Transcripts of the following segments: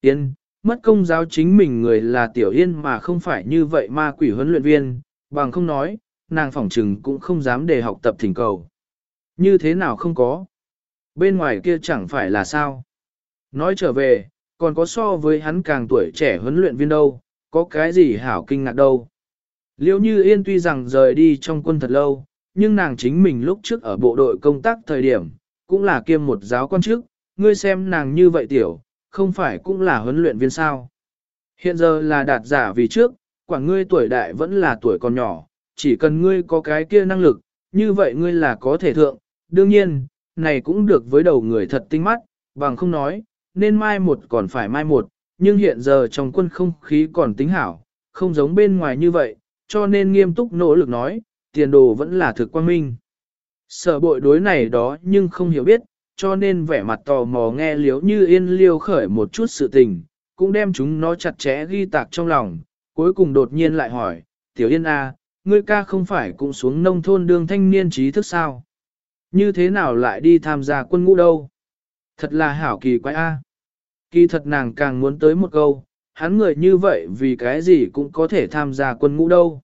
Yên, mất công giáo chính mình người là tiểu yên mà không phải như vậy ma quỷ huấn luyện viên, bằng không nói, nàng phỏng trừng cũng không dám để học tập thỉnh cầu. Như thế nào không có? Bên ngoài kia chẳng phải là sao? Nói trở về, còn có so với hắn càng tuổi trẻ huấn luyện viên đâu, có cái gì hảo kinh ngạc đâu. Liêu như yên tuy rằng rời đi trong quân thật lâu, nhưng nàng chính mình lúc trước ở bộ đội công tác thời điểm, cũng là kiêm một giáo quan chức, ngươi xem nàng như vậy tiểu, không phải cũng là huấn luyện viên sao. Hiện giờ là đạt giả vì trước, quả ngươi tuổi đại vẫn là tuổi còn nhỏ, chỉ cần ngươi có cái kia năng lực, như vậy ngươi là có thể thượng. Đương nhiên, này cũng được với đầu người thật tinh mắt, bằng không nói, nên mai một còn phải mai một, nhưng hiện giờ trong quân không khí còn tính hảo, không giống bên ngoài như vậy, cho nên nghiêm túc nỗ lực nói, tiền đồ vẫn là thực quan minh. Sở bội đối này đó nhưng không hiểu biết, cho nên vẻ mặt tò mò nghe liếu như yên liêu khởi một chút sự tình, cũng đem chúng nó chặt chẽ ghi tạc trong lòng, cuối cùng đột nhiên lại hỏi, tiểu yên a, à, ngươi ca không phải cũng xuống nông thôn đường thanh niên trí thức sao? Như thế nào lại đi tham gia quân ngũ đâu? Thật là hảo kỳ quái a. Kỳ thật nàng càng muốn tới một câu, hắn người như vậy vì cái gì cũng có thể tham gia quân ngũ đâu.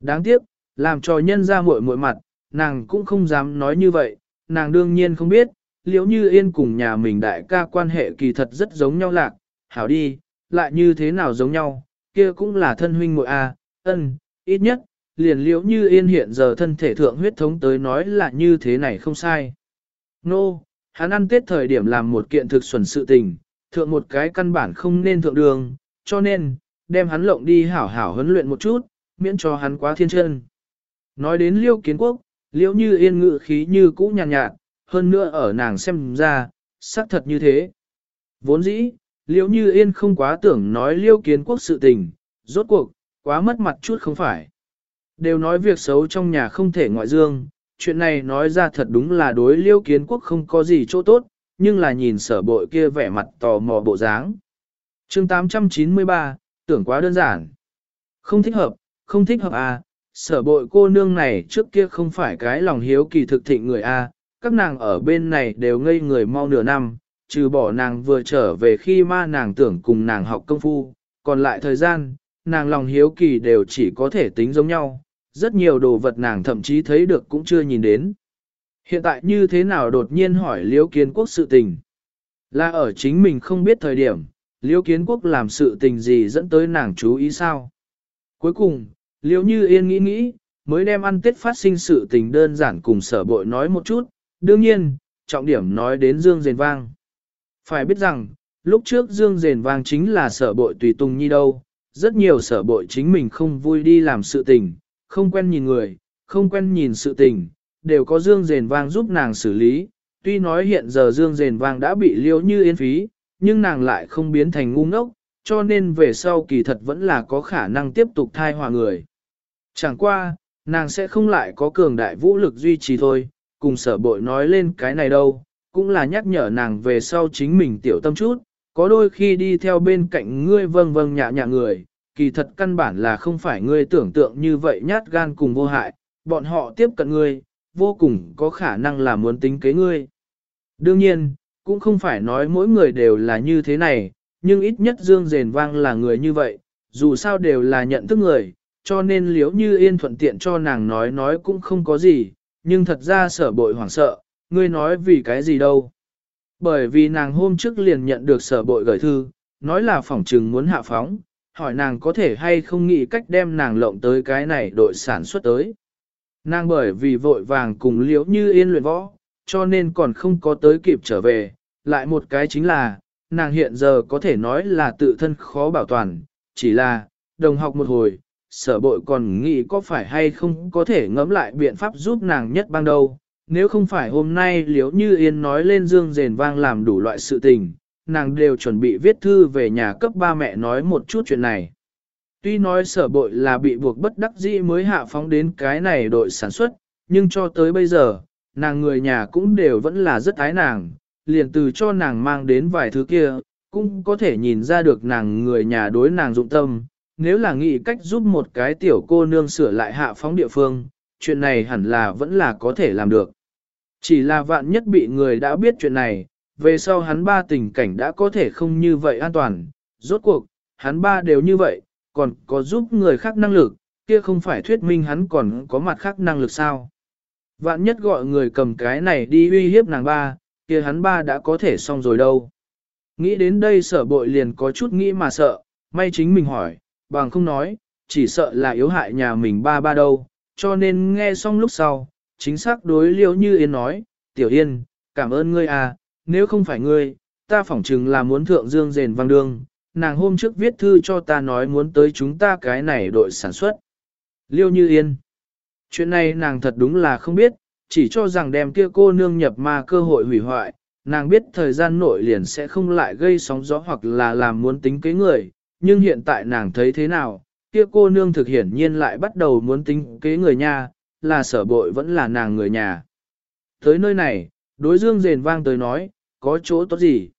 Đáng tiếc, làm cho nhân ra muội muội mặt, nàng cũng không dám nói như vậy, nàng đương nhiên không biết, Liễu như yên cùng nhà mình đại ca quan hệ kỳ thật rất giống nhau lạc, hảo đi, lại như thế nào giống nhau, kia cũng là thân huynh muội a, ân, ít nhất, liền Liễu như yên hiện giờ thân thể thượng huyết thống tới nói là như thế này không sai. Nô, no, hắn ăn tết thời điểm làm một kiện thực xuẩn sự tình, thượng một cái căn bản không nên thượng đường, cho nên, đem hắn lộng đi hảo hảo huấn luyện một chút, miễn cho hắn quá thiên chân. Nói đến liêu kiến quốc, liễu như yên ngự khí như cũ nhàn nhạt, nhạt, hơn nữa ở nàng xem ra, xác thật như thế. Vốn dĩ, liễu như yên không quá tưởng nói liêu kiến quốc sự tình, rốt cuộc, quá mất mặt chút không phải. Đều nói việc xấu trong nhà không thể ngoại dương, chuyện này nói ra thật đúng là đối liêu kiến quốc không có gì chỗ tốt, nhưng là nhìn sở bội kia vẻ mặt tò mò bộ dáng. chương 893, tưởng quá đơn giản. Không thích hợp, không thích hợp à, sở bội cô nương này trước kia không phải cái lòng hiếu kỳ thực thịnh người a à, các nàng ở bên này đều ngây người mau nửa năm, trừ bỏ nàng vừa trở về khi ma nàng tưởng cùng nàng học công phu, còn lại thời gian, nàng lòng hiếu kỳ đều chỉ có thể tính giống nhau, rất nhiều đồ vật nàng thậm chí thấy được cũng chưa nhìn đến. Hiện tại như thế nào đột nhiên hỏi Liễu Kiến Quốc sự tình? Là ở chính mình không biết thời điểm, Liễu Kiến Quốc làm sự tình gì dẫn tới nàng chú ý sao? Cuối cùng, Liễu Như Yên nghĩ nghĩ, mới đem ăn tết phát sinh sự tình đơn giản cùng sở bội nói một chút, đương nhiên, trọng điểm nói đến Dương Dền Vang. Phải biết rằng, lúc trước Dương Dền Vang chính là sở bội tùy tùng nhi đâu, rất nhiều sở bội chính mình không vui đi làm sự tình, không quen nhìn người, không quen nhìn sự tình, đều có Dương Dền Vang giúp nàng xử lý. Tuy nói hiện giờ Dương Dền Vang đã bị liễu như yên phí, nhưng nàng lại không biến thành ngu ngốc, cho nên về sau kỳ thật vẫn là có khả năng tiếp tục thai hòa người. Chẳng qua, nàng sẽ không lại có cường đại vũ lực duy trì thôi, cùng sở bội nói lên cái này đâu, cũng là nhắc nhở nàng về sau chính mình tiểu tâm chút, có đôi khi đi theo bên cạnh ngươi vâng vâng nhạ nhạ người, kỳ thật căn bản là không phải ngươi tưởng tượng như vậy nhát gan cùng vô hại, bọn họ tiếp cận ngươi, vô cùng có khả năng là muốn tính kế ngươi. Đương nhiên, cũng không phải nói mỗi người đều là như thế này, nhưng ít nhất Dương Dền Vang là người như vậy, dù sao đều là nhận thức người, cho nên liếu như yên thuận tiện cho nàng nói nói cũng không có gì, nhưng thật ra sở bội hoảng sợ, ngươi nói vì cái gì đâu. Bởi vì nàng hôm trước liền nhận được sở bội gửi thư, nói là phỏng trừng muốn hạ phóng, hỏi nàng có thể hay không nghĩ cách đem nàng lộng tới cái này đội sản xuất tới. Nàng bởi vì vội vàng cùng liễu như yên luyện võ, cho nên còn không có tới kịp trở về, lại một cái chính là, nàng hiện giờ có thể nói là tự thân khó bảo toàn, chỉ là, đồng học một hồi, sở bội còn nghĩ có phải hay không có thể ngẫm lại biện pháp giúp nàng nhất ban đầu. Nếu không phải hôm nay liếu như yên nói lên dương rền vang làm đủ loại sự tình, nàng đều chuẩn bị viết thư về nhà cấp ba mẹ nói một chút chuyện này. Tuy nói sở bội là bị buộc bất đắc dĩ mới hạ phóng đến cái này đội sản xuất, nhưng cho tới bây giờ, nàng người nhà cũng đều vẫn là rất ái nàng, liền từ cho nàng mang đến vài thứ kia, cũng có thể nhìn ra được nàng người nhà đối nàng dụng tâm, nếu là nghĩ cách giúp một cái tiểu cô nương sửa lại hạ phóng địa phương, chuyện này hẳn là vẫn là có thể làm được. Chỉ là vạn nhất bị người đã biết chuyện này, về sau hắn ba tình cảnh đã có thể không như vậy an toàn, rốt cuộc, hắn ba đều như vậy, còn có giúp người khác năng lực, kia không phải thuyết minh hắn còn có mặt khác năng lực sao. Vạn nhất gọi người cầm cái này đi uy hiếp nàng ba, kia hắn ba đã có thể xong rồi đâu. Nghĩ đến đây sở bội liền có chút nghĩ mà sợ, may chính mình hỏi, bằng không nói, chỉ sợ là yếu hại nhà mình ba ba đâu, cho nên nghe xong lúc sau, chính xác đối liêu như Yên nói, Tiểu Yên, cảm ơn ngươi à, nếu không phải ngươi, ta phỏng chừng là muốn thượng dương rền vang đương, nàng hôm trước viết thư cho ta nói muốn tới chúng ta cái này đội sản xuất. Liêu như Yên, chuyện này nàng thật đúng là không biết, chỉ cho rằng đem kia cô nương nhập ma cơ hội hủy hoại, nàng biết thời gian nội liền sẽ không lại gây sóng gió hoặc là làm muốn tính kế người, nhưng hiện tại nàng thấy thế nào, kia cô nương thực hiển nhiên lại bắt đầu muốn tính kế người nha, là sở bội vẫn là nàng người nhà. Tới nơi này, đối dương rền vang tới nói, có chỗ tốt gì?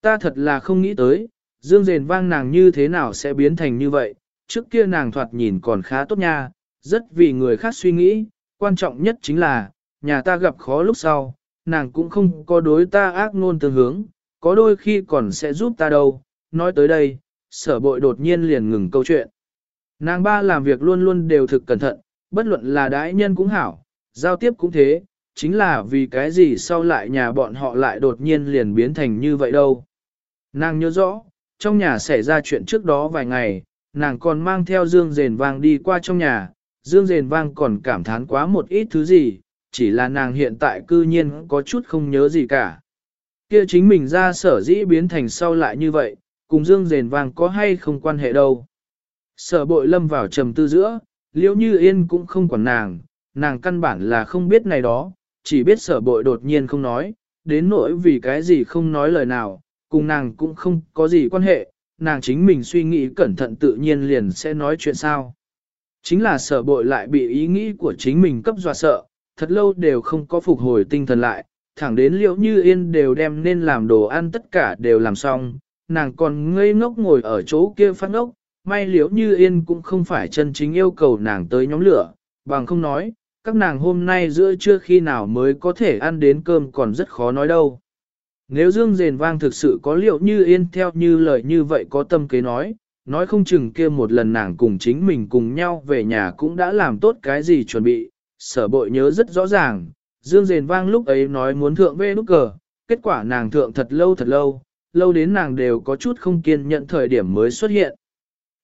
Ta thật là không nghĩ tới, dương rền vang nàng như thế nào sẽ biến thành như vậy, trước kia nàng thoạt nhìn còn khá tốt nha, rất vì người khác suy nghĩ, quan trọng nhất chính là, nhà ta gặp khó lúc sau, nàng cũng không có đối ta ác ngôn tương hướng, có đôi khi còn sẽ giúp ta đâu. Nói tới đây, sở bội đột nhiên liền ngừng câu chuyện. Nàng ba làm việc luôn luôn đều thực cẩn thận, bất luận là đãi nhân cũng hảo, giao tiếp cũng thế, chính là vì cái gì sau lại nhà bọn họ lại đột nhiên liền biến thành như vậy đâu. Nàng nhớ rõ, trong nhà xảy ra chuyện trước đó vài ngày, nàng còn mang theo dương rền vang đi qua trong nhà, dương rền vang còn cảm thán quá một ít thứ gì, chỉ là nàng hiện tại cư nhiên có chút không nhớ gì cả. Kia chính mình ra sở dĩ biến thành sau lại như vậy, cùng dương rền vàng có hay không quan hệ đâu. Sở bội lâm vào trầm tư giữa, liễu như yên cũng không quản nàng, nàng căn bản là không biết này đó, chỉ biết sở bội đột nhiên không nói, đến nỗi vì cái gì không nói lời nào, cùng nàng cũng không có gì quan hệ, nàng chính mình suy nghĩ cẩn thận tự nhiên liền sẽ nói chuyện sao. Chính là sở bội lại bị ý nghĩ của chính mình cấp dọa sợ, thật lâu đều không có phục hồi tinh thần lại, thẳng đến liễu như yên đều đem nên làm đồ ăn tất cả đều làm xong, nàng còn ngây ngốc ngồi ở chỗ kia phát ngốc, may liễu như yên cũng không phải chân chính yêu cầu nàng tới nhóm lửa, bằng không nói, các nàng hôm nay giữa trưa khi nào mới có thể ăn đến cơm còn rất khó nói đâu. Nếu dương rền vang thực sự có liệu như yên theo như lời như vậy có tâm kế nói, nói không chừng kia một lần nàng cùng chính mình cùng nhau về nhà cũng đã làm tốt cái gì chuẩn bị, sở bội nhớ rất rõ ràng, dương rền vang lúc ấy nói muốn thượng về nút cờ, kết quả nàng thượng thật lâu thật lâu, lâu đến nàng đều có chút không kiên nhận thời điểm mới xuất hiện.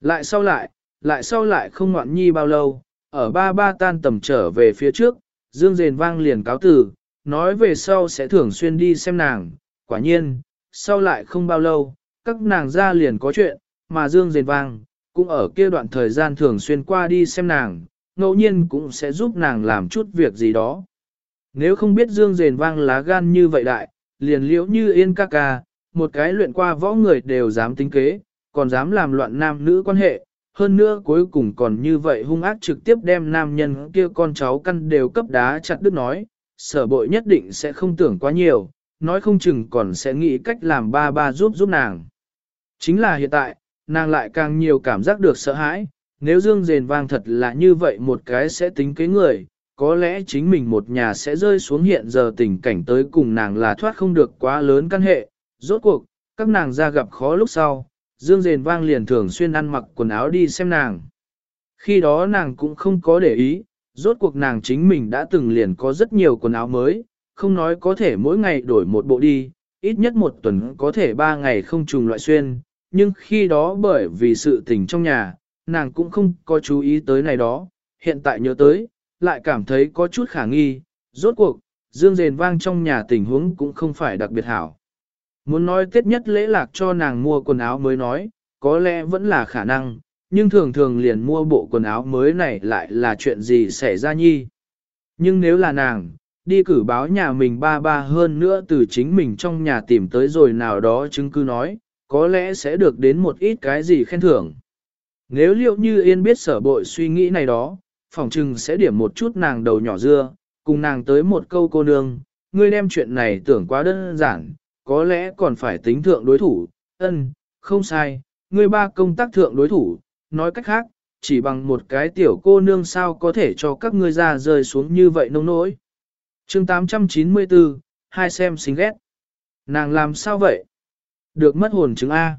Lại sau lại, lại sau lại không ngoạn nhi bao lâu, ở ba ba tan tầm trở về phía trước, Dương rền vang liền cáo từ, nói về sau sẽ thường xuyên đi xem nàng, quả nhiên, sau lại không bao lâu, các nàng ra liền có chuyện, mà Dương rền vang, cũng ở kia đoạn thời gian thường xuyên qua đi xem nàng, ngẫu nhiên cũng sẽ giúp nàng làm chút việc gì đó. Nếu không biết Dương rền vang lá gan như vậy đại, liền liễu như yên ca ca, một cái luyện qua võ người đều dám tính kế, còn dám làm loạn nam nữ quan hệ, hơn nữa cuối cùng còn như vậy hung ác trực tiếp đem nam nhân kia con cháu căn đều cấp đá chặt đứt nói, sở bội nhất định sẽ không tưởng quá nhiều, nói không chừng còn sẽ nghĩ cách làm ba ba giúp giúp nàng. Chính là hiện tại, nàng lại càng nhiều cảm giác được sợ hãi, nếu dương rền vang thật là như vậy một cái sẽ tính kế người, có lẽ chính mình một nhà sẽ rơi xuống hiện giờ tình cảnh tới cùng nàng là thoát không được quá lớn căn hệ, rốt cuộc, các nàng ra gặp khó lúc sau, Dương Dền vang liền thường xuyên ăn mặc quần áo đi xem nàng. Khi đó nàng cũng không có để ý, rốt cuộc nàng chính mình đã từng liền có rất nhiều quần áo mới, không nói có thể mỗi ngày đổi một bộ đi, ít nhất một tuần có thể ba ngày không trùng loại xuyên, nhưng khi đó bởi vì sự tình trong nhà, nàng cũng không có chú ý tới này đó, hiện tại nhớ tới, lại cảm thấy có chút khả nghi, rốt cuộc, dương rền vang trong nhà tình huống cũng không phải đặc biệt hảo. Muốn nói tết nhất lễ lạc cho nàng mua quần áo mới nói, có lẽ vẫn là khả năng, nhưng thường thường liền mua bộ quần áo mới này lại là chuyện gì xảy ra nhi. Nhưng nếu là nàng, đi cử báo nhà mình ba ba hơn nữa từ chính mình trong nhà tìm tới rồi nào đó chứng cứ nói, có lẽ sẽ được đến một ít cái gì khen thưởng. Nếu liệu như yên biết sở bội suy nghĩ này đó, phỏng chừng sẽ điểm một chút nàng đầu nhỏ dưa, cùng nàng tới một câu cô nương, ngươi đem chuyện này tưởng quá đơn giản, có lẽ còn phải tính thượng đối thủ, ân, không sai, ngươi ba công tác thượng đối thủ, nói cách khác, chỉ bằng một cái tiểu cô nương sao có thể cho các ngươi ra rơi xuống như vậy nông nỗi. chương 894, hai xem xinh ghét. Nàng làm sao vậy? Được mất hồn chứng A.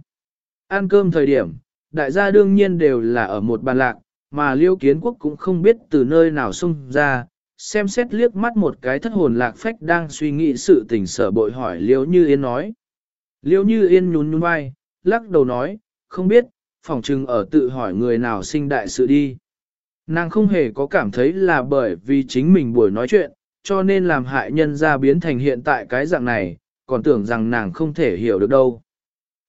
Ăn cơm thời điểm, đại gia đương nhiên đều là ở một bàn lạc, mà liêu kiến quốc cũng không biết từ nơi nào xung ra, xem xét liếc mắt một cái thất hồn lạc phách đang suy nghĩ sự tình sở bội hỏi liêu như yên nói. Liêu như yên nhún nhún vai, lắc đầu nói, không biết, phỏng chừng ở tự hỏi người nào sinh đại sự đi. Nàng không hề có cảm thấy là bởi vì chính mình buổi nói chuyện, cho nên làm hại nhân ra biến thành hiện tại cái dạng này, còn tưởng rằng nàng không thể hiểu được đâu.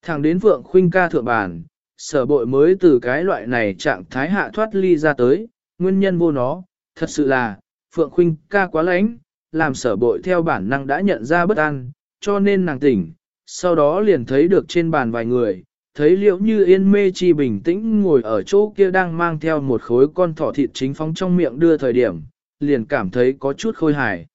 thằng đến vượng Khuynh ca thượng bàn, sở bội mới từ cái loại này trạng thái hạ thoát ly ra tới, nguyên nhân vô nó, thật sự là, Phượng Khuynh ca quá lãnh, làm sở bội theo bản năng đã nhận ra bất an, cho nên nàng tỉnh, sau đó liền thấy được trên bàn vài người, thấy liệu như yên mê chi bình tĩnh ngồi ở chỗ kia đang mang theo một khối con thỏ thịt chính phóng trong miệng đưa thời điểm, liền cảm thấy có chút khôi hài.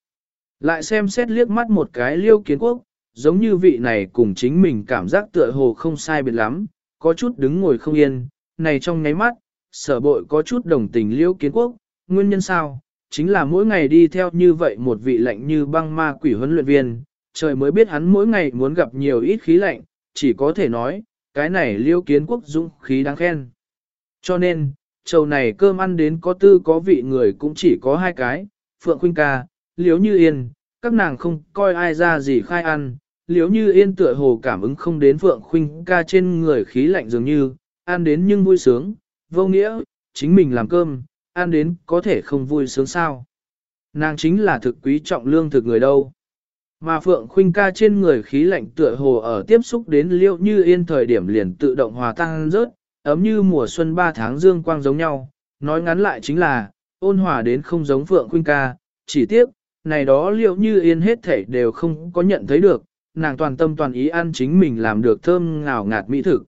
Lại xem xét liếc mắt một cái liêu kiến quốc, giống như vị này cùng chính mình cảm giác tựa hồ không sai biệt lắm, có chút đứng ngồi không yên, này trong nháy mắt, sở bội có chút đồng tình liêu kiến quốc, nguyên nhân sao, chính là mỗi ngày đi theo như vậy một vị lạnh như băng ma quỷ huấn luyện viên, trời mới biết hắn mỗi ngày muốn gặp nhiều ít khí lạnh, chỉ có thể nói, cái này liêu kiến quốc dũng khí đáng khen. Cho nên, trầu này cơm ăn đến có tư có vị người cũng chỉ có hai cái, Phượng Khuynh ca, liếu như yên, các nàng không coi ai ra gì khai ăn, liếu như yên tựa hồ cảm ứng không đến Phượng Khuynh ca trên người khí lạnh dường như, ăn đến nhưng vui sướng, vô nghĩa, chính mình làm cơm, ăn đến có thể không vui sướng sao. Nàng chính là thực quý trọng lương thực người đâu. Mà Phượng Khuynh ca trên người khí lạnh tựa hồ ở tiếp xúc đến liệu như yên thời điểm liền tự động hòa tan rớt, ấm như mùa xuân ba tháng dương quang giống nhau. Nói ngắn lại chính là, ôn hòa đến không giống Phượng Khuynh ca, chỉ tiếc, này đó liệu như yên hết thảy đều không có nhận thấy được, nàng toàn tâm toàn ý ăn chính mình làm được thơm ngào ngạt mỹ thực.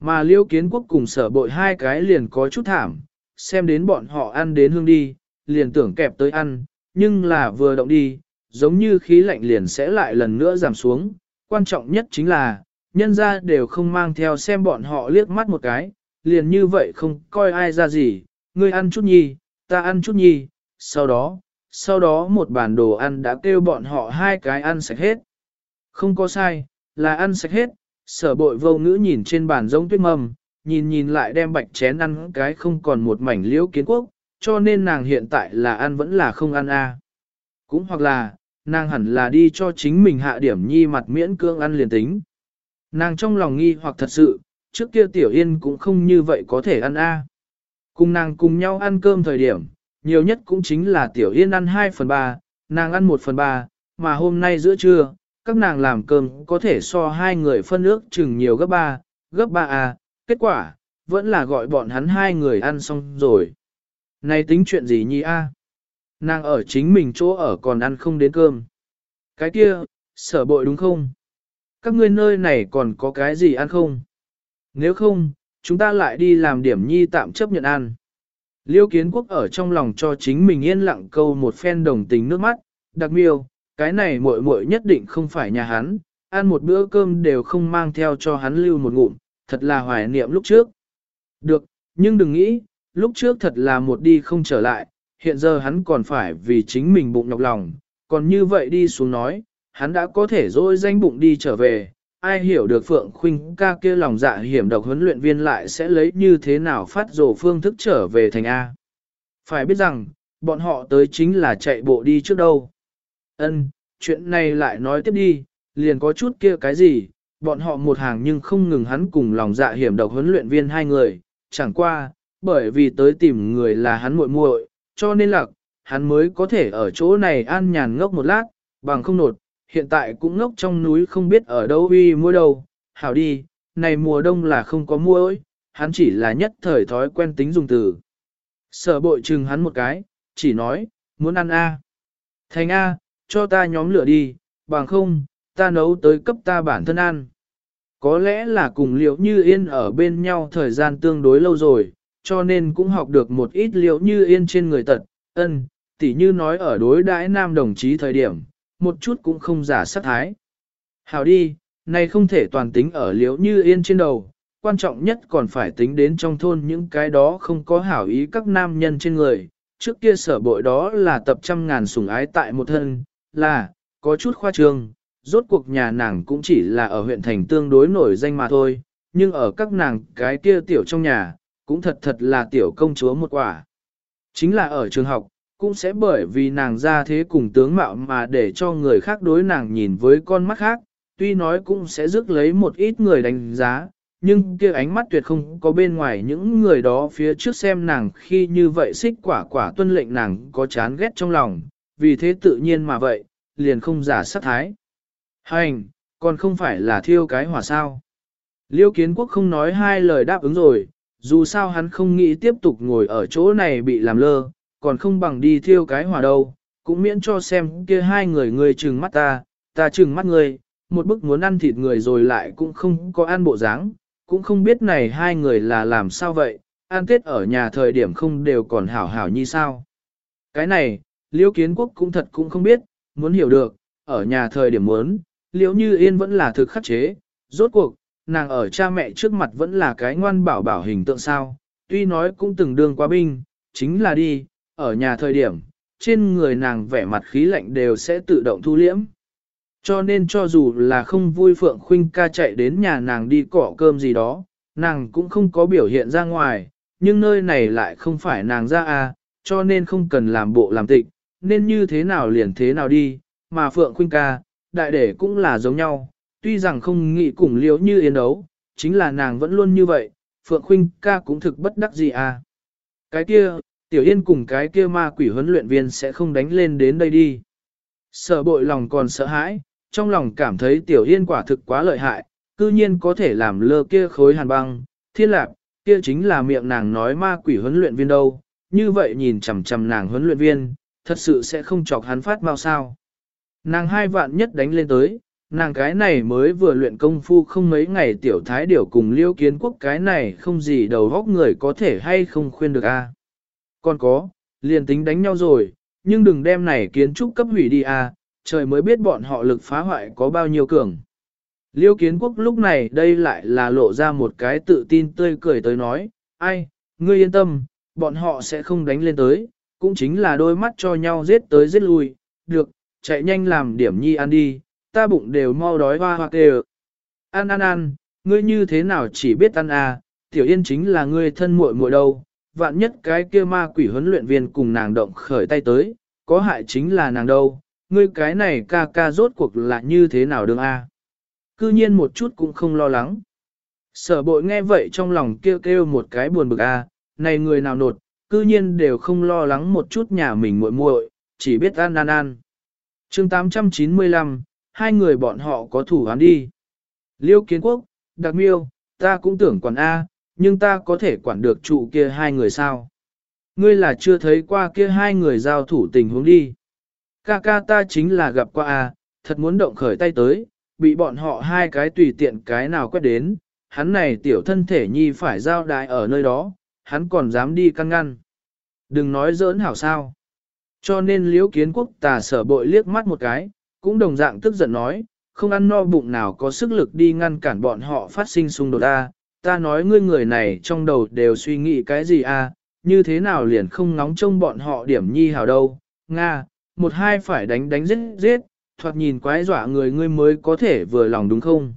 Mà liêu kiến quốc cùng sở bội hai cái liền có chút thảm, xem đến bọn họ ăn đến hương đi, liền tưởng kẹp tới ăn, nhưng là vừa động đi, giống như khí lạnh liền sẽ lại lần nữa giảm xuống. Quan trọng nhất chính là, nhân ra đều không mang theo xem bọn họ liếc mắt một cái, liền như vậy không coi ai ra gì, ngươi ăn chút nhi, ta ăn chút nhi, sau đó, sau đó một bàn đồ ăn đã kêu bọn họ hai cái ăn sạch hết. Không có sai, là ăn sạch hết, sở bội vô ngữ nhìn trên bàn giống tuyết mầm, nhìn nhìn lại đem bạch chén ăn cái không còn một mảnh liễu kiến quốc, cho nên nàng hiện tại là ăn vẫn là không ăn a. À. Cũng hoặc là, nàng hẳn là đi cho chính mình hạ điểm nhi mặt miễn cương ăn liền tính. Nàng trong lòng nghi hoặc thật sự, trước kia tiểu yên cũng không như vậy có thể ăn a. À. Cùng nàng cùng nhau ăn cơm thời điểm, nhiều nhất cũng chính là tiểu yên ăn 2 phần 3, nàng ăn 1 phần 3, mà hôm nay giữa trưa, các nàng làm cơm có thể so hai người phân ước chừng nhiều gấp 3, gấp 3 a, kết quả, vẫn là gọi bọn hắn hai người ăn xong rồi. Này tính chuyện gì nhi a? Nàng ở chính mình chỗ ở còn ăn không đến cơm. Cái kia, sở bội đúng không? Các ngươi nơi này còn có cái gì ăn không? Nếu không, chúng ta lại đi làm điểm nhi tạm chấp nhận ăn. Liêu kiến quốc ở trong lòng cho chính mình yên lặng câu một phen đồng tình nước mắt, đặc miêu, cái này muội muội nhất định không phải nhà hắn, ăn một bữa cơm đều không mang theo cho hắn lưu một ngụm, thật là hoài niệm lúc trước. Được, nhưng đừng nghĩ, lúc trước thật là một đi không trở lại, hiện giờ hắn còn phải vì chính mình bụng nhọc lòng, còn như vậy đi xuống nói, hắn đã có thể dỗi danh bụng đi trở về, ai hiểu được Phượng Khuynh ca kia lòng dạ hiểm độc huấn luyện viên lại sẽ lấy như thế nào phát rồ phương thức trở về thành A. Phải biết rằng, bọn họ tới chính là chạy bộ đi trước đâu. Ân, chuyện này lại nói tiếp đi, liền có chút kia cái gì, bọn họ một hàng nhưng không ngừng hắn cùng lòng dạ hiểm độc huấn luyện viên hai người, chẳng qua, bởi vì tới tìm người là hắn muội muội, cho nên là, hắn mới có thể ở chỗ này an nhàn ngốc một lát, bằng không nột, hiện tại cũng ngốc trong núi không biết ở đâu uy mua đâu, hảo đi, này mùa đông là không có mua ơi, hắn chỉ là nhất thời thói quen tính dùng từ. Sở bội chừng hắn một cái, chỉ nói, muốn ăn A. Thành A, cho ta nhóm lửa đi, bằng không, ta nấu tới cấp ta bản thân ăn. Có lẽ là cùng liệu như yên ở bên nhau thời gian tương đối lâu rồi, cho nên cũng học được một ít liệu như yên trên người tật, ân, tỉ như nói ở đối đãi nam đồng chí thời điểm, một chút cũng không giả sát thái. Hào đi, này không thể toàn tính ở liễu như yên trên đầu, quan trọng nhất còn phải tính đến trong thôn những cái đó không có hảo ý các nam nhân trên người. Trước kia sở bội đó là tập trăm ngàn sủng ái tại một thân, là, có chút khoa trương, rốt cuộc nhà nàng cũng chỉ là ở huyện thành tương đối nổi danh mà thôi, nhưng ở các nàng cái kia tiểu trong nhà, cũng thật thật là tiểu công chúa một quả. Chính là ở trường học, cũng sẽ bởi vì nàng ra thế cùng tướng mạo mà để cho người khác đối nàng nhìn với con mắt khác, tuy nói cũng sẽ rước lấy một ít người đánh giá, nhưng kia ánh mắt tuyệt không có bên ngoài những người đó phía trước xem nàng khi như vậy xích quả quả tuân lệnh nàng có chán ghét trong lòng, vì thế tự nhiên mà vậy, liền không giả sát thái. Hành, còn không phải là thiêu cái hỏa sao. Liêu kiến quốc không nói hai lời đáp ứng rồi, dù sao hắn không nghĩ tiếp tục ngồi ở chỗ này bị làm lơ, còn không bằng đi thiêu cái hỏa đâu, cũng miễn cho xem kia hai người người trừng mắt ta, ta trừng mắt người, một bức muốn ăn thịt người rồi lại cũng không có ăn bộ dáng, cũng không biết này hai người là làm sao vậy, ăn tết ở nhà thời điểm không đều còn hảo hảo như sao. Cái này, liêu kiến quốc cũng thật cũng không biết, muốn hiểu được, ở nhà thời điểm muốn, liễu như yên vẫn là thực khắc chế, rốt cuộc, nàng ở cha mẹ trước mặt vẫn là cái ngoan bảo bảo hình tượng sao, tuy nói cũng từng đương quá binh, chính là đi, ở nhà thời điểm, trên người nàng vẻ mặt khí lạnh đều sẽ tự động thu liễm. Cho nên cho dù là không vui Phượng Khuynh ca chạy đến nhà nàng đi cỏ cơm gì đó, nàng cũng không có biểu hiện ra ngoài, nhưng nơi này lại không phải nàng ra à, cho nên không cần làm bộ làm tịch, nên như thế nào liền thế nào đi, mà Phượng Khuynh ca, đại đệ cũng là giống nhau, tuy rằng không nghĩ cùng liễu như yên đấu, chính là nàng vẫn luôn như vậy, Phượng Khuynh ca cũng thực bất đắc gì à. Cái kia, Tiểu Yên cùng cái kia ma quỷ huấn luyện viên sẽ không đánh lên đến đây đi. Sợ bội lòng còn sợ hãi, trong lòng cảm thấy Tiểu Yên quả thực quá lợi hại, cư nhiên có thể làm lơ kia khối hàn băng, thiên lạc, kia chính là miệng nàng nói ma quỷ huấn luyện viên đâu, như vậy nhìn chằm chằm nàng huấn luyện viên, thật sự sẽ không chọc hắn phát mau sao. Nàng hai vạn nhất đánh lên tới, nàng cái này mới vừa luyện công phu không mấy ngày tiểu thái điểu cùng liêu kiến quốc cái này không gì đầu góc người có thể hay không khuyên được a. Còn có, liền tính đánh nhau rồi, nhưng đừng đem này kiến trúc cấp hủy đi a, trời mới biết bọn họ lực phá hoại có bao nhiêu cường. Liêu kiến quốc lúc này đây lại là lộ ra một cái tự tin tươi cười tới nói, ai, ngươi yên tâm, bọn họ sẽ không đánh lên tới, cũng chính là đôi mắt cho nhau giết tới giết lui, được, chạy nhanh làm điểm nhi ăn đi, ta bụng đều mau đói hoa hoa kêu. Ăn ăn ăn, ngươi như thế nào chỉ biết ăn à, tiểu yên chính là ngươi thân muội muội đâu, vạn nhất cái kia ma quỷ huấn luyện viên cùng nàng động khởi tay tới, có hại chính là nàng đâu, ngươi cái này ca ca rốt cuộc là như thế nào đương a? À. Cư nhiên một chút cũng không lo lắng. Sở bội nghe vậy trong lòng kêu kêu một cái buồn bực a, này người nào nột, cư nhiên đều không lo lắng một chút nhà mình muội muội, chỉ biết ăn ăn ăn chương 895, hai người bọn họ có thủ án đi. Liêu kiến quốc, đặc miêu, ta cũng tưởng quản A, nhưng ta có thể quản được trụ kia hai người sao? Ngươi là chưa thấy qua kia hai người giao thủ tình huống đi. Ca ca ta chính là gặp qua A, thật muốn động khởi tay tới, bị bọn họ hai cái tùy tiện cái nào quét đến, hắn này tiểu thân thể nhi phải giao đại ở nơi đó, hắn còn dám đi căn ngăn. Đừng nói giỡn hảo sao. Cho nên liễu kiến quốc tà sở bội liếc mắt một cái, cũng đồng dạng tức giận nói, không ăn no bụng nào có sức lực đi ngăn cản bọn họ phát sinh xung đột ta Ta nói ngươi người này trong đầu đều suy nghĩ cái gì a? như thế nào liền không nóng trông bọn họ điểm nhi hảo đâu, Nga, một hai phải đánh đánh giết giết, thoạt nhìn quái dọa người ngươi mới có thể vừa lòng đúng không?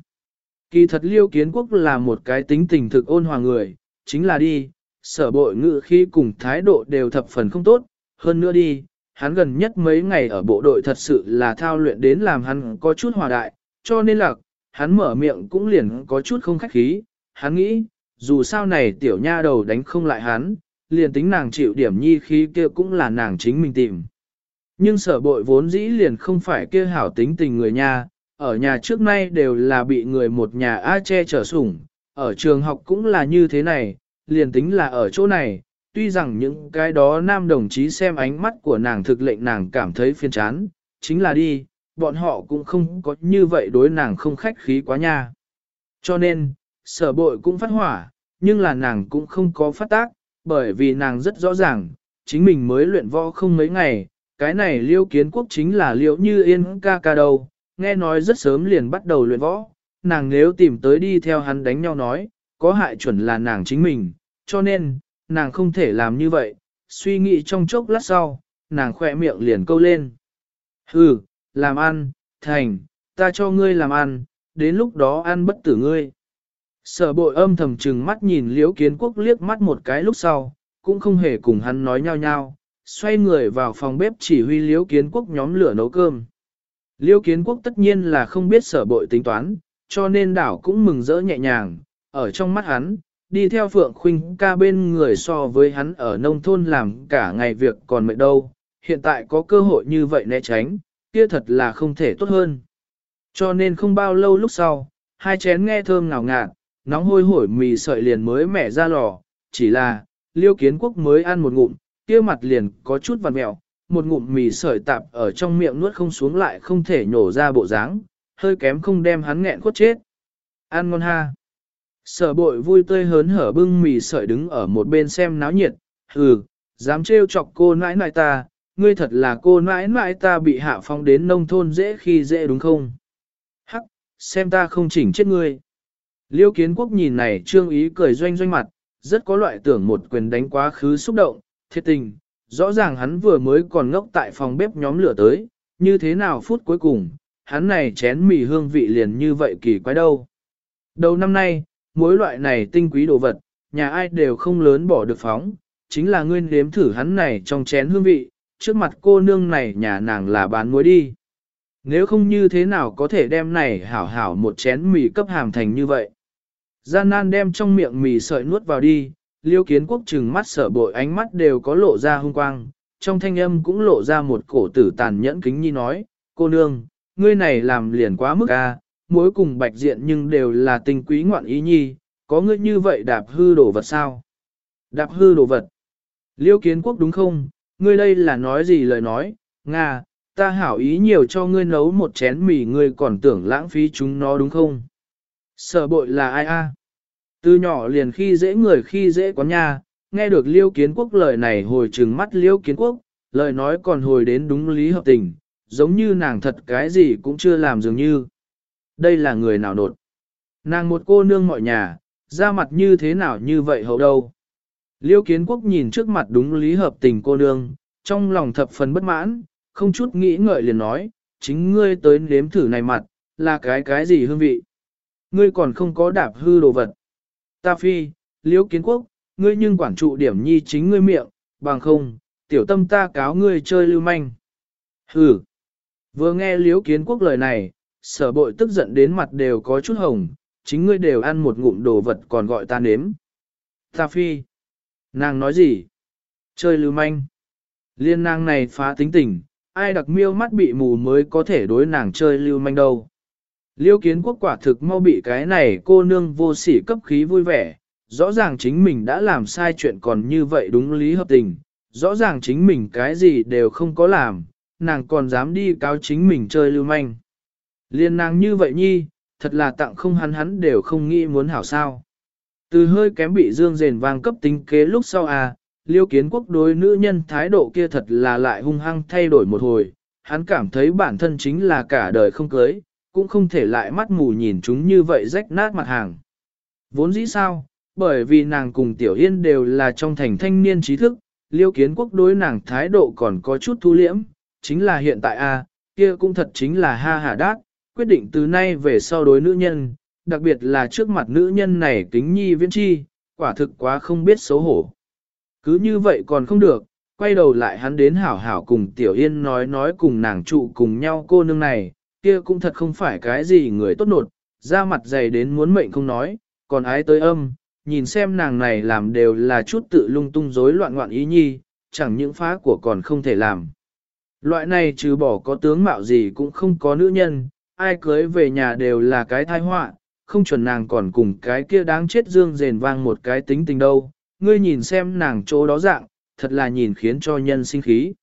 Kỳ thật liêu kiến quốc là một cái tính tình thực ôn hòa người, chính là đi, sở bội ngự khi cùng thái độ đều thập phần không tốt, hơn nữa đi, hắn gần nhất mấy ngày ở bộ đội thật sự là thao luyện đến làm hắn có chút hòa đại, cho nên là, hắn mở miệng cũng liền có chút không khách khí, hắn nghĩ, dù sao này tiểu nha đầu đánh không lại hắn, liền tính nàng chịu điểm nhi khí kia cũng là nàng chính mình tìm. Nhưng sở bội vốn dĩ liền không phải kia hảo tính tình người nha, ở nhà trước nay đều là bị người một nhà A che trở sủng, ở trường học cũng là như thế này, liền tính là ở chỗ này, tuy rằng những cái đó nam đồng chí xem ánh mắt của nàng thực lệnh nàng cảm thấy phiền chán, chính là đi, bọn họ cũng không có như vậy đối nàng không khách khí quá nha. Cho nên, sở bội cũng phát hỏa, nhưng là nàng cũng không có phát tác, bởi vì nàng rất rõ ràng, chính mình mới luyện võ không mấy ngày, cái này liêu kiến quốc chính là liêu như yên ca ca đâu, nghe nói rất sớm liền bắt đầu luyện võ, nàng nếu tìm tới đi theo hắn đánh nhau nói, có hại chuẩn là nàng chính mình, cho nên, nàng không thể làm như vậy, suy nghĩ trong chốc lát sau, nàng khỏe miệng liền câu lên. Hừ, làm ăn, thành, ta cho ngươi làm ăn, đến lúc đó ăn bất tử ngươi. Sở bội âm thầm trừng mắt nhìn liễu kiến quốc liếc mắt một cái lúc sau, cũng không hề cùng hắn nói nhau nhau, xoay người vào phòng bếp chỉ huy liễu kiến quốc nhóm lửa nấu cơm. Liễu kiến quốc tất nhiên là không biết sở bội tính toán, cho nên đảo cũng mừng rỡ nhẹ nhàng, ở trong mắt hắn, đi theo Phượng Khuynh ca bên người so với hắn ở nông thôn làm cả ngày việc còn mệt đâu, hiện tại có cơ hội như vậy né tránh, kia thật là không thể tốt hơn. Cho nên không bao lâu lúc sau, hai chén nghe thơm ngào ngạt, nóng hôi hổi mì sợi liền mới mẻ ra lò, chỉ là, liêu kiến quốc mới ăn một ngụm, kia mặt liền có chút vằn mẹo, một ngụm mì sợi tạp ở trong miệng nuốt không xuống lại không thể nhổ ra bộ dáng, hơi kém không đem hắn nghẹn khuất chết. Ăn ngon ha. Sở bội vui tươi hớn hở bưng mì sợi đứng ở một bên xem náo nhiệt, hừ, dám trêu chọc cô nãi nãi ta, ngươi thật là cô nãi nãi ta bị hạ phong đến nông thôn dễ khi dễ đúng không? Hắc, xem ta không chỉnh chết ngươi. Liêu kiến quốc nhìn này trương ý cười doanh doanh mặt, rất có loại tưởng một quyền đánh quá khứ xúc động, thiệt tình, rõ ràng hắn vừa mới còn ngốc tại phòng bếp nhóm lửa tới, như thế nào phút cuối cùng, hắn này chén mì hương vị liền như vậy kỳ quái đâu. Đầu năm nay, mỗi loại này tinh quý đồ vật, nhà ai đều không lớn bỏ được phóng, chính là nguyên nếm thử hắn này trong chén hương vị, trước mặt cô nương này nhà nàng là bán muối đi. Nếu không như thế nào có thể đem này hảo hảo một chén mì cấp hàm thành như vậy. Gian nan đem trong miệng mì sợi nuốt vào đi, liêu kiến quốc trừng mắt sở bội ánh mắt đều có lộ ra hung quang, trong thanh âm cũng lộ ra một cổ tử tàn nhẫn kính nhi nói, cô nương, ngươi này làm liền quá mức a, mỗi cùng bạch diện nhưng đều là tình quý ngoạn ý nhi, có ngươi như vậy đạp hư đồ vật sao? Đạp hư đồ vật. Liêu kiến quốc đúng không? Ngươi đây là nói gì lời nói? Nga, ta hảo ý nhiều cho ngươi nấu một chén mì ngươi còn tưởng lãng phí chúng nó đúng không? Sở bội là ai a? Từ nhỏ liền khi dễ người khi dễ quán nha, nghe được liêu kiến quốc lời này hồi trừng mắt liêu kiến quốc, lời nói còn hồi đến đúng lý hợp tình, giống như nàng thật cái gì cũng chưa làm dường như. Đây là người nào nột? Nàng một cô nương mọi nhà, ra mặt như thế nào như vậy hậu đâu? Liêu kiến quốc nhìn trước mặt đúng lý hợp tình cô nương, trong lòng thập phần bất mãn, không chút nghĩ ngợi liền nói, chính ngươi tới nếm thử này mặt, là cái cái gì hương vị? Ngươi còn không có đạp hư đồ vật. Ta phi, liêu kiến quốc, ngươi nhưng quản trụ điểm nhi chính ngươi miệng, bằng không, tiểu tâm ta cáo ngươi chơi lưu manh. Hừ. Vừa nghe liếu kiến quốc lời này, sở bội tức giận đến mặt đều có chút hồng, chính ngươi đều ăn một ngụm đồ vật còn gọi ta nếm. Ta phi. Nàng nói gì? Chơi lưu manh. Liên nàng này phá tính tình, ai đặc miêu mắt bị mù mới có thể đối nàng chơi lưu manh đâu. Liêu kiến quốc quả thực mau bị cái này cô nương vô sỉ cấp khí vui vẻ, rõ ràng chính mình đã làm sai chuyện còn như vậy đúng lý hợp tình, rõ ràng chính mình cái gì đều không có làm, nàng còn dám đi cáo chính mình chơi lưu manh. Liên nàng như vậy nhi, thật là tặng không hắn hắn đều không nghĩ muốn hảo sao. Từ hơi kém bị dương rền vang cấp tính kế lúc sau à, liêu kiến quốc đối nữ nhân thái độ kia thật là lại hung hăng thay đổi một hồi, hắn cảm thấy bản thân chính là cả đời không cưới, cũng không thể lại mắt mù nhìn chúng như vậy rách nát mặt hàng. Vốn dĩ sao, bởi vì nàng cùng Tiểu Yên đều là trong thành thanh niên trí thức, liêu kiến quốc đối nàng thái độ còn có chút thu liễm, chính là hiện tại a kia cũng thật chính là ha hà đát, quyết định từ nay về sau đối nữ nhân, đặc biệt là trước mặt nữ nhân này kính nhi viễn chi, quả thực quá không biết xấu hổ. Cứ như vậy còn không được, quay đầu lại hắn đến hảo hảo cùng Tiểu Yên nói nói cùng nàng trụ cùng nhau cô nương này, kia cũng thật không phải cái gì người tốt nột, ra mặt dày đến muốn mệnh không nói, còn ái tới âm, nhìn xem nàng này làm đều là chút tự lung tung rối loạn ngoạn ý nhi, chẳng những phá của còn không thể làm. Loại này trừ bỏ có tướng mạo gì cũng không có nữ nhân, ai cưới về nhà đều là cái thai họa, không chuẩn nàng còn cùng cái kia đáng chết dương rền vang một cái tính tình đâu, ngươi nhìn xem nàng chỗ đó dạng, thật là nhìn khiến cho nhân sinh khí.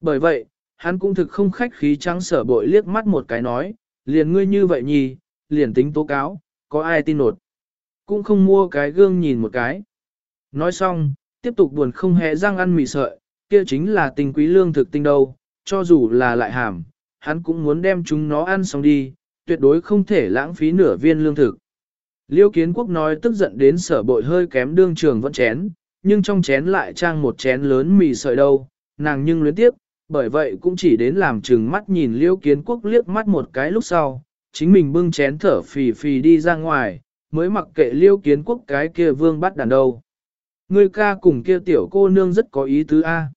Bởi vậy, hắn cũng thực không khách khí trắng sở bội liếc mắt một cái nói, liền ngươi như vậy nhì, liền tính tố cáo, có ai tin nột. Cũng không mua cái gương nhìn một cái. Nói xong, tiếp tục buồn không hề răng ăn mì sợi, kia chính là tình quý lương thực tinh đâu, cho dù là lại hàm, hắn cũng muốn đem chúng nó ăn xong đi, tuyệt đối không thể lãng phí nửa viên lương thực. Liêu kiến quốc nói tức giận đến sở bội hơi kém đương trường vẫn chén, nhưng trong chén lại trang một chén lớn mì sợi đâu, nàng nhưng luyến tiếp, Bởi vậy cũng chỉ đến làm chừng mắt nhìn liêu kiến quốc liếc mắt một cái lúc sau, chính mình bưng chén thở phì phì đi ra ngoài, mới mặc kệ liêu kiến quốc cái kia vương bắt đàn đâu. Người ca cùng kia tiểu cô nương rất có ý tứ A.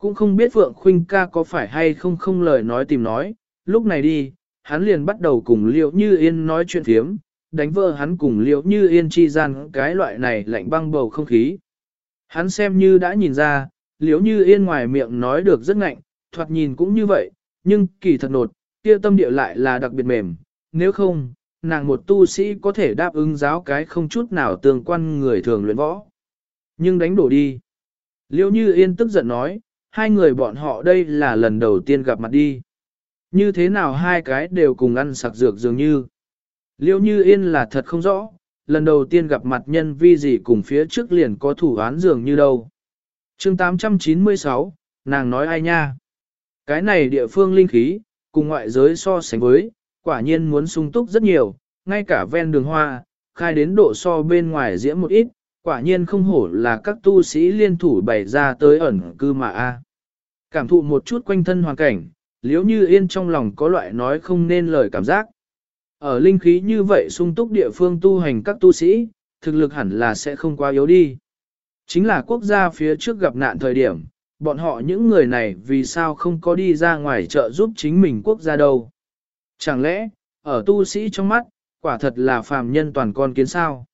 Cũng không biết Phượng Khuynh ca có phải hay không không lời nói tìm nói, lúc này đi, hắn liền bắt đầu cùng Liễu Như Yên nói chuyện phiếm, đánh vỡ hắn cùng Liễu Như Yên chi gian cái loại này lạnh băng bầu không khí. Hắn xem như đã nhìn ra, Liễu Như Yên ngoài miệng nói được rất ngạnh, thoạt nhìn cũng như vậy, nhưng kỳ thật nột, kia tâm địa lại là đặc biệt mềm, nếu không, nàng một tu sĩ có thể đáp ứng giáo cái không chút nào tương quan người thường luyện võ. Nhưng đánh đổ đi. Liễu Như Yên tức giận nói, hai người bọn họ đây là lần đầu tiên gặp mặt đi. Như thế nào hai cái đều cùng ăn sặc dược dường như. Liêu như yên là thật không rõ, lần đầu tiên gặp mặt nhân vi gì cùng phía trước liền có thủ án dường như đâu. chương 896, nàng nói ai nha? Cái này địa phương linh khí, cùng ngoại giới so sánh với, quả nhiên muốn sung túc rất nhiều, ngay cả ven đường hoa, khai đến độ so bên ngoài diễm một ít, quả nhiên không hổ là các tu sĩ liên thủ bày ra tới ẩn cư mà a. Cảm thụ một chút quanh thân hoàn cảnh, liếu như yên trong lòng có loại nói không nên lời cảm giác. Ở linh khí như vậy sung túc địa phương tu hành các tu sĩ, thực lực hẳn là sẽ không quá yếu đi. Chính là quốc gia phía trước gặp nạn thời điểm, bọn họ những người này vì sao không có đi ra ngoài trợ giúp chính mình quốc gia đâu. Chẳng lẽ, ở tu sĩ trong mắt, quả thật là phàm nhân toàn con kiến sao?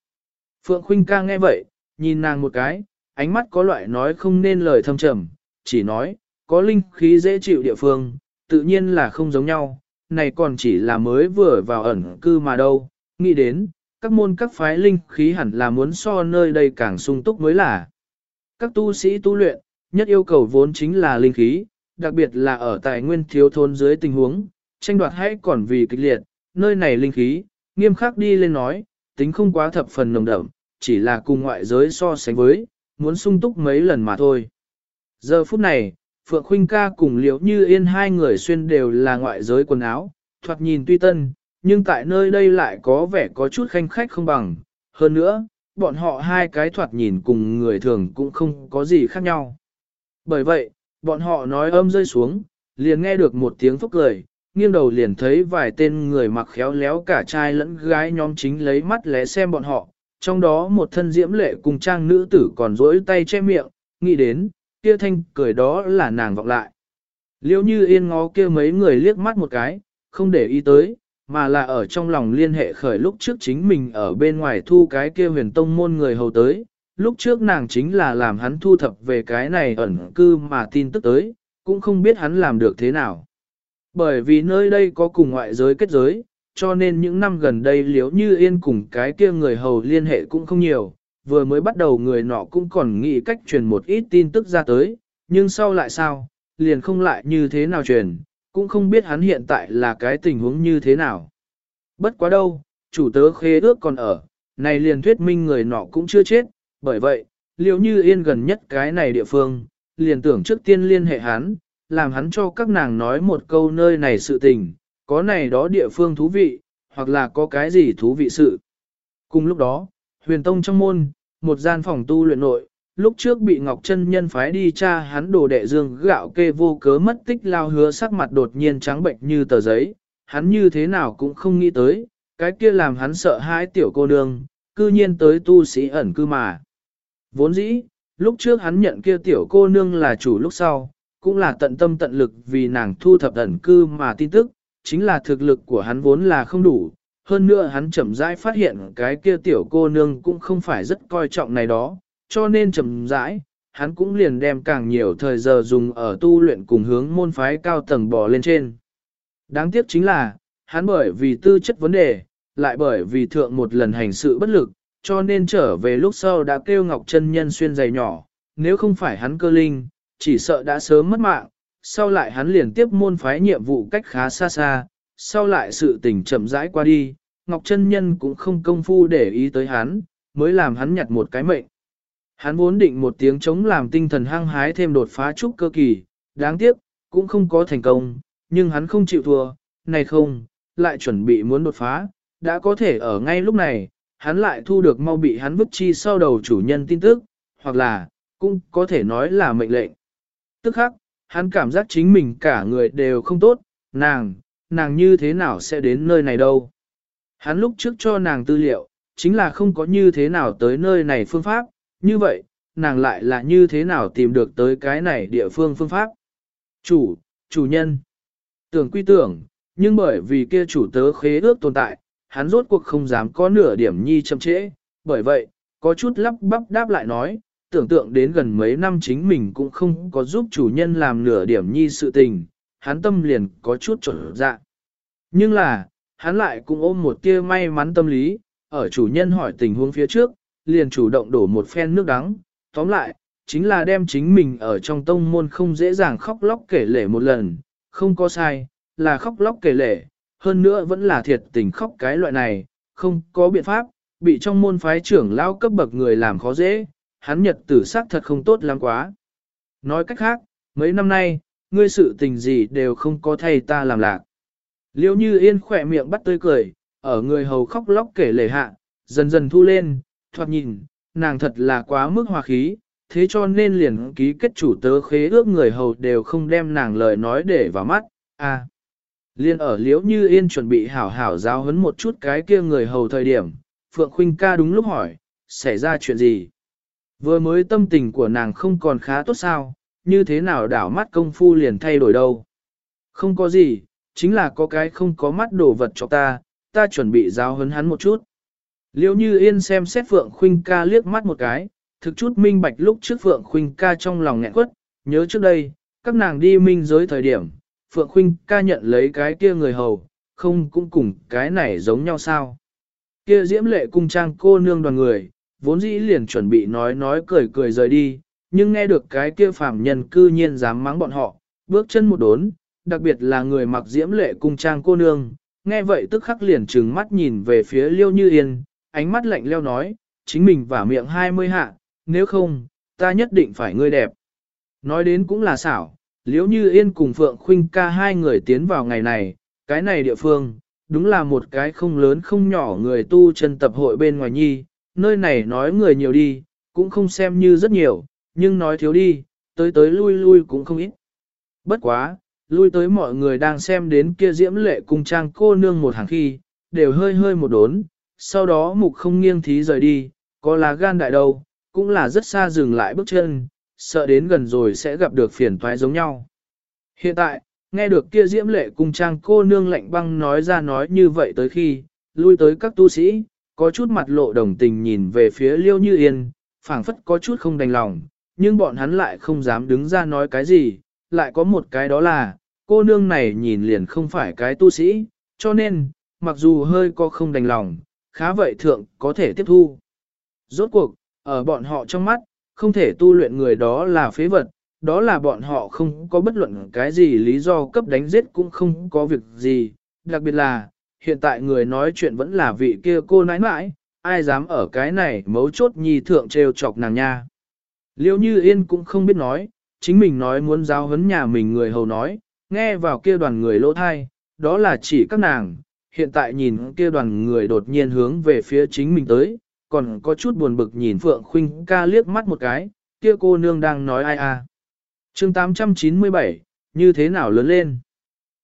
Phượng Khuynh ca nghe vậy, nhìn nàng một cái, ánh mắt có loại nói không nên lời thâm trầm, chỉ nói, có linh khí dễ chịu địa phương, tự nhiên là không giống nhau, này còn chỉ là mới vừa vào ẩn cư mà đâu, nghĩ đến, các môn các phái linh khí hẳn là muốn so nơi đây càng sung túc mới là. Các tu sĩ tu luyện, nhất yêu cầu vốn chính là linh khí, đặc biệt là ở tài nguyên thiếu thôn dưới tình huống, tranh đoạt hay còn vì kịch liệt, nơi này linh khí, nghiêm khắc đi lên nói, tính không quá thập phần nồng đậm, chỉ là cùng ngoại giới so sánh với, muốn sung túc mấy lần mà thôi. Giờ phút này, Phượng Khuynh ca cùng Liễu Như Yên hai người xuyên đều là ngoại giới quần áo, thoạt nhìn tuy tân, nhưng tại nơi đây lại có vẻ có chút khanh khách không bằng. Hơn nữa, bọn họ hai cái thoạt nhìn cùng người thường cũng không có gì khác nhau. Bởi vậy, bọn họ nói âm rơi xuống, liền nghe được một tiếng phốc cười, nghiêng đầu liền thấy vài tên người mặc khéo léo cả trai lẫn gái nhóm chính lấy mắt lé xem bọn họ, trong đó một thân diễm lệ cùng trang nữ tử còn rỗi tay che miệng, nghĩ đến, kia thanh cười đó là nàng vọng lại. Liêu như yên ngó kia mấy người liếc mắt một cái, không để ý tới, mà là ở trong lòng liên hệ khởi lúc trước chính mình ở bên ngoài thu cái kia huyền tông môn người hầu tới. Lúc trước nàng chính là làm hắn thu thập về cái này ẩn cư mà tin tức tới, cũng không biết hắn làm được thế nào. Bởi vì nơi đây có cùng ngoại giới kết giới, cho nên những năm gần đây liếu như yên cùng cái kia người hầu liên hệ cũng không nhiều, vừa mới bắt đầu người nọ cũng còn nghĩ cách truyền một ít tin tức ra tới, nhưng sau lại sao, liền không lại như thế nào truyền, cũng không biết hắn hiện tại là cái tình huống như thế nào. Bất quá đâu, chủ tớ khế ước còn ở, này liền thuyết minh người nọ cũng chưa chết, bởi vậy, liếu như yên gần nhất cái này địa phương, liền tưởng trước tiên liên hệ hắn, làm hắn cho các nàng nói một câu nơi này sự tình, có này đó địa phương thú vị, hoặc là có cái gì thú vị sự. Cùng lúc đó, huyền tông trong môn, một gian phòng tu luyện nội, lúc trước bị Ngọc Chân Nhân phái đi cha hắn đồ đệ dương gạo kê vô cớ mất tích lao hứa sắc mặt đột nhiên trắng bệnh như tờ giấy, hắn như thế nào cũng không nghĩ tới, cái kia làm hắn sợ hãi tiểu cô nương, cư nhiên tới tu sĩ ẩn cư mà. Vốn dĩ, lúc trước hắn nhận kia tiểu cô nương là chủ lúc sau, cũng là tận tâm tận lực vì nàng thu thập ẩn cư mà tin tức, chính là thực lực của hắn vốn là không đủ. Hơn nữa hắn chậm rãi phát hiện cái kia tiểu cô nương cũng không phải rất coi trọng này đó, cho nên chậm rãi, hắn cũng liền đem càng nhiều thời giờ dùng ở tu luyện cùng hướng môn phái cao tầng bò lên trên. Đáng tiếc chính là, hắn bởi vì tư chất vấn đề, lại bởi vì thượng một lần hành sự bất lực, cho nên trở về lúc sau đã kêu Ngọc chân Nhân xuyên giày nhỏ, nếu không phải hắn cơ linh, chỉ sợ đã sớm mất mạng, sau lại hắn liền tiếp môn phái nhiệm vụ cách khá xa xa, sau lại sự tình chậm rãi qua đi, Ngọc chân Nhân cũng không công phu để ý tới hắn, mới làm hắn nhặt một cái mệnh. Hắn vốn định một tiếng chống làm tinh thần hăng hái thêm đột phá trúc cơ kỳ, đáng tiếc, cũng không có thành công, nhưng hắn không chịu thua, này không, lại chuẩn bị muốn đột phá, đã có thể ở ngay lúc này, hắn lại thu được mau bị hắn vứt chi sau đầu chủ nhân tin tức, hoặc là, cũng có thể nói là mệnh lệnh. Tức khắc, hắn cảm giác chính mình cả người đều không tốt, nàng, nàng như thế nào sẽ đến nơi này đâu. Hắn lúc trước cho nàng tư liệu, chính là không có như thế nào tới nơi này phương pháp, như vậy, nàng lại là như thế nào tìm được tới cái này địa phương phương pháp. Chủ, chủ nhân, tưởng quy tưởng, nhưng bởi vì kia chủ tớ khế ước tồn tại, hắn rốt cuộc không dám có nửa điểm nhi chậm trễ, bởi vậy, có chút lắp bắp đáp lại nói, tưởng tượng đến gần mấy năm chính mình cũng không có giúp chủ nhân làm nửa điểm nhi sự tình, hắn tâm liền có chút trở dạ. Nhưng là, hắn lại cũng ôm một tia may mắn tâm lý, ở chủ nhân hỏi tình huống phía trước, liền chủ động đổ một phen nước đắng, tóm lại, chính là đem chính mình ở trong tông môn không dễ dàng khóc lóc kể lể một lần, không có sai, là khóc lóc kể lể, hơn nữa vẫn là thiệt tình khóc cái loại này, không có biện pháp, bị trong môn phái trưởng lao cấp bậc người làm khó dễ, hắn nhật tử xác thật không tốt lắm quá. Nói cách khác, mấy năm nay, ngươi sự tình gì đều không có thay ta làm lạc. Liêu như yên khỏe miệng bắt tươi cười, ở người hầu khóc lóc kể lể hạ, dần dần thu lên, thoạt nhìn, nàng thật là quá mức hòa khí, thế cho nên liền ký kết chủ tớ khế ước người hầu đều không đem nàng lời nói để vào mắt, à. Liên ở liễu như yên chuẩn bị hảo hảo giáo huấn một chút cái kia người hầu thời điểm, Phượng Khuynh ca đúng lúc hỏi, xảy ra chuyện gì? Vừa mới tâm tình của nàng không còn khá tốt sao, như thế nào đảo mắt công phu liền thay đổi đâu? Không có gì, chính là có cái không có mắt đồ vật cho ta, ta chuẩn bị giáo hấn hắn một chút. Liễu như yên xem xét Phượng Khuynh ca liếc mắt một cái, thực chút minh bạch lúc trước Phượng Khuynh ca trong lòng nghẹn quất, nhớ trước đây, các nàng đi minh giới thời điểm, Phượng Khuynh ca nhận lấy cái kia người hầu, không cũng cùng cái này giống nhau sao. Kia diễm lệ cung trang cô nương đoàn người, vốn dĩ liền chuẩn bị nói nói cười cười rời đi, nhưng nghe được cái kia phàm nhân cư nhiên dám mắng bọn họ, bước chân một đốn, đặc biệt là người mặc diễm lệ cung trang cô nương, nghe vậy tức khắc liền trừng mắt nhìn về phía liêu như yên, ánh mắt lạnh leo nói, chính mình và miệng hai mươi hạ, nếu không, ta nhất định phải ngươi đẹp. Nói đến cũng là xảo, Liễu như yên cùng Phượng Khuynh ca hai người tiến vào ngày này, cái này địa phương, đúng là một cái không lớn không nhỏ người tu chân tập hội bên ngoài nhi, nơi này nói người nhiều đi, cũng không xem như rất nhiều, nhưng nói thiếu đi, tới tới lui lui cũng không ít. Bất quá, lui tới mọi người đang xem đến kia diễm lệ cung trang cô nương một hàng khi, đều hơi hơi một đốn, sau đó mục không nghiêng thí rời đi, có lá gan đại đâu, cũng là rất xa dừng lại bước chân, sợ đến gần rồi sẽ gặp được phiền toái giống nhau. Hiện tại, nghe được kia diễm lệ cung trang cô nương lạnh băng nói ra nói như vậy tới khi, lui tới các tu sĩ, có chút mặt lộ đồng tình nhìn về phía liêu như yên, phảng phất có chút không đành lòng, nhưng bọn hắn lại không dám đứng ra nói cái gì, lại có một cái đó là, cô nương này nhìn liền không phải cái tu sĩ, cho nên, mặc dù hơi có không đành lòng, khá vậy thượng có thể tiếp thu. Rốt cuộc, ở bọn họ trong mắt, không thể tu luyện người đó là phế vật, đó là bọn họ không có bất luận cái gì lý do cấp đánh giết cũng không có việc gì, đặc biệt là, hiện tại người nói chuyện vẫn là vị kia cô nãi nãi, ai dám ở cái này mấu chốt nhi thượng trêu chọc nàng nha. Liêu như yên cũng không biết nói, chính mình nói muốn giáo huấn nhà mình người hầu nói, nghe vào kia đoàn người lỗ thai, đó là chỉ các nàng, hiện tại nhìn kia đoàn người đột nhiên hướng về phía chính mình tới, còn có chút buồn bực nhìn Phượng Khuynh ca liếc mắt một cái, kia cô nương đang nói ai à. chương 897, như thế nào lớn lên?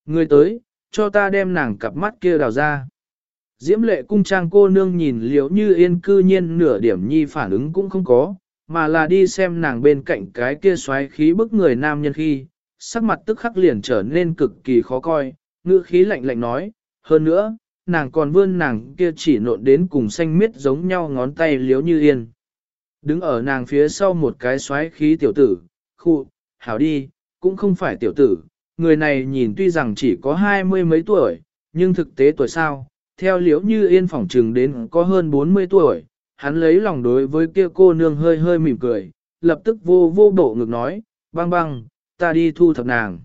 Người tới, cho ta đem nàng cặp mắt kia đào ra. Diễm lệ cung trang cô nương nhìn liếu như yên cư nhiên nửa điểm nhi phản ứng cũng không có, mà là đi xem nàng bên cạnh cái kia xoáy khí bức người nam nhân khi, sắc mặt tức khắc liền trở nên cực kỳ khó coi, ngữ khí lạnh lạnh nói, hơn nữa, nàng còn vươn nàng kia chỉ nộn đến cùng xanh miết giống nhau ngón tay liếu như yên. Đứng ở nàng phía sau một cái xoáy khí tiểu tử, khu, hảo đi, cũng không phải tiểu tử, người này nhìn tuy rằng chỉ có hai mươi mấy tuổi, nhưng thực tế tuổi sao, theo liễu như yên phỏng trừng đến có hơn 40 tuổi, hắn lấy lòng đối với kia cô nương hơi hơi mỉm cười, lập tức vô vô bộ ngực nói, băng băng, ta đi thu thập nàng.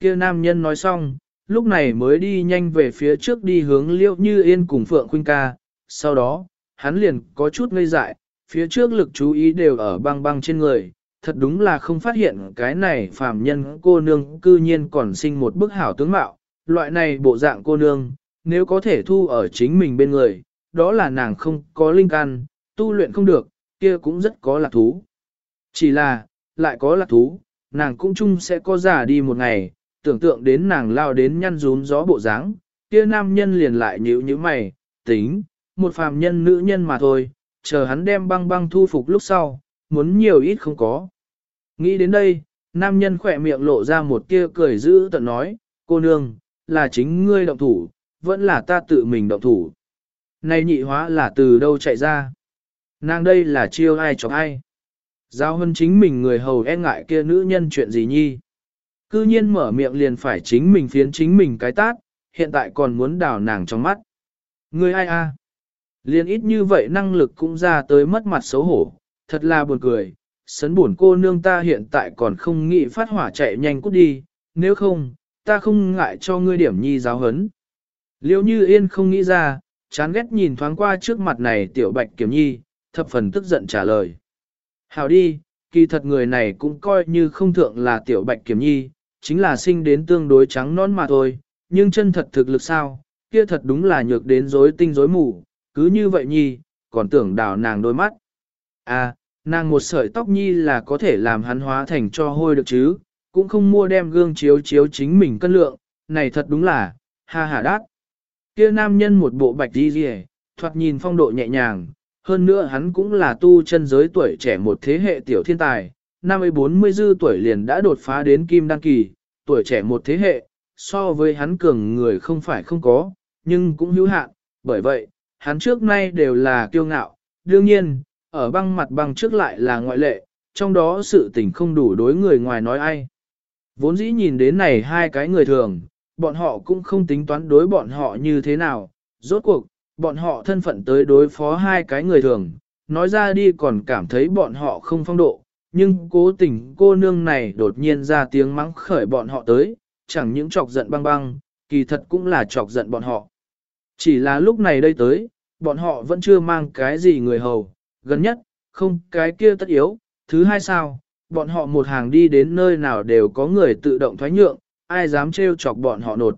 Kia nam nhân nói xong, lúc này mới đi nhanh về phía trước đi hướng liễu như yên cùng Phượng Khuynh ca, sau đó, hắn liền có chút ngây dại, phía trước lực chú ý đều ở băng băng trên người, thật đúng là không phát hiện cái này phàm nhân cô nương cư nhiên còn sinh một bức hảo tướng mạo, loại này bộ dạng cô nương, nếu có thể thu ở chính mình bên người, đó là nàng không có linh căn, tu luyện không được, kia cũng rất có lạc thú. Chỉ là, lại có lạc thú, nàng cũng chung sẽ có già đi một ngày, tưởng tượng đến nàng lao đến nhăn rún gió bộ dáng, kia nam nhân liền lại nhíu như mày, tính, một phàm nhân nữ nhân mà thôi, chờ hắn đem băng băng thu phục lúc sau, muốn nhiều ít không có. Nghĩ đến đây, nam nhân khỏe miệng lộ ra một tia cười giữ tận nói, cô nương, là chính ngươi động thủ, vẫn là ta tự mình động thủ. Này nhị hóa là từ đâu chạy ra? Nàng đây là chiêu ai chọc ai? Giao hân chính mình người hầu e ngại kia nữ nhân chuyện gì nhi? Cư nhiên mở miệng liền phải chính mình phiến chính mình cái tát, hiện tại còn muốn đào nàng trong mắt. Người ai a? Liên ít như vậy năng lực cũng ra tới mất mặt xấu hổ, thật là buồn cười, sấn buồn cô nương ta hiện tại còn không nghĩ phát hỏa chạy nhanh cút đi, nếu không, ta không ngại cho ngươi điểm nhi giáo hấn. Liêu như yên không nghĩ ra, chán ghét nhìn thoáng qua trước mặt này tiểu bạch kiểm nhi, thập phần tức giận trả lời. Hảo đi, kỳ thật người này cũng coi như không thượng là tiểu bạch kiểm nhi, chính là sinh đến tương đối trắng non mà thôi, nhưng chân thật thực lực sao, kia thật đúng là nhược đến rối tinh rối mù, cứ như vậy nhi, còn tưởng đào nàng đôi mắt. À, nàng một sợi tóc nhi là có thể làm hắn hóa thành cho hôi được chứ, cũng không mua đem gương chiếu chiếu chính mình cân lượng, này thật đúng là, ha ha đát. Kia nam nhân một bộ bạch đi rìa, thoạt nhìn phong độ nhẹ nhàng, hơn nữa hắn cũng là tu chân giới tuổi trẻ một thế hệ tiểu thiên tài, năm ấy 40 dư tuổi liền đã đột phá đến kim đăng kỳ, tuổi trẻ một thế hệ, so với hắn cường người không phải không có, nhưng cũng hữu hạn, bởi vậy, hắn trước nay đều là kiêu ngạo, đương nhiên, ở băng mặt băng trước lại là ngoại lệ, trong đó sự tình không đủ đối người ngoài nói ai. Vốn dĩ nhìn đến này hai cái người thường, bọn họ cũng không tính toán đối bọn họ như thế nào, rốt cuộc, bọn họ thân phận tới đối phó hai cái người thường, nói ra đi còn cảm thấy bọn họ không phong độ, nhưng cố tình cô nương này đột nhiên ra tiếng mắng khởi bọn họ tới, chẳng những chọc giận băng băng, kỳ thật cũng là chọc giận bọn họ. Chỉ là lúc này đây tới, bọn họ vẫn chưa mang cái gì người hầu, gần nhất, không cái kia tất yếu, thứ hai sao, bọn họ một hàng đi đến nơi nào đều có người tự động thoái nhượng, ai dám trêu chọc bọn họ nột.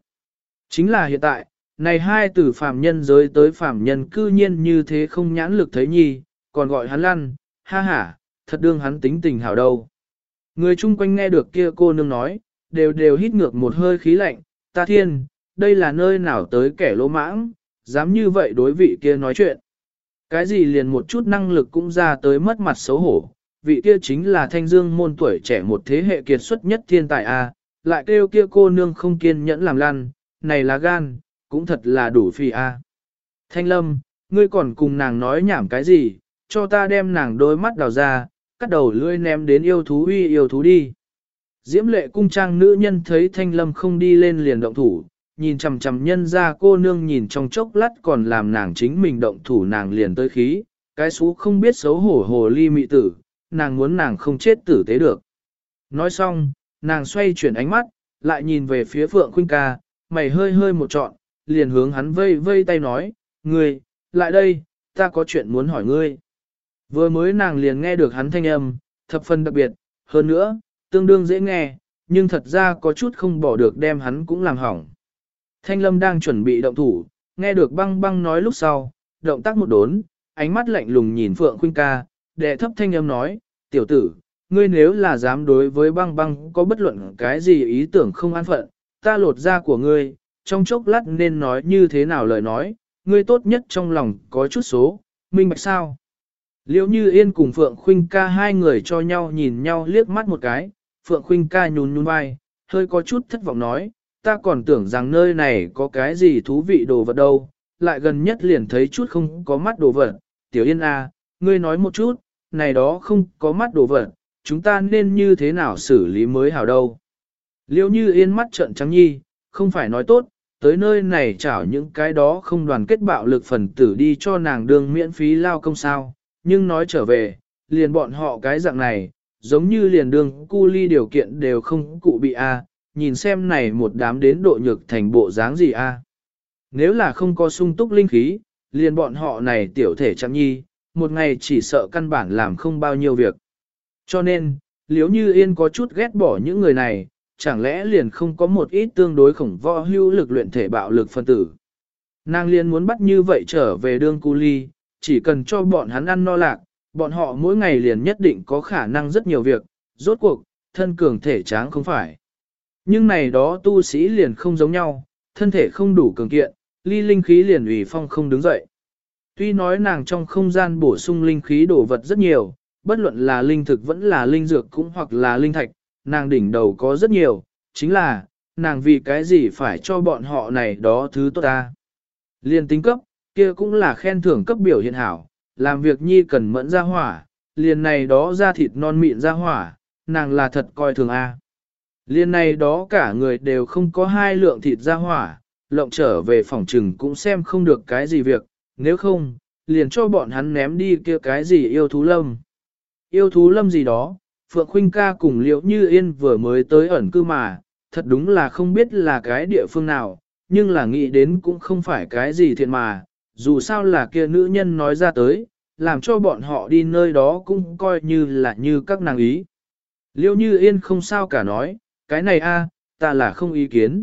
Chính là hiện tại, này hai từ phàm nhân giới tới phàm nhân cư nhiên như thế không nhãn lực thấy nhi, còn gọi hắn lăn, ha ha, thật đương hắn tính tình hảo đâu. Người chung quanh nghe được kia cô nương nói, đều đều hít ngược một hơi khí lạnh, ta thiên, đây là nơi nào tới kẻ lỗ mãng, dám như vậy đối vị kia nói chuyện. Cái gì liền một chút năng lực cũng ra tới mất mặt xấu hổ, vị kia chính là thanh dương môn tuổi trẻ một thế hệ kiệt xuất nhất thiên tài A, lại kêu kia cô nương không kiên nhẫn làm lăn, này là gan, cũng thật là đủ phi A. Thanh lâm, ngươi còn cùng nàng nói nhảm cái gì, cho ta đem nàng đôi mắt đào ra, cắt đầu lưỡi ném đến yêu thú uy yêu thú đi. Diễm lệ cung trang nữ nhân thấy thanh lâm không đi lên liền động thủ, nhìn chằm chằm nhân ra cô nương nhìn trong chốc lát còn làm nàng chính mình động thủ nàng liền tới khí, cái xú không biết xấu hổ hồ ly mị tử, nàng muốn nàng không chết tử tế được. Nói xong, nàng xoay chuyển ánh mắt, lại nhìn về phía Phượng Khuynh ca, mày hơi hơi một trọn, liền hướng hắn vây vây tay nói, ngươi, lại đây, ta có chuyện muốn hỏi ngươi. Vừa mới nàng liền nghe được hắn thanh âm, thập phần đặc biệt, hơn nữa, tương đương dễ nghe, nhưng thật ra có chút không bỏ được đem hắn cũng làm hỏng. Thanh lâm đang chuẩn bị động thủ, nghe được băng băng nói lúc sau, động tác một đốn, ánh mắt lạnh lùng nhìn Phượng Khuynh ca, đệ thấp thanh âm nói, tiểu tử, ngươi nếu là dám đối với băng băng có bất luận cái gì ý tưởng không an phận, ta lột da của ngươi, trong chốc lát nên nói như thế nào lời nói, ngươi tốt nhất trong lòng có chút số, minh bạch sao. Liễu như yên cùng Phượng Khuynh ca hai người cho nhau nhìn nhau liếc mắt một cái, Phượng Khuynh ca nhún nhún vai, hơi có chút thất vọng nói, ta còn tưởng rằng nơi này có cái gì thú vị đồ vật đâu, lại gần nhất liền thấy chút không có mắt đồ vật, tiểu yên a, à, ngươi nói một chút, này đó không có mắt đồ vật, chúng ta nên như thế nào xử lý mới hảo đâu. Liêu như yên mắt trợn trắng nhi, không phải nói tốt, tới nơi này chảo những cái đó không đoàn kết bạo lực phần tử đi cho nàng đường miễn phí lao công sao, nhưng nói trở về, liền bọn họ cái dạng này, giống như liền đường cu ly điều kiện đều không cụ bị a nhìn xem này một đám đến độ nhược thành bộ dáng gì a Nếu là không có sung túc linh khí, liền bọn họ này tiểu thể chăm nhi, một ngày chỉ sợ căn bản làm không bao nhiêu việc. Cho nên, liếu như yên có chút ghét bỏ những người này, chẳng lẽ liền không có một ít tương đối khổng võ hưu lực luyện thể bạo lực phân tử. Nàng liền muốn bắt như vậy trở về đương cu ly, chỉ cần cho bọn hắn ăn no lạc, bọn họ mỗi ngày liền nhất định có khả năng rất nhiều việc, rốt cuộc, thân cường thể tráng không phải. Nhưng này đó tu sĩ liền không giống nhau, thân thể không đủ cường kiện, ly linh khí liền ủy phong không đứng dậy. Tuy nói nàng trong không gian bổ sung linh khí đổ vật rất nhiều, bất luận là linh thực vẫn là linh dược cũng hoặc là linh thạch, nàng đỉnh đầu có rất nhiều, chính là, nàng vì cái gì phải cho bọn họ này đó thứ tốt ta. Liên tính cấp, kia cũng là khen thưởng cấp biểu hiện hảo, làm việc nhi cần mẫn ra hỏa, liền này đó ra thịt non mịn ra hỏa, nàng là thật coi thường a. Liên này đó cả người đều không có hai lượng thịt ra hỏa, lộng trở về phòng trừng cũng xem không được cái gì việc, nếu không, liền cho bọn hắn ném đi kia cái gì yêu thú lâm. Yêu thú lâm gì đó, Phượng Khuynh ca cùng Liễu Như Yên vừa mới tới ẩn cư mà, thật đúng là không biết là cái địa phương nào, nhưng là nghĩ đến cũng không phải cái gì thiện mà, dù sao là kia nữ nhân nói ra tới, làm cho bọn họ đi nơi đó cũng coi như là như các nàng ý. Liễu Như Yên không sao cả nói, cái này a, ta là không ý kiến.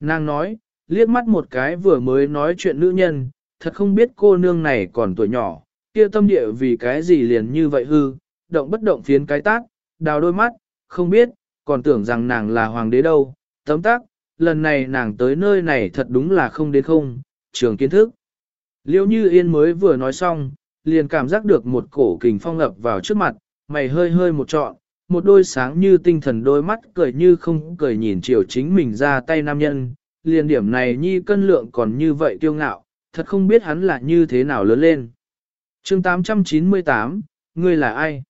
Nàng nói, liếc mắt một cái vừa mới nói chuyện nữ nhân, thật không biết cô nương này còn tuổi nhỏ, kia tâm địa vì cái gì liền như vậy hư, động bất động phiến cái tác, đào đôi mắt, không biết, còn tưởng rằng nàng là hoàng đế đâu, tấm tác, lần này nàng tới nơi này thật đúng là không đến không, trường kiến thức. Liêu như yên mới vừa nói xong, liền cảm giác được một cổ kình phong ập vào trước mặt, mày hơi hơi một trọn, một đôi sáng như tinh thần đôi mắt cười như không cười nhìn chiều chính mình ra tay nam nhân, liền điểm này nhi cân lượng còn như vậy tiêu ngạo, thật không biết hắn là như thế nào lớn lên. chương 898, ngươi là ai?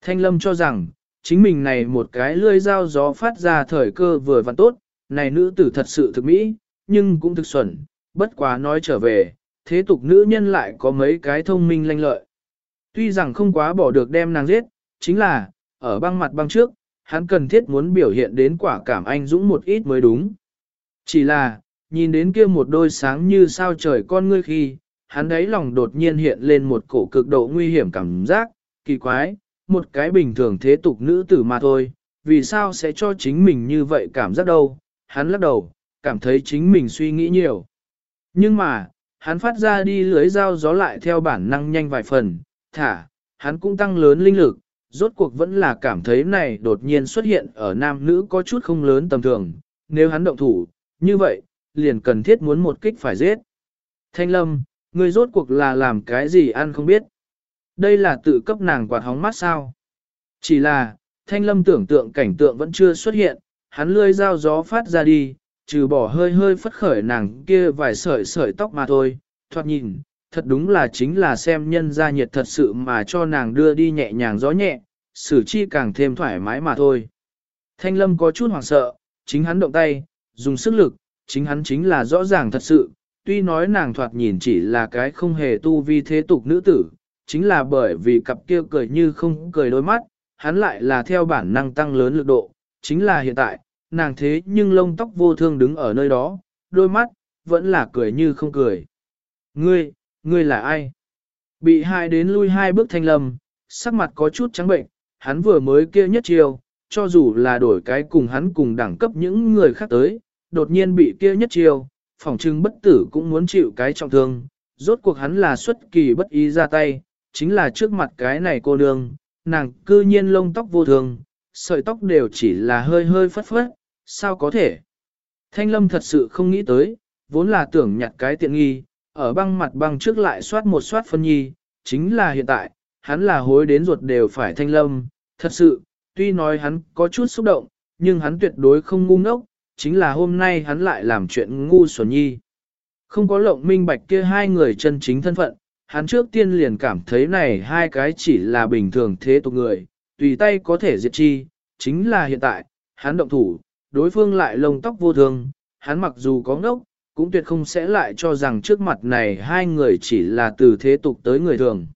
Thanh Lâm cho rằng, chính mình này một cái lươi dao gió phát ra thời cơ vừa vặn tốt, này nữ tử thật sự thực mỹ, nhưng cũng thực xuẩn, bất quá nói trở về, thế tục nữ nhân lại có mấy cái thông minh lanh lợi. Tuy rằng không quá bỏ được đem nàng giết, chính là, ở băng mặt băng trước, hắn cần thiết muốn biểu hiện đến quả cảm anh dũng một ít mới đúng. Chỉ là, nhìn đến kia một đôi sáng như sao trời con ngươi khi, hắn đấy lòng đột nhiên hiện lên một cổ cực độ nguy hiểm cảm giác, kỳ quái, một cái bình thường thế tục nữ tử mà thôi, vì sao sẽ cho chính mình như vậy cảm giác đâu, hắn lắc đầu, cảm thấy chính mình suy nghĩ nhiều. Nhưng mà, hắn phát ra đi lưới dao gió lại theo bản năng nhanh vài phần, thả, hắn cũng tăng lớn linh lực, rốt cuộc vẫn là cảm thấy này đột nhiên xuất hiện ở nam nữ có chút không lớn tầm thường, nếu hắn động thủ, như vậy, liền cần thiết muốn một kích phải giết. Thanh lâm, người rốt cuộc là làm cái gì ăn không biết. Đây là tự cấp nàng quạt hóng mát sao. Chỉ là, thanh lâm tưởng tượng cảnh tượng vẫn chưa xuất hiện, hắn lươi dao gió phát ra đi, trừ bỏ hơi hơi phất khởi nàng kia vài sợi sợi tóc mà thôi, thoạt nhìn, thật đúng là chính là xem nhân ra nhiệt thật sự mà cho nàng đưa đi nhẹ nhàng gió nhẹ, xử chi càng thêm thoải mái mà thôi. Thanh lâm có chút hoảng sợ, chính hắn động tay, dùng sức lực, chính hắn chính là rõ ràng thật sự, tuy nói nàng thoạt nhìn chỉ là cái không hề tu vi thế tục nữ tử, chính là bởi vì cặp kia cười như không cười đôi mắt, hắn lại là theo bản năng tăng lớn lực độ, chính là hiện tại, nàng thế nhưng lông tóc vô thương đứng ở nơi đó, đôi mắt, vẫn là cười như không cười. Ngươi, ngươi là ai? Bị hai đến lui hai bước thanh lâm, sắc mặt có chút trắng bệnh, hắn vừa mới kia nhất chiêu, cho dù là đổi cái cùng hắn cùng đẳng cấp những người khác tới, đột nhiên bị kia nhất chiêu, phỏng trưng bất tử cũng muốn chịu cái trọng thương, rốt cuộc hắn là xuất kỳ bất ý ra tay, chính là trước mặt cái này cô nương, nàng cư nhiên lông tóc vô thường, sợi tóc đều chỉ là hơi hơi phất phất, sao có thể? Thanh lâm thật sự không nghĩ tới, vốn là tưởng nhặt cái tiện nghi, ở băng mặt băng trước lại soát một soát phân nhi, chính là hiện tại, hắn là hối đến ruột đều phải thanh lâm, thật sự, tuy nói hắn có chút xúc động, nhưng hắn tuyệt đối không ngu ngốc, chính là hôm nay hắn lại làm chuyện ngu xuẩn nhi. Không có lộng minh bạch kia hai người chân chính thân phận, hắn trước tiên liền cảm thấy này hai cái chỉ là bình thường thế tục người, tùy tay có thể diệt chi, chính là hiện tại, hắn động thủ, đối phương lại lông tóc vô thường, hắn mặc dù có ngốc, cũng tuyệt không sẽ lại cho rằng trước mặt này hai người chỉ là từ thế tục tới người thường.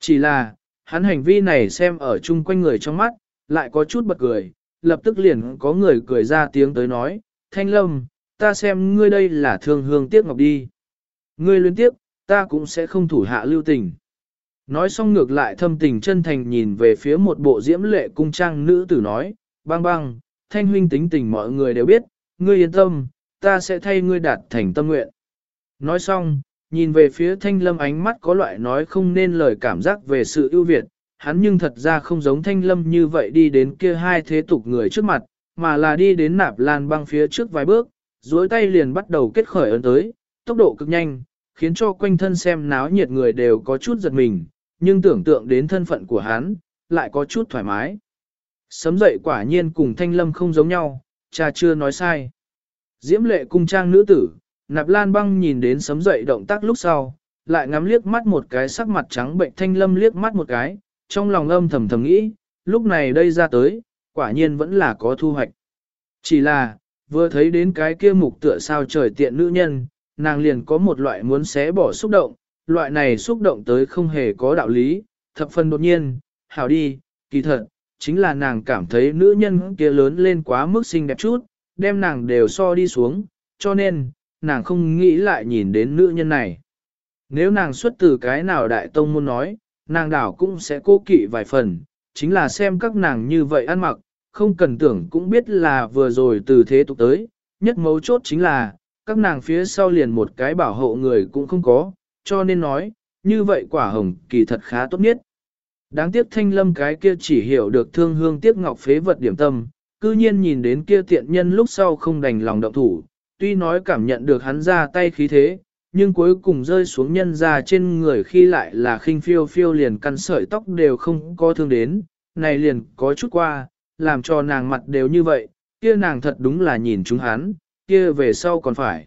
Chỉ là, hắn hành vi này xem ở chung quanh người trong mắt, lại có chút bật cười, lập tức liền có người cười ra tiếng tới nói, Thanh Lâm, ta xem ngươi đây là thương hương tiếc ngọc đi. Ngươi liên tiếp, ta cũng sẽ không thủ hạ lưu tình. Nói xong ngược lại thâm tình chân thành nhìn về phía một bộ diễm lệ cung trang nữ tử nói, băng băng, thanh huynh tính tình mọi người đều biết, ngươi yên tâm, ta sẽ thay ngươi đạt thành tâm nguyện. Nói xong, nhìn về phía thanh lâm ánh mắt có loại nói không nên lời cảm giác về sự ưu việt, hắn nhưng thật ra không giống thanh lâm như vậy đi đến kia hai thế tục người trước mặt, mà là đi đến nạp lan băng phía trước vài bước, duỗi tay liền bắt đầu kết khởi ấn tới, tốc độ cực nhanh, khiến cho quanh thân xem náo nhiệt người đều có chút giật mình, nhưng tưởng tượng đến thân phận của hắn, lại có chút thoải mái. Sấm dậy quả nhiên cùng thanh lâm không giống nhau, cha chưa nói sai. Diễm lệ cung trang nữ tử, nạp lan băng nhìn đến sấm dậy động tác lúc sau, lại ngắm liếc mắt một cái sắc mặt trắng bệnh thanh lâm liếc mắt một cái, trong lòng âm thầm thầm nghĩ, lúc này đây ra tới, quả nhiên vẫn là có thu hoạch. Chỉ là, vừa thấy đến cái kia mục tựa sao trời tiện nữ nhân, nàng liền có một loại muốn xé bỏ xúc động, loại này xúc động tới không hề có đạo lý, thập phần đột nhiên, hảo đi, kỳ thật, chính là nàng cảm thấy nữ nhân kia lớn lên quá mức xinh đẹp chút, đem nàng đều so đi xuống, cho nên, nàng không nghĩ lại nhìn đến nữ nhân này. Nếu nàng xuất từ cái nào đại tông muốn nói, nàng đảo cũng sẽ cố kỵ vài phần, chính là xem các nàng như vậy ăn mặc, không cần tưởng cũng biết là vừa rồi từ thế tục tới, nhất mấu chốt chính là, các nàng phía sau liền một cái bảo hộ người cũng không có, cho nên nói, như vậy quả hồng kỳ thật khá tốt nhất. Đáng tiếc thanh lâm cái kia chỉ hiểu được thương hương tiếc ngọc phế vật điểm tâm, cư nhiên nhìn đến kia tiện nhân lúc sau không đành lòng động thủ, tuy nói cảm nhận được hắn ra tay khí thế, nhưng cuối cùng rơi xuống nhân ra trên người khi lại là khinh phiêu phiêu liền căn sợi tóc đều không có thương đến, này liền có chút qua, làm cho nàng mặt đều như vậy, kia nàng thật đúng là nhìn chúng hắn, kia về sau còn phải.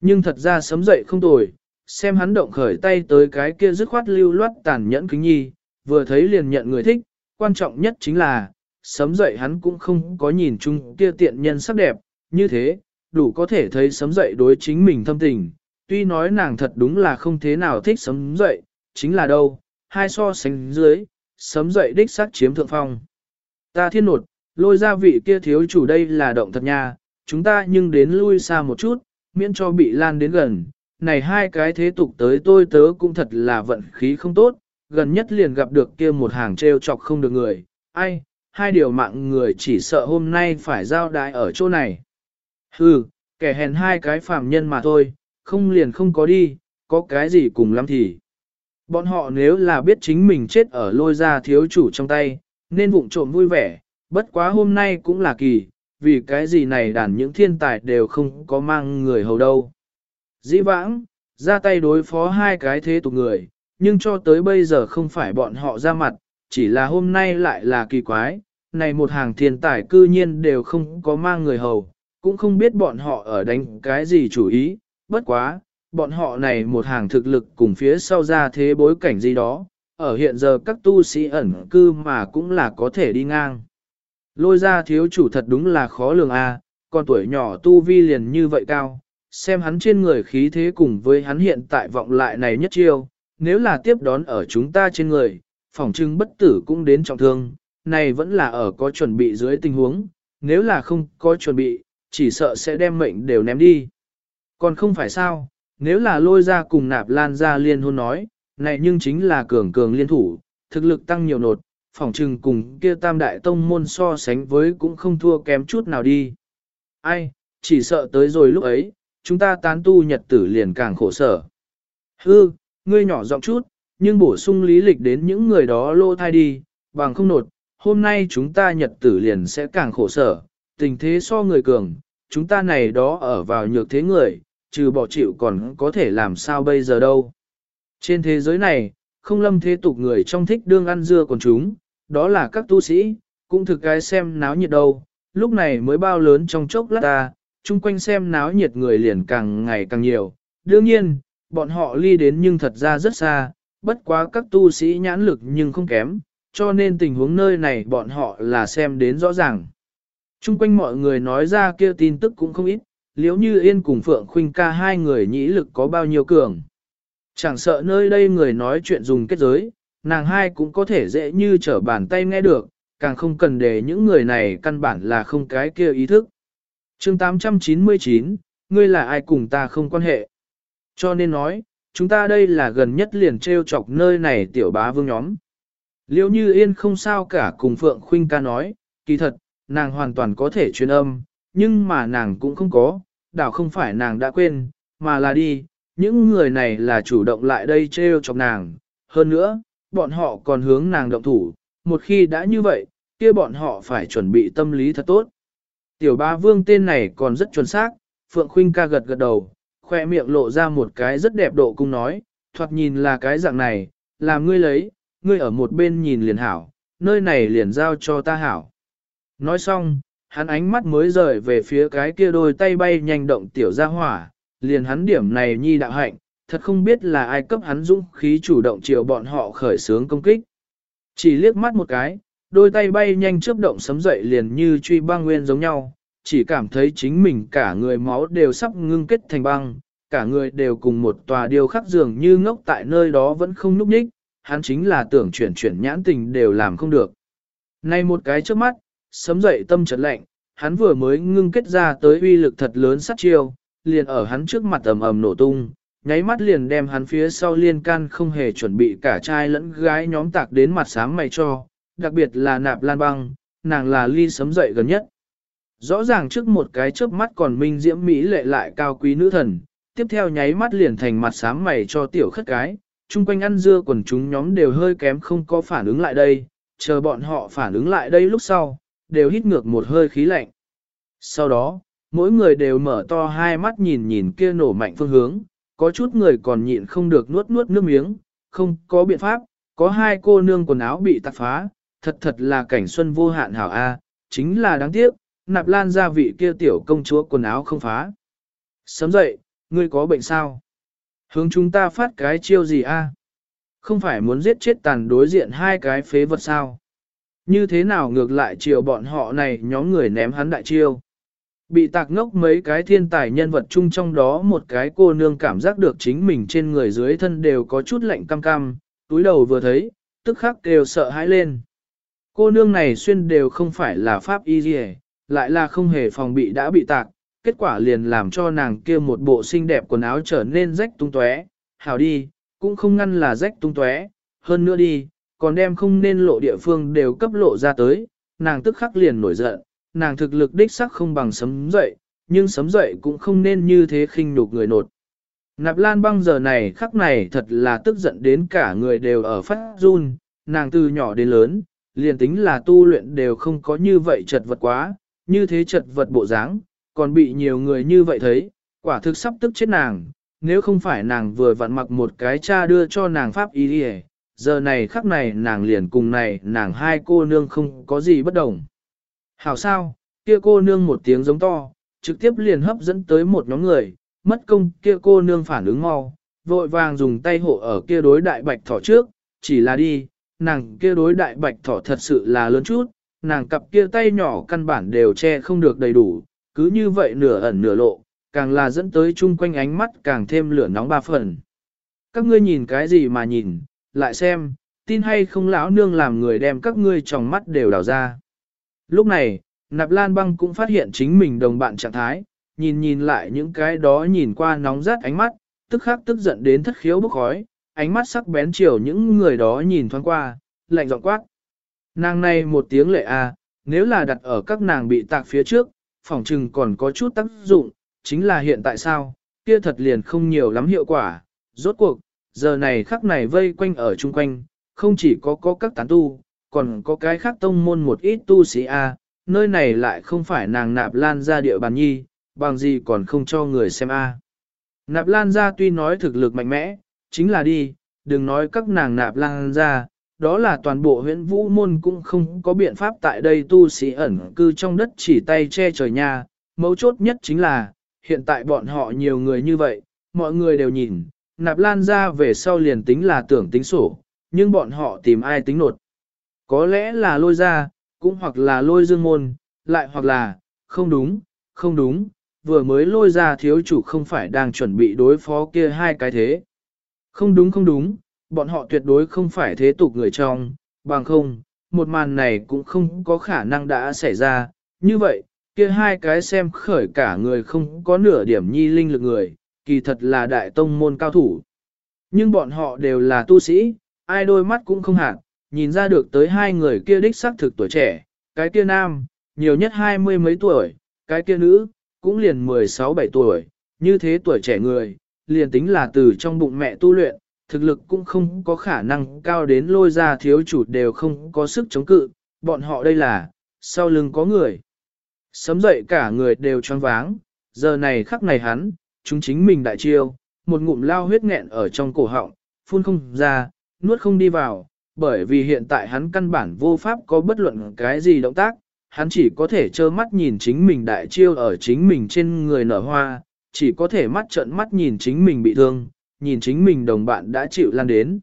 Nhưng thật ra sấm dậy không tồi, xem hắn động khởi tay tới cái kia dứt khoát lưu loát tàn nhẫn kính nhi, vừa thấy liền nhận người thích, quan trọng nhất chính là, sấm dậy hắn cũng không có nhìn chung kia tiện nhân sắc đẹp, như thế, đủ có thể thấy sấm dậy đối chính mình thâm tình, tuy nói nàng thật đúng là không thế nào thích sấm dậy, chính là đâu, hai so sánh dưới, sấm dậy đích xác chiếm thượng phong. Ta thiên nột, lôi ra vị kia thiếu chủ đây là động thật nha, chúng ta nhưng đến lui xa một chút, miễn cho bị lan đến gần. Này hai cái thế tục tới tôi tớ cũng thật là vận khí không tốt, gần nhất liền gặp được kia một hàng treo chọc không được người. Ai, hai điều mạng người chỉ sợ hôm nay phải giao đại ở chỗ này. Hừ, kẻ hèn hai cái phàm nhân mà thôi, không liền không có đi, có cái gì cùng lắm thì. Bọn họ nếu là biết chính mình chết ở lôi ra thiếu chủ trong tay, nên vụng trộm vui vẻ, bất quá hôm nay cũng là kỳ, vì cái gì này đàn những thiên tài đều không có mang người hầu đâu. Dĩ vãng, ra tay đối phó hai cái thế tục người, nhưng cho tới bây giờ không phải bọn họ ra mặt, chỉ là hôm nay lại là kỳ quái, này một hàng thiên tài cư nhiên đều không có mang người hầu, cũng không biết bọn họ ở đánh cái gì chủ ý, bất quá, bọn họ này một hàng thực lực cùng phía sau ra thế bối cảnh gì đó, ở hiện giờ các tu sĩ ẩn cư mà cũng là có thể đi ngang. Lôi ra thiếu chủ thật đúng là khó lường a, à, còn tuổi nhỏ tu vi liền như vậy cao, xem hắn trên người khí thế cùng với hắn hiện tại vọng lại này nhất chiêu, nếu là tiếp đón ở chúng ta trên người, phỏng chừng bất tử cũng đến trọng thương, này vẫn là ở có chuẩn bị dưới tình huống, nếu là không có chuẩn bị, chỉ sợ sẽ đem mệnh đều ném đi. Còn không phải sao, nếu là lôi ra cùng nạp lan ra liên hôn nói, này nhưng chính là cường cường liên thủ, thực lực tăng nhiều nột, phỏng chừng cùng kia tam đại tông môn so sánh với cũng không thua kém chút nào đi. Ai, chỉ sợ tới rồi lúc ấy, chúng ta tán tu nhật tử liền càng khổ sở. Hư, ngươi nhỏ giọng chút, nhưng bổ sung lý lịch đến những người đó lô thai đi, bằng không nột, hôm nay chúng ta nhật tử liền sẽ càng khổ sở, tình thế so người cường, chúng ta này đó ở vào nhược thế người, trừ bỏ chịu còn có thể làm sao bây giờ đâu. Trên thế giới này, không lâm thế tục người trong thích đương ăn dưa còn chúng, đó là các tu sĩ, cũng thực cái xem náo nhiệt đâu, lúc này mới bao lớn trong chốc lát ta, chung quanh xem náo nhiệt người liền càng ngày càng nhiều. Đương nhiên, bọn họ ly đến nhưng thật ra rất xa, bất quá các tu sĩ nhãn lực nhưng không kém, cho nên tình huống nơi này bọn họ là xem đến rõ ràng. Trung quanh mọi người nói ra kia tin tức cũng không ít, liếu như yên cùng Phượng Khuynh ca hai người nhĩ lực có bao nhiêu cường. Chẳng sợ nơi đây người nói chuyện dùng kết giới, nàng hai cũng có thể dễ như trở bàn tay nghe được, càng không cần để những người này căn bản là không cái kia ý thức. chương 899, ngươi là ai cùng ta không quan hệ. Cho nên nói, chúng ta đây là gần nhất liền treo chọc nơi này tiểu bá vương nhóm. Liêu như yên không sao cả cùng Phượng Khuynh ca nói, kỳ thật, nàng hoàn toàn có thể truyền âm, nhưng mà nàng cũng không có, đảo không phải nàng đã quên, mà là đi, những người này là chủ động lại đây treo chọc nàng. Hơn nữa, bọn họ còn hướng nàng động thủ, một khi đã như vậy, kia bọn họ phải chuẩn bị tâm lý thật tốt. Tiểu ba vương tên này còn rất chuẩn xác, Phượng Khuynh ca gật gật đầu, khoe miệng lộ ra một cái rất đẹp độ cung nói, thoạt nhìn là cái dạng này, làm ngươi lấy, ngươi ở một bên nhìn liền hảo, nơi này liền giao cho ta hảo. Nói xong, hắn ánh mắt mới rời về phía cái kia đôi tay bay nhanh động tiểu ra hỏa, liền hắn điểm này nhi đạo hạnh, thật không biết là ai cấp hắn dũng khí chủ động chiều bọn họ khởi sướng công kích. Chỉ liếc mắt một cái, đôi tay bay nhanh chớp động sấm dậy liền như truy băng nguyên giống nhau, chỉ cảm thấy chính mình cả người máu đều sắp ngưng kết thành băng, cả người đều cùng một tòa điêu khắc dường như ngốc tại nơi đó vẫn không núp nhích, hắn chính là tưởng chuyển chuyển nhãn tình đều làm không được. Nay một cái trước mắt, sấm dậy tâm chợt lạnh, hắn vừa mới ngưng kết ra tới uy lực thật lớn sát chiêu, liền ở hắn trước mặt ầm ầm nổ tung, nháy mắt liền đem hắn phía sau liên can không hề chuẩn bị cả trai lẫn gái nhóm tạc đến mặt sáng mày cho, đặc biệt là nạp lan băng, nàng là ly sấm dậy gần nhất. Rõ ràng trước một cái chớp mắt còn minh diễm mỹ lệ lại cao quý nữ thần, tiếp theo nháy mắt liền thành mặt xám mày cho tiểu khất cái, chung quanh ăn dưa quần chúng nhóm đều hơi kém không có phản ứng lại đây, chờ bọn họ phản ứng lại đây lúc sau, đều hít ngược một hơi khí lạnh. Sau đó, mỗi người đều mở to hai mắt nhìn nhìn kia nổ mạnh phương hướng, có chút người còn nhịn không được nuốt nuốt nước miếng, không có biện pháp, có hai cô nương quần áo bị tạc phá, thật thật là cảnh xuân vô hạn hảo A, chính là đáng tiếc, nạp lan gia vị kia tiểu công chúa quần áo không phá. Sớm dậy, ngươi có bệnh sao? Hướng chúng ta phát cái chiêu gì a? Không phải muốn giết chết tàn đối diện hai cái phế vật sao? Như thế nào ngược lại chiều bọn họ này nhóm người ném hắn đại chiêu? Bị tạc ngốc mấy cái thiên tài nhân vật chung trong đó một cái cô nương cảm giác được chính mình trên người dưới thân đều có chút lạnh cam cam, túi đầu vừa thấy, tức khắc đều sợ hãi lên. Cô nương này xuyên đều không phải là pháp y gì, lại là không hề phòng bị đã bị tạc, kết quả liền làm cho nàng kia một bộ xinh đẹp quần áo trở nên rách tung tóe. Hảo đi, cũng không ngăn là rách tung tóe, hơn nữa đi, còn đem không nên lộ địa phương đều cấp lộ ra tới, nàng tức khắc liền nổi giận, nàng thực lực đích sắc không bằng sấm dậy, nhưng sấm dậy cũng không nên như thế khinh nhục người nột. Nạp lan băng giờ này khắc này thật là tức giận đến cả người đều ở phát run, nàng từ nhỏ đến lớn, liền tính là tu luyện đều không có như vậy chật vật quá, như thế chật vật bộ dáng, còn bị nhiều người như vậy thấy, quả thực sắp tức chết nàng, nếu không phải nàng vừa vặn mặc một cái cha đưa cho nàng pháp y đi giờ này khắc này nàng liền cùng này nàng hai cô nương không có gì bất đồng. Hảo sao, kia cô nương một tiếng giống to, trực tiếp liền hấp dẫn tới một nhóm người, mất công kia cô nương phản ứng mau, vội vàng dùng tay hộ ở kia đối đại bạch thỏ trước, chỉ là đi, nàng kia đối đại bạch thỏ thật sự là lớn chút, nàng cặp kia tay nhỏ căn bản đều che không được đầy đủ, cứ như vậy nửa ẩn nửa lộ, càng là dẫn tới chung quanh ánh mắt càng thêm lửa nóng ba phần. Các ngươi nhìn cái gì mà nhìn, lại xem, tin hay không lão nương làm người đem các ngươi trong mắt đều đào ra. Lúc này, Nạp Lan Băng cũng phát hiện chính mình đồng bạn trạng thái, nhìn nhìn lại những cái đó nhìn qua nóng rát ánh mắt, tức khắc tức giận đến thất khiếu bốc khói, ánh mắt sắc bén chiều những người đó nhìn thoáng qua, lạnh giọng quát. Nàng này một tiếng lệ a, à, nếu là đặt ở các nàng bị tạc phía trước, phỏng chừng còn có chút tác dụng, chính là hiện tại sao, kia thật liền không nhiều lắm hiệu quả. Rốt cuộc, giờ này khắc này vây quanh ở chung quanh, không chỉ có có các tán tu, còn có cái khác tông môn một ít tu sĩ A, nơi này lại không phải nàng nạp lan ra địa bàn nhi, bằng gì còn không cho người xem A. Nạp lan ra tuy nói thực lực mạnh mẽ, chính là đi, đừng nói các nàng nạp lan ra, đó là toàn bộ huyện vũ môn cũng không có biện pháp tại đây tu sĩ ẩn cư trong đất chỉ tay che trời nhà mấu chốt nhất chính là, hiện tại bọn họ nhiều người như vậy, mọi người đều nhìn, nạp lan ra về sau liền tính là tưởng tính sổ, nhưng bọn họ tìm ai tính nột. Có lẽ là lôi ra, cũng hoặc là lôi dương môn, lại hoặc là, không đúng, không đúng, vừa mới lôi ra thiếu chủ không phải đang chuẩn bị đối phó kia hai cái thế. Không đúng không đúng, bọn họ tuyệt đối không phải thế tục người trong, bằng không, một màn này cũng không có khả năng đã xảy ra, như vậy, kia hai cái xem khởi cả người không có nửa điểm nhi linh lực người, kỳ thật là đại tông môn cao thủ. Nhưng bọn họ đều là tu sĩ, ai đôi mắt cũng không hạn, nhìn ra được tới hai người kia đích xác thực tuổi trẻ, cái kia nam, nhiều nhất hai mươi mấy tuổi, cái kia nữ, cũng liền 16-17 tuổi, như thế tuổi trẻ người, liền tính là từ trong bụng mẹ tu luyện, thực lực cũng không có khả năng cao đến lôi ra thiếu chủ đều không có sức chống cự, bọn họ đây là, sau lưng có người. Sấm dậy cả người đều choáng váng, giờ này khắc này hắn, chúng chính mình đại chiêu, một ngụm lao huyết nghẹn ở trong cổ họng, phun không ra, nuốt không đi vào, bởi vì hiện tại hắn căn bản vô pháp có bất luận cái gì động tác, hắn chỉ có thể trơ mắt nhìn chính mình đại chiêu ở chính mình trên người nở hoa, chỉ có thể mắt trợn mắt nhìn chính mình bị thương, nhìn chính mình đồng bạn đã chịu lan đến.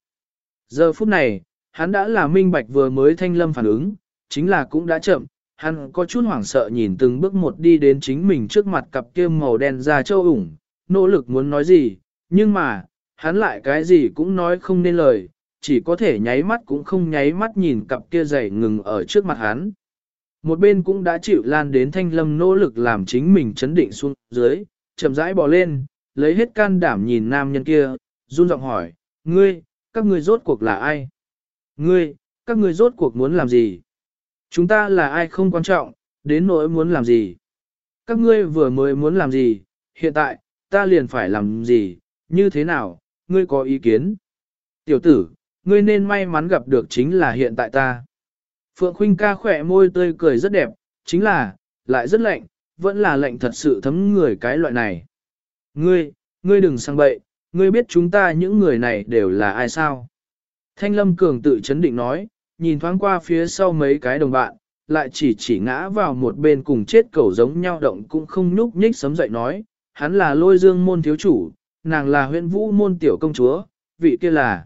Giờ phút này, hắn đã là minh bạch vừa mới thanh lâm phản ứng, chính là cũng đã chậm, hắn có chút hoảng sợ nhìn từng bước một đi đến chính mình trước mặt cặp kia màu đen da châu ủng, nỗ lực muốn nói gì, nhưng mà, hắn lại cái gì cũng nói không nên lời, chỉ có thể nháy mắt cũng không nháy mắt nhìn cặp kia dày ngừng ở trước mặt hắn. Một bên cũng đã chịu lan đến thanh lâm nỗ lực làm chính mình chấn định xuống dưới, chậm rãi bò lên, lấy hết can đảm nhìn nam nhân kia, run giọng hỏi, ngươi, các ngươi rốt cuộc là ai? Ngươi, các ngươi rốt cuộc muốn làm gì? Chúng ta là ai không quan trọng, đến nỗi muốn làm gì? Các ngươi vừa mới muốn làm gì, hiện tại, ta liền phải làm gì, như thế nào, ngươi có ý kiến? Tiểu tử, ngươi nên may mắn gặp được chính là hiện tại ta. Phượng Khuynh ca khỏe môi tươi cười rất đẹp, chính là, lại rất lạnh, vẫn là lạnh thật sự thấm người cái loại này. Ngươi, ngươi đừng sang bậy, ngươi biết chúng ta những người này đều là ai sao? Thanh Lâm Cường tự chấn định nói, nhìn thoáng qua phía sau mấy cái đồng bạn, lại chỉ chỉ ngã vào một bên cùng chết cẩu giống nhau động cũng không nhúc nhích sấm dậy nói, hắn là lôi dương môn thiếu chủ, nàng là huyện vũ môn tiểu công chúa, vị kia là.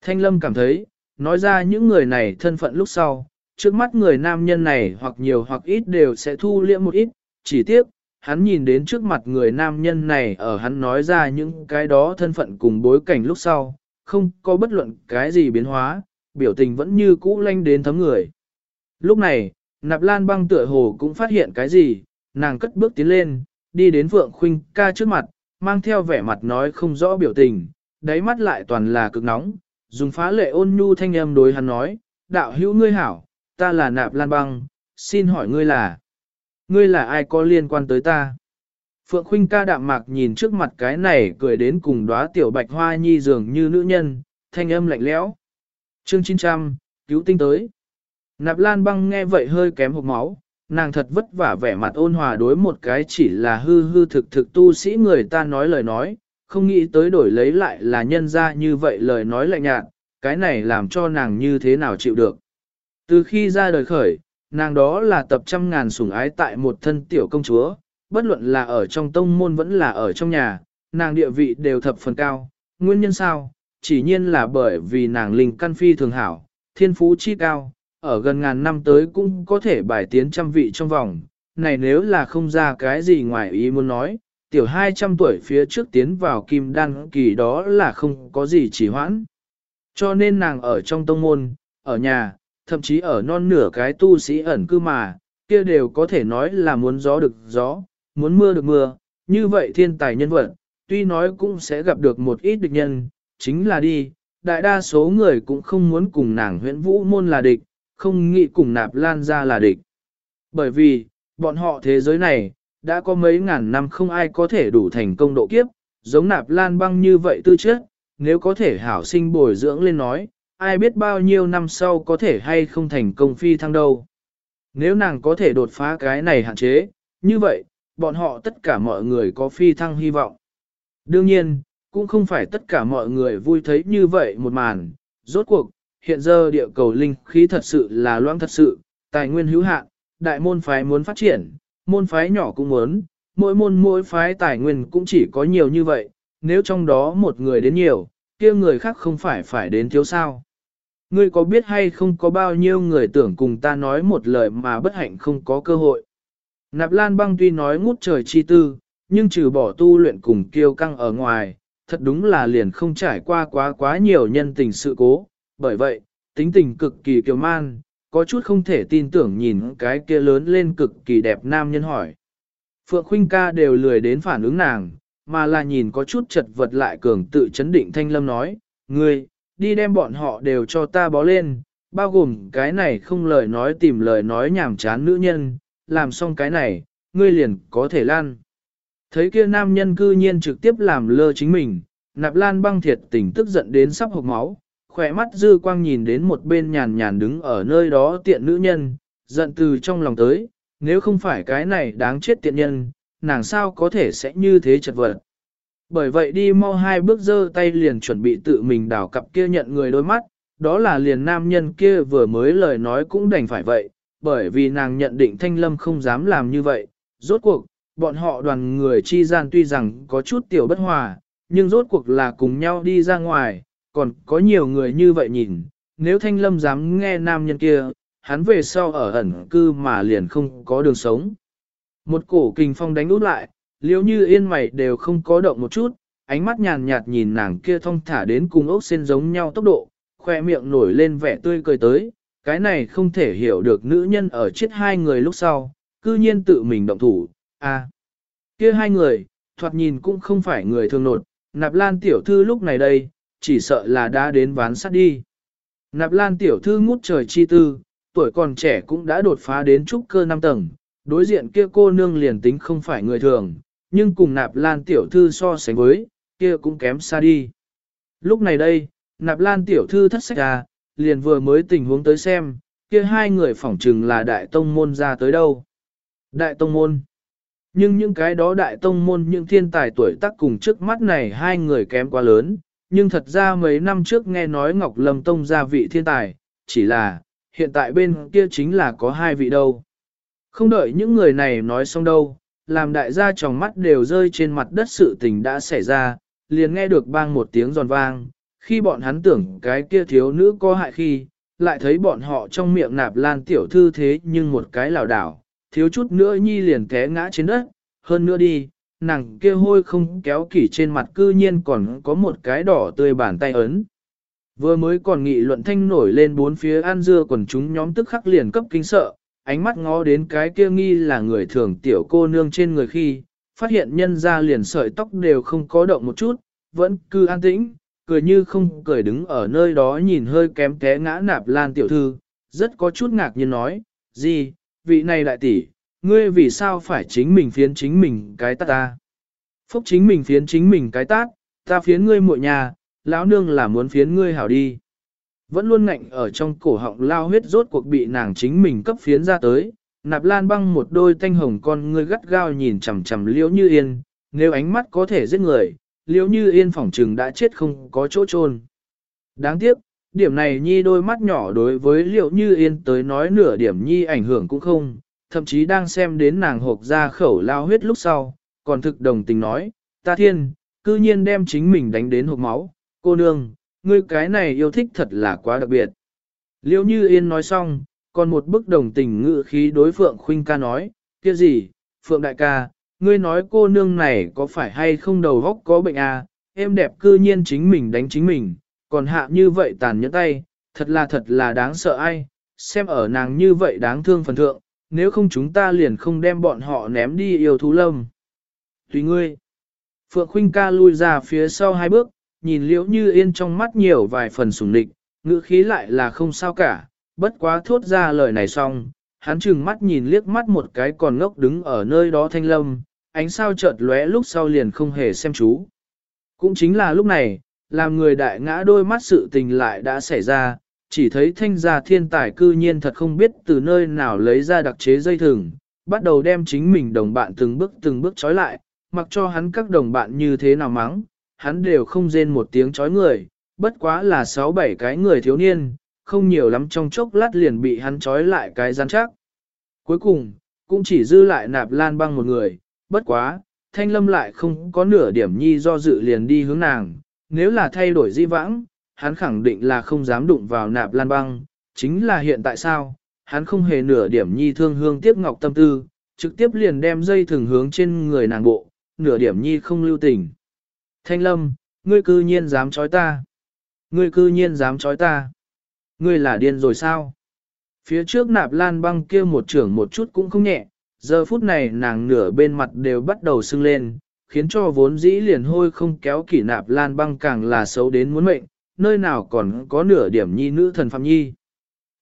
Thanh Lâm cảm thấy, nói ra những người này thân phận lúc sau, trước mắt người nam nhân này hoặc nhiều hoặc ít đều sẽ thu liễm một ít, chỉ tiếc, hắn nhìn đến trước mặt người nam nhân này ở hắn nói ra những cái đó thân phận cùng bối cảnh lúc sau, không có bất luận cái gì biến hóa, biểu tình vẫn như cũ lanh đến thấm người. Lúc này, nạp lan băng tựa hồ cũng phát hiện cái gì, nàng cất bước tiến lên, đi đến Phượng Khuynh ca trước mặt, mang theo vẻ mặt nói không rõ biểu tình, đáy mắt lại toàn là cực nóng, dùng phá lệ ôn nhu thanh âm đối hắn nói, đạo hữu ngươi hảo, ta là nạp lan băng, xin hỏi ngươi là, ngươi là ai có liên quan tới ta? Phượng Khuynh ca đạm mạc nhìn trước mặt cái này cười đến cùng đóa tiểu bạch hoa nhi dường như nữ nhân, thanh âm lạnh lẽo. Chương 900, cứu tinh tới. Nạp Lan băng nghe vậy hơi kém hộp máu, nàng thật vất vả vẻ mặt ôn hòa đối một cái chỉ là hư hư thực thực tu sĩ người ta nói lời nói, không nghĩ tới đổi lấy lại là nhân ra như vậy lời nói lạnh nhạt, cái này làm cho nàng như thế nào chịu được. Từ khi ra đời khởi, nàng đó là tập trăm ngàn sủng ái tại một thân tiểu công chúa, bất luận là ở trong tông môn vẫn là ở trong nhà, nàng địa vị đều thập phần cao. Nguyên nhân sao? Chỉ nhiên là bởi vì nàng linh căn phi thường hảo, thiên phú chi cao, ở gần ngàn năm tới cũng có thể bài tiến trăm vị trong vòng. Này nếu là không ra cái gì ngoài ý muốn nói, tiểu 200 tuổi phía trước tiến vào kim đan kỳ đó là không có gì chỉ hoãn. Cho nên nàng ở trong tông môn, ở nhà, thậm chí ở non nửa cái tu sĩ ẩn cư mà, kia đều có thể nói là muốn gió được gió, muốn mưa được mưa, như vậy thiên tài nhân vật, tuy nói cũng sẽ gặp được một ít địch nhân, chính là đi, đại đa số người cũng không muốn cùng nàng huyện vũ môn là địch, không nghĩ cùng nạp lan ra là địch. Bởi vì, bọn họ thế giới này, đã có mấy ngàn năm không ai có thể đủ thành công độ kiếp, giống nạp lan băng như vậy tư chất, nếu có thể hảo sinh bồi dưỡng lên nói, ai biết bao nhiêu năm sau có thể hay không thành công phi thăng đâu. Nếu nàng có thể đột phá cái này hạn chế, như vậy, bọn họ tất cả mọi người có phi thăng hy vọng. Đương nhiên, cũng không phải tất cả mọi người vui thấy như vậy một màn, rốt cuộc, hiện giờ địa cầu linh khí thật sự là loãng thật sự, tài nguyên hữu hạn, đại môn phái muốn phát triển, môn phái nhỏ cũng muốn, mỗi môn mỗi phái tài nguyên cũng chỉ có nhiều như vậy, nếu trong đó một người đến nhiều, kia người khác không phải phải đến thiếu sao. Ngươi có biết hay không có bao nhiêu người tưởng cùng ta nói một lời mà bất hạnh không có cơ hội. Nạp Lan băng tuy nói ngút trời chi tư, nhưng trừ bỏ tu luyện cùng kiêu căng ở ngoài, thật đúng là liền không trải qua quá quá nhiều nhân tình sự cố. Bởi vậy, tính tình cực kỳ kiêu man, có chút không thể tin tưởng nhìn cái kia lớn lên cực kỳ đẹp nam nhân hỏi. Phượng Khuynh ca đều lười đến phản ứng nàng, mà là nhìn có chút chật vật lại cường tự chấn định thanh lâm nói, ngươi, đi đem bọn họ đều cho ta bó lên, bao gồm cái này không lời nói tìm lời nói nhảm chán nữ nhân, làm xong cái này, ngươi liền có thể lan. Thấy kia nam nhân cư nhiên trực tiếp làm lơ chính mình, nạp lan băng thiệt tình tức giận đến sắp hộc máu, khỏe mắt dư quang nhìn đến một bên nhàn nhàn đứng ở nơi đó tiện nữ nhân, giận từ trong lòng tới, nếu không phải cái này đáng chết tiện nhân, nàng sao có thể sẽ như thế chật vật. Bởi vậy đi mau hai bước giơ tay liền chuẩn bị tự mình đảo cặp kia nhận người đôi mắt, đó là liền nam nhân kia vừa mới lời nói cũng đành phải vậy, bởi vì nàng nhận định thanh lâm không dám làm như vậy. Rốt cuộc, bọn họ đoàn người chi gian tuy rằng có chút tiểu bất hòa, nhưng rốt cuộc là cùng nhau đi ra ngoài, còn có nhiều người như vậy nhìn, nếu thanh lâm dám nghe nam nhân kia, hắn về sau ở ẩn cư mà liền không có đường sống. Một cổ kình phong đánh út lại, liếu như yên mày đều không có động một chút, ánh mắt nhàn nhạt nhìn nàng kia thong thả đến cùng ốc sen giống nhau tốc độ, khoe miệng nổi lên vẻ tươi cười tới, cái này không thể hiểu được nữ nhân ở chết hai người lúc sau, cư nhiên tự mình động thủ, à, kia hai người, thoạt nhìn cũng không phải người thường nột, nạp lan tiểu thư lúc này đây, chỉ sợ là đã đến ván sát đi. Nạp lan tiểu thư ngút trời chi tư, tuổi còn trẻ cũng đã đột phá đến trúc cơ năm tầng, đối diện kia cô nương liền tính không phải người thường, nhưng cùng nạp lan tiểu thư so sánh với, kia cũng kém xa đi. Lúc này đây, nạp lan tiểu thư thất sách ra, liền vừa mới tình huống tới xem, kia hai người phỏng chừng là đại tông môn ra tới đâu. Đại tông môn. Nhưng những cái đó đại tông môn những thiên tài tuổi tác cùng trước mắt này hai người kém quá lớn, nhưng thật ra mấy năm trước nghe nói Ngọc Lâm Tông ra vị thiên tài, chỉ là, hiện tại bên kia chính là có hai vị đâu. Không đợi những người này nói xong đâu, làm đại gia tròng mắt đều rơi trên mặt đất sự tình đã xảy ra, liền nghe được bang một tiếng giòn vang, khi bọn hắn tưởng cái kia thiếu nữ có hại khi, lại thấy bọn họ trong miệng nạp lan tiểu thư thế nhưng một cái lảo đảo, thiếu chút nữa nhi liền té ngã trên đất, hơn nữa đi, nàng kia hôi không kéo kỷ trên mặt cư nhiên còn có một cái đỏ tươi bàn tay ấn. Vừa mới còn nghị luận thanh nổi lên bốn phía an dưa quần chúng nhóm tức khắc liền cấp kinh sợ, ánh mắt ngó đến cái kia nghi là người thường tiểu cô nương trên người khi, phát hiện nhân ra liền sợi tóc đều không có động một chút, vẫn cứ an tĩnh, cười như không cười đứng ở nơi đó nhìn hơi kém té ngã nạp lan tiểu thư, rất có chút ngạc nhiên nói, gì, vị này đại tỷ, ngươi vì sao phải chính mình phiến chính mình cái tát ta? Phúc chính mình phiến chính mình cái tát, ta phiến ngươi muội nhà, lão nương là muốn phiến ngươi hảo đi. Vẫn luôn ngạnh ở trong cổ họng lao huyết rốt cuộc bị nàng chính mình cấp phiến ra tới, nạp lan băng một đôi thanh hồng con ngươi gắt gao nhìn chằm chằm liễu như yên, nếu ánh mắt có thể giết người, liễu như yên phỏng trừng đã chết không có chỗ chôn. Đáng tiếc, điểm này nhi đôi mắt nhỏ đối với liễu như yên tới nói nửa điểm nhi ảnh hưởng cũng không, thậm chí đang xem đến nàng hộp ra khẩu lao huyết lúc sau, còn thực đồng tình nói, ta thiên, cư nhiên đem chính mình đánh đến hộp máu, cô nương, ngươi cái này yêu thích thật là quá đặc biệt. Liêu như yên nói xong, còn một bức đồng tình ngự khí đối Phượng Khuynh ca nói, kia gì, Phượng đại ca, ngươi nói cô nương này có phải hay không đầu góc có bệnh à, em đẹp cư nhiên chính mình đánh chính mình, còn hạ như vậy tàn nhẫn tay, thật là thật là đáng sợ ai, xem ở nàng như vậy đáng thương phần thượng, nếu không chúng ta liền không đem bọn họ ném đi yêu thú lâm. Tùy ngươi. Phượng Khuynh ca lui ra phía sau hai bước, nhìn liễu như yên trong mắt nhiều vài phần sùng nịch, ngữ khí lại là không sao cả, bất quá thốt ra lời này xong, hắn chừng mắt nhìn liếc mắt một cái còn ngốc đứng ở nơi đó thanh lâm, ánh sao chợt lóe lúc sau liền không hề xem chú. Cũng chính là lúc này, làm người đại ngã đôi mắt sự tình lại đã xảy ra, chỉ thấy thanh gia thiên tài cư nhiên thật không biết từ nơi nào lấy ra đặc chế dây thừng, bắt đầu đem chính mình đồng bạn từng bước từng bước trói lại, mặc cho hắn các đồng bạn như thế nào mắng, hắn đều không rên một tiếng chói người, bất quá là sáu bảy cái người thiếu niên, không nhiều lắm trong chốc lát liền bị hắn trói lại cái gian chắc. Cuối cùng, cũng chỉ dư lại nạp lan băng một người, bất quá, thanh lâm lại không có nửa điểm nhi do dự liền đi hướng nàng, nếu là thay đổi di vãng, hắn khẳng định là không dám đụng vào nạp lan băng, chính là hiện tại sao, hắn không hề nửa điểm nhi thương hương tiếc ngọc tâm tư, trực tiếp liền đem dây thường hướng trên người nàng bộ, nửa điểm nhi không lưu tình. Thanh lâm, ngươi cư nhiên dám chói ta. Ngươi cư nhiên dám chói ta. Ngươi là điên rồi sao? Phía trước nạp lan băng kia một trưởng một chút cũng không nhẹ, giờ phút này nàng nửa bên mặt đều bắt đầu sưng lên, khiến cho vốn dĩ liền hôi không kéo kỷ nạp lan băng càng là xấu đến muốn mệnh, nơi nào còn có nửa điểm nhi nữ thần phạm nhi.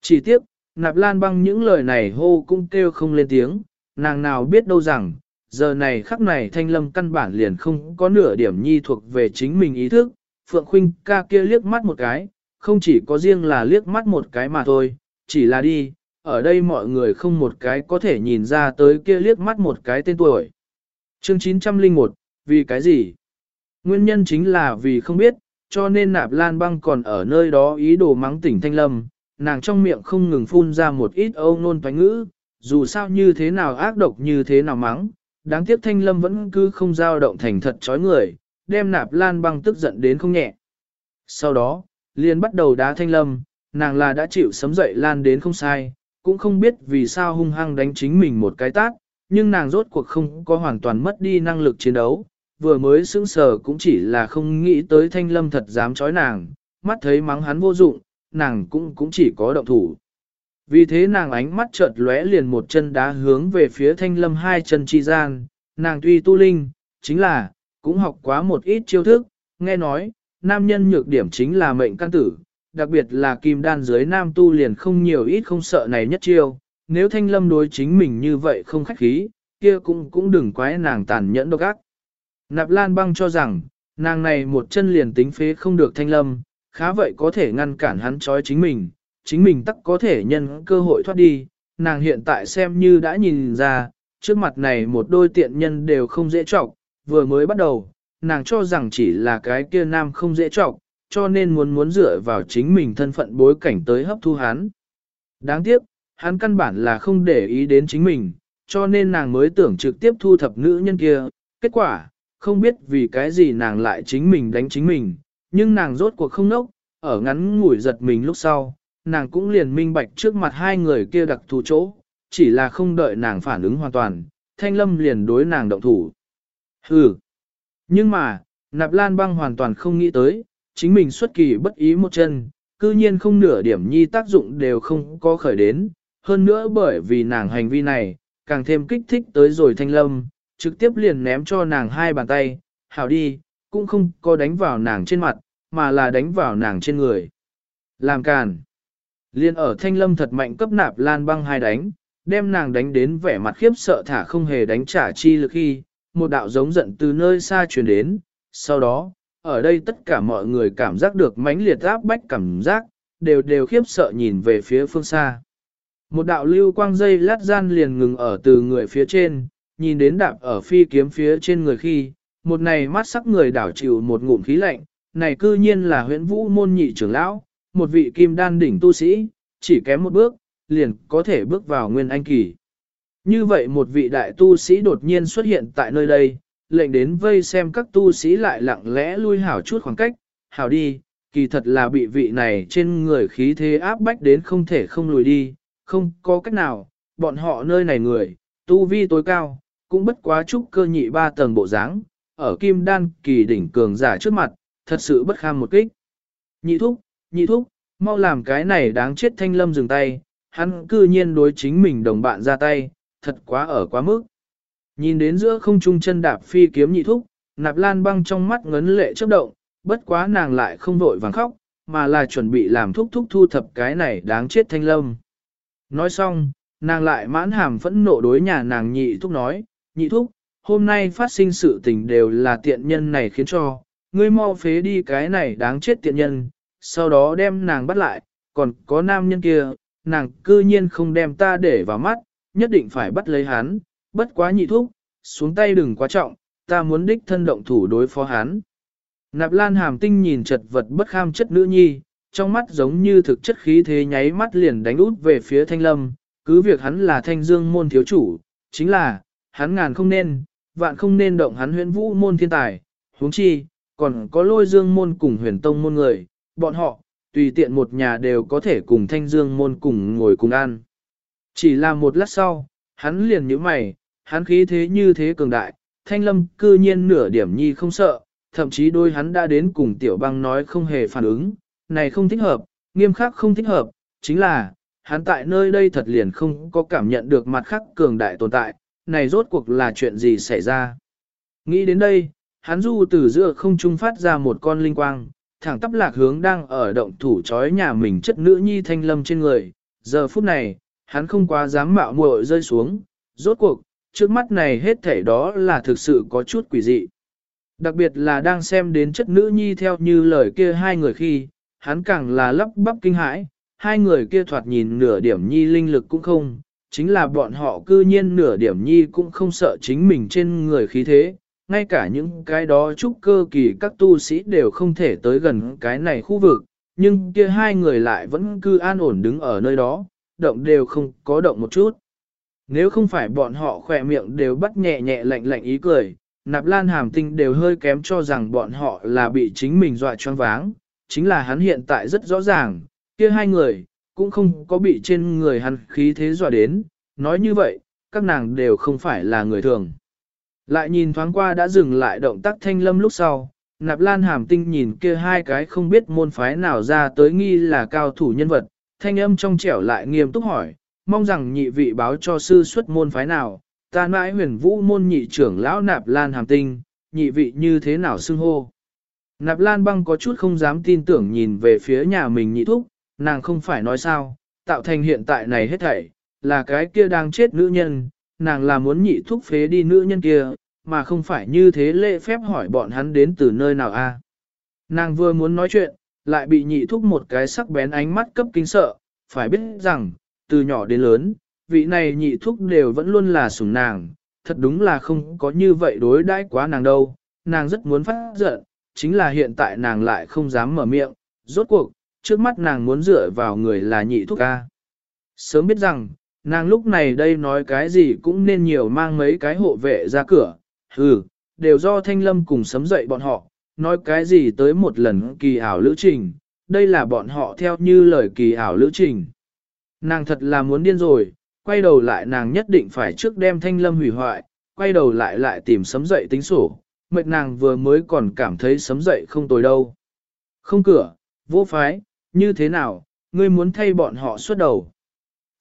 Chỉ tiếc, nạp lan băng những lời này hô cũng kêu không lên tiếng, nàng nào biết đâu rằng, giờ này khắc này thanh lâm căn bản liền không có nửa điểm nhi thuộc về chính mình ý thức, Phượng Khuynh ca kia liếc mắt một cái, không chỉ có riêng là liếc mắt một cái mà thôi, chỉ là đi, ở đây mọi người không một cái có thể nhìn ra tới kia liếc mắt một cái tên tuổi. Chương 901, vì cái gì? Nguyên nhân chính là vì không biết, cho nên nạp lan băng còn ở nơi đó ý đồ mắng tỉnh thanh lâm, nàng trong miệng không ngừng phun ra một ít âu nôn toán ngữ, dù sao như thế nào ác độc như thế nào mắng, đáng tiếc thanh lâm vẫn cứ không giao động thành thật chói người, đem nạp lan băng tức giận đến không nhẹ. Sau đó, liền bắt đầu đá thanh lâm, nàng là đã chịu sấm dậy lan đến không sai, cũng không biết vì sao hung hăng đánh chính mình một cái tát, nhưng nàng rốt cuộc không có hoàn toàn mất đi năng lực chiến đấu, vừa mới sững sờ cũng chỉ là không nghĩ tới thanh lâm thật dám chói nàng, mắt thấy mắng hắn vô dụng, nàng cũng cũng chỉ có động thủ. Vì thế nàng ánh mắt chợt lóe liền một chân đá hướng về phía thanh lâm hai chân chi gian, nàng tuy tu linh, chính là, cũng học quá một ít chiêu thức, nghe nói, nam nhân nhược điểm chính là mệnh căn tử, đặc biệt là kim đan dưới nam tu liền không nhiều ít không sợ này nhất chiêu, nếu thanh lâm đối chính mình như vậy không khách khí, kia cũng cũng đừng quái nàng tàn nhẫn độc ác. Nạp Lan băng cho rằng, nàng này một chân liền tính phế không được thanh lâm, khá vậy có thể ngăn cản hắn trói chính mình, chính mình tắc có thể nhân cơ hội thoát đi, nàng hiện tại xem như đã nhìn ra, trước mặt này một đôi tiện nhân đều không dễ trọng, vừa mới bắt đầu, nàng cho rằng chỉ là cái kia nam không dễ trọng, cho nên muốn muốn dựa vào chính mình thân phận bối cảnh tới hấp thu hắn. Đáng tiếc, hắn căn bản là không để ý đến chính mình, cho nên nàng mới tưởng trực tiếp thu thập nữ nhân kia. Kết quả, không biết vì cái gì nàng lại chính mình đánh chính mình, nhưng nàng rốt cuộc không nốc, ở ngắn ngủi giật mình lúc sau, nàng cũng liền minh bạch trước mặt hai người kia đặc thù chỗ, chỉ là không đợi nàng phản ứng hoàn toàn, thanh lâm liền đối nàng động thủ. Hừ! Nhưng mà, nạp lan băng hoàn toàn không nghĩ tới, chính mình xuất kỳ bất ý một chân, cư nhiên không nửa điểm nhi tác dụng đều không có khởi đến, hơn nữa bởi vì nàng hành vi này, càng thêm kích thích tới rồi thanh lâm, trực tiếp liền ném cho nàng hai bàn tay, hảo đi, cũng không có đánh vào nàng trên mặt, mà là đánh vào nàng trên người. Làm càn. Liên ở thanh lâm thật mạnh cấp nạp lan băng hai đánh, đem nàng đánh đến vẻ mặt khiếp sợ thả không hề đánh trả chi lực khi, một đạo giống giận từ nơi xa truyền đến, sau đó, ở đây tất cả mọi người cảm giác được mãnh liệt áp bách cảm giác, đều đều khiếp sợ nhìn về phía phương xa. Một đạo lưu quang dây lát gian liền ngừng ở từ người phía trên, nhìn đến đạp ở phi kiếm phía trên người khi, một này mắt sắc người đảo chịu một ngụm khí lạnh, này cư nhiên là huyễn vũ môn nhị trưởng lão, một vị kim đan đỉnh tu sĩ, chỉ kém một bước, liền có thể bước vào nguyên anh kỳ. Như vậy một vị đại tu sĩ đột nhiên xuất hiện tại nơi đây, lệnh đến vây xem các tu sĩ lại lặng lẽ lui hảo chút khoảng cách, hảo đi, kỳ thật là bị vị này trên người khí thế áp bách đến không thể không lùi đi, không có cách nào, bọn họ nơi này người, tu vi tối cao, cũng bất quá chút cơ nhị ba tầng bộ dáng, ở kim đan kỳ đỉnh cường giả trước mặt, thật sự bất kham một kích. Nhị thúc, nhị thúc, mau làm cái này đáng chết thanh lâm dừng tay, hắn cư nhiên đối chính mình đồng bạn ra tay, thật quá ở quá mức. Nhìn đến giữa không trung chân đạp phi kiếm nhị thúc, nạp lan băng trong mắt ngấn lệ chớp động, bất quá nàng lại không vội vàng khóc, mà là chuẩn bị làm thúc thúc thu thập cái này đáng chết thanh lâm. Nói xong, nàng lại mãn hàm phẫn nộ đối nhà nàng nhị thúc nói, nhị thúc, hôm nay phát sinh sự tình đều là tiện nhân này khiến cho, ngươi mau phế đi cái này đáng chết tiện nhân, sau đó đem nàng bắt lại, còn có nam nhân kia, nàng cư nhiên không đem ta để vào mắt, nhất định phải bắt lấy hắn, bất quá nhị thúc, xuống tay đừng quá trọng, ta muốn đích thân động thủ đối phó hắn. Nạp lan hàm tinh nhìn chật vật bất kham chất nữ nhi, trong mắt giống như thực chất khí thế nháy mắt liền đánh út về phía thanh lâm, cứ việc hắn là thanh dương môn thiếu chủ, chính là, hắn ngàn không nên, vạn không nên động hắn huyễn vũ môn thiên tài, huống chi, còn có lôi dương môn cùng huyền tông môn người, bọn họ, tùy tiện một nhà đều có thể cùng thanh dương môn cùng ngồi cùng ăn. Chỉ là một lát sau, hắn liền nhíu mày, hắn khí thế như thế cường đại, thanh lâm cư nhiên nửa điểm nhi không sợ, thậm chí đôi hắn đã đến cùng tiểu băng nói không hề phản ứng, này không thích hợp, nghiêm khắc không thích hợp, chính là, hắn tại nơi đây thật liền không có cảm nhận được mặt khắc cường đại tồn tại, này rốt cuộc là chuyện gì xảy ra. Nghĩ đến đây, hắn du từ giữa không trung phát ra một con linh quang, thẳng tắp lạc hướng đang ở động thủ chói nhà mình chất nữ nhi thanh lâm trên người. Giờ phút này, hắn không quá dám mạo muội rơi xuống, rốt cuộc, trước mắt này hết thảy đó là thực sự có chút quỷ dị. Đặc biệt là đang xem đến chất nữ nhi theo như lời kia hai người khi, hắn càng là lắp bắp kinh hãi, hai người kia thoạt nhìn nửa điểm nhi linh lực cũng không, chính là bọn họ cư nhiên nửa điểm nhi cũng không sợ chính mình trên người khí thế, ngay cả những cái đó trúc cơ kỳ các tu sĩ đều không thể tới gần cái này khu vực, nhưng kia hai người lại vẫn cứ an ổn đứng ở nơi đó, động đều không có động một chút. Nếu không phải bọn họ khỏe miệng đều bắt nhẹ nhẹ lạnh lạnh ý cười, nạp lan hàm tinh đều hơi kém cho rằng bọn họ là bị chính mình dọa choáng váng, chính là hắn hiện tại rất rõ ràng, kia hai người, cũng không có bị trên người hắn khí thế dọa đến, nói như vậy, các nàng đều không phải là người thường. Lại nhìn thoáng qua đã dừng lại động tác thanh lâm lúc sau, nạp lan hàm tinh nhìn kia hai cái không biết môn phái nào ra tới nghi là cao thủ nhân vật, thanh âm trong trẻo lại nghiêm túc hỏi, mong rằng nhị vị báo cho sư xuất môn phái nào, ta mãi huyền vũ môn nhị trưởng lão nạp lan hàm tinh, nhị vị như thế nào xưng hô. Nạp lan băng có chút không dám tin tưởng nhìn về phía nhà mình nhị thúc, nàng không phải nói sao, tạo thành hiện tại này hết thảy, là cái kia đang chết nữ nhân, nàng là muốn nhị thúc phế đi nữ nhân kia, mà không phải như thế lễ phép hỏi bọn hắn đến từ nơi nào a. À? Nàng vừa muốn nói chuyện, lại bị nhị thúc một cái sắc bén ánh mắt cấp kinh sợ, phải biết rằng, từ nhỏ đến lớn, vị này nhị thúc đều vẫn luôn là sủng nàng, thật đúng là không có như vậy đối đãi quá nàng đâu, nàng rất muốn phát giận, chính là hiện tại nàng lại không dám mở miệng, rốt cuộc, trước mắt nàng muốn dựa vào người là nhị thúc ca. Sớm biết rằng, nàng lúc này đây nói cái gì cũng nên nhiều mang mấy cái hộ vệ ra cửa, hừ, đều do thanh lâm cùng sấm dậy bọn họ, nói cái gì tới một lần kỳ ảo lữ trình, đây là bọn họ theo như lời kỳ ảo lữ trình. Nàng thật là muốn điên rồi, quay đầu lại nàng nhất định phải trước đem thanh lâm hủy hoại, quay đầu lại lại tìm sấm dậy tính sổ, mệt nàng vừa mới còn cảm thấy sấm dậy không tồi đâu. Không cửa, vô phái, như thế nào, ngươi muốn thay bọn họ xuất đầu.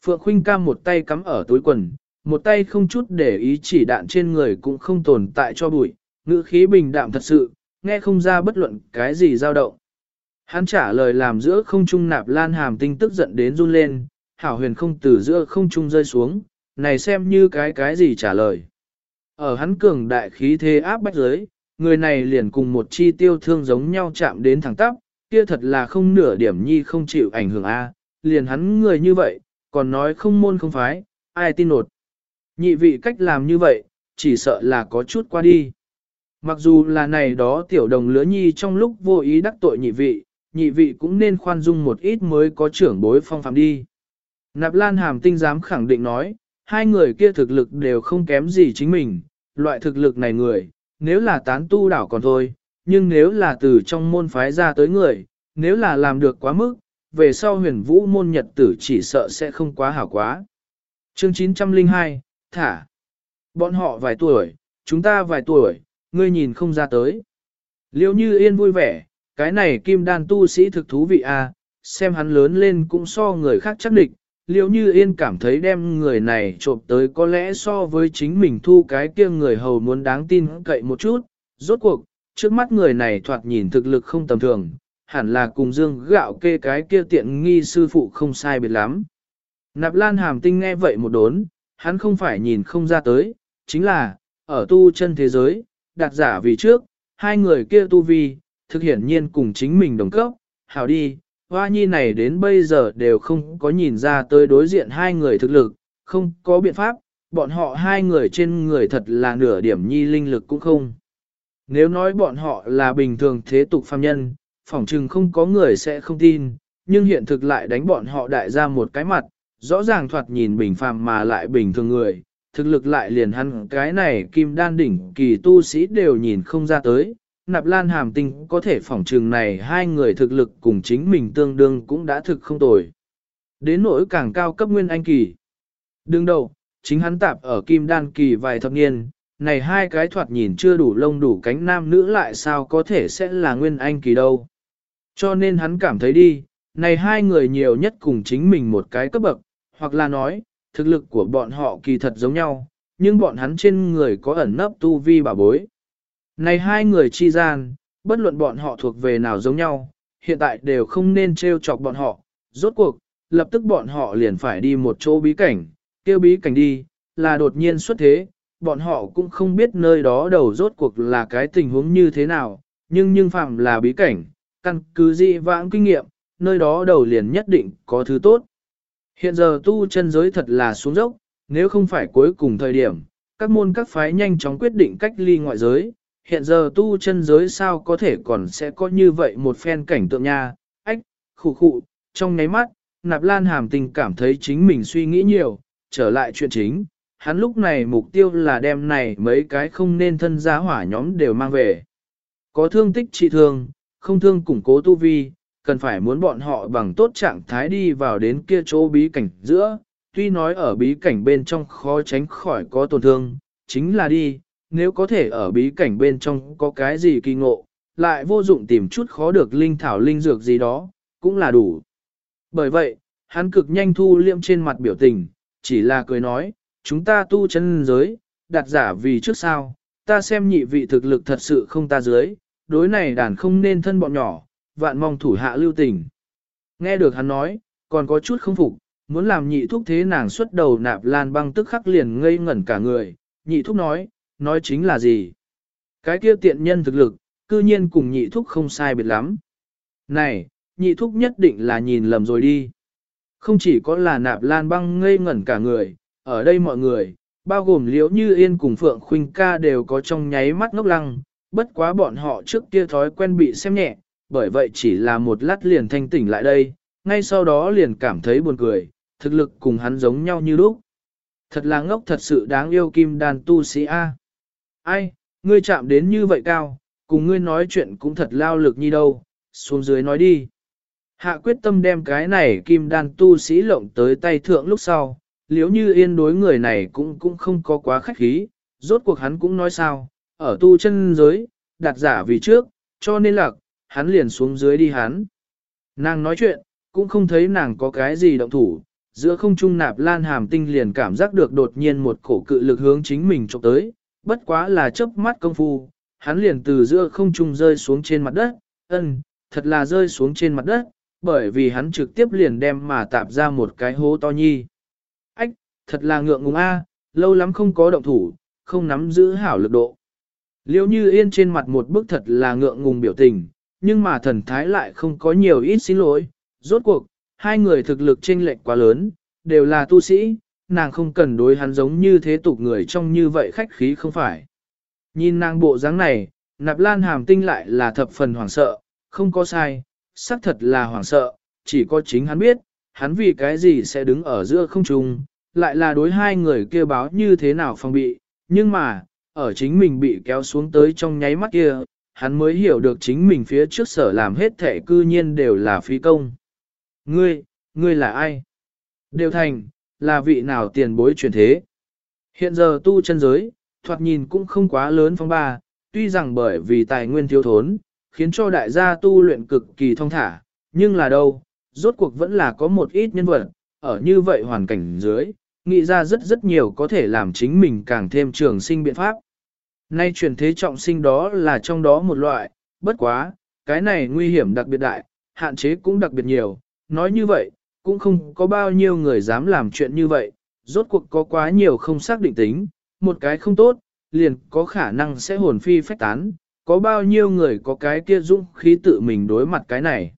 Phượng Khuynh cam một tay cắm ở túi quần, một tay không chút để ý chỉ đạn trên người cũng không tồn tại cho bụi, ngữ khí bình đạm thật sự, nghe không ra bất luận cái gì dao động. Hắn trả lời làm giữa không trung nạp lan hàm tinh tức giận đến run lên, hảo huyền không từ giữa không trung rơi xuống, này xem như cái cái gì trả lời. Ở hắn cường đại khí thế áp bách giới, người này liền cùng một chi tiêu thương giống nhau chạm đến thẳng tắp, kia thật là không nửa điểm nhi không chịu ảnh hưởng a, liền hắn người như vậy, còn nói không môn không phái, ai tin nột. Nhị vị cách làm như vậy, chỉ sợ là có chút qua đi. Mặc dù là này đó tiểu đồng lứa nhi trong lúc vô ý đắc tội nhị vị, nhị vị cũng nên khoan dung một ít mới có trưởng bối phong phạm đi. Nạp Lan Hàm tinh dám khẳng định nói, hai người kia thực lực đều không kém gì chính mình, loại thực lực này người, nếu là tán tu đảo còn thôi, nhưng nếu là từ trong môn phái ra tới người, nếu là làm được quá mức, về sau huyền vũ môn nhật tử chỉ sợ sẽ không quá hảo quá. Chương 902, thả. Bọn họ vài tuổi, chúng ta vài tuổi, ngươi nhìn không ra tới. Liêu như yên vui vẻ, cái này kim đan tu sĩ thực thú vị à, xem hắn lớn lên cũng so người khác chắc địch. Liêu như yên cảm thấy đem người này trộm tới có lẽ so với chính mình thu cái kia người hầu muốn đáng tin cậy một chút. Rốt cuộc, trước mắt người này thoạt nhìn thực lực không tầm thường, hẳn là cùng dương gạo kê cái kia tiện nghi sư phụ không sai biệt lắm. Nạp lan hàm tinh nghe vậy một đốn, hắn không phải nhìn không ra tới, chính là, ở tu chân thế giới, đạt giả vì trước, hai người kia tu vi, thực hiển nhiên cùng chính mình đồng cấp, hảo đi, hoa nhi này đến bây giờ đều không có nhìn ra tới đối diện hai người thực lực, không có biện pháp, bọn họ hai người trên người thật là nửa điểm nhi linh lực cũng không. Nếu nói bọn họ là bình thường thế tục phàm nhân, phỏng chừng không có người sẽ không tin, nhưng hiện thực lại đánh bọn họ đại ra một cái mặt, rõ ràng thoạt nhìn bình phàm mà lại bình thường người, thực lực lại liền hắn cái này kim đan đỉnh kỳ tu sĩ đều nhìn không ra tới. Nạp Lan Hàm Tinh có thể phỏng trường này hai người thực lực cùng chính mình tương đương cũng đã thực không tồi. Đến nỗi càng cao cấp nguyên anh kỳ. Đương đầu, chính hắn tạp ở kim đan kỳ vài thập niên, này hai cái thoạt nhìn chưa đủ lông đủ cánh nam nữ lại sao có thể sẽ là nguyên anh kỳ đâu. Cho nên hắn cảm thấy đi, này hai người nhiều nhất cùng chính mình một cái cấp bậc, hoặc là nói, thực lực của bọn họ kỳ thật giống nhau, nhưng bọn hắn trên người có ẩn nấp tu vi bảo bối. Này hai người chi gian, bất luận bọn họ thuộc về nào giống nhau, hiện tại đều không nên trêu chọc bọn họ, rốt cuộc, lập tức bọn họ liền phải đi một chỗ bí cảnh, kêu bí cảnh đi, là đột nhiên xuất thế, bọn họ cũng không biết nơi đó đầu rốt cuộc là cái tình huống như thế nào, nhưng nhưng phạm là bí cảnh, căn cứ dị vãng kinh nghiệm, nơi đó đầu liền nhất định có thứ tốt. Hiện giờ tu chân giới thật là xuống dốc, nếu không phải cuối cùng thời điểm, các môn các phái nhanh chóng quyết định cách ly ngoại giới, hiện giờ tu chân giới sao có thể còn sẽ có như vậy một phen cảnh tượng nha, ách, khủ khụ, trong nháy mắt, nạp lan hàm tình cảm thấy chính mình suy nghĩ nhiều, trở lại chuyện chính, hắn lúc này mục tiêu là đem này mấy cái không nên thân giá hỏa nhóm đều mang về. Có thương tích trị thương, không thương củng cố tu vi, cần phải muốn bọn họ bằng tốt trạng thái đi vào đến kia chỗ bí cảnh giữa, tuy nói ở bí cảnh bên trong khó tránh khỏi có tổn thương, chính là đi, nếu có thể ở bí cảnh bên trong có cái gì kỳ ngộ, lại vô dụng tìm chút khó được linh thảo linh dược gì đó, cũng là đủ. Bởi vậy, hắn cực nhanh thu liệm trên mặt biểu tình, chỉ là cười nói, chúng ta tu chân giới, đặt giả vì trước sao, ta xem nhị vị thực lực thật sự không ta dưới, đối này đàn không nên thân bọn nhỏ, vạn mong thủ hạ lưu tình. Nghe được hắn nói, còn có chút không phục, muốn làm nhị thúc thế nàng xuất đầu nạp lan băng tức khắc liền ngây ngẩn cả người, nhị thúc nói, nói chính là gì? Cái kia tiện nhân thực lực, cư nhiên cùng nhị thúc không sai biệt lắm. Này, nhị thúc nhất định là nhìn lầm rồi đi. Không chỉ có là nạp lan băng ngây ngẩn cả người, ở đây mọi người, bao gồm liễu như yên cùng Phượng Khuynh ca đều có trong nháy mắt ngốc lăng, bất quá bọn họ trước kia thói quen bị xem nhẹ, bởi vậy chỉ là một lát liền thanh tỉnh lại đây, ngay sau đó liền cảm thấy buồn cười, thực lực cùng hắn giống nhau như lúc. Thật là ngốc thật sự đáng yêu kim đàn tu sĩ A. Ai, ngươi chạm đến như vậy cao, cùng ngươi nói chuyện cũng thật lao lực như đâu, xuống dưới nói đi. Hạ quyết tâm đem cái này kim đan tu sĩ lộng tới tay thượng lúc sau, liếu như yên đối người này cũng cũng không có quá khách khí, rốt cuộc hắn cũng nói sao, ở tu chân giới, đặt giả vì trước, cho nên là, hắn liền xuống dưới đi hắn. Nàng nói chuyện, cũng không thấy nàng có cái gì động thủ, giữa không trung nạp lan hàm tinh liền cảm giác được đột nhiên một cổ cự lực hướng chính mình trộm tới, bất quá là chớp mắt công phu, hắn liền từ giữa không trung rơi xuống trên mặt đất, ân, thật là rơi xuống trên mặt đất, bởi vì hắn trực tiếp liền đem mà tạp ra một cái hố to nhi. Ách, thật là ngượng ngùng a, lâu lắm không có động thủ, không nắm giữ hảo lực độ. Liêu như yên trên mặt một bức thật là ngượng ngùng biểu tình, nhưng mà thần thái lại không có nhiều ít xin lỗi. Rốt cuộc, hai người thực lực chênh lệch quá lớn, đều là tu sĩ, nàng không cần đối hắn giống như thế tục người trong như vậy khách khí không phải. Nhìn nàng bộ dáng này, nạp lan hàm tinh lại là thập phần hoảng sợ, không có sai, xác thật là hoảng sợ, chỉ có chính hắn biết, hắn vì cái gì sẽ đứng ở giữa không trung, lại là đối hai người kia báo như thế nào phòng bị, nhưng mà, ở chính mình bị kéo xuống tới trong nháy mắt kia, hắn mới hiểu được chính mình phía trước sở làm hết thể cư nhiên đều là phí công. Ngươi, ngươi là ai? Đều thành, là vị nào tiền bối chuyển thế? Hiện giờ tu chân giới, thoạt nhìn cũng không quá lớn phong ba, tuy rằng bởi vì tài nguyên thiếu thốn, khiến cho đại gia tu luyện cực kỳ thông thả, nhưng là đâu, rốt cuộc vẫn là có một ít nhân vật, ở như vậy hoàn cảnh dưới, nghĩ ra rất rất nhiều có thể làm chính mình càng thêm trường sinh biện pháp. Nay chuyển thế trọng sinh đó là trong đó một loại, bất quá, cái này nguy hiểm đặc biệt đại, hạn chế cũng đặc biệt nhiều, nói như vậy, cũng không có bao nhiêu người dám làm chuyện như vậy, rốt cuộc có quá nhiều không xác định tính, một cái không tốt, liền có khả năng sẽ hồn phi phách tán, có bao nhiêu người có cái kia dũng khí tự mình đối mặt cái này.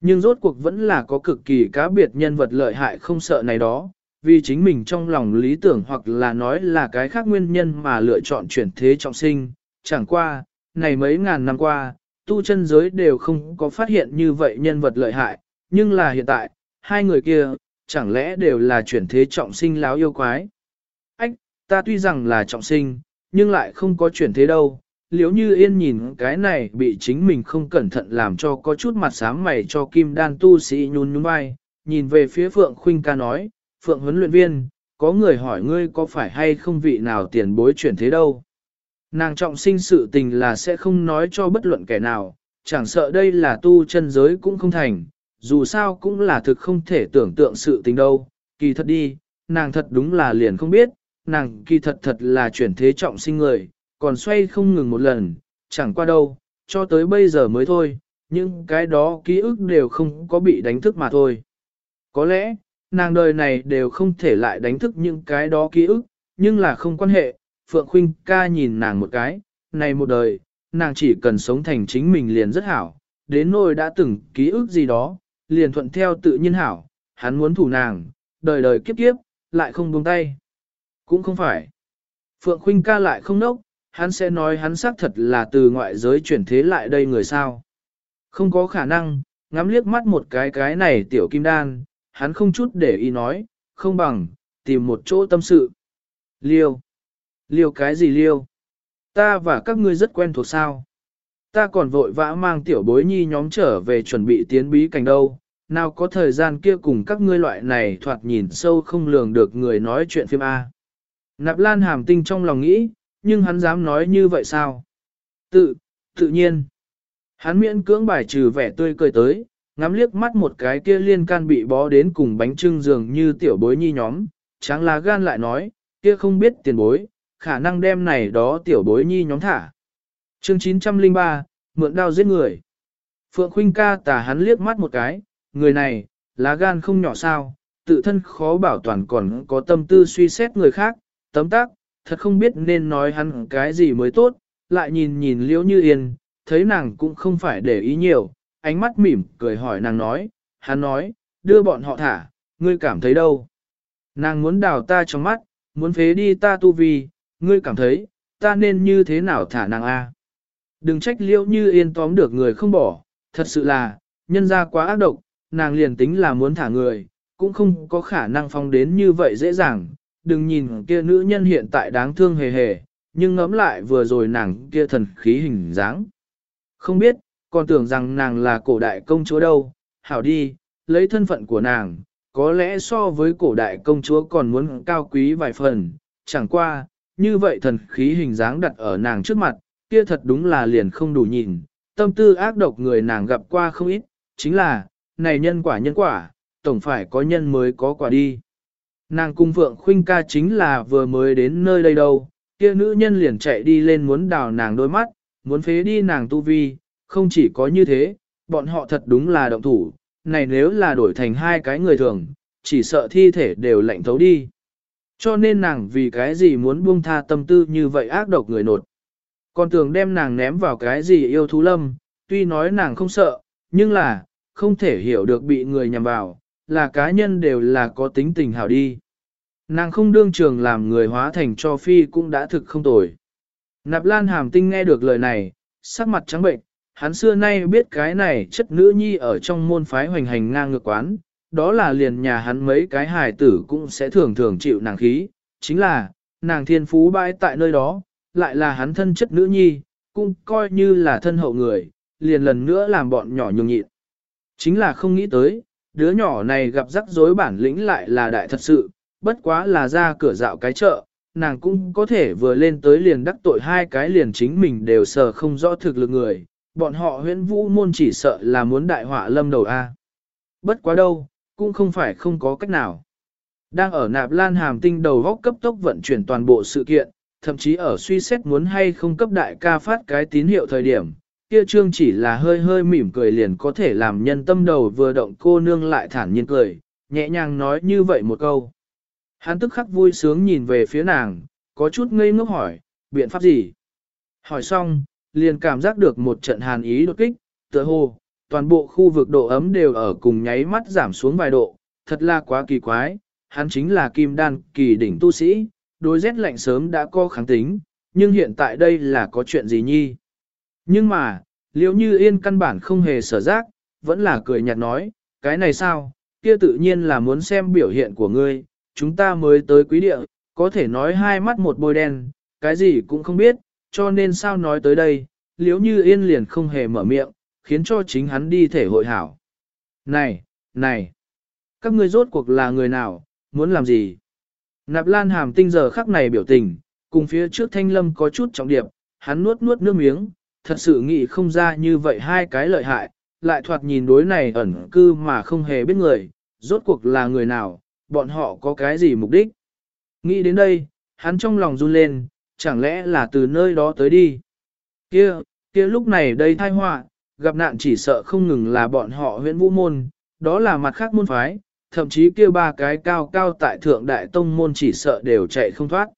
Nhưng rốt cuộc vẫn là có cực kỳ cá biệt nhân vật lợi hại không sợ này đó, vì chính mình trong lòng lý tưởng hoặc là nói là cái khác nguyên nhân mà lựa chọn chuyển thế trọng sinh. Chẳng qua, này mấy ngàn năm qua, tu chân giới đều không có phát hiện như vậy nhân vật lợi hại, nhưng là hiện tại, hai người kia, chẳng lẽ đều là chuyển thế trọng sinh láo yêu quái. Ách, ta tuy rằng là trọng sinh, nhưng lại không có chuyển thế đâu, liếu như yên nhìn cái này bị chính mình không cẩn thận làm cho có chút mặt sám mày cho kim đan tu sĩ nhún nhún vai, nhìn về phía Phượng Khuynh ca nói, Phượng huấn luyện viên, có người hỏi ngươi có phải hay không vị nào tiền bối chuyển thế đâu. Nàng trọng sinh sự tình là sẽ không nói cho bất luận kẻ nào, chẳng sợ đây là tu chân giới cũng không thành, dù sao cũng là thực không thể tưởng tượng sự tình đâu, kỳ thật đi, nàng thật đúng là liền không biết, nàng kỳ thật thật là chuyển thế trọng sinh người, còn xoay không ngừng một lần, chẳng qua đâu, cho tới bây giờ mới thôi, nhưng cái đó ký ức đều không có bị đánh thức mà thôi. Có lẽ, nàng đời này đều không thể lại đánh thức những cái đó ký ức, nhưng là không quan hệ, Phượng Khuynh ca nhìn nàng một cái, này một đời, nàng chỉ cần sống thành chính mình liền rất hảo, đến nỗi đã từng ký ức gì đó, liền thuận theo tự nhiên hảo, hắn muốn thủ nàng, đời đời kiếp kiếp, lại không buông tay. Cũng không phải. Phượng Khuynh ca lại không nốc, hắn sẽ nói hắn xác thật là từ ngoại giới chuyển thế lại đây người sao. Không có khả năng, ngắm liếc mắt một cái cái này tiểu kim đan, hắn không chút để ý nói, không bằng, tìm một chỗ tâm sự. Liêu. Liêu cái gì liêu? Ta và các ngươi rất quen thuộc sao? Ta còn vội vã mang tiểu bối nhi nhóm trở về chuẩn bị tiến bí cảnh đâu, nào có thời gian kia cùng các ngươi loại này thoạt nhìn sâu không lường được người nói chuyện phim A. Nạp lan hàm tinh trong lòng nghĩ, nhưng hắn dám nói như vậy sao? Tự, tự nhiên. Hắn miễn cưỡng bài trừ vẻ tươi cười tới, ngắm liếc mắt một cái kia liên can bị bó đến cùng bánh trưng dường như tiểu bối nhi nhóm, tráng lá gan lại nói, kia không biết tiền bối, khả năng đem này đó tiểu bối nhi nhóm thả. Chương 903, mượn đao giết người. Phượng Khuynh ca tà hắn liếc mắt một cái, người này, lá gan không nhỏ sao, tự thân khó bảo toàn còn có tâm tư suy xét người khác, tấm tác, thật không biết nên nói hắn cái gì mới tốt, lại nhìn nhìn liễu như yên, thấy nàng cũng không phải để ý nhiều, ánh mắt mỉm cười hỏi nàng nói, hắn nói, đưa bọn họ thả, ngươi cảm thấy đâu? Nàng muốn đào ta trong mắt, muốn phế đi ta tu vi, ngươi cảm thấy, ta nên như thế nào thả nàng a? Đừng trách liễu như yên tóm được người không bỏ, thật sự là, nhân ra quá ác độc, nàng liền tính là muốn thả người, cũng không có khả năng phong đến như vậy dễ dàng, đừng nhìn kia nữ nhân hiện tại đáng thương hề hề, nhưng ngẫm lại vừa rồi nàng kia thần khí hình dáng. Không biết, còn tưởng rằng nàng là cổ đại công chúa đâu, hảo đi, lấy thân phận của nàng, có lẽ so với cổ đại công chúa còn muốn cao quý vài phần, chẳng qua, như vậy thần khí hình dáng đặt ở nàng trước mặt, kia thật đúng là liền không đủ nhìn, tâm tư ác độc người nàng gặp qua không ít, chính là, này nhân quả nhân quả, tổng phải có nhân mới có quả đi. Nàng cung vượng khuynh ca chính là vừa mới đến nơi đây đâu, kia nữ nhân liền chạy đi lên muốn đào nàng đôi mắt, muốn phế đi nàng tu vi, không chỉ có như thế, bọn họ thật đúng là động thủ, này nếu là đổi thành hai cái người thường, chỉ sợ thi thể đều lạnh thấu đi. Cho nên nàng vì cái gì muốn buông tha tâm tư như vậy ác độc người nột. Còn tưởng đem nàng ném vào cái gì yêu thú lâm, tuy nói nàng không sợ, nhưng là, không thể hiểu được bị người nhằm vào, là cá nhân đều là có tính tình hảo đi. Nàng không đương trường làm người hóa thành cho phi cũng đã thực không tồi. Nạp lan hàm tinh nghe được lời này, sắc mặt trắng bệnh, hắn xưa nay biết cái này chất nữ nhi ở trong môn phái hoành hành ngang ngược quán, đó là liền nhà hắn mấy cái hài tử cũng sẽ thường thường chịu nàng khí, chính là, nàng thiên phú bãi tại nơi đó, lại là hắn thân chất nữ nhi, cũng coi như là thân hậu người, liền lần nữa làm bọn nhỏ nhường nhịn. Chính là không nghĩ tới, đứa nhỏ này gặp rắc rối bản lĩnh lại là đại thật sự, bất quá là ra cửa dạo cái chợ, nàng cũng có thể vừa lên tới liền đắc tội hai cái liền chính mình đều sờ không rõ thực lực người, bọn họ huyễn vũ môn chỉ sợ là muốn đại họa lâm đầu A. Bất quá đâu, cũng không phải không có cách nào. Đang ở nạp lan hàm tinh đầu góc cấp tốc vận chuyển toàn bộ sự kiện, thậm chí ở suy xét muốn hay không cấp đại ca phát cái tín hiệu thời điểm, kia trương chỉ là hơi hơi mỉm cười liền có thể làm nhân tâm đầu vừa động cô nương lại thản nhiên cười, nhẹ nhàng nói như vậy một câu. Hắn tức khắc vui sướng nhìn về phía nàng, có chút ngây ngốc hỏi, biện pháp gì? Hỏi xong, liền cảm giác được một trận hàn ý đột kích, tựa hồ, toàn bộ khu vực độ ấm đều ở cùng nháy mắt giảm xuống vài độ, thật là quá kỳ quái, hắn chính là kim đan kỳ đỉnh tu sĩ, đối rét lạnh sớm đã có kháng tính, nhưng hiện tại đây là có chuyện gì nhi? Nhưng mà, liếu như yên căn bản không hề sở giác, vẫn là cười nhạt nói, cái này sao, kia tự nhiên là muốn xem biểu hiện của ngươi, chúng ta mới tới quý địa, có thể nói hai mắt một bôi đen, cái gì cũng không biết, cho nên sao nói tới đây, liếu như yên liền không hề mở miệng, khiến cho chính hắn đi thể hội hảo. Này, này, các ngươi rốt cuộc là người nào, muốn làm gì? Nạp lan hàm tinh giờ khắc này biểu tình, cùng phía trước thanh lâm có chút trọng điệp, hắn nuốt nuốt nước miếng, thật sự nghĩ không ra như vậy hai cái lợi hại, lại thoạt nhìn đối này ẩn cư mà không hề biết người, rốt cuộc là người nào, bọn họ có cái gì mục đích. Nghĩ đến đây, hắn trong lòng run lên, chẳng lẽ là từ nơi đó tới đi. Kia, kia lúc này đây thai họa, gặp nạn chỉ sợ không ngừng là bọn họ huyện vũ môn, đó là mặt khác môn phái, thậm chí kia ba cái cao cao tại thượng đại tông môn chỉ sợ đều chạy không thoát.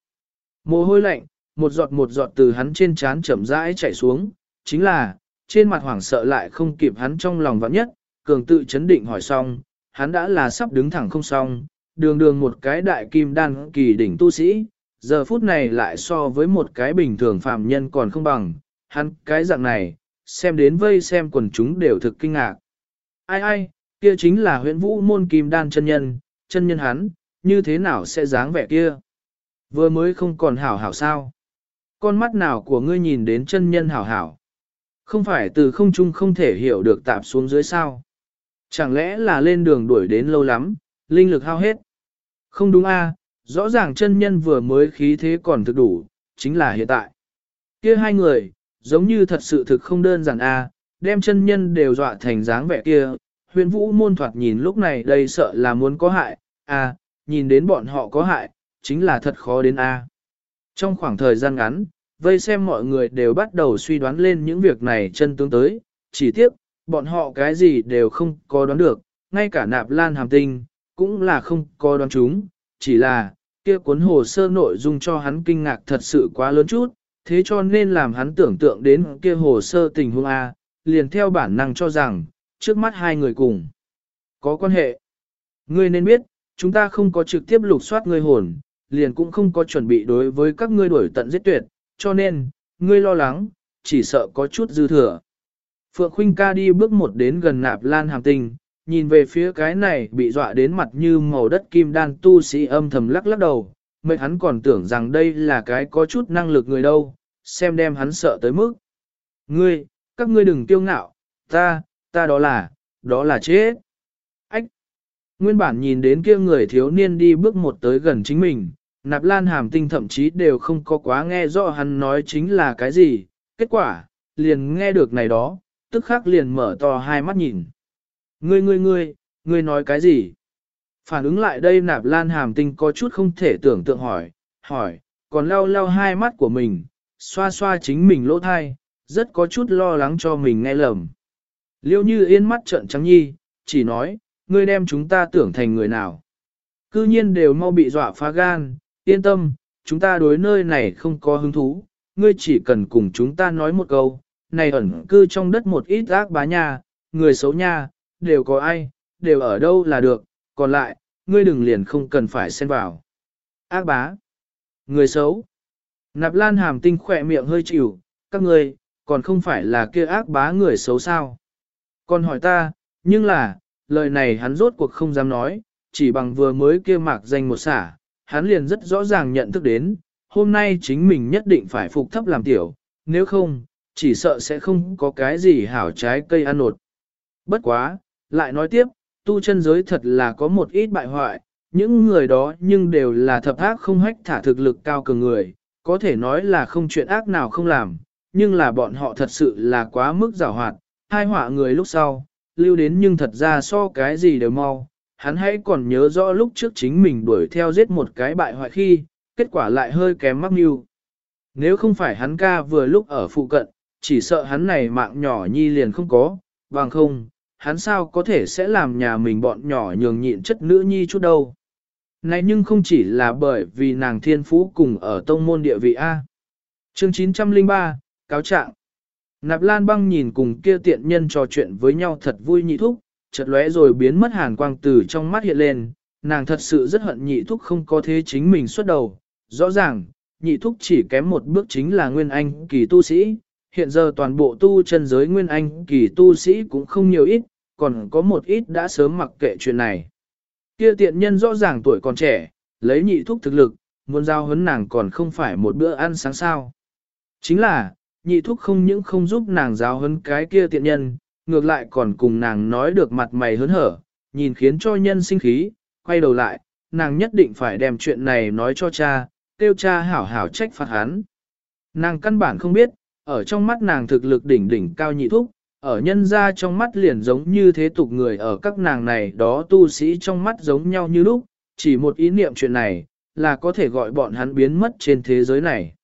Mồ hôi lạnh, một giọt một giọt từ hắn trên trán chậm rãi chảy xuống, chính là, trên mặt hoảng sợ lại không kịp hắn trong lòng vạn nhất, cường tự chấn định hỏi xong, hắn đã là sắp đứng thẳng không xong, đường đường một cái đại kim đan kỳ đỉnh tu sĩ, giờ phút này lại so với một cái bình thường phạm nhân còn không bằng, hắn cái dạng này, xem đến vây xem quần chúng đều thực kinh ngạc. Ai ai, kia chính là huyện vũ môn kim đan chân nhân, chân nhân hắn, như thế nào sẽ dáng vẻ kia? Vừa mới không còn hảo hảo sao? Con mắt nào của ngươi nhìn đến chân nhân hảo hảo? Không phải từ không trung không thể hiểu được tạp xuống dưới sao? Chẳng lẽ là lên đường đuổi đến lâu lắm, linh lực hao hết? Không đúng a, rõ ràng chân nhân vừa mới khí thế còn thực đủ, chính là hiện tại. Kia hai người, giống như thật sự thực không đơn giản a, đem chân nhân đều dọa thành dáng vẻ kia. Huyền vũ môn thoạt nhìn lúc này đây sợ là muốn có hại, a, nhìn đến bọn họ có hại, chính là thật khó đến a. Trong khoảng thời gian ngắn, vây xem mọi người đều bắt đầu suy đoán lên những việc này chân tướng tới, chỉ tiếc, bọn họ cái gì đều không có đoán được, ngay cả nạp lan hàm tinh, cũng là không có đoán chúng, chỉ là, kia cuốn hồ sơ nội dung cho hắn kinh ngạc thật sự quá lớn chút, thế cho nên làm hắn tưởng tượng đến kia hồ sơ tình huống A, liền theo bản năng cho rằng, trước mắt hai người cùng có quan hệ. Ngươi nên biết, chúng ta không có trực tiếp lục soát ngươi hồn, liền cũng không có chuẩn bị đối với các ngươi đuổi tận giết tuyệt, cho nên, ngươi lo lắng, chỉ sợ có chút dư thừa. Phượng Khuynh ca đi bước một đến gần nạp lan hàm tinh, nhìn về phía cái này bị dọa đến mặt như màu đất kim đan tu sĩ âm thầm lắc lắc đầu, mệt hắn còn tưởng rằng đây là cái có chút năng lực người đâu, xem đem hắn sợ tới mức. Ngươi, các ngươi đừng tiêu ngạo, ta, ta đó là, đó là chết. Ách! Nguyên bản nhìn đến kia người thiếu niên đi bước một tới gần chính mình, nạp lan hàm tinh thậm chí đều không có quá nghe rõ hắn nói chính là cái gì, kết quả, liền nghe được này đó, tức khắc liền mở to hai mắt nhìn. Ngươi ngươi ngươi, ngươi nói cái gì? Phản ứng lại đây nạp lan hàm tinh có chút không thể tưởng tượng hỏi, hỏi, còn lau lau hai mắt của mình, xoa xoa chính mình lỗ thai, rất có chút lo lắng cho mình nghe lầm. Liêu như yên mắt trợn trắng nhi, chỉ nói, ngươi đem chúng ta tưởng thành người nào. Cư nhiên đều mau bị dọa phá gan, yên tâm, chúng ta đối nơi này không có hứng thú, ngươi chỉ cần cùng chúng ta nói một câu, này ẩn cư trong đất một ít ác bá nha, người xấu nha, đều có ai, đều ở đâu là được, còn lại, ngươi đừng liền không cần phải xen vào. Ác bá, người xấu. Nạp lan hàm tinh khỏe miệng hơi chịu, các ngươi, còn không phải là kia ác bá người xấu sao. Còn hỏi ta, nhưng là, lời này hắn rốt cuộc không dám nói, chỉ bằng vừa mới kia mạc danh một xả, hắn liền rất rõ ràng nhận thức đến, hôm nay chính mình nhất định phải phục thấp làm tiểu, nếu không, chỉ sợ sẽ không có cái gì hảo trái cây ăn nột. Bất quá, lại nói tiếp, tu chân giới thật là có một ít bại hoại, những người đó nhưng đều là thập ác không hách thả thực lực cao cường người, có thể nói là không chuyện ác nào không làm, nhưng là bọn họ thật sự là quá mức giảo hoạt, hai họa người lúc sau, lưu đến nhưng thật ra so cái gì đều mau. Hắn hãy còn nhớ rõ lúc trước chính mình đuổi theo giết một cái bại hoại khi, kết quả lại hơi kém mắc mưu. Nếu không phải hắn ca vừa lúc ở phụ cận, chỉ sợ hắn này mạng nhỏ nhi liền không có, bằng không, hắn sao có thể sẽ làm nhà mình bọn nhỏ nhường nhịn chất nữ nhi chút đâu. Này nhưng không chỉ là bởi vì nàng thiên phú cùng ở tông môn địa vị A. Chương 903, cáo trạng. Nạp Lan băng nhìn cùng kia tiện nhân trò chuyện với nhau thật vui nhị thúc, chợt lóe rồi biến mất hàn quang từ trong mắt hiện lên, nàng thật sự rất hận nhị thúc không có thế chính mình xuất đầu. Rõ ràng, nhị thúc chỉ kém một bước chính là nguyên anh kỳ tu sĩ, hiện giờ toàn bộ tu chân giới nguyên anh kỳ tu sĩ cũng không nhiều ít, còn có một ít đã sớm mặc kệ chuyện này. Kia tiện nhân rõ ràng tuổi còn trẻ, lấy nhị thúc thực lực, muốn giao hấn nàng còn không phải một bữa ăn sáng sao. Chính là, nhị thúc không những không giúp nàng giáo hấn cái kia tiện nhân, ngược lại còn cùng nàng nói được mặt mày hớn hở, nhìn khiến cho nhân sinh khí, quay đầu lại, nàng nhất định phải đem chuyện này nói cho cha, tiêu cha hảo hảo trách phạt hắn. Nàng căn bản không biết, ở trong mắt nàng thực lực đỉnh đỉnh cao nhị thúc, ở nhân ra trong mắt liền giống như thế tục người ở các nàng này đó tu sĩ trong mắt giống nhau như lúc, chỉ một ý niệm chuyện này, là có thể gọi bọn hắn biến mất trên thế giới này.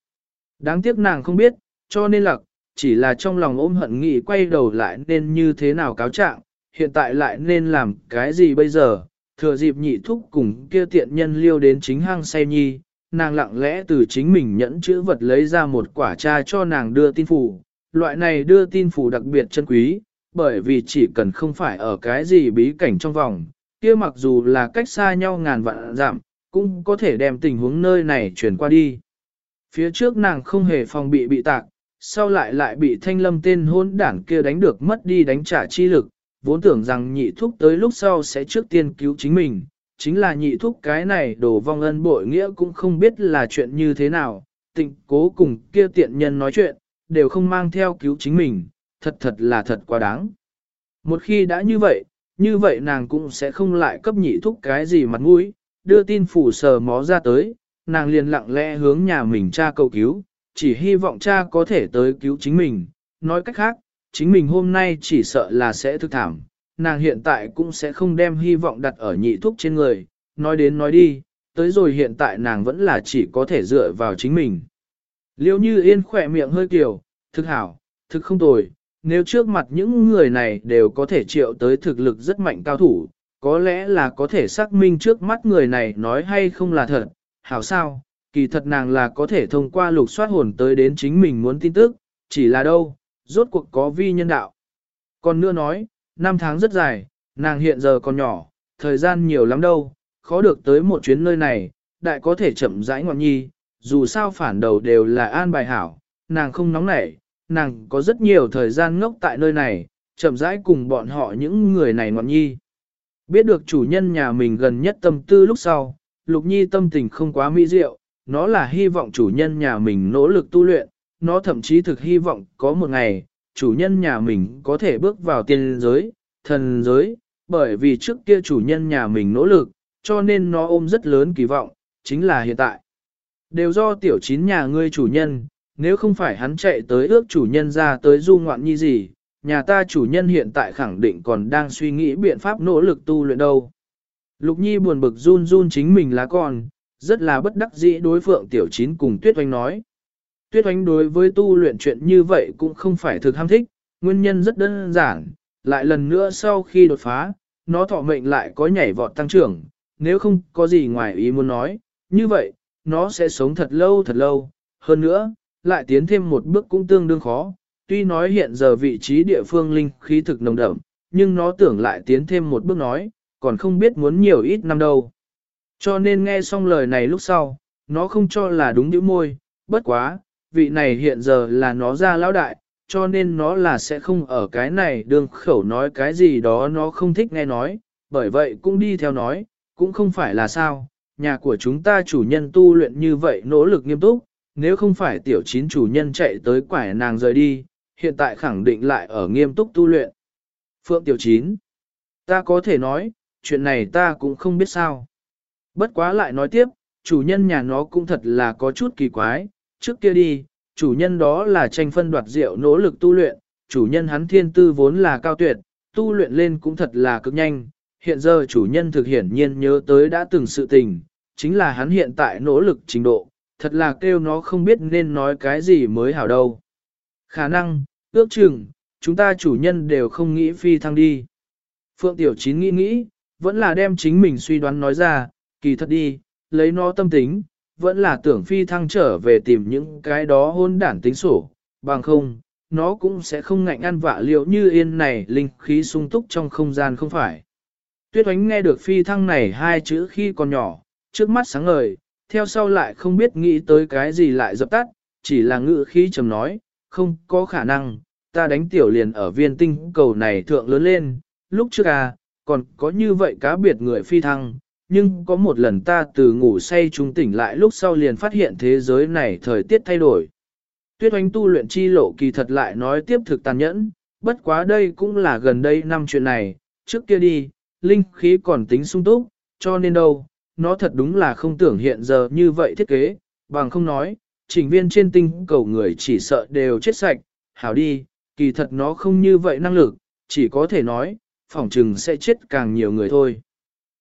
Đáng tiếc nàng không biết, cho nên lặc, chỉ là trong lòng ôm hận nghị quay đầu lại nên như thế nào cáo trạng, hiện tại lại nên làm cái gì bây giờ, thừa dịp nhị thúc cùng kia tiện nhân liêu đến chính hang say nhi, nàng lặng lẽ từ chính mình nhẫn chữ vật lấy ra một quả cha cho nàng đưa tin phủ. Loại này đưa tin phủ đặc biệt chân quý, bởi vì chỉ cần không phải ở cái gì bí cảnh trong vòng, kia mặc dù là cách xa nhau ngàn vạn giảm, cũng có thể đem tình huống nơi này chuyển qua đi. Phía trước nàng không hề phòng bị bị tạc, sau lại lại bị thanh lâm tên hôn đảng kia đánh được mất đi đánh trả chi lực, vốn tưởng rằng nhị thúc tới lúc sau sẽ trước tiên cứu chính mình, chính là nhị thúc cái này đổ vong ân bội nghĩa cũng không biết là chuyện như thế nào, tịnh cố cùng kia tiện nhân nói chuyện, đều không mang theo cứu chính mình, thật thật là thật quá đáng. Một khi đã như vậy, như vậy nàng cũng sẽ không lại cấp nhị thúc cái gì mặt mũi, đưa tin phủ sờ mó ra tới, nàng liền lặng lẽ hướng nhà mình cha cầu cứu, chỉ hy vọng cha có thể tới cứu chính mình, nói cách khác, chính mình hôm nay chỉ sợ là sẽ thức thảm, nàng hiện tại cũng sẽ không đem hy vọng đặt ở nhị thúc trên người, nói đến nói đi, tới rồi hiện tại nàng vẫn là chỉ có thể dựa vào chính mình. Liêu như yên khỏe miệng hơi kiểu, thực hảo, thực không tồi, nếu trước mặt những người này đều có thể triệu tới thực lực rất mạnh cao thủ, có lẽ là có thể xác minh trước mắt người này nói hay không là thật, hảo sao, kỳ thật nàng là có thể thông qua lục soát hồn tới đến chính mình muốn tin tức, chỉ là đâu, rốt cuộc có vi nhân đạo. Còn nữa nói, năm tháng rất dài, nàng hiện giờ còn nhỏ, thời gian nhiều lắm đâu, khó được tới một chuyến nơi này, đại có thể chậm rãi ngọn nhi, dù sao phản đầu đều là an bài hảo, nàng không nóng nảy, nàng có rất nhiều thời gian ngốc tại nơi này, chậm rãi cùng bọn họ những người này ngọn nhi. Biết được chủ nhân nhà mình gần nhất tâm tư lúc sau, Lục Nhi tâm tình không quá mỹ diệu, nó là hy vọng chủ nhân nhà mình nỗ lực tu luyện, nó thậm chí thực hy vọng có một ngày, chủ nhân nhà mình có thể bước vào tiên giới, thần giới, bởi vì trước kia chủ nhân nhà mình nỗ lực, cho nên nó ôm rất lớn kỳ vọng, chính là hiện tại. Đều do tiểu chín nhà ngươi chủ nhân, nếu không phải hắn chạy tới ước chủ nhân ra tới du ngoạn như gì, nhà ta chủ nhân hiện tại khẳng định còn đang suy nghĩ biện pháp nỗ lực tu luyện đâu. Lục Nhi buồn bực run run chính mình là con, rất là bất đắc dĩ đối phượng tiểu chín cùng Tuyết Oanh nói. Tuyết Oanh đối với tu luyện chuyện như vậy cũng không phải thực ham thích, nguyên nhân rất đơn giản, lại lần nữa sau khi đột phá, nó thọ mệnh lại có nhảy vọt tăng trưởng, nếu không có gì ngoài ý muốn nói, như vậy, nó sẽ sống thật lâu thật lâu, hơn nữa, lại tiến thêm một bước cũng tương đương khó, tuy nói hiện giờ vị trí địa phương linh khí thực nồng đậm, nhưng nó tưởng lại tiến thêm một bước nói, còn không biết muốn nhiều ít năm đâu. Cho nên nghe xong lời này lúc sau, nó không cho là đúng điểm môi, bất quá, vị này hiện giờ là nó ra lão đại, cho nên nó là sẽ không ở cái này đường khẩu nói cái gì đó nó không thích nghe nói, bởi vậy cũng đi theo nói, cũng không phải là sao, nhà của chúng ta chủ nhân tu luyện như vậy nỗ lực nghiêm túc, nếu không phải tiểu chín chủ nhân chạy tới quải nàng rời đi, hiện tại khẳng định lại ở nghiêm túc tu luyện. Phượng tiểu chín, ta có thể nói, chuyện này ta cũng không biết sao. Bất quá lại nói tiếp, chủ nhân nhà nó cũng thật là có chút kỳ quái, trước kia đi, chủ nhân đó là tranh phân đoạt rượu nỗ lực tu luyện, chủ nhân hắn thiên tư vốn là cao tuyệt, tu luyện lên cũng thật là cực nhanh, hiện giờ chủ nhân thực hiển nhiên nhớ tới đã từng sự tình, chính là hắn hiện tại nỗ lực trình độ, thật là kêu nó không biết nên nói cái gì mới hảo đâu. Khả năng, ước chừng, chúng ta chủ nhân đều không nghĩ phi thăng đi. Phượng Tiểu Chín nghĩ nghĩ, vẫn là đem chính mình suy đoán nói ra, kỳ thật đi, lấy nó tâm tính, vẫn là tưởng phi thăng trở về tìm những cái đó hôn đản tính sổ, bằng không, nó cũng sẽ không ngạnh ăn vạ liệu như yên này linh khí sung túc trong không gian không phải. Tuyết oánh nghe được phi thăng này hai chữ khi còn nhỏ, trước mắt sáng ngời, theo sau lại không biết nghĩ tới cái gì lại dập tắt, chỉ là ngự khí trầm nói, không có khả năng, ta đánh tiểu liền ở viên tinh cầu này thượng lớn lên, lúc trước à, còn có như vậy cá biệt người phi thăng, nhưng có một lần ta từ ngủ say trung tỉnh lại lúc sau liền phát hiện thế giới này thời tiết thay đổi. Tuyết oánh tu luyện chi lộ kỳ thật lại nói tiếp thực tàn nhẫn, bất quá đây cũng là gần đây năm chuyện này, trước kia đi, linh khí còn tính sung túc, cho nên đâu, nó thật đúng là không tưởng hiện giờ như vậy thiết kế, bằng không nói, trình viên trên tinh cầu người chỉ sợ đều chết sạch, hảo đi, kỳ thật nó không như vậy năng lực, chỉ có thể nói, phỏng chừng sẽ chết càng nhiều người thôi.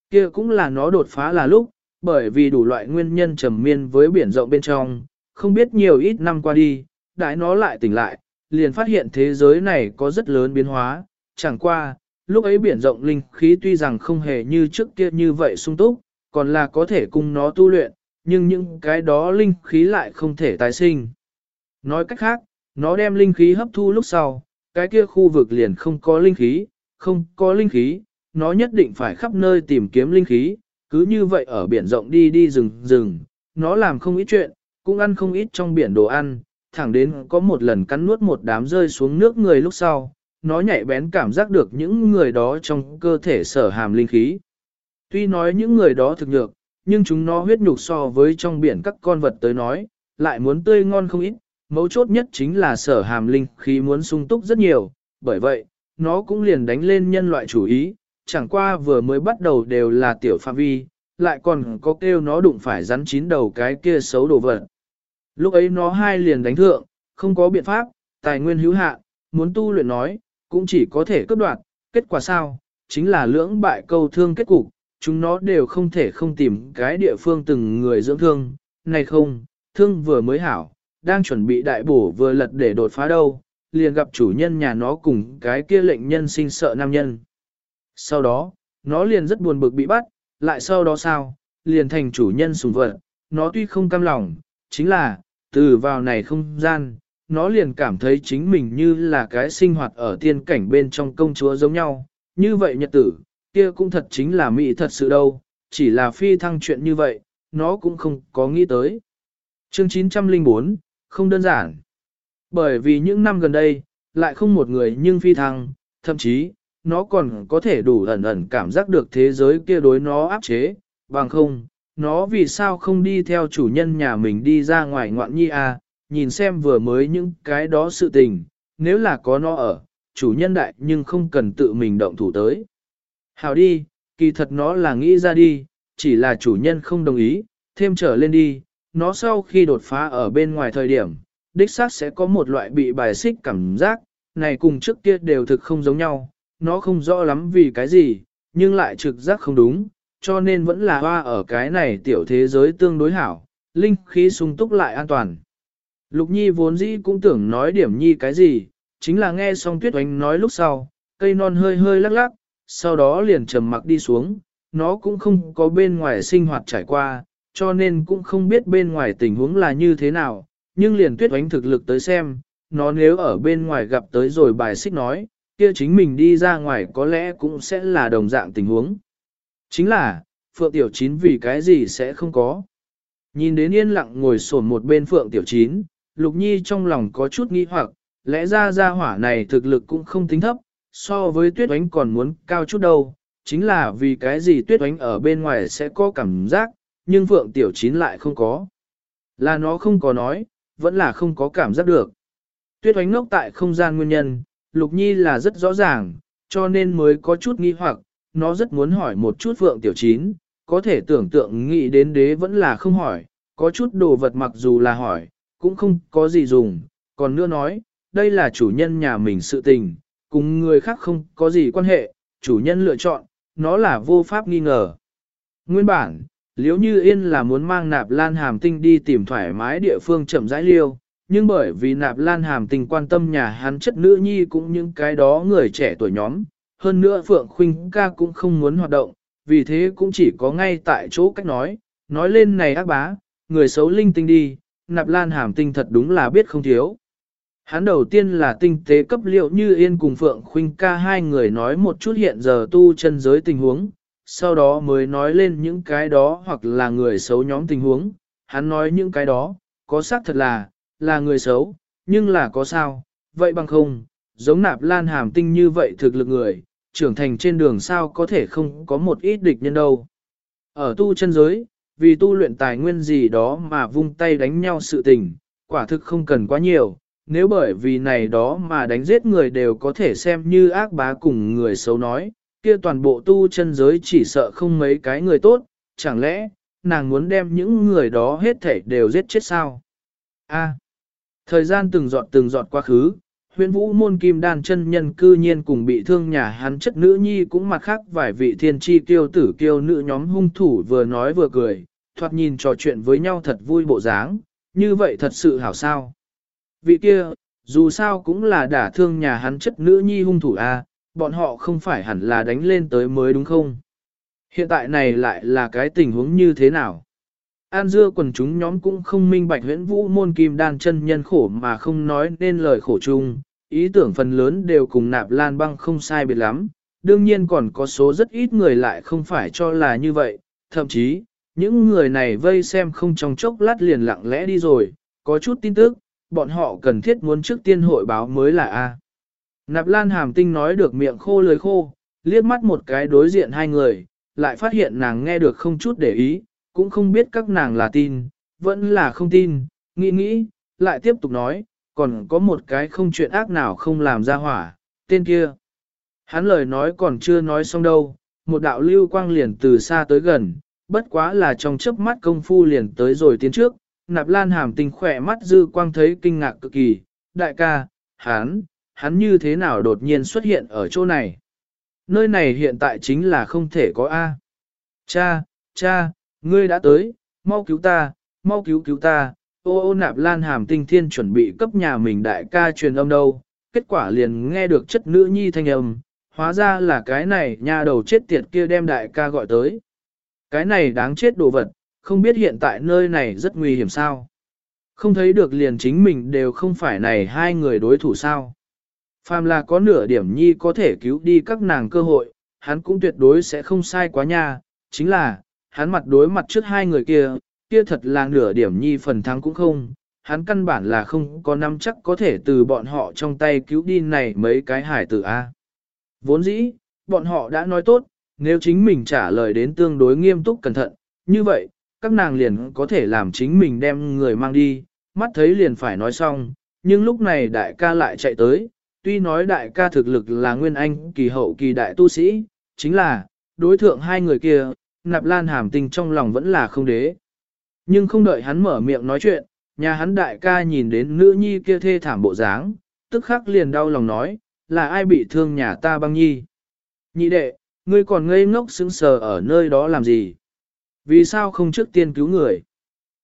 Kia cũng là nó đột phá là lúc, bởi vì đủ loại nguyên nhân trầm miên với biển rộng bên trong, không biết nhiều ít năm qua đi, đại nó lại tỉnh lại, liền phát hiện thế giới này có rất lớn biến hóa, chẳng qua, lúc ấy biển rộng linh khí tuy rằng không hề như trước kia như vậy sung túc, còn là có thể cùng nó tu luyện, nhưng những cái đó linh khí lại không thể tái sinh. Nói cách khác, nó đem linh khí hấp thu lúc sau, cái kia khu vực liền không có linh khí, không có linh khí, nó nhất định phải khắp nơi tìm kiếm linh khí, cứ như vậy ở biển rộng đi đi rừng rừng, nó làm không ít chuyện, cũng ăn không ít trong biển đồ ăn, thẳng đến có một lần cắn nuốt một đám rơi xuống nước người lúc sau, nó nhạy bén cảm giác được những người đó trong cơ thể sở hàm linh khí. Tuy nói những người đó thực nhược, nhưng chúng nó huyết nhục so với trong biển các con vật tới nói, lại muốn tươi ngon không ít, mấu chốt nhất chính là sở hàm linh khí muốn sung túc rất nhiều, bởi vậy, nó cũng liền đánh lên nhân loại chủ ý, chẳng qua vừa mới bắt đầu đều là tiểu phạm vi, lại còn có kêu nó đụng phải rắn chín đầu cái kia xấu đồ vật. Lúc ấy nó hai liền đánh thượng, không có biện pháp, tài nguyên hữu hạn, muốn tu luyện nói, cũng chỉ có thể cướp đoạt, kết quả sao, chính là lưỡng bại câu thương kết cục, chúng nó đều không thể không tìm cái địa phương từng người dưỡng thương, này không, thương vừa mới hảo, đang chuẩn bị đại bổ vừa lật để đột phá đâu, liền gặp chủ nhân nhà nó cùng cái kia lệnh nhân sinh sợ nam nhân. Sau đó, nó liền rất buồn bực bị bắt, lại sau đó sao, liền thành chủ nhân sùng vật, nó tuy không cam lòng, chính là, từ vào này không gian, nó liền cảm thấy chính mình như là cái sinh hoạt ở tiên cảnh bên trong công chúa giống nhau, như vậy nhật tử, kia cũng thật chính là mỹ thật sự đâu, chỉ là phi thăng chuyện như vậy, nó cũng không có nghĩ tới. Chương 904, không đơn giản. Bởi vì những năm gần đây, lại không một người nhưng phi thăng, thậm chí, nó còn có thể đủ ẩn ẩn cảm giác được thế giới kia đối nó áp chế, bằng không, nó vì sao không đi theo chủ nhân nhà mình đi ra ngoài ngoạn nhi à, nhìn xem vừa mới những cái đó sự tình, nếu là có nó ở, chủ nhân đại nhưng không cần tự mình động thủ tới. Hảo đi, kỳ thật nó là nghĩ ra đi, chỉ là chủ nhân không đồng ý, thêm trở lên đi, nó sau khi đột phá ở bên ngoài thời điểm, đích xác sẽ có một loại bị bài xích cảm giác, này cùng trước kia đều thực không giống nhau, nó không rõ lắm vì cái gì, nhưng lại trực giác không đúng, cho nên vẫn là hoa ở cái này tiểu thế giới tương đối hảo, linh khí sung túc lại an toàn. Lục Nhi vốn dĩ cũng tưởng nói điểm Nhi cái gì, chính là nghe xong Tuyết Oánh nói lúc sau, cây non hơi hơi lắc lắc, sau đó liền trầm mặc đi xuống, nó cũng không có bên ngoài sinh hoạt trải qua, cho nên cũng không biết bên ngoài tình huống là như thế nào, nhưng liền Tuyết Oánh thực lực tới xem, nó nếu ở bên ngoài gặp tới rồi bài xích nói, kia chính mình đi ra ngoài có lẽ cũng sẽ là đồng dạng tình huống. Chính là, Phượng Tiểu Chín vì cái gì sẽ không có. Nhìn đến yên lặng ngồi sổn một bên Phượng Tiểu Chín, Lục Nhi trong lòng có chút nghi hoặc, lẽ ra gia hỏa này thực lực cũng không tính thấp, so với tuyết oánh còn muốn cao chút đâu, chính là vì cái gì tuyết oánh ở bên ngoài sẽ có cảm giác, nhưng Phượng Tiểu Chín lại không có. Là nó không có nói, vẫn là không có cảm giác được. Tuyết oánh ngốc tại không gian nguyên nhân, Lục Nhi là rất rõ ràng, cho nên mới có chút nghi hoặc, nó rất muốn hỏi một chút Phượng Tiểu Chín, có thể tưởng tượng nghĩ đến đế vẫn là không hỏi, có chút đồ vật mặc dù là hỏi, cũng không có gì dùng, còn nữa nói, đây là chủ nhân nhà mình sự tình, cùng người khác không có gì quan hệ, chủ nhân lựa chọn, nó là vô pháp nghi ngờ. Nguyên bản, liếu như yên là muốn mang nạp lan hàm tinh đi tìm thoải mái địa phương chậm rãi liêu, nhưng bởi vì nạp lan hàm tinh quan tâm nhà hắn chất nữ nhi cũng những cái đó người trẻ tuổi nhóm, hơn nữa Phượng Khuynh ca cũng không muốn hoạt động, vì thế cũng chỉ có ngay tại chỗ cách nói, nói lên này ác bá, người xấu linh tinh đi, nạp lan hàm tinh thật đúng là biết không thiếu. Hắn đầu tiên là tinh tế cấp liệu như yên cùng Phượng Khuynh ca hai người nói một chút hiện giờ tu chân giới tình huống, sau đó mới nói lên những cái đó hoặc là người xấu nhóm tình huống. Hắn nói những cái đó, có xác thật là, là người xấu, nhưng là có sao, vậy bằng không, giống nạp lan hàm tinh như vậy thực lực người, trưởng thành trên đường sao có thể không có một ít địch nhân đâu. Ở tu chân giới, vì tu luyện tài nguyên gì đó mà vung tay đánh nhau sự tình, quả thực không cần quá nhiều, nếu bởi vì này đó mà đánh giết người đều có thể xem như ác bá cùng người xấu nói, kia toàn bộ tu chân giới chỉ sợ không mấy cái người tốt, chẳng lẽ, nàng muốn đem những người đó hết thảy đều giết chết sao? A. thời gian từng giọt từng giọt quá khứ, huyện vũ môn kim đan chân nhân cư nhiên cùng bị thương nhà hắn chất nữ nhi cũng mặt khác vài vị thiên tri kiêu tử kiêu nữ nhóm hung thủ vừa nói vừa cười, thoạt nhìn trò chuyện với nhau thật vui bộ dáng, như vậy thật sự hảo sao. Vị kia, dù sao cũng là đả thương nhà hắn chất nữ nhi hung thủ a, bọn họ không phải hẳn là đánh lên tới mới đúng không? Hiện tại này lại là cái tình huống như thế nào? An dưa quần chúng nhóm cũng không minh bạch huyễn vũ môn kim đan chân nhân khổ mà không nói nên lời khổ chung, ý tưởng phần lớn đều cùng nạp lan băng không sai biệt lắm, đương nhiên còn có số rất ít người lại không phải cho là như vậy, thậm chí, những người này vây xem không trong chốc lát liền lặng lẽ đi rồi, có chút tin tức, bọn họ cần thiết muốn trước tiên hội báo mới là A. Nạp Lan Hàm Tinh nói được miệng khô lưới khô, liếc mắt một cái đối diện hai người, lại phát hiện nàng nghe được không chút để ý, cũng không biết các nàng là tin, vẫn là không tin, nghĩ nghĩ, lại tiếp tục nói, còn có một cái không chuyện ác nào không làm ra hỏa, tên kia. Hắn lời nói còn chưa nói xong đâu, một đạo lưu quang liền từ xa tới gần, bất quá là trong chớp mắt công phu liền tới rồi tiến trước, nạp lan hàm tinh khỏe mắt dư quang thấy kinh ngạc cực kỳ, đại ca, hắn, hắn như thế nào đột nhiên xuất hiện ở chỗ này. Nơi này hiện tại chính là không thể có A. Cha, cha, ngươi đã tới, mau cứu ta, mau cứu cứu ta, ô ô nạp lan hàm tinh thiên chuẩn bị cấp nhà mình đại ca truyền âm đâu, kết quả liền nghe được chất nữ nhi thanh âm, hóa ra là cái này nhà đầu chết tiệt kia đem đại ca gọi tới. Cái này đáng chết đồ vật, không biết hiện tại nơi này rất nguy hiểm sao. Không thấy được liền chính mình đều không phải này hai người đối thủ sao. Phàm là có nửa điểm nhi có thể cứu đi các nàng cơ hội, hắn cũng tuyệt đối sẽ không sai quá nha, chính là, hắn mặt đối mặt trước hai người kia, kia thật là nửa điểm nhi phần thắng cũng không, hắn căn bản là không có nắm chắc có thể từ bọn họ trong tay cứu đi này mấy cái hải tử A. Vốn dĩ, bọn họ đã nói tốt, nếu chính mình trả lời đến tương đối nghiêm túc cẩn thận, như vậy, các nàng liền có thể làm chính mình đem người mang đi, mắt thấy liền phải nói xong, nhưng lúc này đại ca lại chạy tới, tuy nói đại ca thực lực là nguyên anh kỳ hậu kỳ đại tu sĩ, chính là, đối thượng hai người kia, nạp lan hàm tình trong lòng vẫn là không đế. Nhưng không đợi hắn mở miệng nói chuyện, nhà hắn đại ca nhìn đến nữ nhi kia thê thảm bộ dáng, tức khắc liền đau lòng nói, là ai bị thương nhà ta băng nhi. Nhị đệ, ngươi còn ngây ngốc sững sờ ở nơi đó làm gì? Vì sao không trước tiên cứu người?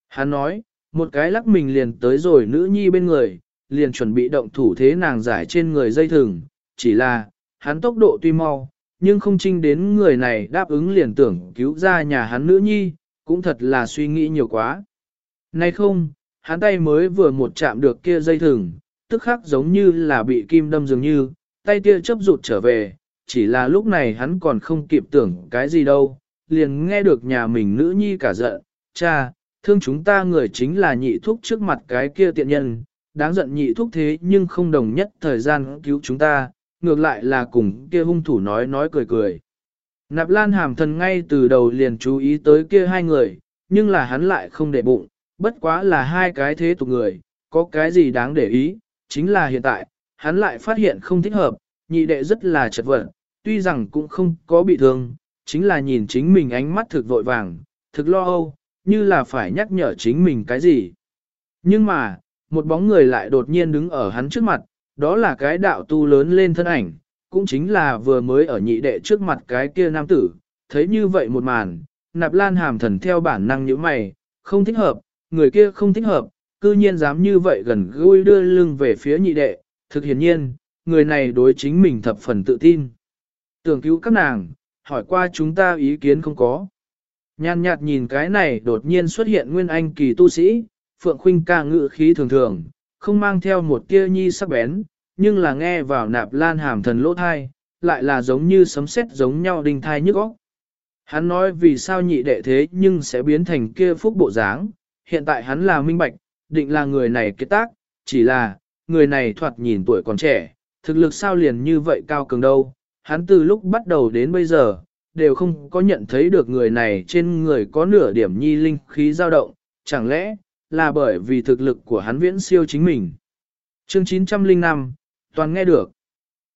Hắn nói, một cái lắc mình liền tới rồi nữ nhi bên người, liền chuẩn bị động thủ thế nàng giải trên người dây thừng, chỉ là, hắn tốc độ tuy mau, nhưng không trinh đến người này đáp ứng liền tưởng cứu ra nhà hắn nữ nhi, cũng thật là suy nghĩ nhiều quá. Nay không, hắn tay mới vừa một chạm được kia dây thừng, tức khắc giống như là bị kim đâm dường như, tay kia chấp rụt trở về, chỉ là lúc này hắn còn không kịp tưởng cái gì đâu, liền nghe được nhà mình nữ nhi cả giận, cha, thương chúng ta người chính là nhị thúc trước mặt cái kia tiện nhân, đáng giận nhị thúc thế nhưng không đồng nhất thời gian cứu chúng ta, ngược lại là cùng kia hung thủ nói nói cười cười. Nạp Lan hàm thần ngay từ đầu liền chú ý tới kia hai người, nhưng là hắn lại không để bụng, bất quá là hai cái thế tục người, có cái gì đáng để ý, chính là hiện tại, hắn lại phát hiện không thích hợp, nhị đệ rất là chật vật, tuy rằng cũng không có bị thương, chính là nhìn chính mình ánh mắt thực vội vàng, thực lo âu, như là phải nhắc nhở chính mình cái gì. Nhưng mà, một bóng người lại đột nhiên đứng ở hắn trước mặt, đó là cái đạo tu lớn lên thân ảnh, cũng chính là vừa mới ở nhị đệ trước mặt cái kia nam tử, thấy như vậy một màn, nạp lan hàm thần theo bản năng như mày, không thích hợp, người kia không thích hợp, cư nhiên dám như vậy gần gũi đưa lưng về phía nhị đệ, thực hiển nhiên, người này đối chính mình thập phần tự tin. Tưởng cứu các nàng, hỏi qua chúng ta ý kiến không có. Nhàn nhạt nhìn cái này đột nhiên xuất hiện nguyên anh kỳ tu sĩ, Phượng Khuynh ca ngự khí thường thường, không mang theo một tia nhi sắc bén, nhưng là nghe vào nạp lan hàm thần lỗ thai, lại là giống như sấm sét giống nhau đinh thai nhức óc. Hắn nói vì sao nhị đệ thế nhưng sẽ biến thành kia phúc bộ dáng, hiện tại hắn là minh bạch, định là người này kết tác, chỉ là, người này thoạt nhìn tuổi còn trẻ, thực lực sao liền như vậy cao cường đâu, hắn từ lúc bắt đầu đến bây giờ, đều không có nhận thấy được người này trên người có nửa điểm nhi linh khí dao động, chẳng lẽ, là bởi vì thực lực của hắn viễn siêu chính mình. Chương 905, toàn nghe được.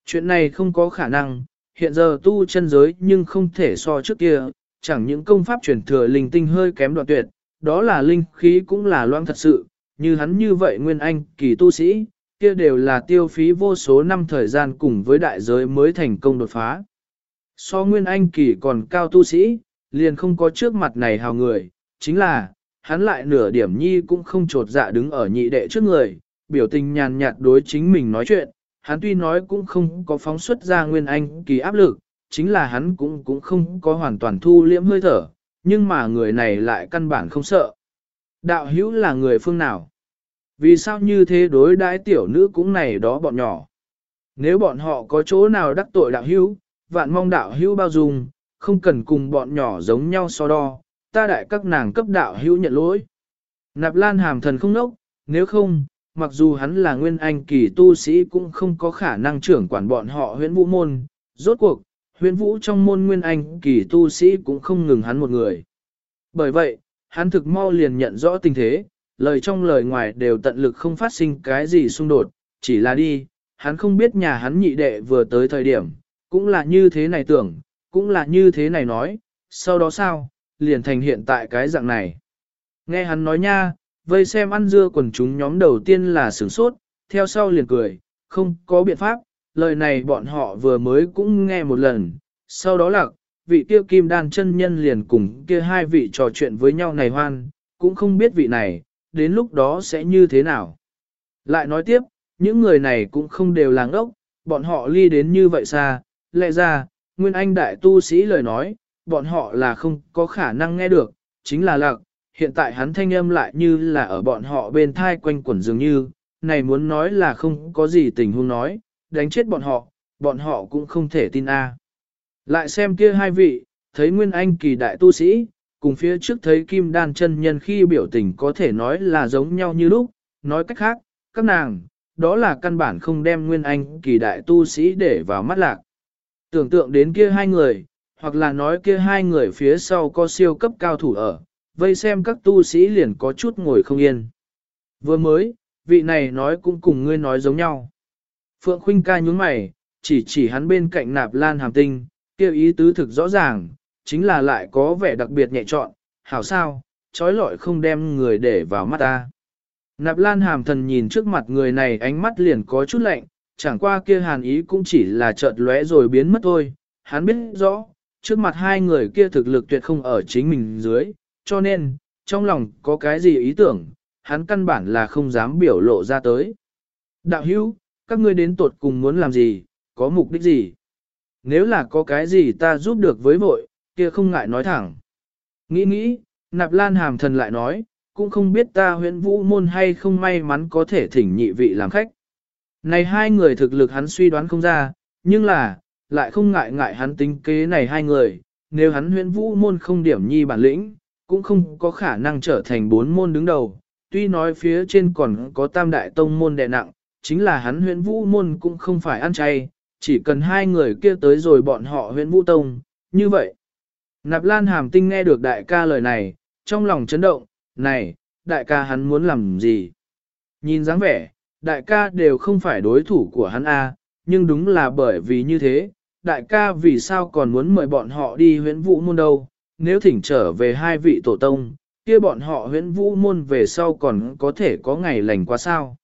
Chuyện này không có khả năng, hiện giờ tu chân giới nhưng không thể so trước kia, chẳng những công pháp truyền thừa linh tinh hơi kém đoạn tuyệt, đó là linh khí cũng là loang thật sự, như hắn như vậy nguyên anh kỳ tu sĩ, kia đều là tiêu phí vô số năm thời gian cùng với đại giới mới thành công đột phá. So nguyên anh kỳ còn cao tu sĩ, liền không có trước mặt này hào người, chính là, hắn lại nửa điểm nhi cũng không trột dạ đứng ở nhị đệ trước người, biểu tình nhàn nhạt đối chính mình nói chuyện, hắn tuy nói cũng không có phóng xuất ra nguyên anh kỳ áp lực, chính là hắn cũng cũng không có hoàn toàn thu liễm hơi thở, nhưng mà người này lại căn bản không sợ. Đạo hữu là người phương nào? Vì sao như thế đối đãi tiểu nữ cũng này đó bọn nhỏ? Nếu bọn họ có chỗ nào đắc tội đạo hữu, vạn mong đạo hữu bao dung, không cần cùng bọn nhỏ giống nhau so đo, ta đại các nàng cấp đạo hữu nhận lỗi. Nạp lan hàm thần không nốc, nếu không, mặc dù hắn là nguyên anh kỳ tu sĩ cũng không có khả năng trưởng quản bọn họ huyễn vũ môn, rốt cuộc, huyễn vũ trong môn nguyên anh kỳ tu sĩ cũng không ngừng hắn một người. Bởi vậy, hắn thực mau liền nhận rõ tình thế, lời trong lời ngoài đều tận lực không phát sinh cái gì xung đột, chỉ là đi, hắn không biết nhà hắn nhị đệ vừa tới thời điểm, cũng là như thế này tưởng, cũng là như thế này nói, sau đó sao, liền thành hiện tại cái dạng này. Nghe hắn nói nha, vây xem ăn dưa quần chúng nhóm đầu tiên là sửng sốt, theo sau liền cười, không có biện pháp, lời này bọn họ vừa mới cũng nghe một lần, sau đó là, vị kia kim đan chân nhân liền cùng kia hai vị trò chuyện với nhau này hoan, cũng không biết vị này, đến lúc đó sẽ như thế nào. Lại nói tiếp, những người này cũng không đều là ngốc, bọn họ ly đến như vậy xa, lẽ ra, Nguyên Anh đại tu sĩ lời nói, bọn họ là không có khả năng nghe được, chính là lạc, hiện tại hắn thanh âm lại như là ở bọn họ bên thai quanh quẩn dường như, này muốn nói là không có gì tình huống nói, đánh chết bọn họ, bọn họ cũng không thể tin a. Lại xem kia hai vị, thấy Nguyên Anh kỳ đại tu sĩ, cùng phía trước thấy Kim Đan chân nhân khi biểu tình có thể nói là giống nhau như lúc, nói cách khác, các nàng, đó là căn bản không đem Nguyên Anh kỳ đại tu sĩ để vào mắt lạc. Tưởng tượng đến kia hai người, hoặc là nói kia hai người phía sau có siêu cấp cao thủ ở, vây xem các tu sĩ liền có chút ngồi không yên. Vừa mới, vị này nói cũng cùng ngươi nói giống nhau. Phượng Khuynh ca nhún mày, chỉ chỉ hắn bên cạnh nạp lan hàm tinh, kêu ý tứ thực rõ ràng, chính là lại có vẻ đặc biệt nhẹ trọn, hảo sao, trói lọi không đem người để vào mắt ta. Nạp lan hàm thần nhìn trước mặt người này ánh mắt liền có chút lạnh, chẳng qua kia hàn ý cũng chỉ là chợt lóe rồi biến mất thôi, hắn biết rõ, trước mặt hai người kia thực lực tuyệt không ở chính mình dưới, cho nên, trong lòng có cái gì ý tưởng, hắn căn bản là không dám biểu lộ ra tới. Đạo hữu, các ngươi đến tột cùng muốn làm gì, có mục đích gì? Nếu là có cái gì ta giúp được với vội, kia không ngại nói thẳng. Nghĩ nghĩ, nạp lan hàm thần lại nói, cũng không biết ta huyện vũ môn hay không may mắn có thể thỉnh nhị vị làm khách. Này hai người thực lực hắn suy đoán không ra, nhưng là, lại không ngại ngại hắn tính kế này hai người, nếu hắn huyện vũ môn không điểm nhi bản lĩnh, cũng không có khả năng trở thành bốn môn đứng đầu. Tuy nói phía trên còn có tam đại tông môn đè nặng, chính là hắn huyện vũ môn cũng không phải ăn chay, chỉ cần hai người kia tới rồi bọn họ huyện vũ tông, như vậy. Nạp Lan Hàm Tinh nghe được đại ca lời này, trong lòng chấn động, này, đại ca hắn muốn làm gì? Nhìn dáng vẻ, đại ca đều không phải đối thủ của hắn A, nhưng đúng là bởi vì như thế, đại ca vì sao còn muốn mời bọn họ đi huyễn vũ môn đâu, nếu thỉnh trở về hai vị tổ tông, kia bọn họ huyễn vũ môn về sau còn có thể có ngày lành quá sao.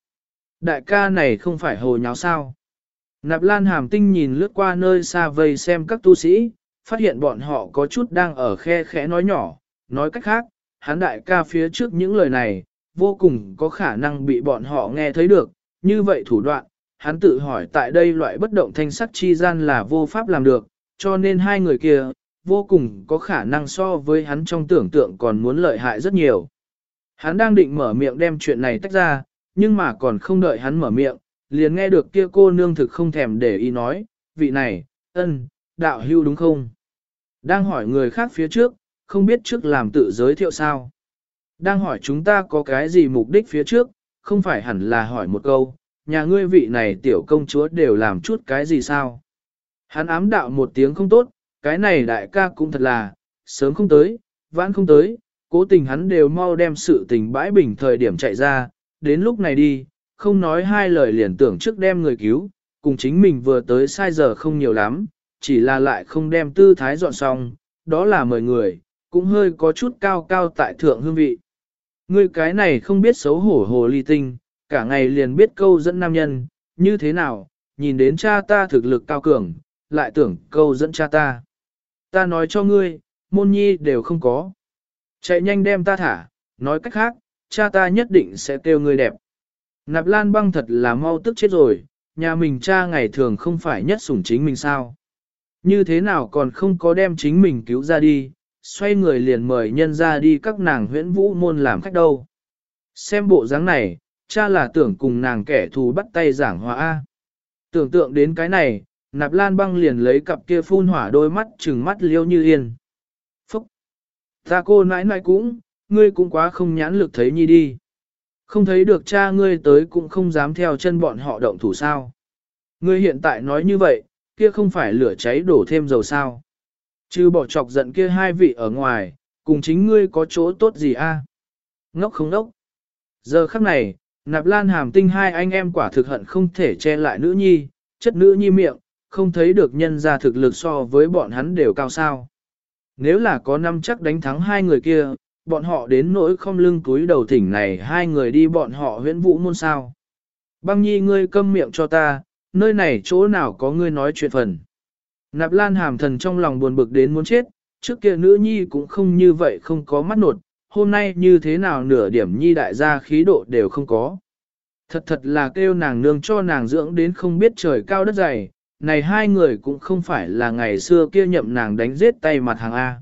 Đại ca này không phải hồ nháo sao. Nạp Lan Hàm Tinh nhìn lướt qua nơi xa vây xem các tu sĩ, phát hiện bọn họ có chút đang ở khe khẽ nói nhỏ, nói cách khác, hắn đại ca phía trước những lời này, vô cùng có khả năng bị bọn họ nghe thấy được, như vậy thủ đoạn, hắn tự hỏi tại đây loại bất động thanh sắc chi gian là vô pháp làm được, cho nên hai người kia, vô cùng có khả năng so với hắn trong tưởng tượng còn muốn lợi hại rất nhiều. Hắn đang định mở miệng đem chuyện này tách ra, nhưng mà còn không đợi hắn mở miệng, liền nghe được kia cô nương thực không thèm để ý nói, vị này, ân, đạo hưu đúng không? Đang hỏi người khác phía trước, không biết trước làm tự giới thiệu sao? Đang hỏi chúng ta có cái gì mục đích phía trước, không phải hẳn là hỏi một câu, nhà ngươi vị này tiểu công chúa đều làm chút cái gì sao? Hắn ám đạo một tiếng không tốt, cái này đại ca cũng thật là, sớm không tới, vãn không tới, cố tình hắn đều mau đem sự tình bãi bình thời điểm chạy ra, đến lúc này đi, không nói hai lời liền tưởng trước đem người cứu, cùng chính mình vừa tới sai giờ không nhiều lắm, chỉ là lại không đem tư thái dọn xong, đó là mời người, cũng hơi có chút cao cao tại thượng hương vị. Ngươi cái này không biết xấu hổ hồ ly tinh, cả ngày liền biết câu dẫn nam nhân, như thế nào, nhìn đến cha ta thực lực cao cường, lại tưởng câu dẫn cha ta. Ta nói cho ngươi, môn nhi đều không có. Chạy nhanh đem ta thả, nói cách khác, cha ta nhất định sẽ kêu ngươi đẹp. Nạp lan băng thật là mau tức chết rồi, nhà mình cha ngày thường không phải nhất sủng chính mình sao. Như thế nào còn không có đem chính mình cứu ra đi, xoay người liền mời nhân ra đi các nàng huyễn vũ môn làm khách đâu. Xem bộ dáng này, cha là tưởng cùng nàng kẻ thù bắt tay giảng hòa A. Tưởng tượng đến cái này, nạp lan băng liền lấy cặp kia phun hỏa đôi mắt trừng mắt liêu như yên. Phúc! Ta cô nãi nãi cũng, ngươi cũng quá không nhãn lực thấy nhi đi. Không thấy được cha ngươi tới cũng không dám theo chân bọn họ động thủ sao. Ngươi hiện tại nói như vậy, kia không phải lửa cháy đổ thêm dầu sao. Chứ bỏ chọc giận kia hai vị ở ngoài, cùng chính ngươi có chỗ tốt gì a? Ngốc không ngốc. Giờ khắc này, nạp lan hàm tinh hai anh em quả thực hận không thể che lại nữ nhi, chất nữ nhi miệng, không thấy được nhân ra thực lực so với bọn hắn đều cao sao. Nếu là có năm chắc đánh thắng hai người kia, bọn họ đến nỗi không lưng túi đầu thỉnh này hai người đi bọn họ huyễn vũ môn sao. Băng nhi ngươi câm miệng cho ta, nơi này chỗ nào có ngươi nói chuyện phần. Nạp lan hàm thần trong lòng buồn bực đến muốn chết, trước kia nữ nhi cũng không như vậy không có mắt nột, hôm nay như thế nào nửa điểm nhi đại gia khí độ đều không có. Thật thật là kêu nàng nương cho nàng dưỡng đến không biết trời cao đất dày, này hai người cũng không phải là ngày xưa kia nhậm nàng đánh giết tay mặt hàng A.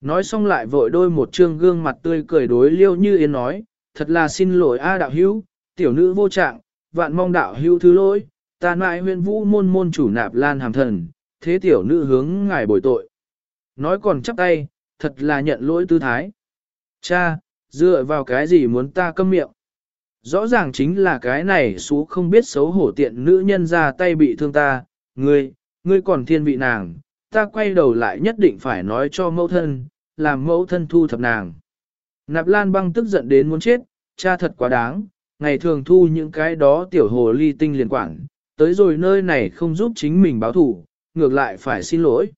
Nói xong lại vội đôi một trương gương mặt tươi cười đối liêu như yên nói, thật là xin lỗi A đạo hữu, tiểu nữ vô trạng, vạn mong đạo hữu thứ lỗi, ta nại huyện vũ môn môn chủ nạp lan hàm thần, thế tiểu nữ hướng ngài bồi tội. Nói còn chắp tay, thật là nhận lỗi tư thái. Cha, dựa vào cái gì muốn ta câm miệng? Rõ ràng chính là cái này xú không biết xấu hổ tiện nữ nhân ra tay bị thương ta, ngươi, ngươi còn thiên vị nàng, ta quay đầu lại nhất định phải nói cho mẫu thân, làm mẫu thân thu thập nàng. Nạp Lan băng tức giận đến muốn chết, cha thật quá đáng, ngày thường thu những cái đó tiểu hồ ly tinh liền quảng tới rồi nơi này không giúp chính mình báo thủ, ngược lại phải xin lỗi.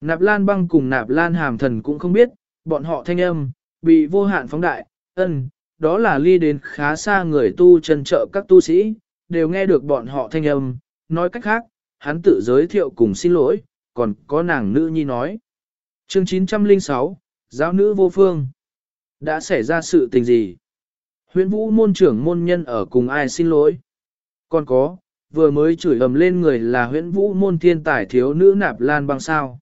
Nạp Lan băng cùng Nạp Lan hàm thần cũng không biết, bọn họ thanh âm, bị vô hạn phóng đại, ân, đó là ly đến khá xa người tu chân trợ các tu sĩ, đều nghe được bọn họ thanh âm, nói cách khác, hắn tự giới thiệu cùng xin lỗi, còn có nàng nữ nhi nói. Chương 906, Giáo nữ vô phương. Đã xảy ra sự tình gì? Huyện vũ môn trưởng môn nhân ở cùng ai xin lỗi? Còn có, vừa mới chửi ầm lên người là Huyễn vũ môn thiên tài thiếu nữ nạp lan băng sao.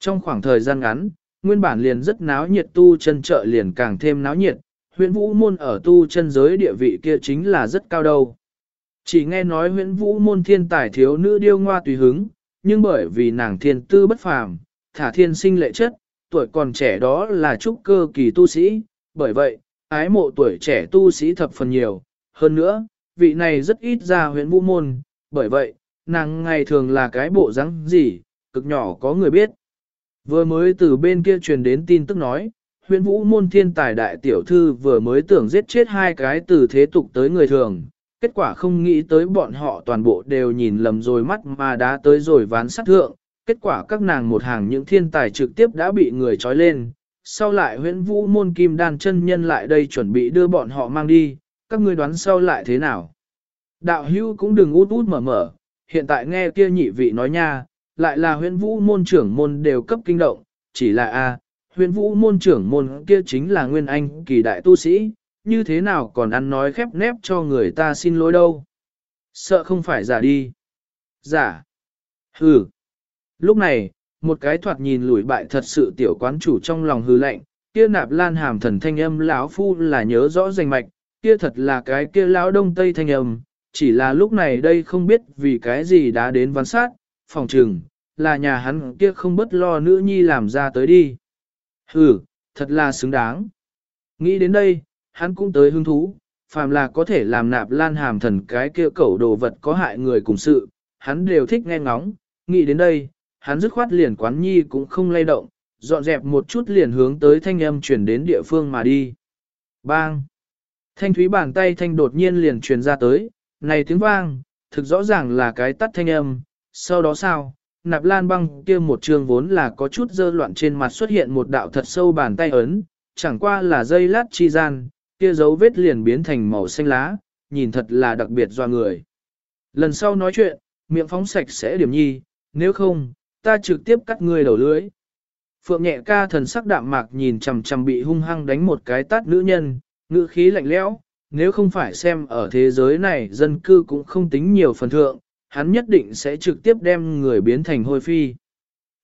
Trong khoảng thời gian ngắn, nguyên bản liền rất náo nhiệt tu chân chợ liền càng thêm náo nhiệt, Huyễn vũ môn ở tu chân giới địa vị kia chính là rất cao đâu. Chỉ nghe nói Huyễn vũ môn thiên tài thiếu nữ điêu ngoa tùy hứng, nhưng bởi vì nàng thiên tư bất phàm, thả thiên sinh lệ chất, tuổi còn trẻ đó là trúc cơ kỳ tu sĩ, bởi vậy, ái mộ tuổi trẻ tu sĩ thập phần nhiều, hơn nữa, vị này rất ít ra huyện vũ môn, bởi vậy, nàng ngày thường là cái bộ rắn gì, cực nhỏ có người biết. Vừa mới từ bên kia truyền đến tin tức nói, huyện vũ môn thiên tài đại tiểu thư vừa mới tưởng giết chết hai cái từ thế tục tới người thường, kết quả không nghĩ tới bọn họ toàn bộ đều nhìn lầm rồi mắt mà đã tới rồi ván sát thượng, kết quả các nàng một hàng những thiên tài trực tiếp đã bị người trói lên, sau lại huyện vũ môn kim đan chân nhân lại đây chuẩn bị đưa bọn họ mang đi, các ngươi đoán sau lại thế nào. Đạo hưu cũng đừng út út mở mở, hiện tại nghe kia nhị vị nói nha, lại là huyện vũ môn trưởng môn đều cấp kinh động, chỉ là a huyện vũ môn trưởng môn kia chính là nguyên anh kỳ đại tu sĩ, như thế nào còn ăn nói khép nép cho người ta xin lỗi đâu. Sợ không phải giả đi. Giả. Hừ. Lúc này, một cái thoạt nhìn lùi bại thật sự tiểu quán chủ trong lòng hư lạnh, kia nạp lan hàm thần thanh âm lão phu là nhớ rõ danh mạch, kia thật là cái kia lão đông tây thanh âm, chỉ là lúc này đây không biết vì cái gì đã đến văn sát, phòng trừng, là nhà hắn kia không bất lo nữ nhi làm ra tới đi. Hừ, thật là xứng đáng. Nghĩ đến đây, hắn cũng tới hứng thú, phàm là có thể làm nạp lan hàm thần cái kia cẩu đồ vật có hại người cùng sự, hắn đều thích nghe ngóng, nghĩ đến đây, hắn dứt khoát liền quán nhi cũng không lay động, dọn dẹp một chút liền hướng tới thanh âm chuyển đến địa phương mà đi. Bang! Thanh thúy bàn tay thanh đột nhiên liền truyền ra tới, này tiếng vang, thực rõ ràng là cái tắt thanh âm, sau đó sao, nạp lan băng kia một trường vốn là có chút dơ loạn trên mặt xuất hiện một đạo thật sâu bàn tay ấn, chẳng qua là dây lát chi gian, kia dấu vết liền biến thành màu xanh lá, nhìn thật là đặc biệt do người. Lần sau nói chuyện, miệng phóng sạch sẽ điểm nhi, nếu không, ta trực tiếp cắt ngươi đầu lưới. Phượng nhẹ ca thần sắc đạm mạc nhìn chằm chằm bị hung hăng đánh một cái tát nữ nhân, ngữ khí lạnh lẽo, nếu không phải xem ở thế giới này dân cư cũng không tính nhiều phần thượng, hắn nhất định sẽ trực tiếp đem người biến thành hôi phi.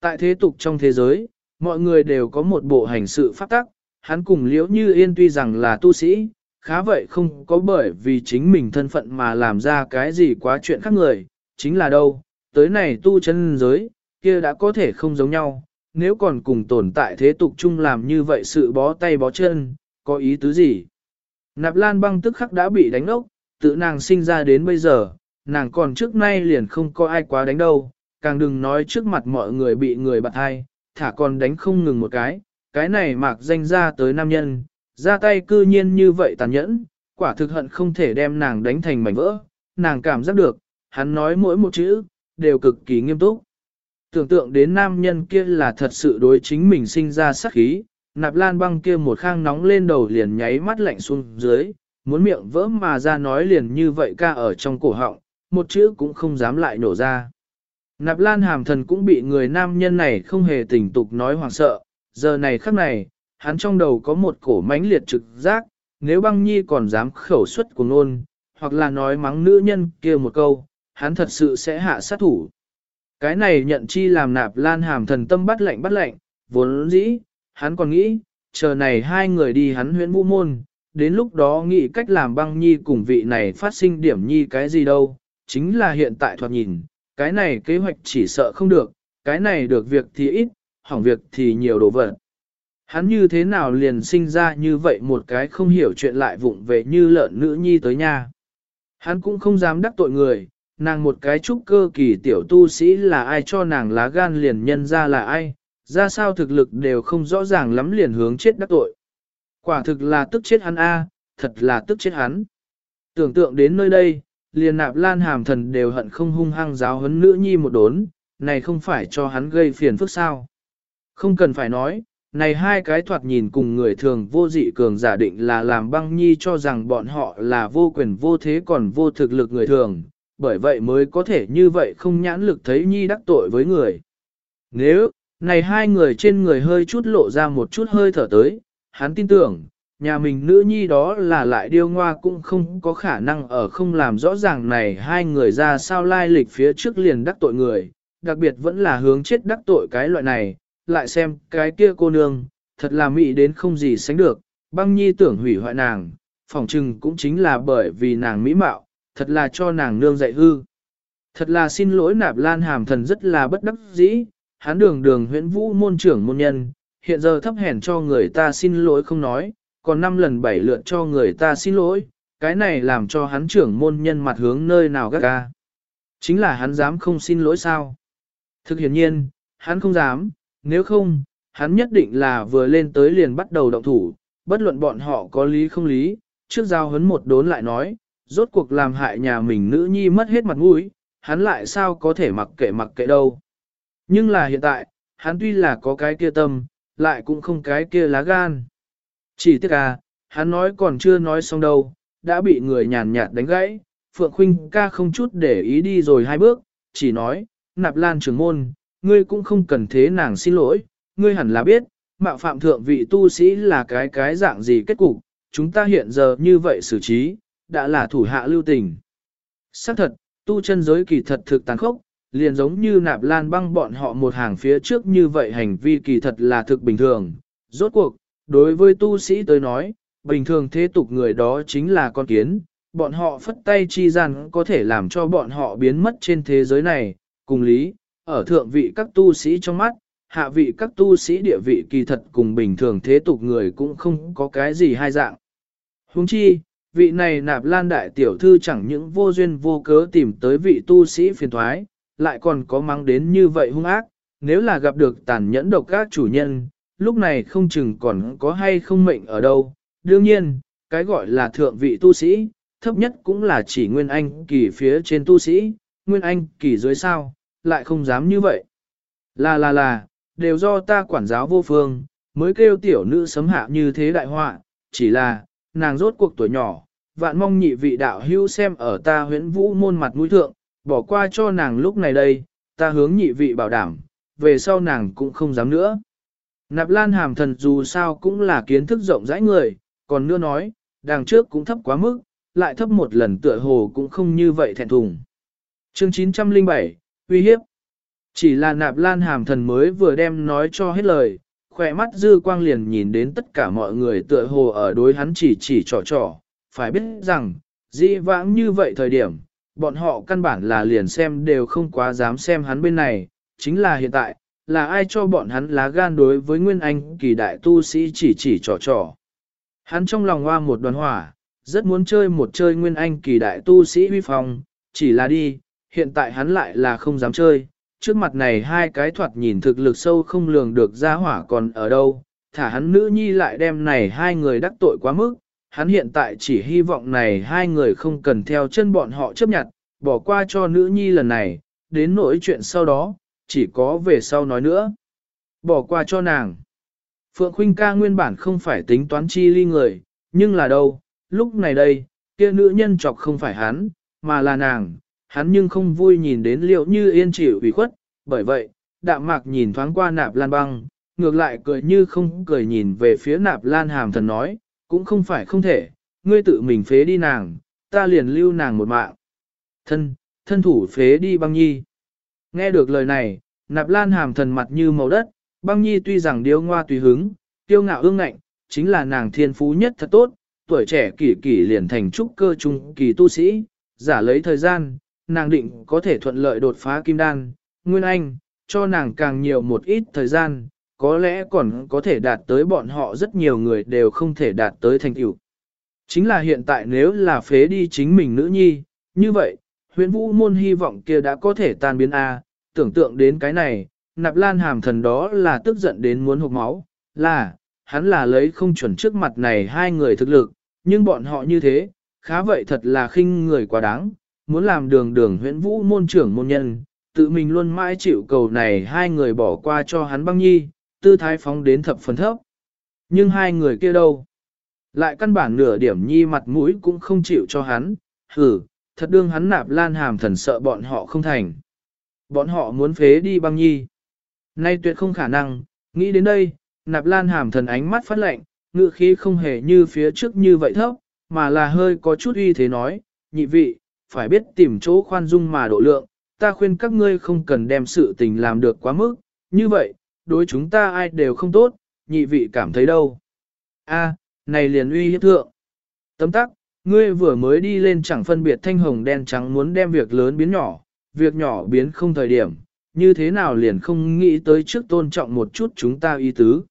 Tại thế tục trong thế giới, Mọi người đều có một bộ hành sự pháp tắc, hắn cùng liễu như yên tuy rằng là tu sĩ, khá vậy không có bởi vì chính mình thân phận mà làm ra cái gì quá chuyện khác người, chính là đâu, tới này tu chân giới, kia đã có thể không giống nhau, nếu còn cùng tồn tại thế tục chung làm như vậy sự bó tay bó chân, có ý tứ gì? Nạp Lan băng tức khắc đã bị đánh ốc, tự nàng sinh ra đến bây giờ, nàng còn trước nay liền không có ai quá đánh đâu, càng đừng nói trước mặt mọi người bị người bạn ai, thả còn đánh không ngừng một cái, cái này mạc danh ra tới nam nhân, ra tay cư nhiên như vậy tàn nhẫn, quả thực hận không thể đem nàng đánh thành mảnh vỡ, nàng cảm giác được, hắn nói mỗi một chữ, đều cực kỳ nghiêm túc. Tưởng tượng đến nam nhân kia là thật sự đối chính mình sinh ra sát khí, nạp lan băng kia một khang nóng lên đầu liền nháy mắt lạnh xuống dưới, muốn miệng vỡ mà ra nói liền như vậy ca ở trong cổ họng, một chữ cũng không dám lại nổ ra. Nạp lan hàm thần cũng bị người nam nhân này không hề tình tục nói hoảng sợ, giờ này khắc này, hắn trong đầu có một cổ mãnh liệt trực giác, nếu băng nhi còn dám khẩu xuất của ngôn, hoặc là nói mắng nữ nhân kia một câu, hắn thật sự sẽ hạ sát thủ. Cái này nhận chi làm nạp lan hàm thần tâm bắt lạnh bắt lạnh, vốn dĩ, hắn còn nghĩ, chờ này hai người đi hắn huyện vũ môn, đến lúc đó nghĩ cách làm băng nhi cùng vị này phát sinh điểm nhi cái gì đâu, chính là hiện tại thoạt nhìn, cái này kế hoạch chỉ sợ không được, cái này được việc thì ít, hỏng việc thì nhiều đồ vật. Hắn như thế nào liền sinh ra như vậy một cái không hiểu chuyện lại vụng về như lợn nữ nhi tới nhà. Hắn cũng không dám đắc tội người, nàng một cái trúc cơ kỳ tiểu tu sĩ là ai cho nàng lá gan liền nhân ra là ai, ra sao thực lực đều không rõ ràng lắm liền hướng chết đắc tội. Quả thực là tức chết hắn a, thật là tức chết hắn. Tưởng tượng đến nơi đây, liền nạp lan hàm thần đều hận không hung hăng giáo huấn nữ nhi một đốn, này không phải cho hắn gây phiền phức sao. Không cần phải nói, này hai cái thoạt nhìn cùng người thường vô dị cường giả định là làm băng nhi cho rằng bọn họ là vô quyền vô thế còn vô thực lực người thường, bởi vậy mới có thể như vậy không nhãn lực thấy nhi đắc tội với người. Nếu, này hai người trên người hơi chút lộ ra một chút hơi thở tới, hắn tin tưởng, nhà mình nữ nhi đó là lại điêu ngoa cũng không có khả năng ở không làm rõ ràng này hai người ra sao lai lịch phía trước liền đắc tội người, đặc biệt vẫn là hướng chết đắc tội cái loại này, lại xem cái kia cô nương, thật là mỹ đến không gì sánh được, băng nhi tưởng hủy hoại nàng, phỏng chừng cũng chính là bởi vì nàng mỹ mạo, thật là cho nàng nương dạy hư. Thật là xin lỗi nạp lan hàm thần rất là bất đắc dĩ, hắn đường đường huyễn vũ môn trưởng môn nhân, hiện giờ thấp hèn cho người ta xin lỗi không nói, còn năm lần bảy lượt cho người ta xin lỗi, cái này làm cho hắn trưởng môn nhân mặt hướng nơi nào gắt ga. Chính là hắn dám không xin lỗi sao? Thực hiện nhiên, hắn không dám, nếu không, hắn nhất định là vừa lên tới liền bắt đầu động thủ, bất luận bọn họ có lý không lý, trước giao hấn một đốn lại nói, rốt cuộc làm hại nhà mình nữ nhi mất hết mặt mũi, hắn lại sao có thể mặc kệ mặc kệ đâu. Nhưng là hiện tại, hắn tuy là có cái kia tâm, lại cũng không cái kia lá gan. Chỉ tiếc à, hắn nói còn chưa nói xong đâu, đã bị người nhàn nhạt đánh gãy, Phượng Khuynh ca không chút để ý đi rồi hai bước, chỉ nói, nạp lan trưởng môn, ngươi cũng không cần thế nàng xin lỗi, ngươi hẳn là biết, mạo phạm thượng vị tu sĩ là cái cái dạng gì kết cục, chúng ta hiện giờ như vậy xử trí, đã là thủ hạ lưu tình. Xác thật, tu chân giới kỳ thật thực tàn khốc, liền giống như nạp lan băng bọn họ một hàng phía trước như vậy hành vi kỳ thật là thực bình thường. Rốt cuộc, đối với tu sĩ tới nói, bình thường thế tục người đó chính là con kiến, bọn họ phất tay chi gian có thể làm cho bọn họ biến mất trên thế giới này, cùng lý, ở thượng vị các tu sĩ trong mắt, hạ vị các tu sĩ địa vị kỳ thật cùng bình thường thế tục người cũng không có cái gì hai dạng. Huống chi, vị này nạp lan đại tiểu thư chẳng những vô duyên vô cớ tìm tới vị tu sĩ phiền thoái, lại còn có mang đến như vậy hung ác, nếu là gặp được tàn nhẫn độc các chủ nhân, lúc này không chừng còn có hay không mệnh ở đâu. Đương nhiên, cái gọi là thượng vị tu sĩ, thấp nhất cũng là chỉ nguyên anh kỳ phía trên tu sĩ, nguyên anh kỳ dưới sao, lại không dám như vậy. Là là là, đều do ta quản giáo vô phương, mới kêu tiểu nữ sấm hạ như thế đại họa, chỉ là, nàng rốt cuộc tuổi nhỏ, vạn mong nhị vị đạo hưu xem ở ta huyễn vũ môn mặt mũi thượng, bỏ qua cho nàng lúc này đây, ta hướng nhị vị bảo đảm, về sau nàng cũng không dám nữa. Nạp lan hàm thần dù sao cũng là kiến thức rộng rãi người, còn nữa nói, đằng trước cũng thấp quá mức, lại thấp một lần tựa hồ cũng không như vậy thẹn thùng. Chương 907, uy hiếp. Chỉ là nạp lan hàm thần mới vừa đem nói cho hết lời, khỏe mắt dư quang liền nhìn đến tất cả mọi người tựa hồ ở đối hắn chỉ chỉ trò trò, phải biết rằng, dĩ vãng như vậy thời điểm, bọn họ căn bản là liền xem đều không quá dám xem hắn bên này, chính là hiện tại, là ai cho bọn hắn lá gan đối với Nguyên Anh kỳ đại tu sĩ chỉ chỉ trò trò. Hắn trong lòng hoa một đoàn hỏa, rất muốn chơi một chơi Nguyên Anh kỳ đại tu sĩ huy phong, chỉ là đi, hiện tại hắn lại là không dám chơi. Trước mặt này hai cái thoạt nhìn thực lực sâu không lường được ra hỏa còn ở đâu, thả hắn nữ nhi lại đem này hai người đắc tội quá mức, hắn hiện tại chỉ hy vọng này hai người không cần theo chân bọn họ chấp nhận, bỏ qua cho nữ nhi lần này, đến nỗi chuyện sau đó, chỉ có về sau nói nữa. Bỏ qua cho nàng. Phượng Khuynh ca nguyên bản không phải tính toán chi ly người, nhưng là đâu, lúc này đây, kia nữ nhân chọc không phải hắn, mà là nàng, hắn nhưng không vui nhìn đến liệu như yên chịu ủy khuất, bởi vậy, đạm mạc nhìn thoáng qua nạp lan băng, ngược lại cười như không cười nhìn về phía nạp lan hàm thần nói, cũng không phải không thể, ngươi tự mình phế đi nàng, ta liền lưu nàng một mạng. Thân, thân thủ phế đi băng nhi. Nghe được lời này, nạp lan hàm thần mặt như màu đất, băng nhi tuy rằng điêu ngoa tùy hứng, tiêu ngạo ương ngạnh, chính là nàng thiên phú nhất thật tốt, tuổi trẻ kỷ kỷ liền thành trúc cơ trung kỳ tu sĩ, giả lấy thời gian, nàng định có thể thuận lợi đột phá kim đan, nguyên anh, cho nàng càng nhiều một ít thời gian, có lẽ còn có thể đạt tới bọn họ rất nhiều người đều không thể đạt tới thành tựu. Chính là hiện tại nếu là phế đi chính mình nữ nhi, như vậy, huyện vũ môn hy vọng kia đã có thể tan biến A, tưởng tượng đến cái này, nạp lan hàm thần đó là tức giận đến muốn hụt máu, là, hắn là lấy không chuẩn trước mặt này hai người thực lực, nhưng bọn họ như thế, khá vậy thật là khinh người quá đáng, muốn làm đường đường huyện vũ môn trưởng môn nhân, tự mình luôn mãi chịu cầu này hai người bỏ qua cho hắn băng nhi, tư thái phóng đến thập phần thấp. Nhưng hai người kia đâu? Lại căn bản nửa điểm nhi mặt mũi cũng không chịu cho hắn, hử, thật đương hắn nạp lan hàm thần sợ bọn họ không thành. Bọn họ muốn phế đi băng nhi. Nay tuyệt không khả năng, nghĩ đến đây, nạp lan hàm thần ánh mắt phát lạnh, ngự khí không hề như phía trước như vậy thấp, mà là hơi có chút uy thế nói, nhị vị, phải biết tìm chỗ khoan dung mà độ lượng, ta khuyên các ngươi không cần đem sự tình làm được quá mức, như vậy, đối chúng ta ai đều không tốt, nhị vị cảm thấy đâu. A, này liền uy hiếp thượng. Tấm tắc, ngươi vừa mới đi lên chẳng phân biệt thanh hồng đen trắng muốn đem việc lớn biến nhỏ, việc nhỏ biến không thời điểm, như thế nào liền không nghĩ tới trước tôn trọng một chút chúng ta ý tứ.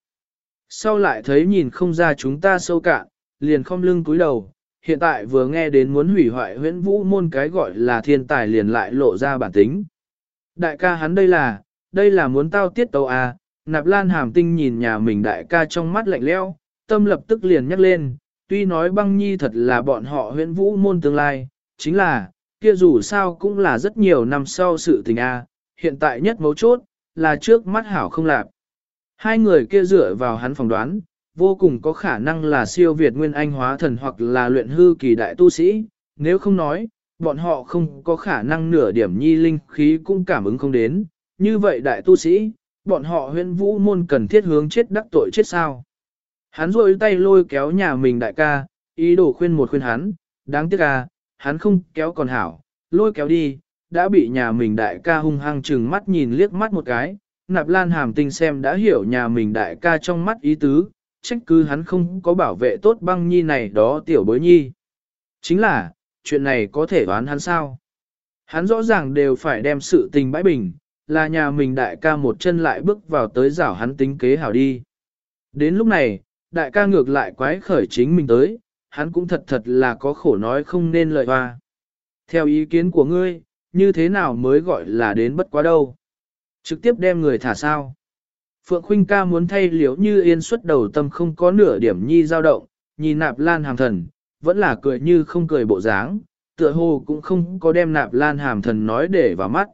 Sau lại thấy nhìn không ra chúng ta sâu cạn, liền không lưng cúi đầu, hiện tại vừa nghe đến muốn hủy hoại huyễn vũ môn cái gọi là thiên tài liền lại lộ ra bản tính. Đại ca hắn đây là, đây là muốn tao tiết tàu à, nạp lan hàm tinh nhìn nhà mình đại ca trong mắt lạnh leo, tâm lập tức liền nhắc lên, tuy nói băng nhi thật là bọn họ huyễn vũ môn tương lai, chính là, kia dù sao cũng là rất nhiều năm sau sự tình a hiện tại nhất mấu chốt, là trước mắt hảo không lạp. Hai người kia dựa vào hắn phỏng đoán, vô cùng có khả năng là siêu Việt Nguyên Anh hóa thần hoặc là luyện hư kỳ đại tu sĩ, nếu không nói, bọn họ không có khả năng nửa điểm nhi linh khí cũng cảm ứng không đến, như vậy đại tu sĩ, bọn họ huyên vũ môn cần thiết hướng chết đắc tội chết sao. Hắn rôi tay lôi kéo nhà mình đại ca, ý đồ khuyên một khuyên hắn, đáng tiếc à, hắn không kéo còn hảo, lôi kéo đi, đã bị nhà mình đại ca hung hăng chừng mắt nhìn liếc mắt một cái, nạp lan hàm tinh xem đã hiểu nhà mình đại ca trong mắt ý tứ, trách cứ hắn không có bảo vệ tốt băng nhi này đó tiểu bối nhi. Chính là, chuyện này có thể đoán hắn sao? Hắn rõ ràng đều phải đem sự tình bãi bình, là nhà mình đại ca một chân lại bước vào tới rảo hắn tính kế hảo đi. Đến lúc này, đại ca ngược lại quái khởi chính mình tới, hắn cũng thật thật là có khổ nói không nên lời hoa. Theo ý kiến của ngươi, như thế nào mới gọi là đến bất quá đâu? Trực tiếp đem người thả sao? Phượng Khuynh ca muốn thay liễu như yên xuất đầu tâm không có nửa điểm nhi dao động, nhìn nạp lan hàm thần, vẫn là cười như không cười bộ dáng, tựa hồ cũng không có đem nạp lan hàm thần nói để vào mắt.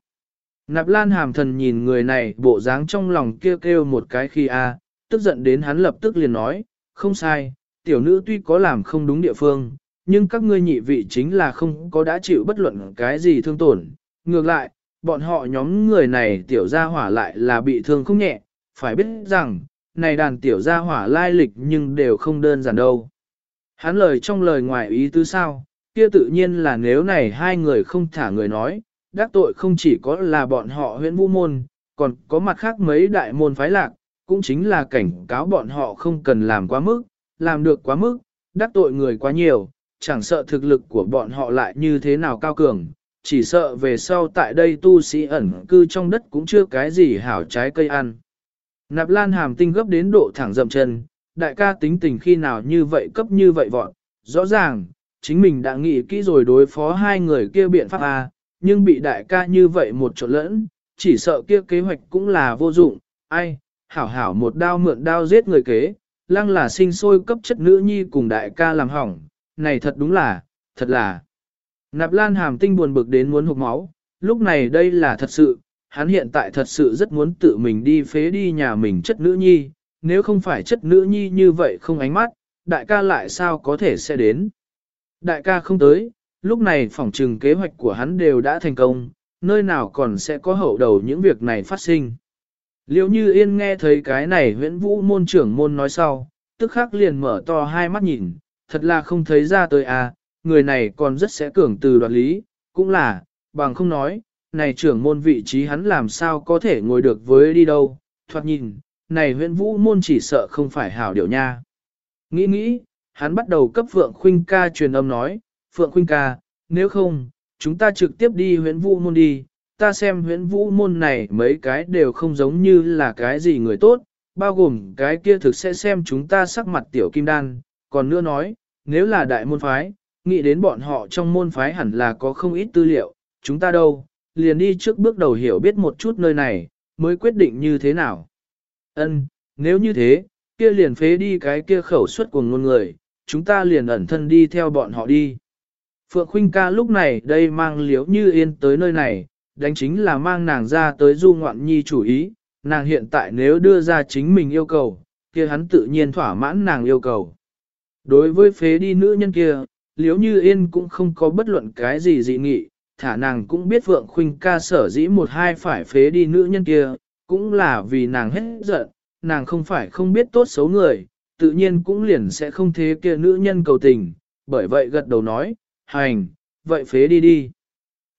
Nạp lan hàm thần nhìn người này bộ dáng trong lòng kêu kêu một cái khi a, tức giận đến hắn lập tức liền nói, không sai, tiểu nữ tuy có làm không đúng địa phương, nhưng các ngươi nhị vị chính là không có đã chịu bất luận cái gì thương tổn. Ngược lại, bọn họ nhóm người này tiểu gia hỏa lại là bị thương không nhẹ, phải biết rằng, này đàn tiểu gia hỏa lai lịch nhưng đều không đơn giản đâu. Hắn lời trong lời ngoài ý tứ sao, kia tự nhiên là nếu này hai người không thả người nói, đắc tội không chỉ có là bọn họ huyện vũ môn, còn có mặt khác mấy đại môn phái lạc, cũng chính là cảnh cáo bọn họ không cần làm quá mức, làm được quá mức, đắc tội người quá nhiều, chẳng sợ thực lực của bọn họ lại như thế nào cao cường, chỉ sợ về sau tại đây tu sĩ ẩn cư trong đất cũng chưa cái gì hảo trái cây ăn. Nạp lan hàm tinh gấp đến độ thẳng dậm chân, đại ca tính tình khi nào như vậy cấp như vậy vọn, rõ ràng, chính mình đã nghĩ kỹ rồi đối phó hai người kia biện pháp A, nhưng bị đại ca như vậy một chỗ lẫn, chỉ sợ kia kế hoạch cũng là vô dụng, ai, hảo hảo một đao mượn đao giết người kế, lăng là sinh sôi cấp chất nữ nhi cùng đại ca làm hỏng, này thật đúng là, thật là. Nạp lan hàm tinh buồn bực đến muốn hụt máu, lúc này đây là thật sự, hắn hiện tại thật sự rất muốn tự mình đi phế đi nhà mình chất nữ nhi, nếu không phải chất nữ nhi như vậy không ánh mắt, đại ca lại sao có thể sẽ đến. Đại ca không tới, lúc này phỏng trừng kế hoạch của hắn đều đã thành công, nơi nào còn sẽ có hậu đầu những việc này phát sinh. Liệu như yên nghe thấy cái này huyễn vũ môn trưởng môn nói sau, tức khắc liền mở to hai mắt nhìn, thật là không thấy ra tới à, người này còn rất sẽ cường từ đoạt lý, cũng là, bằng không nói, này trưởng môn vị trí hắn làm sao có thể ngồi được với đi đâu, thoạt nhìn, này huyễn vũ môn chỉ sợ không phải hảo điều nha. Nghĩ nghĩ, hắn bắt đầu cấp vượng Khuynh ca truyền âm nói, Phượng Khuynh ca, nếu không, chúng ta trực tiếp đi huyện vũ môn đi, ta xem huyện vũ môn này mấy cái đều không giống như là cái gì người tốt, bao gồm cái kia thực sẽ xem chúng ta sắc mặt tiểu kim đan, còn nữa nói, nếu là đại môn phái, nghĩ đến bọn họ trong môn phái hẳn là có không ít tư liệu, chúng ta đâu, liền đi trước bước đầu hiểu biết một chút nơi này, mới quyết định như thế nào. Ân, nếu như thế, kia liền phế đi cái kia khẩu suất của ngôn người, chúng ta liền ẩn thân đi theo bọn họ đi. Phượng Khuynh ca lúc này đây mang liếu như yên tới nơi này, đánh chính là mang nàng ra tới du ngoạn nhi chủ ý, nàng hiện tại nếu đưa ra chính mình yêu cầu, kia hắn tự nhiên thỏa mãn nàng yêu cầu. Đối với phế đi nữ nhân kia, liếu như yên cũng không có bất luận cái gì dị nghị, thả nàng cũng biết Phượng Khuynh ca sở dĩ một hai phải phế đi nữ nhân kia, cũng là vì nàng hết giận, nàng không phải không biết tốt xấu người, tự nhiên cũng liền sẽ không thế kia nữ nhân cầu tình, bởi vậy gật đầu nói, hành, vậy phế đi đi.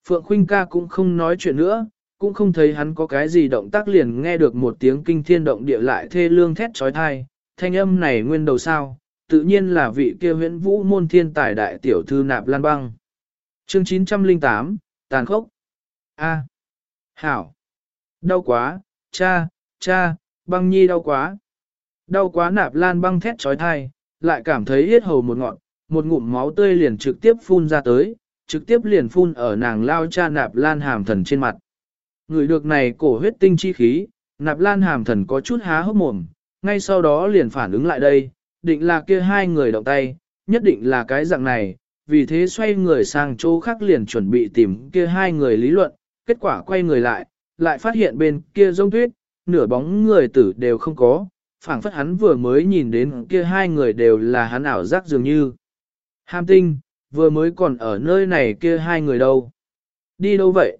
Phượng Khuynh ca cũng không nói chuyện nữa, cũng không thấy hắn có cái gì động tác liền nghe được một tiếng kinh thiên động địa lại thê lương thét trói thai, thanh âm này nguyên đầu sao, tự nhiên là vị kia huyễn vũ môn thiên tài đại tiểu thư nạp lan băng. Chương 908, tàn khốc. A. Hảo. Đau quá, cha, cha, băng nhi đau quá. Đau quá nạp lan băng thét trói thai, lại cảm thấy yết hầu một ngọn, một ngụm máu tươi liền trực tiếp phun ra tới, trực tiếp liền phun ở nàng lao cha nạp lan hàm thần trên mặt. Người được này cổ huyết tinh chi khí, nạp lan hàm thần có chút há hốc mồm, ngay sau đó liền phản ứng lại đây, định là kia hai người động tay, nhất định là cái dạng này, vì thế xoay người sang chỗ khác liền chuẩn bị tìm kia hai người lý luận, kết quả quay người lại, lại phát hiện bên kia rông tuyết, nửa bóng người tử đều không có, phảng phất hắn vừa mới nhìn đến kia hai người đều là hắn ảo giác dường như. Ham tinh, vừa mới còn ở nơi này kia hai người đâu? Đi đâu vậy?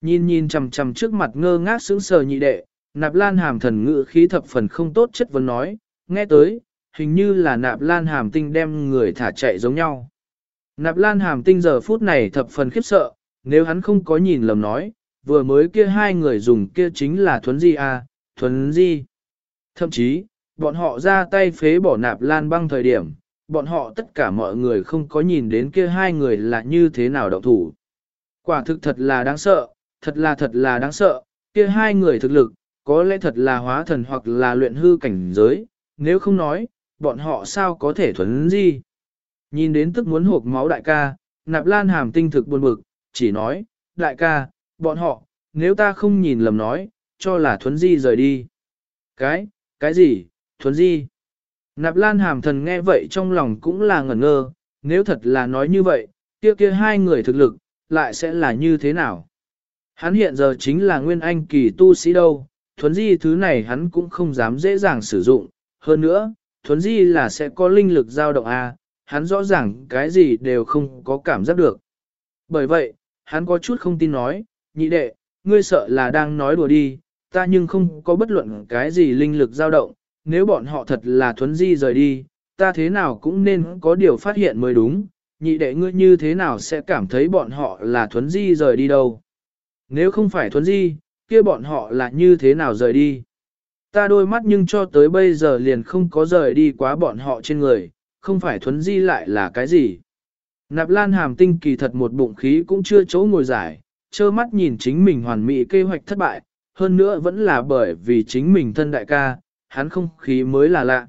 Nhìn nhìn chằm chằm trước mặt ngơ ngác sững sờ nhị đệ, nạp lan hàm thần ngự khí thập phần không tốt chất vấn nói, nghe tới, hình như là nạp lan hàm tinh đem người thả chạy giống nhau. Nạp lan hàm tinh giờ phút này thập phần khiếp sợ, nếu hắn không có nhìn lầm nói, vừa mới kia hai người dùng kia chính là thuấn di à, thuấn di. Thậm chí, bọn họ ra tay phế bỏ nạp lan băng thời điểm, bọn họ tất cả mọi người không có nhìn đến kia hai người là như thế nào động thủ. Quả thực thật là đáng sợ, thật là thật là đáng sợ, kia hai người thực lực, có lẽ thật là hóa thần hoặc là luyện hư cảnh giới, nếu không nói, bọn họ sao có thể thuấn di. Nhìn đến tức muốn hộp máu đại ca, nạp lan hàm tinh thực buồn bực, chỉ nói, đại ca, bọn họ, nếu ta không nhìn lầm nói, cho là thuấn di rời đi. Cái, cái gì, thuấn di? Nạp lan hàm thần nghe vậy trong lòng cũng là ngẩn ngơ, nếu thật là nói như vậy, kia kia hai người thực lực, lại sẽ là như thế nào? Hắn hiện giờ chính là nguyên anh kỳ tu sĩ đâu, thuấn di thứ này hắn cũng không dám dễ dàng sử dụng, hơn nữa, thuấn di là sẽ có linh lực dao động A, hắn rõ ràng cái gì đều không có cảm giác được. Bởi vậy, hắn có chút không tin nói, nhị đệ, ngươi sợ là đang nói đùa đi, ta nhưng không có bất luận cái gì linh lực dao động, nếu bọn họ thật là thuấn di rời đi, ta thế nào cũng nên có điều phát hiện mới đúng, nhị đệ ngươi như thế nào sẽ cảm thấy bọn họ là thuấn di rời đi đâu. Nếu không phải thuấn di, kia bọn họ là như thế nào rời đi. Ta đôi mắt nhưng cho tới bây giờ liền không có rời đi quá bọn họ trên người, không phải thuấn di lại là cái gì. Nạp lan hàm tinh kỳ thật một bụng khí cũng chưa chỗ ngồi giải, trơ mắt nhìn chính mình hoàn mỹ kế hoạch thất bại, hơn nữa vẫn là bởi vì chính mình thân đại ca, hắn không khí mới là lạ.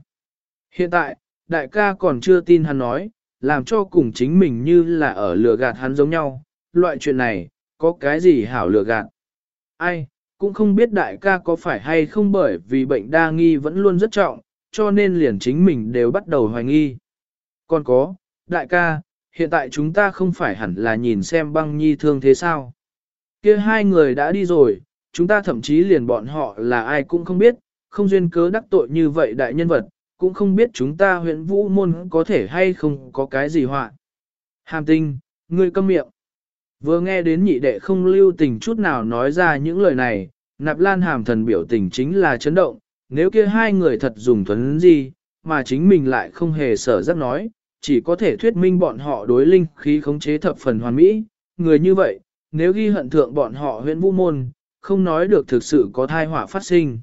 Hiện tại, đại ca còn chưa tin hắn nói, làm cho cùng chính mình như là ở lừa gạt hắn giống nhau, loại chuyện này, có cái gì hảo lừa gạt. Ai, cũng không biết đại ca có phải hay không bởi vì bệnh đa nghi vẫn luôn rất trọng, cho nên liền chính mình đều bắt đầu hoài nghi. Còn có, đại ca, hiện tại chúng ta không phải hẳn là nhìn xem băng nhi thương thế sao. kia hai người đã đi rồi, chúng ta thậm chí liền bọn họ là ai cũng không biết, không duyên cớ đắc tội như vậy đại nhân vật, cũng không biết chúng ta huyện vũ môn có thể hay không có cái gì họa. Hàm tinh, ngươi câm miệng. Vừa nghe đến nhị đệ không lưu tình chút nào nói ra những lời này, nạp lan hàm thần biểu tình chính là chấn động, nếu kia hai người thật dùng thuấn gì, mà chính mình lại không hề sở giác nói, chỉ có thể thuyết minh bọn họ đối linh khí khống chế thập phần hoàn mỹ, người như vậy, nếu ghi hận thượng bọn họ huyện vũ môn, không nói được thực sự có thai họa phát sinh.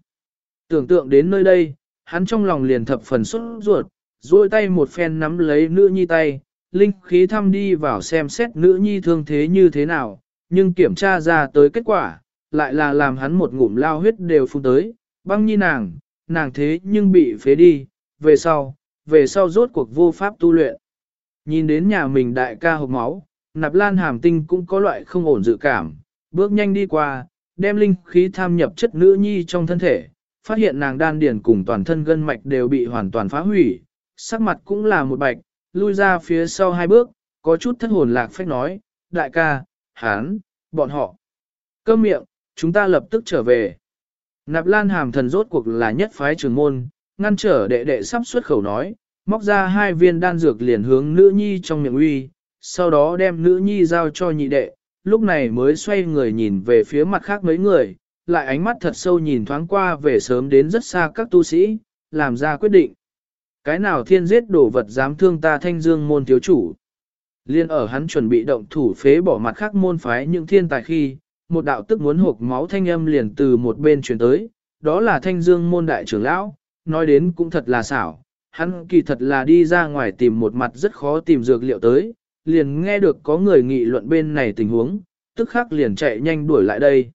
Tưởng tượng đến nơi đây, hắn trong lòng liền thập phần xuất ruột, duỗi tay một phen nắm lấy nữ nhi tay, linh khí thăm đi vào xem xét nữ nhi thương thế như thế nào, nhưng kiểm tra ra tới kết quả, lại là làm hắn một ngụm lao huyết đều phun tới, băng nhi nàng, nàng thế nhưng bị phế đi, về sau, về sau rốt cuộc vô pháp tu luyện. Nhìn đến nhà mình đại ca hộp máu, nạp lan hàm tinh cũng có loại không ổn dự cảm, bước nhanh đi qua, đem linh khí tham nhập chất nữ nhi trong thân thể, phát hiện nàng đan điển cùng toàn thân gân mạch đều bị hoàn toàn phá hủy, sắc mặt cũng là một bạch, lui ra phía sau hai bước, có chút thất hồn lạc phách nói, đại ca, hán, bọn họ. Cơm miệng, chúng ta lập tức trở về. Nạp lan hàm thần rốt cuộc là nhất phái trường môn, ngăn trở đệ đệ sắp xuất khẩu nói, móc ra hai viên đan dược liền hướng nữ nhi trong miệng uy, sau đó đem nữ nhi giao cho nhị đệ, lúc này mới xoay người nhìn về phía mặt khác mấy người, lại ánh mắt thật sâu nhìn thoáng qua về sớm đến rất xa các tu sĩ, làm ra quyết định. Cái nào thiên giết đổ vật dám thương ta thanh dương môn thiếu chủ. Liên ở hắn chuẩn bị động thủ phế bỏ mặt khác môn phái những thiên tài khi, một đạo tức muốn hộp máu thanh âm liền từ một bên chuyển tới, đó là thanh dương môn đại trưởng lão, nói đến cũng thật là xảo, hắn kỳ thật là đi ra ngoài tìm một mặt rất khó tìm dược liệu tới, liền nghe được có người nghị luận bên này tình huống, tức khắc liền chạy nhanh đuổi lại đây.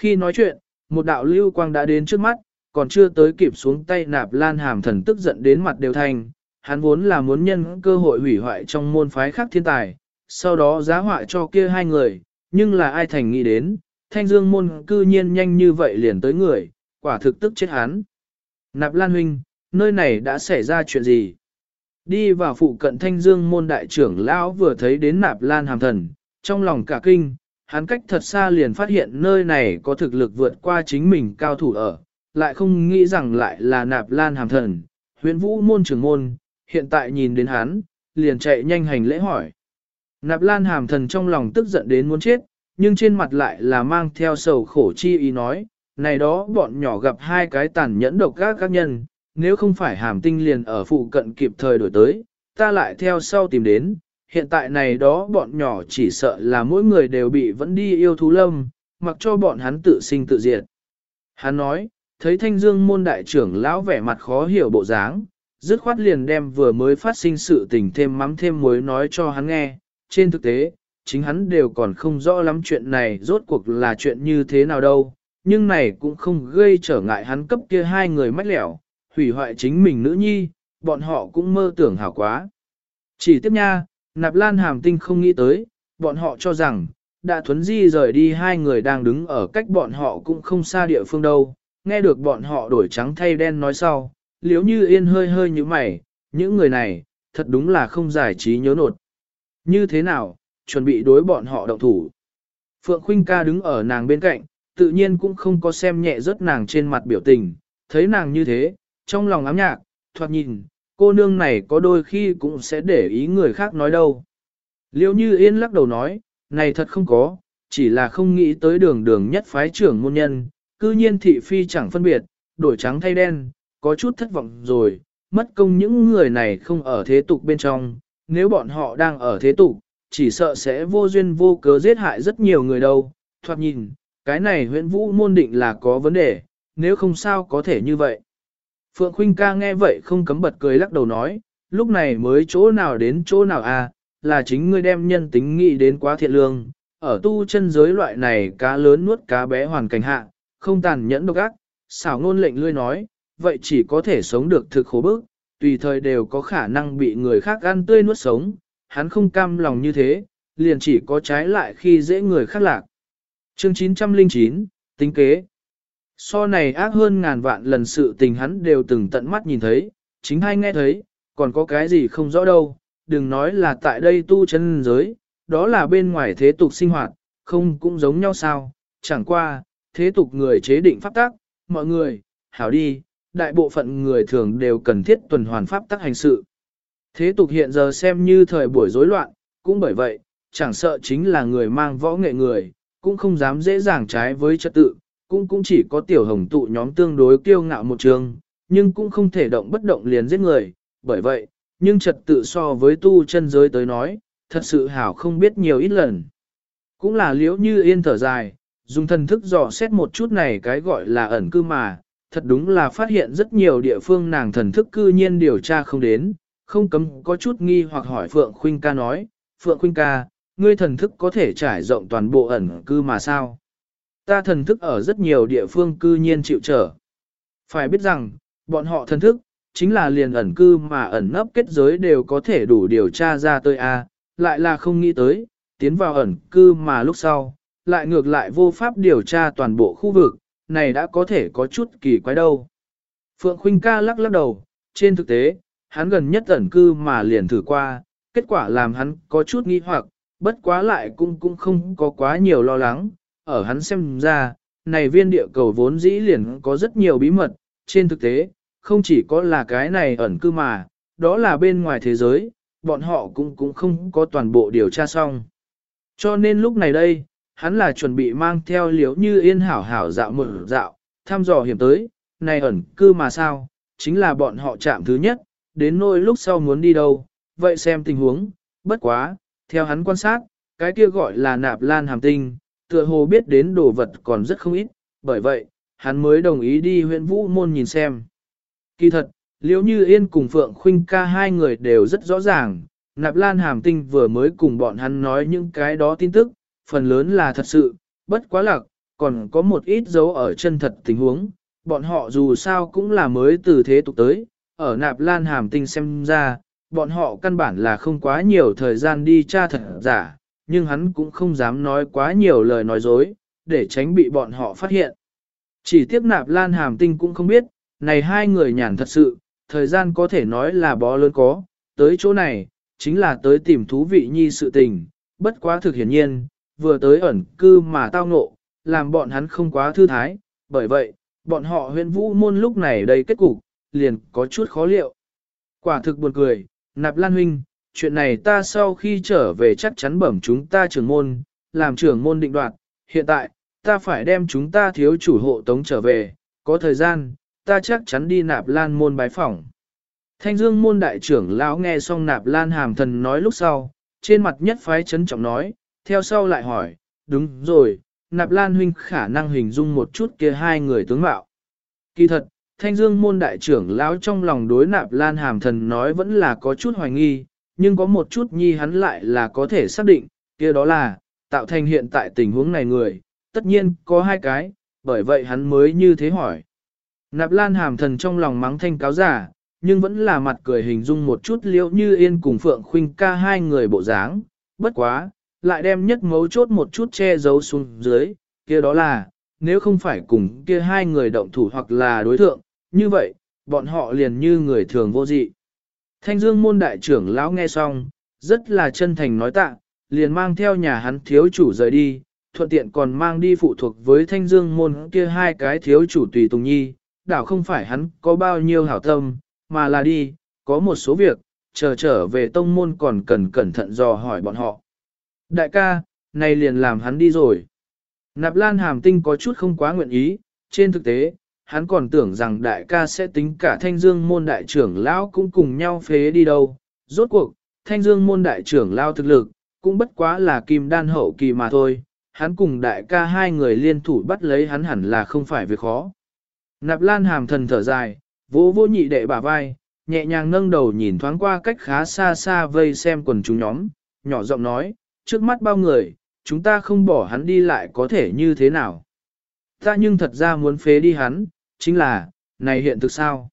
Khi nói chuyện, một đạo lưu quang đã đến trước mắt, còn chưa tới kịp xuống tay nạp lan hàm thần tức giận đến mặt đều thành, hắn vốn là muốn nhân cơ hội hủy hoại trong môn phái khác thiên tài, sau đó giá họa cho kia hai người, nhưng là ai thành nghĩ đến, thanh dương môn cư nhiên nhanh như vậy liền tới người, quả thực tức chết hắn. Nạp lan huynh, nơi này đã xảy ra chuyện gì? Đi vào phụ cận thanh dương môn đại trưởng lão vừa thấy đến nạp lan hàm thần, trong lòng cả kinh, hắn cách thật xa liền phát hiện nơi này có thực lực vượt qua chính mình cao thủ ở, lại không nghĩ rằng lại là nạp lan hàm thần, huyện vũ môn trưởng môn, hiện tại nhìn đến hắn, liền chạy nhanh hành lễ hỏi. Nạp lan hàm thần trong lòng tức giận đến muốn chết, nhưng trên mặt lại là mang theo sầu khổ chi ý nói, này đó bọn nhỏ gặp hai cái tàn nhẫn độc các các nhân, nếu không phải hàm tinh liền ở phụ cận kịp thời đổi tới, ta lại theo sau tìm đến, hiện tại này đó bọn nhỏ chỉ sợ là mỗi người đều bị vẫn đi yêu thú lâm, mặc cho bọn hắn tự sinh tự diệt. Hắn nói, thấy thanh dương môn đại trưởng lão vẻ mặt khó hiểu bộ dáng, dứt khoát liền đem vừa mới phát sinh sự tình thêm mắm thêm muối nói cho hắn nghe, trên thực tế, chính hắn đều còn không rõ lắm chuyện này rốt cuộc là chuyện như thế nào đâu, nhưng này cũng không gây trở ngại hắn cấp kia hai người mách lẻo, hủy hoại chính mình nữ nhi, bọn họ cũng mơ tưởng hảo quá. Chỉ tiếp nha, nạp lan hàm tinh không nghĩ tới, bọn họ cho rằng, đã thuấn di rời đi hai người đang đứng ở cách bọn họ cũng không xa địa phương đâu, nghe được bọn họ đổi trắng thay đen nói sau, liếu như yên hơi hơi như mày, những người này, thật đúng là không giải trí nhớ nột. Như thế nào, chuẩn bị đối bọn họ động thủ. Phượng Khuynh ca đứng ở nàng bên cạnh, tự nhiên cũng không có xem nhẹ rất nàng trên mặt biểu tình, thấy nàng như thế, trong lòng ám nhạc, thoạt nhìn, cô nương này có đôi khi cũng sẽ để ý người khác nói đâu. Liêu như yên lắc đầu nói, này thật không có, chỉ là không nghĩ tới đường đường nhất phái trưởng môn nhân, cư nhiên thị phi chẳng phân biệt, đổi trắng thay đen, có chút thất vọng rồi, mất công những người này không ở thế tục bên trong, nếu bọn họ đang ở thế tục, chỉ sợ sẽ vô duyên vô cớ giết hại rất nhiều người đâu, thoạt nhìn, cái này huyện vũ môn định là có vấn đề, nếu không sao có thể như vậy. Phượng Khuynh ca nghe vậy không cấm bật cười lắc đầu nói, lúc này mới chỗ nào đến chỗ nào à, là chính ngươi đem nhân tính nghĩ đến quá thiện lương, ở tu chân giới loại này cá lớn nuốt cá bé hoàn cảnh hạ, không tàn nhẫn độc ác, xảo ngôn lệnh lươi nói, vậy chỉ có thể sống được thực khổ bức, tùy thời đều có khả năng bị người khác ăn tươi nuốt sống, hắn không cam lòng như thế, liền chỉ có trái lại khi dễ người khác lạc. Chương 909, tính kế. So này ác hơn ngàn vạn lần sự tình hắn đều từng tận mắt nhìn thấy, chính hay nghe thấy, còn có cái gì không rõ đâu, đừng nói là tại đây tu chân giới, đó là bên ngoài thế tục sinh hoạt, không cũng giống nhau sao, chẳng qua, thế tục người chế định pháp tắc, mọi người, hảo đi, đại bộ phận người thường đều cần thiết tuần hoàn pháp tắc hành sự. Thế tục hiện giờ xem như thời buổi rối loạn, cũng bởi vậy, chẳng sợ chính là người mang võ nghệ người, cũng không dám dễ dàng trái với trật tự, cũng cũng chỉ có tiểu hồng tụ nhóm tương đối kiêu ngạo một trường, nhưng cũng không thể động bất động liền giết người, bởi vậy, nhưng trật tự so với tu chân giới tới nói, thật sự hảo không biết nhiều ít lần. Cũng là liễu như yên thở dài, dùng thần thức dò xét một chút này cái gọi là ẩn cư mà, thật đúng là phát hiện rất nhiều địa phương nàng thần thức cư nhiên điều tra không đến, không cấm có chút nghi hoặc hỏi Phượng Khuynh ca nói, Phượng Khuynh ca, ngươi thần thức có thể trải rộng toàn bộ ẩn cư mà sao? Ta thần thức ở rất nhiều địa phương cư nhiên chịu trở. Phải biết rằng, bọn họ thần thức, chính là liền ẩn cư mà ẩn nấp kết giới đều có thể đủ điều tra ra tới a, lại là không nghĩ tới, tiến vào ẩn cư mà lúc sau, lại ngược lại vô pháp điều tra toàn bộ khu vực, này đã có thể có chút kỳ quái đâu. Phượng Khuynh ca lắc lắc đầu, trên thực tế, hắn gần nhất ẩn cư mà liền thử qua, kết quả làm hắn có chút nghi hoặc, bất quá lại cũng cũng không có quá nhiều lo lắng, ở hắn xem ra, này viên địa cầu vốn dĩ liền có rất nhiều bí mật, trên thực tế, không chỉ có là cái này ẩn cư mà, đó là bên ngoài thế giới, bọn họ cũng cũng không có toàn bộ điều tra xong. Cho nên lúc này đây, hắn là chuẩn bị mang theo liếu như yên hảo hảo dạo một dạo, thăm dò hiểm tới, này ẩn cư mà sao, chính là bọn họ chạm thứ nhất, đến nỗi lúc sau muốn đi đâu, vậy xem tình huống, bất quá, theo hắn quan sát, cái kia gọi là nạp lan hàm tinh, tựa hồ biết đến đồ vật còn rất không ít, bởi vậy, hắn mới đồng ý đi huyện vũ môn nhìn xem. Kỳ thật, liếu như yên cùng Phượng Khuynh ca hai người đều rất rõ ràng, nạp lan hàm tinh vừa mới cùng bọn hắn nói những cái đó tin tức, phần lớn là thật sự, bất quá lạc, còn có một ít dấu ở chân thật tình huống, bọn họ dù sao cũng là mới từ thế tục tới, ở nạp lan hàm tinh xem ra, bọn họ căn bản là không quá nhiều thời gian đi tra thật giả, nhưng hắn cũng không dám nói quá nhiều lời nói dối, để tránh bị bọn họ phát hiện. Chỉ tiếc nạp lan hàm tinh cũng không biết, này hai người nhàn thật sự, thời gian có thể nói là bó lớn có, tới chỗ này, chính là tới tìm thú vị nhi sự tình, bất quá thực hiển nhiên, vừa tới ẩn cư mà tao ngộ, làm bọn hắn không quá thư thái, bởi vậy, bọn họ huyện vũ môn lúc này đầy kết cục, liền có chút khó liệu. Quả thực buồn cười, nạp lan huynh, chuyện này ta sau khi trở về chắc chắn bẩm chúng ta trưởng môn, làm trưởng môn định đoạt, hiện tại, ta phải đem chúng ta thiếu chủ hộ tống trở về, có thời gian, ta chắc chắn đi nạp lan môn bái phỏng. Thanh dương môn đại trưởng lão nghe xong nạp lan hàm thần nói lúc sau, trên mặt nhất phái chấn trọng nói, theo sau lại hỏi, đúng rồi, nạp lan huynh khả năng hình dung một chút kia hai người tướng mạo. Kỳ thật, thanh dương môn đại trưởng lão trong lòng đối nạp lan hàm thần nói vẫn là có chút hoài nghi, nhưng có một chút nhi hắn lại là có thể xác định, kia đó là, tạo thành hiện tại tình huống này người, tất nhiên có hai cái, bởi vậy hắn mới như thế hỏi. Nạp lan hàm thần trong lòng mắng thanh cáo giả, nhưng vẫn là mặt cười hình dung một chút liễu như yên cùng Phượng Khuynh ca hai người bộ dáng, bất quá, lại đem nhất mấu chốt một chút che giấu xuống dưới, kia đó là, nếu không phải cùng kia hai người động thủ hoặc là đối thượng, như vậy, bọn họ liền như người thường vô dị. Thanh dương môn đại trưởng lão nghe xong, rất là chân thành nói tạ, liền mang theo nhà hắn thiếu chủ rời đi, thuận tiện còn mang đi phụ thuộc với thanh dương môn kia hai cái thiếu chủ tùy tùng nhi, đảo không phải hắn có bao nhiêu hảo tâm, mà là đi, có một số việc, chờ trở về tông môn còn cần cẩn thận dò hỏi bọn họ. Đại ca, này liền làm hắn đi rồi. Nạp Lan Hàm Tinh có chút không quá nguyện ý, trên thực tế, hắn còn tưởng rằng đại ca sẽ tính cả thanh dương môn đại trưởng lão cũng cùng nhau phế đi đâu. Rốt cuộc, thanh dương môn đại trưởng lão thực lực, cũng bất quá là kim đan hậu kỳ mà thôi, hắn cùng đại ca hai người liên thủ bắt lấy hắn hẳn là không phải việc khó. Nạp lan hàm thần thở dài, vỗ vỗ nhị đệ bả vai, nhẹ nhàng nâng đầu nhìn thoáng qua cách khá xa xa vây xem quần chúng nhóm, nhỏ giọng nói, trước mắt bao người, chúng ta không bỏ hắn đi lại có thể như thế nào. Ta nhưng thật ra muốn phế đi hắn, chính là, này hiện thực sao?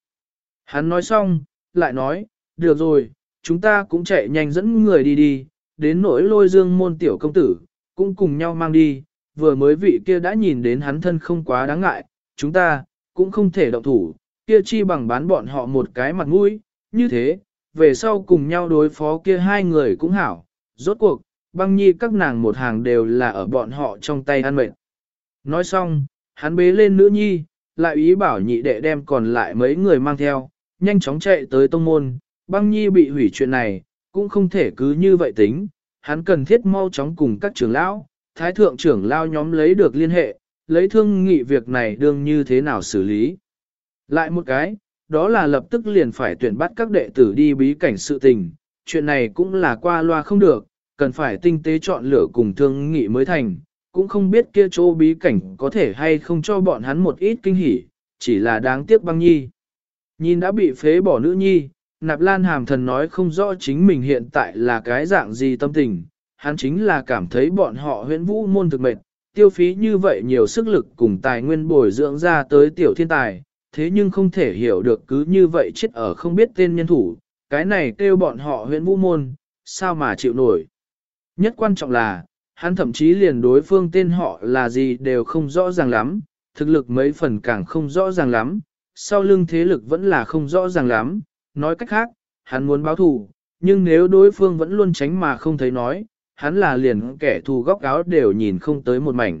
Hắn nói xong, lại nói, được rồi, chúng ta cũng chạy nhanh dẫn người đi đi, đến nỗi lôi dương môn tiểu công tử, cũng cùng nhau mang đi, vừa mới vị kia đã nhìn đến hắn thân không quá đáng ngại, chúng ta, cũng không thể động thủ, kia chi bằng bán bọn họ một cái mặt mũi, như thế, về sau cùng nhau đối phó kia hai người cũng hảo, rốt cuộc, băng nhi các nàng một hàng đều là ở bọn họ trong tay ăn mệt. Nói xong, hắn bế lên nữ nhi, lại ý bảo nhị đệ đem còn lại mấy người mang theo, nhanh chóng chạy tới tông môn, băng nhi bị hủy chuyện này, cũng không thể cứ như vậy tính, hắn cần thiết mau chóng cùng các trưởng lão, thái thượng trưởng lao nhóm lấy được liên hệ, lấy thương nghị việc này đương như thế nào xử lý. Lại một cái, đó là lập tức liền phải tuyển bắt các đệ tử đi bí cảnh sự tình, chuyện này cũng là qua loa không được, cần phải tinh tế chọn lựa cùng thương nghị mới thành, cũng không biết kia chỗ bí cảnh có thể hay không cho bọn hắn một ít kinh hỉ, chỉ là đáng tiếc băng nhi. Nhìn đã bị phế bỏ nữ nhi, nạp lan hàm thần nói không rõ chính mình hiện tại là cái dạng gì tâm tình, hắn chính là cảm thấy bọn họ huyễn vũ môn thực mệt, tiêu phí như vậy nhiều sức lực cùng tài nguyên bồi dưỡng ra tới tiểu thiên tài, thế nhưng không thể hiểu được cứ như vậy chết ở không biết tên nhân thủ, cái này kêu bọn họ huyễn vũ môn, sao mà chịu nổi. Nhất quan trọng là, hắn thậm chí liền đối phương tên họ là gì đều không rõ ràng lắm, thực lực mấy phần càng không rõ ràng lắm, sau lưng thế lực vẫn là không rõ ràng lắm, nói cách khác, hắn muốn báo thù, nhưng nếu đối phương vẫn luôn tránh mà không thấy nói, hắn là liền kẻ thù góc áo đều nhìn không tới một mảnh.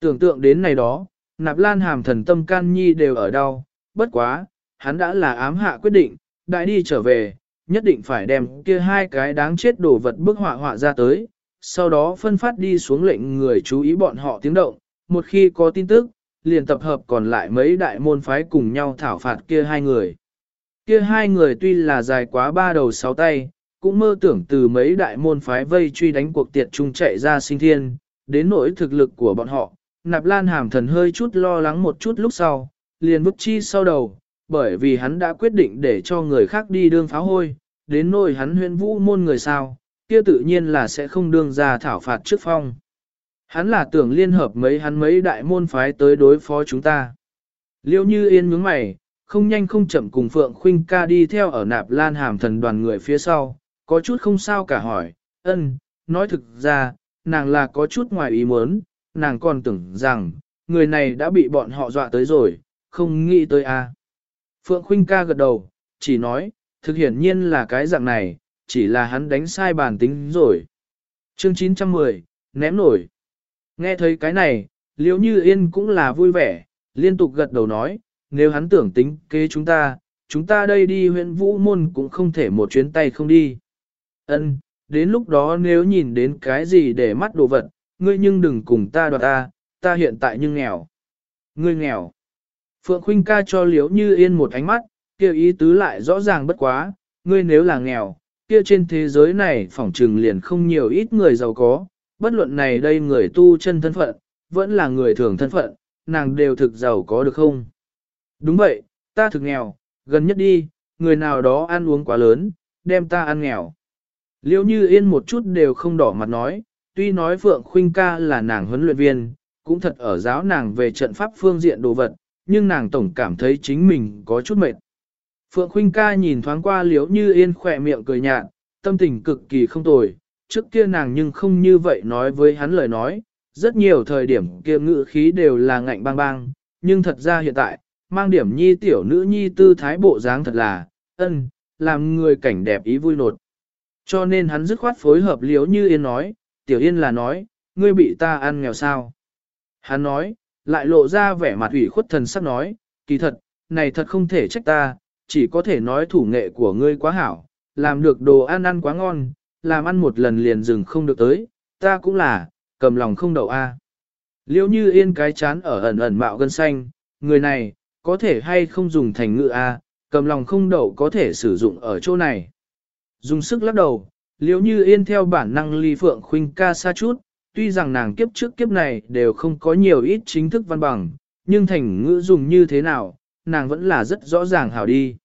Tưởng tượng đến này đó, nạp lan hàm thần tâm can nhi đều ở đâu, bất quá, hắn đã là ám hạ quyết định, đại đi trở về, nhất định phải đem kia hai cái đáng chết đồ vật bức họa họa ra tới, sau đó phân phát đi xuống lệnh người chú ý bọn họ tiếng động, một khi có tin tức, liền tập hợp còn lại mấy đại môn phái cùng nhau thảo phạt kia hai người. Kia hai người tuy là dài quá ba đầu sáu tay, cũng mơ tưởng từ mấy đại môn phái vây truy đánh cuộc tiệt trung chạy ra sinh thiên, đến nỗi thực lực của bọn họ, nạp lan hàm thần hơi chút lo lắng một chút lúc sau, liền bức chi sau đầu, bởi vì hắn đã quyết định để cho người khác đi đương pháo hôi, đến nỗi hắn huyện vũ môn người sao, kia tự nhiên là sẽ không đương ra thảo phạt trước phong. Hắn là tưởng liên hợp mấy hắn mấy đại môn phái tới đối phó chúng ta. Liêu như yên nhướng mày, không nhanh không chậm cùng Phượng Khuynh ca đi theo ở nạp lan hàm thần đoàn người phía sau, có chút không sao cả hỏi, ân, nói thực ra, nàng là có chút ngoài ý muốn, nàng còn tưởng rằng, người này đã bị bọn họ dọa tới rồi, không nghĩ tới a. Phượng Khuynh ca gật đầu, chỉ nói, thực hiển nhiên là cái dạng này, chỉ là hắn đánh sai bản tính rồi. Chương 910, ném nổi. Nghe thấy cái này, liễu như yên cũng là vui vẻ, liên tục gật đầu nói, nếu hắn tưởng tính kế chúng ta, chúng ta đây đi huyện vũ môn cũng không thể một chuyến tay không đi. Ân, đến lúc đó nếu nhìn đến cái gì để mắt đồ vật, ngươi nhưng đừng cùng ta đoạt ta, ta hiện tại nhưng nghèo. Ngươi nghèo. Phượng Khuynh ca cho liễu như yên một ánh mắt, kêu ý tứ lại rõ ràng bất quá, ngươi nếu là nghèo, kia trên thế giới này phỏng trừng liền không nhiều ít người giàu có, bất luận này đây người tu chân thân phận, vẫn là người thường thân phận, nàng đều thực giàu có được không? Đúng vậy, ta thực nghèo, gần nhất đi, người nào đó ăn uống quá lớn, đem ta ăn nghèo. Liêu như yên một chút đều không đỏ mặt nói, tuy nói Phượng Khuynh ca là nàng huấn luyện viên, cũng thật ở giáo nàng về trận pháp phương diện đồ vật, nhưng nàng tổng cảm thấy chính mình có chút mệt. Phượng Khuynh ca nhìn thoáng qua liếu như yên khỏe miệng cười nhạt, tâm tình cực kỳ không tồi, trước kia nàng nhưng không như vậy nói với hắn lời nói, rất nhiều thời điểm kia ngữ khí đều là ngạnh bang bang, nhưng thật ra hiện tại, mang điểm nhi tiểu nữ nhi tư thái bộ dáng thật là, ân, làm người cảnh đẹp ý vui nột. Cho nên hắn dứt khoát phối hợp liếu như yên nói, tiểu yên là nói, ngươi bị ta ăn nghèo sao. Hắn nói, lại lộ ra vẻ mặt ủy khuất thần sắc nói, kỳ thật, này thật không thể trách ta, chỉ có thể nói thủ nghệ của ngươi quá hảo, làm được đồ ăn ăn quá ngon, làm ăn một lần liền dừng không được tới, ta cũng là, cầm lòng không đậu a. Liêu như yên cái chán ở ẩn ẩn mạo gân xanh, người này, có thể hay không dùng thành ngữ a, cầm lòng không đậu có thể sử dụng ở chỗ này. Dùng sức lắc đầu, liêu như yên theo bản năng ly phượng khuynh ca xa chút, tuy rằng nàng kiếp trước kiếp này đều không có nhiều ít chính thức văn bằng, nhưng thành ngữ dùng như thế nào, nàng vẫn là rất rõ ràng hảo đi.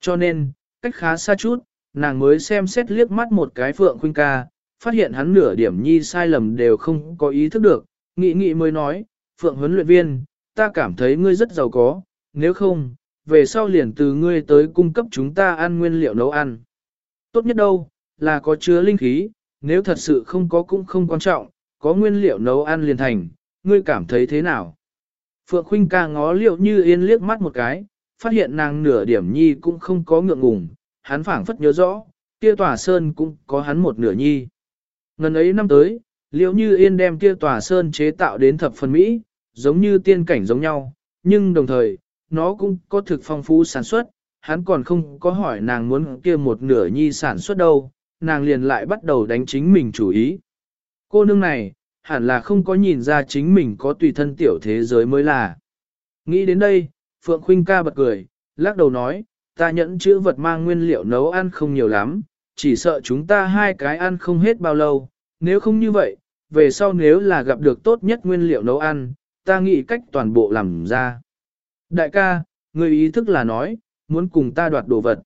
Cho nên, cách khá xa chút, nàng mới xem xét liếc mắt một cái Phượng Khuynh ca, phát hiện hắn nửa điểm nhi sai lầm đều không có ý thức được, nghĩ nghĩ mới nói, Phượng huấn luyện viên, ta cảm thấy ngươi rất giàu có, nếu không, về sau liền từ ngươi tới cung cấp chúng ta ăn nguyên liệu nấu ăn. Tốt nhất đâu, là có chứa linh khí, nếu thật sự không có cũng không quan trọng, có nguyên liệu nấu ăn liền thành, ngươi cảm thấy thế nào? Phượng Khuynh ca ngó liệu như yên liếc mắt một cái, phát hiện nàng nửa điểm nhi cũng không có ngượng ngùng, hắn phảng phất nhớ rõ, kia tòa sơn cũng có hắn một nửa nhi. Ngần ấy năm tới, liệu như yên đem kia tòa sơn chế tạo đến thập phần Mỹ, giống như tiên cảnh giống nhau, nhưng đồng thời, nó cũng có thực phong phú sản xuất, hắn còn không có hỏi nàng muốn kia một nửa nhi sản xuất đâu, nàng liền lại bắt đầu đánh chính mình chủ ý. Cô nương này, hẳn là không có nhìn ra chính mình có tùy thân tiểu thế giới mới là. Nghĩ đến đây, Phượng Khuynh ca bật cười, lắc đầu nói, ta nhẫn chữ vật mang nguyên liệu nấu ăn không nhiều lắm, chỉ sợ chúng ta hai cái ăn không hết bao lâu, nếu không như vậy, về sau nếu là gặp được tốt nhất nguyên liệu nấu ăn, ta nghĩ cách toàn bộ làm ra. Đại ca, người ý thức là nói, muốn cùng ta đoạt đồ vật.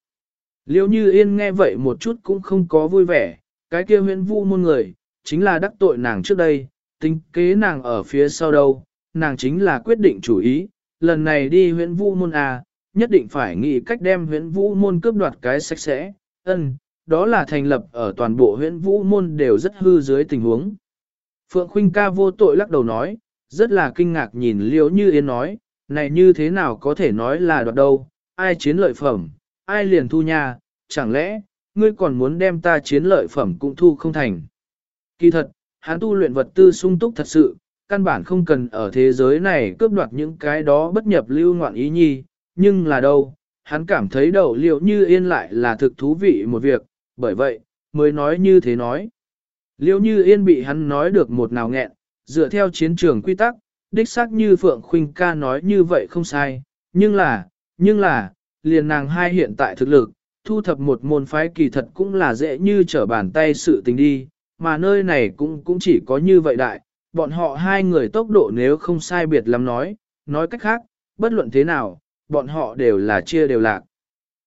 Liêu như yên nghe vậy một chút cũng không có vui vẻ, cái kia huyện vu môn người, chính là đắc tội nàng trước đây, tính kế nàng ở phía sau đâu, nàng chính là quyết định chủ ý, lần này đi huyện vũ môn à, nhất định phải nghĩ cách đem huyện vũ môn cướp đoạt cái sạch sẽ, ân, đó là thành lập ở toàn bộ huyện vũ môn đều rất hư dưới tình huống. Phượng Khuynh ca vô tội lắc đầu nói, rất là kinh ngạc nhìn Liễu Như Yên nói, này như thế nào có thể nói là đoạt đâu, ai chiến lợi phẩm, ai liền thu nha, chẳng lẽ, ngươi còn muốn đem ta chiến lợi phẩm cũng thu không thành. Kỳ thật, hắn tu luyện vật tư sung túc thật sự, căn bản không cần ở thế giới này cướp đoạt những cái đó bất nhập lưu ngoạn ý nhi, nhưng là đâu, hắn cảm thấy đầu liệu như yên lại là thực thú vị một việc, bởi vậy, mới nói như thế nói. Liệu như yên bị hắn nói được một nào nghẹn, dựa theo chiến trường quy tắc, đích xác như Phượng Khuynh ca nói như vậy không sai, nhưng là, nhưng là, liền nàng hai hiện tại thực lực, thu thập một môn phái kỳ thật cũng là dễ như trở bàn tay sự tình đi, mà nơi này cũng cũng chỉ có như vậy đại, bọn họ hai người tốc độ nếu không sai biệt lắm nói, nói cách khác, bất luận thế nào, bọn họ đều là chia đều lạc.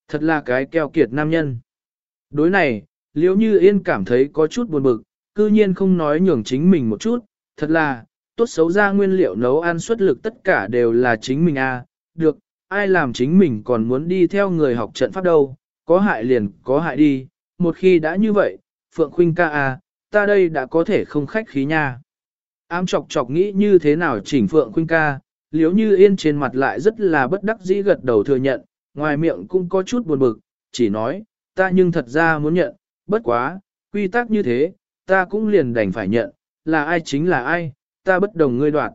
Thật là cái keo kiệt nam nhân. Đối này, liếu như yên cảm thấy có chút buồn bực, cư nhiên không nói nhường chính mình một chút, thật là, tốt xấu ra nguyên liệu nấu ăn xuất lực tất cả đều là chính mình a à. được, ai làm chính mình còn muốn đi theo người học trận pháp đâu, có hại liền có hại đi, một khi đã như vậy, Phượng Khuynh ca a, ta đây đã có thể không khách khí nha. Ám chọc chọc nghĩ như thế nào chỉnh Phượng Khuynh ca, liếu như yên trên mặt lại rất là bất đắc dĩ gật đầu thừa nhận, ngoài miệng cũng có chút buồn bực, chỉ nói, ta nhưng thật ra muốn nhận, bất quá, quy tắc như thế, ta cũng liền đành phải nhận, là ai chính là ai, ta bất đồng ngươi đoạt.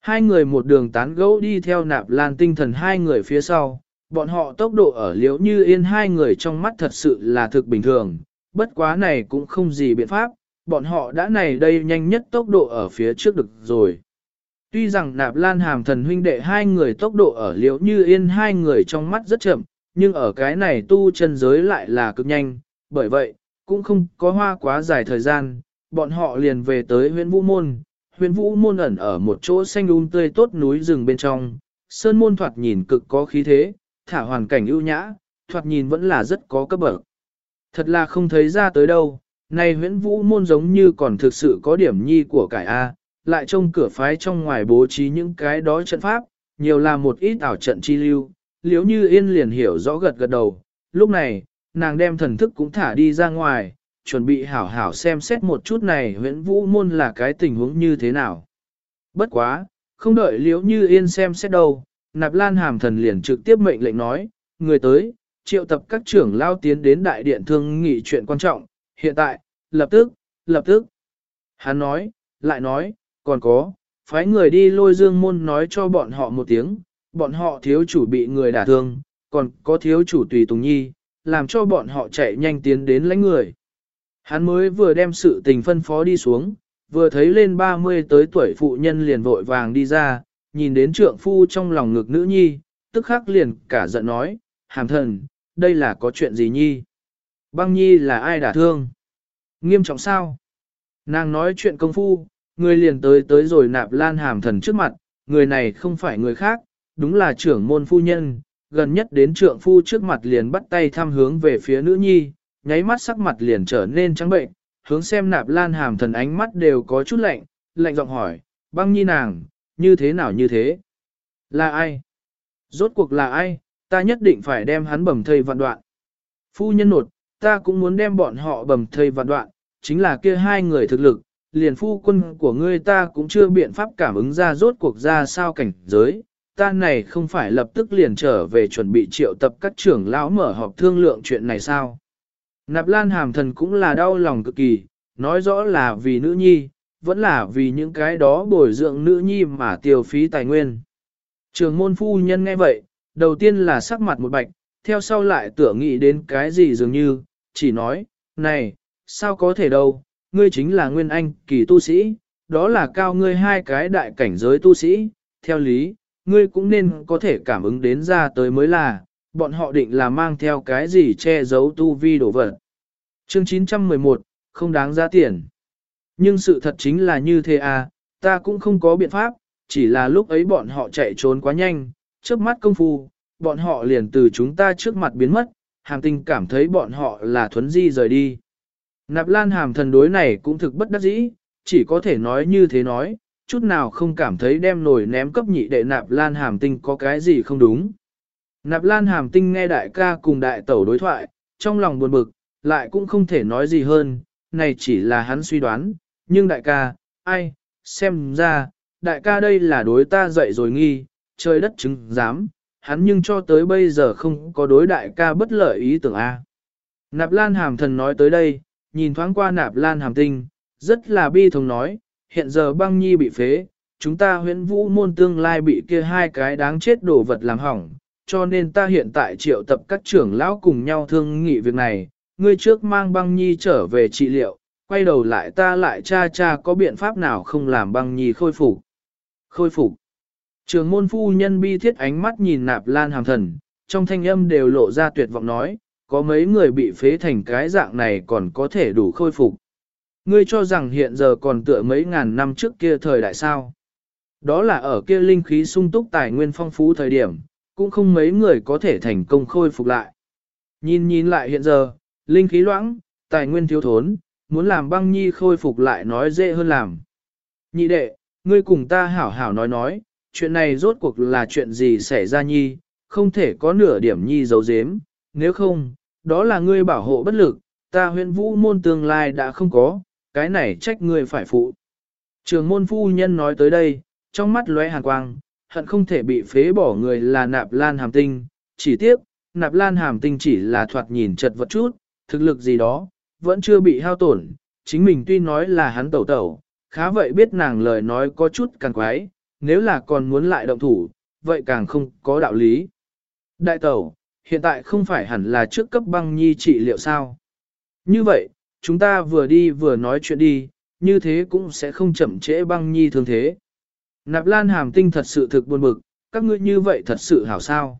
Hai người một đường tán gẫu đi theo nạp lan tinh thần hai người phía sau, bọn họ tốc độ ở liễu như yên hai người trong mắt thật sự là thực bình thường, bất quá này cũng không gì biện pháp, bọn họ đã này đây nhanh nhất tốc độ ở phía trước được rồi. Tuy rằng nạp lan hàm thần huynh đệ hai người tốc độ ở liễu như yên hai người trong mắt rất chậm, nhưng ở cái này tu chân giới lại là cực nhanh, bởi vậy, cũng không có hoa quá dài thời gian, bọn họ liền về tới huyện Vũ Môn. Huyện Vũ Môn ẩn ở một chỗ xanh um tươi tốt núi rừng bên trong, sơn môn thoạt nhìn cực có khí thế, thả hoàn cảnh ưu nhã, thoạt nhìn vẫn là rất có cấp bậc. Thật là không thấy ra tới đâu, này huyễn vũ môn giống như còn thực sự có điểm nhi của cải A, lại trông cửa phái trong ngoài bố trí những cái đó trận pháp, nhiều là một ít ảo trận chi lưu, liếu như yên liền hiểu rõ gật gật đầu. Lúc này, nàng đem thần thức cũng thả đi ra ngoài, chuẩn bị hảo hảo xem xét một chút này huyễn vũ môn là cái tình huống như thế nào. Bất quá, không đợi liếu như yên xem xét đâu, nạp lan hàm thần liền trực tiếp mệnh lệnh nói, người tới, triệu tập các trưởng lao tiến đến đại điện thương nghị chuyện quan trọng, hiện tại, lập tức, lập tức. Hắn nói, lại nói, còn có, phái người đi lôi dương môn nói cho bọn họ một tiếng, bọn họ thiếu chủ bị người đả thương, còn có thiếu chủ tùy tùng nhi, làm cho bọn họ chạy nhanh tiến đến lãnh người. Hắn mới vừa đem sự tình phân phó đi xuống, vừa thấy lên 30 tới tuổi phụ nhân liền vội vàng đi ra, nhìn đến trượng phu trong lòng ngực nữ nhi, tức khắc liền cả giận nói, hàm thần, đây là có chuyện gì nhi? Băng nhi là ai đả thương? Nghiêm trọng sao? Nàng nói chuyện công phu, người liền tới tới rồi nạp lan hàm thần trước mặt, người này không phải người khác, đúng là trưởng môn phu nhân, gần nhất đến trượng phu trước mặt liền bắt tay thăm hướng về phía nữ nhi, nháy mắt sắc mặt liền trở nên trắng bệnh, hướng xem nạp lan hàm thần ánh mắt đều có chút lạnh, lạnh giọng hỏi, băng nhi nàng, như thế nào như thế? Là ai? Rốt cuộc là ai? Ta nhất định phải đem hắn bầm thây vạn đoạn. Phu nhân nột, ta cũng muốn đem bọn họ bầm thây vạn đoạn, chính là kia hai người thực lực, liền phu quân của ngươi ta cũng chưa biện pháp cảm ứng ra rốt cuộc ra sao cảnh giới. Ta này không phải lập tức liền trở về chuẩn bị triệu tập các trưởng lão mở họp thương lượng chuyện này sao? Nạp Lan Hàm Thần cũng là đau lòng cực kỳ, nói rõ là vì nữ nhi, vẫn là vì những cái đó bồi dưỡng nữ nhi mà tiêu phí tài nguyên. Trường môn phu nhân nghe vậy, đầu tiên là sắc mặt một bạch, theo sau lại tưởng nghĩ đến cái gì dường như, chỉ nói, này, sao có thể đâu, ngươi chính là nguyên anh kỳ tu sĩ, đó là cao ngươi hai cái đại cảnh giới tu sĩ, theo lý, ngươi cũng nên có thể cảm ứng đến ra tới mới là, bọn họ định là mang theo cái gì che giấu tu vi đổ vật. Chương 911, không đáng giá tiền. Nhưng sự thật chính là như thế à, ta cũng không có biện pháp, chỉ là lúc ấy bọn họ chạy trốn quá nhanh, trước mắt công phu, bọn họ liền từ chúng ta trước mặt biến mất, hàm tinh cảm thấy bọn họ là thuấn di rời đi. Nạp lan hàm thần đối này cũng thực bất đắc dĩ, chỉ có thể nói như thế nói, chút nào không cảm thấy đem nổi ném cấp nhị đệ nạp lan hàm tinh có cái gì không đúng. Nạp lan hàm tinh nghe đại ca cùng đại tẩu đối thoại, trong lòng buồn bực, lại cũng không thể nói gì hơn, này chỉ là hắn suy đoán, nhưng đại ca, ai, xem ra, đại ca đây là đối ta dậy rồi nghi, trời đất chứng dám, hắn nhưng cho tới bây giờ không có đối đại ca bất lợi ý tưởng A. Nạp Lan Hàm Thần nói tới đây, nhìn thoáng qua Nạp Lan Hàm Tinh, rất là bi thống nói, hiện giờ băng nhi bị phế, chúng ta huyễn vũ môn tương lai bị kia hai cái đáng chết đổ vật làm hỏng, cho nên ta hiện tại triệu tập các trưởng lão cùng nhau thương nghị việc này, ngươi trước mang băng nhi trở về trị liệu, quay đầu lại ta lại cha cha có biện pháp nào không làm băng nhi khôi phục. Khôi phục. Trường môn phu nhân bi thiết ánh mắt nhìn nạp lan hàm thần, trong thanh âm đều lộ ra tuyệt vọng nói, có mấy người bị phế thành cái dạng này còn có thể đủ khôi phục. Ngươi cho rằng hiện giờ còn tựa mấy ngàn năm trước kia thời đại sao. Đó là ở kia linh khí sung túc tài nguyên phong phú thời điểm, cũng không mấy người có thể thành công khôi phục lại. Nhìn nhìn lại hiện giờ, linh khí loãng, tài nguyên thiếu thốn, muốn làm băng nhi khôi phục lại nói dễ hơn làm. Nhị đệ, ngươi cùng ta hảo hảo nói nói, chuyện này rốt cuộc là chuyện gì xảy ra nhi, không thể có nửa điểm nhi giấu giếm, nếu không, đó là ngươi bảo hộ bất lực, ta huyện vũ môn tương lai đã không có, cái này trách ngươi phải phụ. Trường môn phu nhân nói tới đây, trong mắt lóe hàn quang, hận không thể bị phế bỏ người là nạp lan hàm tinh, chỉ tiếc, nạp lan hàm tinh chỉ là thoạt nhìn chật vật chút, thực lực gì đó, vẫn chưa bị hao tổn, chính mình tuy nói là hắn tẩu tẩu, khá vậy biết nàng lời nói có chút càng quái, nếu là còn muốn lại động thủ, vậy càng không có đạo lý. Đại tẩu, hiện tại không phải hẳn là trước cấp băng nhi trị liệu sao? Như vậy, chúng ta vừa đi vừa nói chuyện đi, như thế cũng sẽ không chậm trễ băng nhi thương thế. Nạp lan hàm tinh thật sự thực buồn bực, các ngươi như vậy thật sự hảo sao.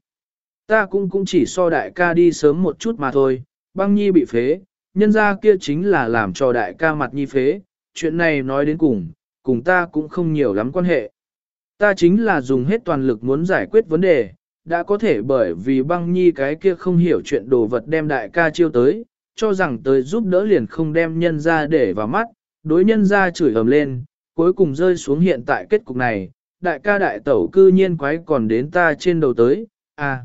Ta cũng cũng chỉ so đại ca đi sớm một chút mà thôi, băng nhi bị phế, nhân ra kia chính là làm cho đại ca mặt nhi phế, chuyện này nói đến cùng, cùng ta cũng không nhiều lắm quan hệ. Ta chính là dùng hết toàn lực muốn giải quyết vấn đề, đã có thể bởi vì băng nhi cái kia không hiểu chuyện đồ vật đem đại ca chiêu tới, cho rằng tới giúp đỡ liền không đem nhân ra để vào mắt, đối nhân ra chửi ầm lên, cuối cùng rơi xuống hiện tại kết cục này, đại ca đại tẩu cư nhiên quái còn đến ta trên đầu tới, à.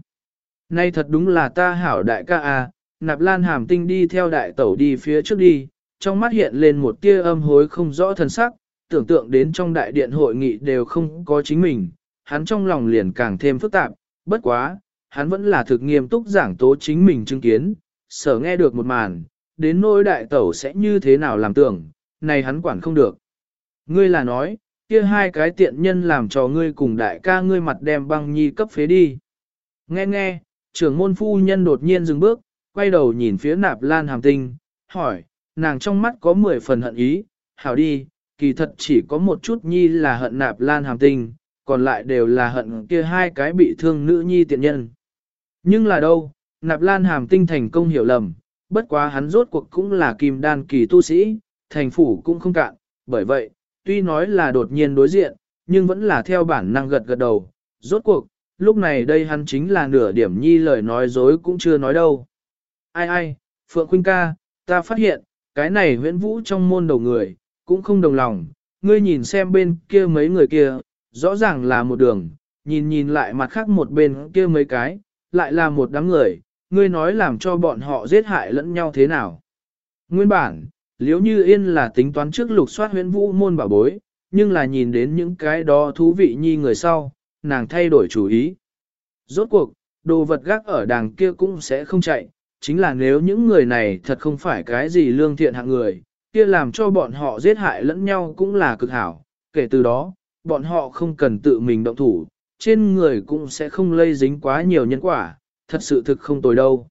Nay thật đúng là ta hảo đại ca à, nạp lan hàm tinh đi theo đại tẩu đi phía trước đi, trong mắt hiện lên một tia âm hối không rõ thần sắc, tưởng tượng đến trong đại điện hội nghị đều không có chính mình, hắn trong lòng liền càng thêm phức tạp, bất quá, hắn vẫn là thực nghiêm túc giảng tố chính mình chứng kiến, sở nghe được một màn, đến nỗi đại tẩu sẽ như thế nào làm tưởng, này hắn quản không được. Ngươi là nói, kia hai cái tiện nhân làm cho ngươi cùng đại ca ngươi mặt đem băng nhi cấp phế đi. Nghe nghe, trưởng môn phu nhân đột nhiên dừng bước, quay đầu nhìn phía nạp lan hàm tinh, hỏi, nàng trong mắt có mười phần hận ý, hảo đi, kỳ thật chỉ có một chút nhi là hận nạp lan hàm tinh, còn lại đều là hận kia hai cái bị thương nữ nhi tiện nhân. Nhưng là đâu, nạp lan hàm tinh thành công hiểu lầm, bất quá hắn rốt cuộc cũng là kim đan kỳ tu sĩ, thành phủ cũng không cạn, bởi vậy, tuy nói là đột nhiên đối diện, nhưng vẫn là theo bản năng gật gật đầu. Rốt cuộc, lúc này đây hắn chính là nửa điểm nhi lời nói dối cũng chưa nói đâu. Ai ai, Phượng Khuynh ca, ta phát hiện, cái này huyễn vũ trong môn đầu người, cũng không đồng lòng, ngươi nhìn xem bên kia mấy người kia, rõ ràng là một đường, nhìn nhìn lại mặt khác một bên kia mấy cái, lại là một đám người, ngươi nói làm cho bọn họ giết hại lẫn nhau thế nào. Nguyên bản, liếu như yên là tính toán trước lục soát huyễn vũ môn bảo bối, nhưng là nhìn đến những cái đó thú vị nhi người sau, nàng thay đổi chủ ý. Rốt cuộc, đồ vật gác ở đàng kia cũng sẽ không chạy, chính là nếu những người này thật không phải cái gì lương thiện hạng người, kia làm cho bọn họ giết hại lẫn nhau cũng là cực hảo, kể từ đó, bọn họ không cần tự mình động thủ, trên người cũng sẽ không lây dính quá nhiều nhân quả, thật sự thực không tồi đâu.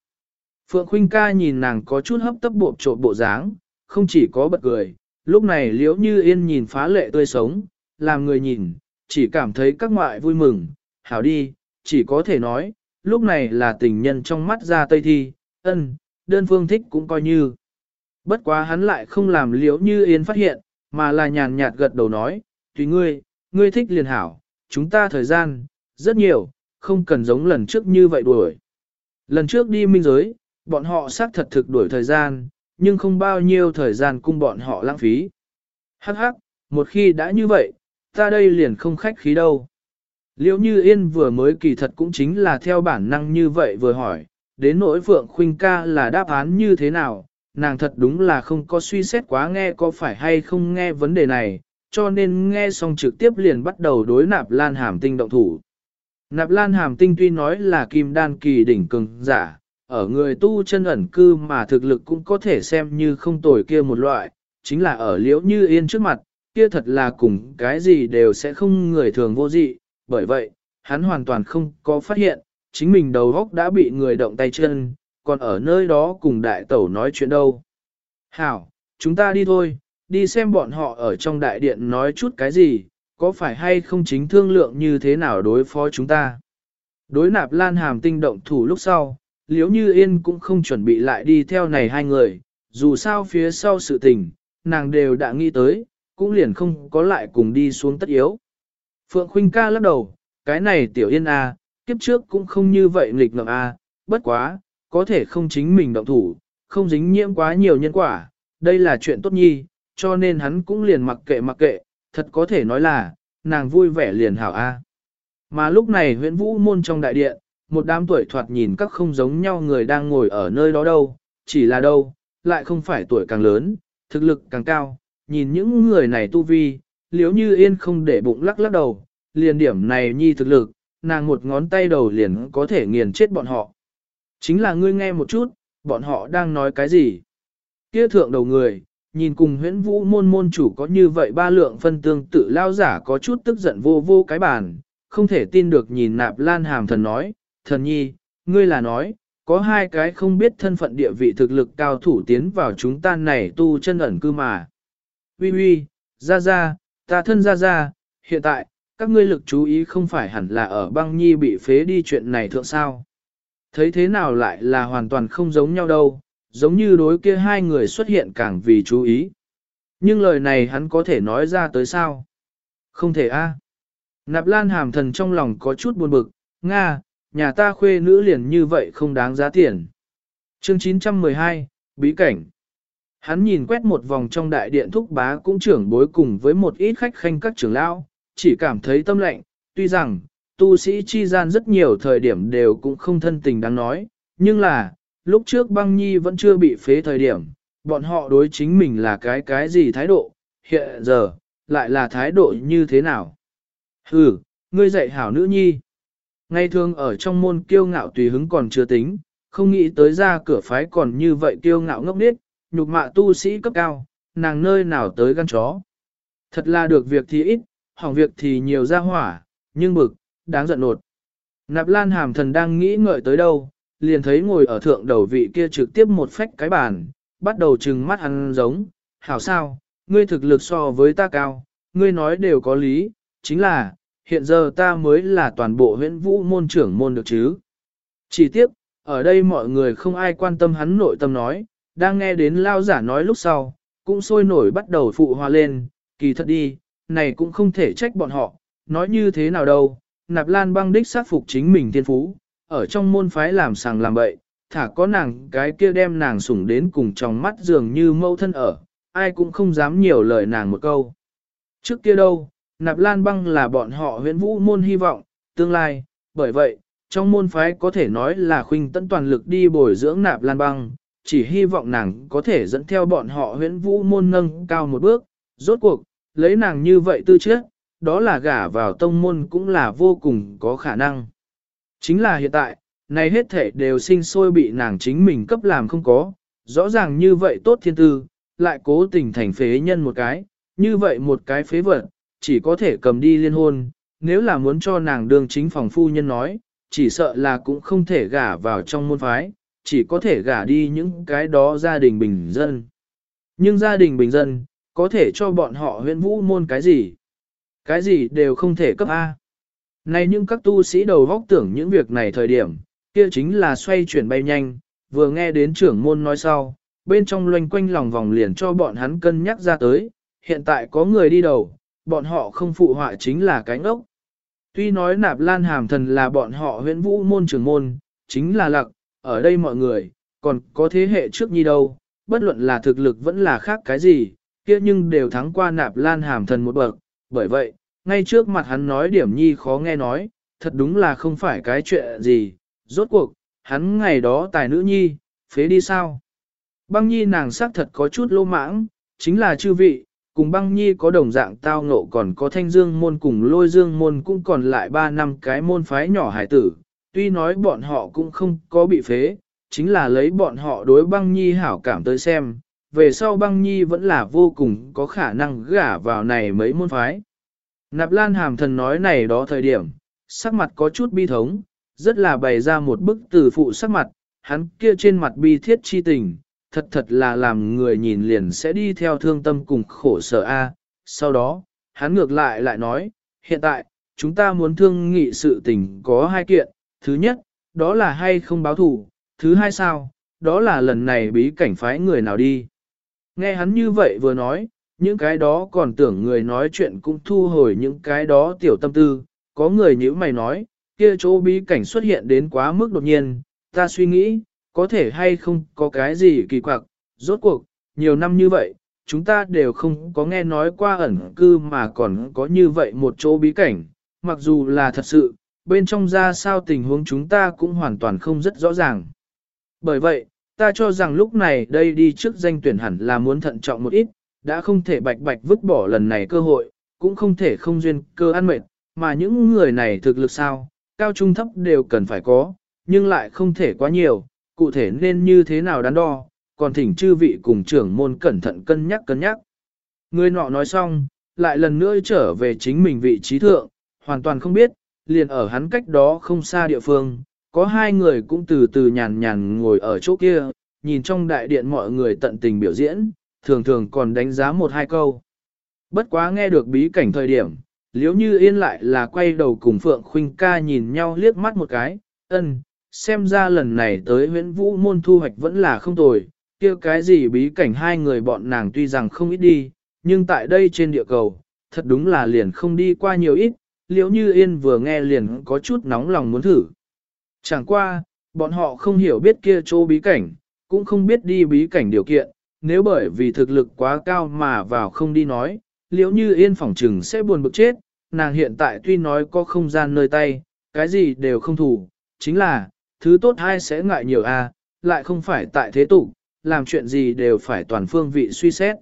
Phượng Khuynh ca nhìn nàng có chút hấp tấp bộ trộn bộ dáng, không chỉ có bật cười, lúc này liễu như yên nhìn phá lệ tươi sống, làm người nhìn, chỉ cảm thấy các ngoại vui mừng, hảo đi, chỉ có thể nói, lúc này là tình nhân trong mắt ra tây thi, ân, đơn phương thích cũng coi như. Bất quá hắn lại không làm liễu như yên phát hiện, mà là nhàn nhạt gật đầu nói, tùy ngươi, ngươi thích liền hảo, chúng ta thời gian, rất nhiều, không cần giống lần trước như vậy đuổi. Lần trước đi minh giới, bọn họ xác thật thực đuổi thời gian, nhưng không bao nhiêu thời gian cung bọn họ lãng phí. Hắc hắc, một khi đã như vậy, ta đây liền không khách khí đâu. Liễu như yên vừa mới kỳ thật cũng chính là theo bản năng như vậy vừa hỏi, đến nỗi Phượng Khuynh ca là đáp án như thế nào, nàng thật đúng là không có suy xét quá nghe có phải hay không nghe vấn đề này, cho nên nghe xong trực tiếp liền bắt đầu đối nạp lan hàm tinh động thủ. Nạp lan hàm tinh tuy nói là kim đan kỳ đỉnh cường giả, ở người tu chân ẩn cư mà thực lực cũng có thể xem như không tồi kia một loại, chính là ở liễu như yên trước mặt, kia thật là cùng cái gì đều sẽ không người thường vô dị, bởi vậy, hắn hoàn toàn không có phát hiện, chính mình đầu góc đã bị người động tay chân, còn ở nơi đó cùng đại tẩu nói chuyện đâu. Hảo, chúng ta đi thôi, đi xem bọn họ ở trong đại điện nói chút cái gì, có phải hay không chính thương lượng như thế nào đối phó chúng ta. Đối nạp lan hàm tinh động thủ lúc sau, liếu như yên cũng không chuẩn bị lại đi theo này hai người, dù sao phía sau sự tình, nàng đều đã nghĩ tới, cũng liền không có lại cùng đi xuống tất yếu. Phượng Khuynh ca lắc đầu, cái này tiểu yên a, à, kiếp trước cũng không như vậy nghịch ngợm a, à, bất quá, có thể không chính mình động thủ, không dính nhiễm quá nhiều nhân quả, đây là chuyện tốt nhi, cho nên hắn cũng liền mặc kệ mặc kệ, thật có thể nói là, nàng vui vẻ liền hảo a. Mà lúc này huyện vũ môn trong đại điện, một đám tuổi thoạt nhìn các không giống nhau người đang ngồi ở nơi đó đâu, chỉ là đâu, lại không phải tuổi càng lớn, thực lực càng cao, nhìn những người này tu vi, liếu như yên không để bụng lắc lắc đầu, liền điểm này nhi thực lực, nàng một ngón tay đầu liền có thể nghiền chết bọn họ. Chính là ngươi nghe một chút, bọn họ đang nói cái gì? Kia thượng đầu người, nhìn cùng huyễn vũ môn môn chủ có như vậy ba lượng phân tương tự lao giả có chút tức giận vô vô cái bàn, không thể tin được nhìn nạp lan hàm thần nói, thần nhi, ngươi là nói, có hai cái không biết thân phận địa vị thực lực cao thủ tiến vào chúng ta này tu chân ẩn cư mà. Ui ui, ra ra, ta thân ra ra, hiện tại, các ngươi lực chú ý không phải hẳn là ở băng nhi bị phế đi chuyện này thượng sao. Thấy thế nào lại là hoàn toàn không giống nhau đâu, giống như đối kia hai người xuất hiện càng vì chú ý. Nhưng lời này hắn có thể nói ra tới sao? Không thể a. Nạp lan hàm thần trong lòng có chút buồn bực, Nga, nhà ta khuê nữ liền như vậy không đáng giá tiền. Chương 912, Bí cảnh Hắn nhìn quét một vòng trong đại điện thúc bá cũng trưởng bối cùng với một ít khách khanh các trưởng lão, chỉ cảm thấy tâm lạnh. tuy rằng, tu sĩ chi gian rất nhiều thời điểm đều cũng không thân tình đáng nói, nhưng là, lúc trước băng nhi vẫn chưa bị phế thời điểm, bọn họ đối chính mình là cái cái gì thái độ, hiện giờ, lại là thái độ như thế nào. Hừ, ngươi dạy hảo nữ nhi. Ngay thường ở trong môn kiêu ngạo tùy hứng còn chưa tính, không nghĩ tới ra cửa phái còn như vậy kiêu ngạo ngốc điếc, nhục mạ tu sĩ cấp cao, nàng nơi nào tới gan chó. Thật là được việc thì ít, hỏng việc thì nhiều ra hỏa, nhưng bực, đáng giận nột. Nạp lan hàm thần đang nghĩ ngợi tới đâu, liền thấy ngồi ở thượng đầu vị kia trực tiếp một phách cái bàn, bắt đầu trừng mắt hắn giống, hảo sao, ngươi thực lực so với ta cao, ngươi nói đều có lý, chính là, hiện giờ ta mới là toàn bộ huyện vũ môn trưởng môn được chứ. Chỉ tiếc, ở đây mọi người không ai quan tâm hắn nội tâm nói, đang nghe đến lao giả nói lúc sau, cũng sôi nổi bắt đầu phụ hoa lên, kỳ thật đi, này cũng không thể trách bọn họ, nói như thế nào đâu, nạp lan băng đích sát phục chính mình thiên phú, ở trong môn phái làm sàng làm bậy, thả có nàng cái kia đem nàng sủng đến cùng trong mắt dường như mâu thân ở, ai cũng không dám nhiều lời nàng một câu. Trước kia đâu, nạp lan băng là bọn họ huyện vũ môn hy vọng, tương lai, bởi vậy, trong môn phái có thể nói là khuynh tận toàn lực đi bồi dưỡng nạp lan băng, chỉ hy vọng nàng có thể dẫn theo bọn họ huyện vũ môn nâng cao một bước, rốt cuộc, lấy nàng như vậy tư chất, đó là gả vào tông môn cũng là vô cùng có khả năng. Chính là hiện tại, này hết thể đều sinh sôi bị nàng chính mình cấp làm không có, rõ ràng như vậy tốt thiên tư, lại cố tình thành phế nhân một cái, như vậy một cái phế vật, chỉ có thể cầm đi liên hôn, nếu là muốn cho nàng đương chính phòng phu nhân nói, chỉ sợ là cũng không thể gả vào trong môn phái, chỉ có thể gả đi những cái đó gia đình bình dân. Nhưng gia đình bình dân, có thể cho bọn họ huyện vũ môn cái gì? Cái gì đều không thể cấp A. Này nhưng các tu sĩ đầu vóc tưởng những việc này thời điểm, kia chính là xoay chuyển bay nhanh, vừa nghe đến trưởng môn nói sau, bên trong loanh quanh lòng vòng liền cho bọn hắn cân nhắc ra tới, hiện tại có người đi đầu, bọn họ không phụ họa chính là cánh ốc. Tuy nói nạp lan hàm thần là bọn họ huyện vũ môn trưởng môn, chính là lặc, ở đây mọi người, còn có thế hệ trước nhi đâu, bất luận là thực lực vẫn là khác cái gì, kia nhưng đều thắng qua nạp lan hàm thần một bậc, bởi vậy, ngay trước mặt hắn nói điểm nhi khó nghe nói, thật đúng là không phải cái chuyện gì, rốt cuộc, hắn ngày đó tài nữ nhi, phế đi sao. Băng nhi nàng xác thật có chút lô mãng, chính là chư vị, cùng băng nhi có đồng dạng tao ngộ còn có thanh dương môn cùng lôi dương môn cũng còn lại 3 năm cái môn phái nhỏ hải tử, tuy nói bọn họ cũng không có bị phế, chính là lấy bọn họ đối băng nhi hảo cảm tới xem, về sau băng nhi vẫn là vô cùng có khả năng gả vào này mấy môn phái. Nạp Lan Hàm Thần nói này đó thời điểm, sắc mặt có chút bi thống, rất là bày ra một bức từ phụ sắc mặt, hắn kia trên mặt bi thiết chi tình, thật thật là làm người nhìn liền sẽ đi theo thương tâm cùng khổ sở A. Sau đó, hắn ngược lại lại nói, hiện tại, chúng ta muốn thương nghị sự tình có hai kiện, thứ nhất, đó là hay không báo thủ, thứ hai sao, đó là lần này bí cảnh phái người nào đi. Nghe hắn như vậy vừa nói, những cái đó còn tưởng người nói chuyện cũng thu hồi những cái đó tiểu tâm tư, có người như mày nói, kia chỗ bí cảnh xuất hiện đến quá mức đột nhiên, ta suy nghĩ, có thể hay không có cái gì kỳ quặc, rốt cuộc, nhiều năm như vậy, chúng ta đều không có nghe nói qua ẩn cư mà còn có như vậy một chỗ bí cảnh, mặc dù là thật sự, bên trong ra sao tình huống chúng ta cũng hoàn toàn không rất rõ ràng. Bởi vậy, ta cho rằng lúc này đây đi trước danh tuyển hẳn là muốn thận trọng một ít, đã không thể bạch bạch vứt bỏ lần này cơ hội, cũng không thể không duyên cơ ăn mệt, mà những người này thực lực sao, cao trung thấp đều cần phải có, nhưng lại không thể quá nhiều, cụ thể nên như thế nào đắn đo, còn thỉnh chư vị cùng trưởng môn cẩn thận cân nhắc cân nhắc. Người nọ nói xong, lại lần nữa trở về chính mình vị trí thượng, hoàn toàn không biết, liền ở hắn cách đó không xa địa phương, có hai người cũng từ từ nhàn nhàn ngồi ở chỗ kia, nhìn trong đại điện mọi người tận tình biểu diễn, thường thường còn đánh giá một hai câu. Bất quá nghe được bí cảnh thời điểm, liếu như yên lại là quay đầu cùng Phượng Khuynh ca nhìn nhau liếc mắt một cái, ân, xem ra lần này tới huyện vũ môn thu hoạch vẫn là không tồi, kia cái gì bí cảnh hai người bọn nàng tuy rằng không ít đi, nhưng tại đây trên địa cầu, thật đúng là liền không đi qua nhiều ít, liếu như yên vừa nghe liền có chút nóng lòng muốn thử. Chẳng qua, bọn họ không hiểu biết kia chỗ bí cảnh, cũng không biết đi bí cảnh điều kiện, nếu bởi vì thực lực quá cao mà vào không đi nói, liễu như yên phỏng trừng sẽ buồn bực chết, nàng hiện tại tuy nói có không gian nơi tay, cái gì đều không thủ, chính là, thứ tốt hay sẽ ngại nhiều a, lại không phải tại thế tục, làm chuyện gì đều phải toàn phương vị suy xét.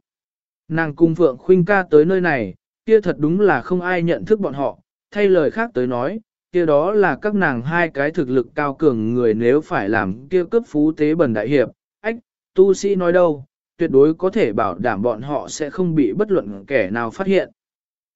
Nàng cung Phượng Khuynh ca tới nơi này, kia thật đúng là không ai nhận thức bọn họ, thay lời khác tới nói, kia đó là các nàng hai cái thực lực cao cường người nếu phải làm kia cướp phú tế bần đại hiệp, ách, tu sĩ nói đâu, tuyệt đối có thể bảo đảm bọn họ sẽ không bị bất luận kẻ nào phát hiện.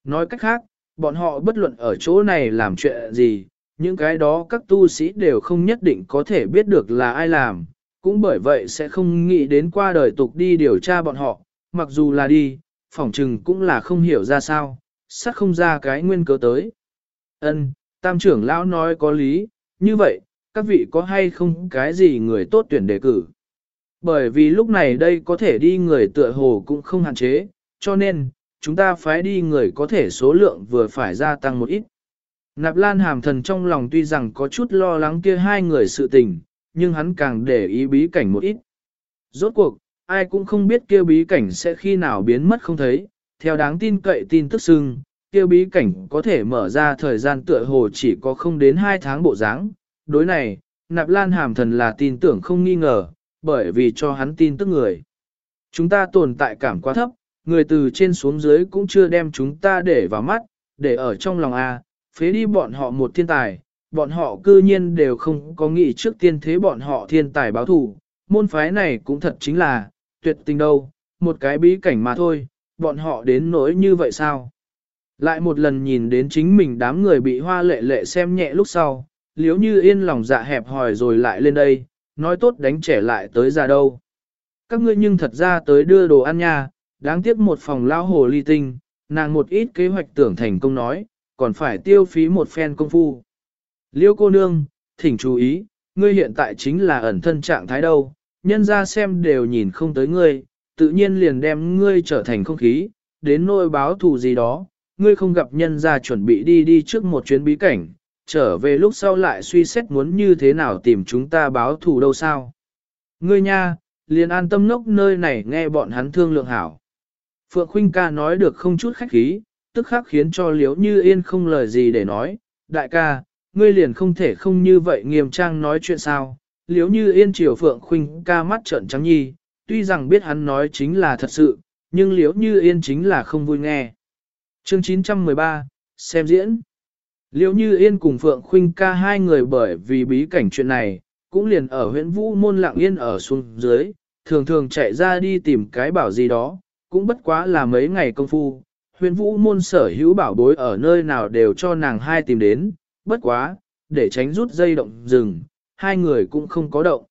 Nói cách khác, bọn họ bất luận ở chỗ này làm chuyện gì, những cái đó các tu sĩ đều không nhất định có thể biết được là ai làm, cũng bởi vậy sẽ không nghĩ đến qua đời tục đi điều tra bọn họ, mặc dù là đi, phỏng trừng cũng là không hiểu ra sao, sắc không ra cái nguyên cớ tới. Ân, tam trưởng lão nói có lý, như vậy, các vị có hay không cái gì người tốt tuyển đề cử. Bởi vì lúc này đây có thể đi người tựa hồ cũng không hạn chế, cho nên, chúng ta phái đi người có thể số lượng vừa phải gia tăng một ít. Nạp Lan hàm thần trong lòng tuy rằng có chút lo lắng kia hai người sự tình, nhưng hắn càng để ý bí cảnh một ít. Rốt cuộc, ai cũng không biết kia bí cảnh sẽ khi nào biến mất không thấy, theo đáng tin cậy tin tức xưng, kia bí cảnh có thể mở ra thời gian tựa hồ chỉ có không đến 2 tháng bộ dáng. Đối này, Nạp Lan hàm thần là tin tưởng không nghi ngờ, bởi vì cho hắn tin tức người. Chúng ta tồn tại cảm quá thấp, người từ trên xuống dưới cũng chưa đem chúng ta để vào mắt, để ở trong lòng A, phế đi bọn họ một thiên tài, bọn họ cư nhiên đều không có nghĩ trước tiên thế bọn họ thiên tài báo thủ, môn phái này cũng thật chính là, tuyệt tình đâu, một cái bí cảnh mà thôi, bọn họ đến nỗi như vậy sao? Lại một lần nhìn đến chính mình đám người bị hoa lệ lệ xem nhẹ lúc sau, liếu như yên lòng dạ hẹp hòi rồi lại lên đây, nói tốt đánh trẻ lại tới ra đâu. Các ngươi nhưng thật ra tới đưa đồ ăn nha, đáng tiếc một phòng lao hồ ly tinh, nàng một ít kế hoạch tưởng thành công nói, còn phải tiêu phí một phen công phu. Liêu cô nương, thỉnh chú ý, ngươi hiện tại chính là ẩn thân trạng thái đâu, nhân ra xem đều nhìn không tới ngươi, tự nhiên liền đem ngươi trở thành không khí, đến nỗi báo thù gì đó, ngươi không gặp nhân ra chuẩn bị đi đi trước một chuyến bí cảnh, trở về lúc sau lại suy xét muốn như thế nào tìm chúng ta báo thù đâu sao. Ngươi nha, liền an tâm nốc nơi này nghe bọn hắn thương lượng hảo. Phượng Khuynh ca nói được không chút khách khí, tức khắc khiến cho Liễu Như Yên không lời gì để nói, đại ca, ngươi liền không thể không như vậy nghiêm trang nói chuyện sao. Liễu Như Yên chiều Phượng Khuynh ca mắt trợn trắng nhi, tuy rằng biết hắn nói chính là thật sự, nhưng Liễu Như Yên chính là không vui nghe. Chương 913, xem diễn. Liễu Như Yên cùng Phượng Khuynh ca hai người bởi vì bí cảnh chuyện này, cũng liền ở huyện Vũ môn lặng yên ở xuống dưới, thường thường chạy ra đi tìm cái bảo gì đó, cũng bất quá là mấy ngày công phu. Huyện Vũ môn sở hữu bảo bối ở nơi nào đều cho nàng hai tìm đến, bất quá, để tránh rút dây động rừng, hai người cũng không có động.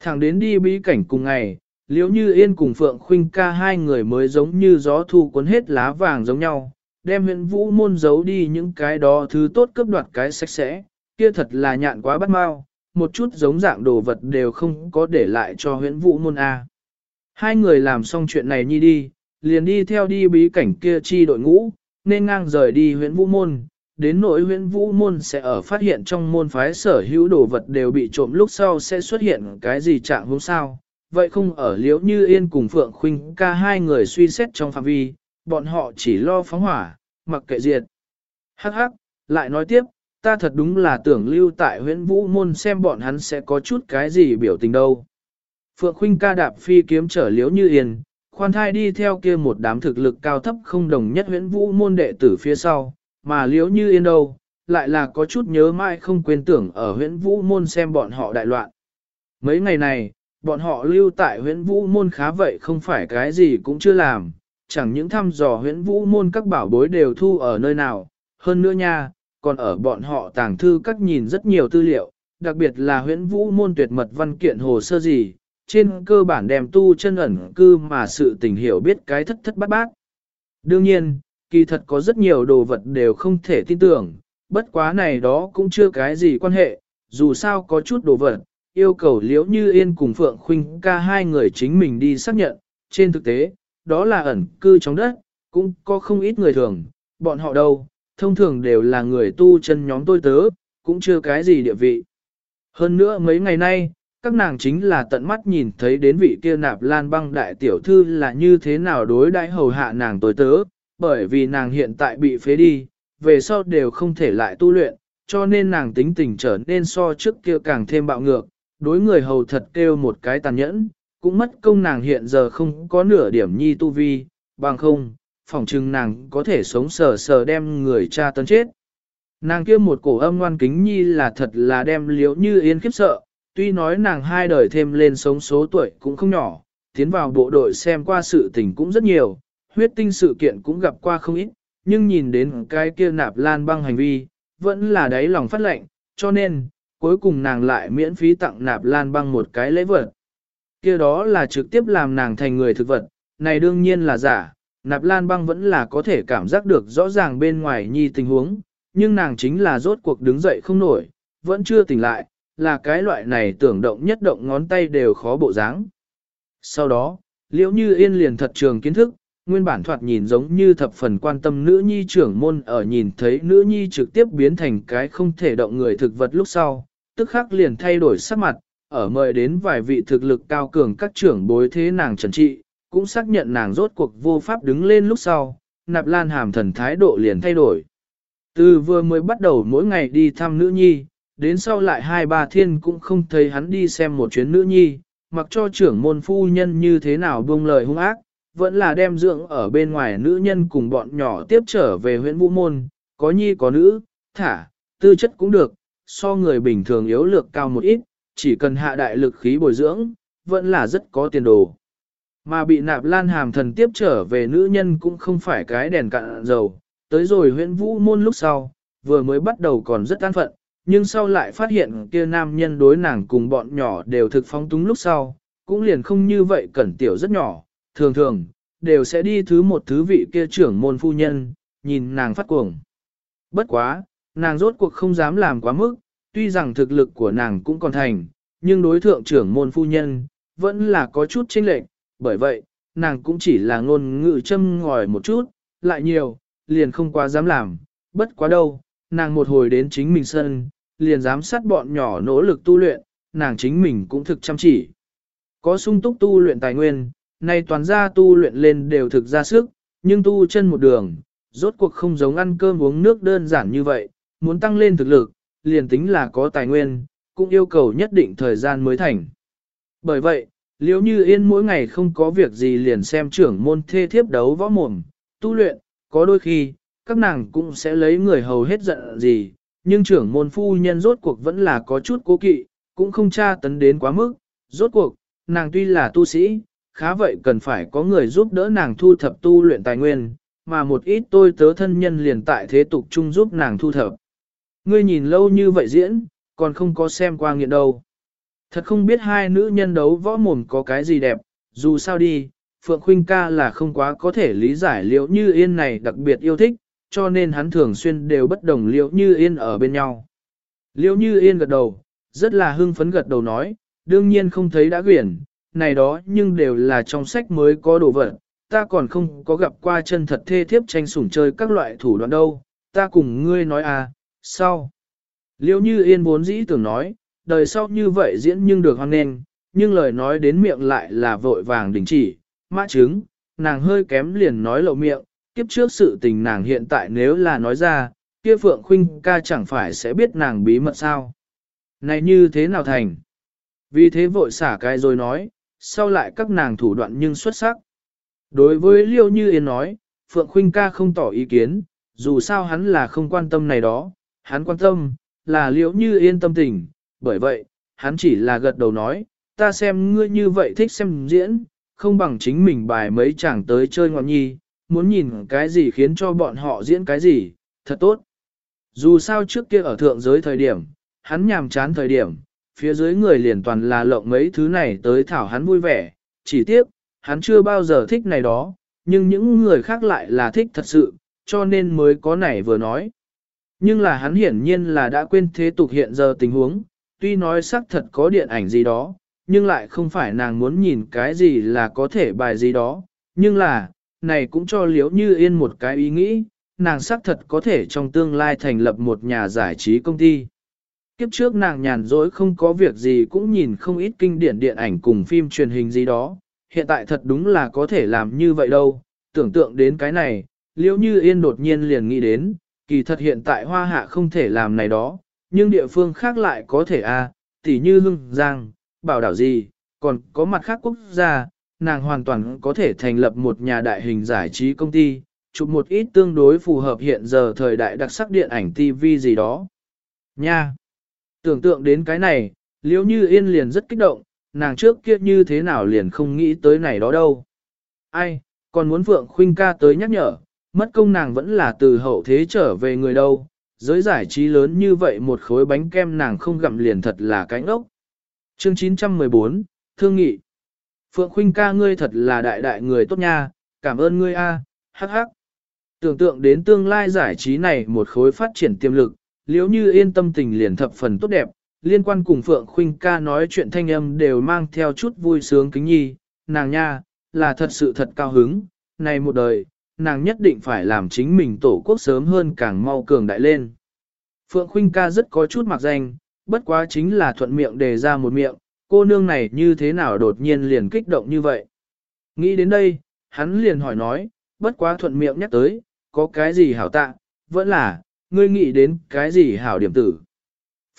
Thẳng đến đi bí cảnh cùng ngày, liễu như yên cùng Phượng Khuynh ca hai người mới giống như gió thu cuốn hết lá vàng giống nhau, đem huyện vũ môn giấu đi những cái đó thứ tốt cướp đoạt cái sạch sẽ, kia thật là nhạn quá bắt mau, một chút giống dạng đồ vật đều không có để lại cho huyện vũ môn A. Hai người làm xong chuyện này nhi đi, liền đi theo đi bí cảnh kia chi đội ngũ, nên ngang rời đi huyện vũ môn, đến nỗi huyện vũ môn sẽ ở phát hiện trong môn phái sở hữu đồ vật đều bị trộm lúc sau sẽ xuất hiện cái gì trạng hôm sao. Vậy không ở liễu như yên cùng Phượng Khuynh ca hai người suy xét trong phạm vi, bọn họ chỉ lo phóng hỏa, mặc kệ diệt. Hắc hắc, lại nói tiếp, ta thật đúng là tưởng lưu tại huyện vũ môn xem bọn hắn sẽ có chút cái gì biểu tình đâu. Phượng Khuynh ca đạp phi kiếm trở liễu như yên, khoan thai đi theo kia một đám thực lực cao thấp không đồng nhất huyện vũ môn đệ tử phía sau, mà liễu như yên đâu, lại là có chút nhớ mãi không quên tưởng ở huyện vũ môn xem bọn họ đại loạn. Mấy ngày này, bọn họ lưu tại huyện vũ môn khá vậy không phải cái gì cũng chưa làm, chẳng những thăm dò Huyễn vũ môn các bảo bối đều thu ở nơi nào, hơn nữa nha, còn ở bọn họ tàng thư các nhìn rất nhiều tư liệu, đặc biệt là Huyễn vũ môn tuyệt mật văn kiện hồ sơ gì, trên cơ bản đem tu chân ẩn cư mà sự tình hiểu biết cái thất thất bát bát. Đương nhiên, kỳ thật có rất nhiều đồ vật đều không thể tin tưởng, bất quá này đó cũng chưa cái gì quan hệ, dù sao có chút đồ vật, yêu cầu liễu như yên cùng Phượng Khuynh ca hai người chính mình đi xác nhận, trên thực tế, đó là ẩn cư trong đất, cũng có không ít người thường, bọn họ đâu, thông thường đều là người tu chân nhóm tôi tớ, cũng chưa cái gì địa vị. Hơn nữa mấy ngày nay, các nàng chính là tận mắt nhìn thấy đến vị kia nạp lan băng đại tiểu thư là như thế nào đối đãi hầu hạ nàng tôi tớ, bởi vì nàng hiện tại bị phế đi, về sau đều không thể lại tu luyện, cho nên nàng tính tình trở nên so trước kia càng thêm bạo ngược, đối người hầu thật kêu một cái tàn nhẫn, cũng mất công nàng hiện giờ không có nửa điểm nhi tu vi, bằng không, phỏng chừng nàng có thể sống sờ sờ đem người cha tấn chết. Nàng kia một cổ âm ngoan kính nhi là thật là đem liễu như yên khiếp sợ, tuy nói nàng hai đời thêm lên sống số tuổi cũng không nhỏ, tiến vào bộ đội xem qua sự tình cũng rất nhiều, huyết tinh sự kiện cũng gặp qua không ít, nhưng nhìn đến cái kia nạp lan băng hành vi, vẫn là đáy lòng phát lệnh, cho nên, cuối cùng nàng lại miễn phí tặng nạp lan băng một cái lễ vật kia đó là trực tiếp làm nàng thành người thực vật, này đương nhiên là giả, nạp lan băng vẫn là có thể cảm giác được rõ ràng bên ngoài nhi tình huống, nhưng nàng chính là rốt cuộc đứng dậy không nổi, vẫn chưa tỉnh lại, là cái loại này tưởng động nhất động ngón tay đều khó bộ dáng. Sau đó, liễu như yên liền thật trường kiến thức, nguyên bản thoạt nhìn giống như thập phần quan tâm nữ nhi trưởng môn ở nhìn thấy nữ nhi trực tiếp biến thành cái không thể động người thực vật lúc sau, tức khắc liền thay đổi sắc mặt, ở mời đến vài vị thực lực cao cường các trưởng bối thế nàng trần trị, cũng xác nhận nàng rốt cuộc vô pháp đứng lên lúc sau, nạp lan hàm thần thái độ liền thay đổi. Từ vừa mới bắt đầu mỗi ngày đi thăm nữ nhi, đến sau lại hai ba thiên cũng không thấy hắn đi xem một chuyến nữ nhi, mặc cho trưởng môn phu nhân như thế nào buông lời hung ác, vẫn là đem dưỡng ở bên ngoài nữ nhân cùng bọn nhỏ tiếp trở về huyện vũ môn, có nhi có nữ, thả, tư chất cũng được, so người bình thường yếu lược cao một ít, chỉ cần hạ đại lực khí bồi dưỡng, vẫn là rất có tiền đồ. Mà bị nạp lan hàm thần tiếp trở về nữ nhân cũng không phải cái đèn cạn dầu, tới rồi huyện vũ môn lúc sau, vừa mới bắt đầu còn rất an phận, nhưng sau lại phát hiện kia nam nhân đối nàng cùng bọn nhỏ đều thực phóng túng lúc sau, cũng liền không như vậy cẩn tiểu rất nhỏ, thường thường, đều sẽ đi thứ một thứ vị kia trưởng môn phu nhân, nhìn nàng phát cuồng. Bất quá, nàng rốt cuộc không dám làm quá mức, tuy rằng thực lực của nàng cũng còn thành, nhưng đối thượng trưởng môn phu nhân, vẫn là có chút chênh lệch, bởi vậy, nàng cũng chỉ là ngôn ngữ châm ngòi một chút, lại nhiều, liền không quá dám làm, bất quá đâu, nàng một hồi đến chính mình sân, liền dám sát bọn nhỏ nỗ lực tu luyện, nàng chính mình cũng thực chăm chỉ. Có sung túc tu luyện tài nguyên, nay toàn gia tu luyện lên đều thực ra sức, nhưng tu chân một đường, rốt cuộc không giống ăn cơm uống nước đơn giản như vậy, muốn tăng lên thực lực, liền tính là có tài nguyên, cũng yêu cầu nhất định thời gian mới thành. Bởi vậy, liếu như yên mỗi ngày không có việc gì liền xem trưởng môn thê thiếp đấu võ mồm, tu luyện, có đôi khi, các nàng cũng sẽ lấy người hầu hết giận gì, nhưng trưởng môn phu nhân rốt cuộc vẫn là có chút cố kỵ, cũng không tra tấn đến quá mức, rốt cuộc, nàng tuy là tu sĩ, khá vậy cần phải có người giúp đỡ nàng thu thập tu luyện tài nguyên, mà một ít tôi tớ thân nhân liền tại thế tục chung giúp nàng thu thập. Ngươi nhìn lâu như vậy diễn, còn không có xem qua nghiện đâu. Thật không biết hai nữ nhân đấu võ mồm có cái gì đẹp, dù sao đi, Phượng Khuynh ca là không quá có thể lý giải liệu như yên này đặc biệt yêu thích, cho nên hắn thường xuyên đều bất đồng liệu như yên ở bên nhau. Liệu như yên gật đầu, rất là hưng phấn gật đầu nói, đương nhiên không thấy đã quyển, này đó nhưng đều là trong sách mới có đồ vật, ta còn không có gặp qua chân thật thê thiếp tranh sủng chơi các loại thủ đoạn đâu, ta cùng ngươi nói à, sau. Liêu như yên vốn dĩ tưởng nói, đời sau như vậy diễn nhưng được hoan nghênh, nhưng lời nói đến miệng lại là vội vàng đình chỉ, mã chứng, nàng hơi kém liền nói lộ miệng, kiếp trước sự tình nàng hiện tại nếu là nói ra, kia Phượng Khuynh ca chẳng phải sẽ biết nàng bí mật sao. Này như thế nào thành? Vì thế vội xả cái rồi nói, sau lại các nàng thủ đoạn nhưng xuất sắc. Đối với Liêu Như Yên nói, Phượng Khuynh ca không tỏ ý kiến, dù sao hắn là không quan tâm này đó, hắn quan tâm, là liễu Như Yên tâm tình, bởi vậy, hắn chỉ là gật đầu nói, ta xem ngươi như vậy thích xem diễn, không bằng chính mình bài mấy chàng tới chơi ngọn nhi, muốn nhìn cái gì khiến cho bọn họ diễn cái gì, thật tốt. Dù sao trước kia ở thượng giới thời điểm, hắn nhàm chán thời điểm, phía dưới người liền toàn là lộng mấy thứ này tới thảo hắn vui vẻ, chỉ tiếc, hắn chưa bao giờ thích này đó, nhưng những người khác lại là thích thật sự, cho nên mới có này vừa nói. Nhưng là hắn hiển nhiên là đã quên thế tục hiện giờ tình huống, tuy nói xác thật có điện ảnh gì đó, nhưng lại không phải nàng muốn nhìn cái gì là có thể bài gì đó, nhưng là, này cũng cho liếu như yên một cái ý nghĩ, nàng xác thật có thể trong tương lai thành lập một nhà giải trí công ty. Kiếp trước nàng nhàn rỗi không có việc gì cũng nhìn không ít kinh điển điện ảnh cùng phim truyền hình gì đó, hiện tại thật đúng là có thể làm như vậy đâu, tưởng tượng đến cái này, liễu như yên đột nhiên liền nghĩ đến, kỳ thật hiện tại hoa hạ không thể làm này đó, nhưng địa phương khác lại có thể a, à, tỉ như Hưng, Giang, bảo đảo gì, còn có mặt khác quốc gia, nàng hoàn toàn có thể thành lập một nhà đại hình giải trí công ty, chụp một ít tương đối phù hợp hiện giờ thời đại đặc sắc điện ảnh TV gì đó. Nha! Tưởng tượng đến cái này, liễu như yên liền rất kích động, nàng trước kia như thế nào liền không nghĩ tới này đó đâu. Ai, còn muốn Phượng Khuynh ca tới nhắc nhở, mất công nàng vẫn là từ hậu thế trở về người đâu, giới giải trí lớn như vậy một khối bánh kem nàng không gặm liền thật là cánh ốc. Chương 914, Thương nghị. Phượng Khuynh ca ngươi thật là đại đại người tốt nha, cảm ơn ngươi a, hắc hắc. Tưởng tượng đến tương lai giải trí này một khối phát triển tiềm lực, liếu như yên tâm tình liền thập phần tốt đẹp, liên quan cùng Phượng Khuynh ca nói chuyện thanh âm đều mang theo chút vui sướng kính nhi, nàng nha, là thật sự thật cao hứng, này một đời, nàng nhất định phải làm chính mình tổ quốc sớm hơn càng mau cường đại lên. Phượng Khuynh ca rất có chút mặc danh, bất quá chính là thuận miệng đề ra một miệng, cô nương này như thế nào đột nhiên liền kích động như vậy. Nghĩ đến đây, hắn liền hỏi nói, bất quá thuận miệng nhắc tới, có cái gì hảo tạ, vẫn là, ngươi nghĩ đến cái gì hảo điểm tử.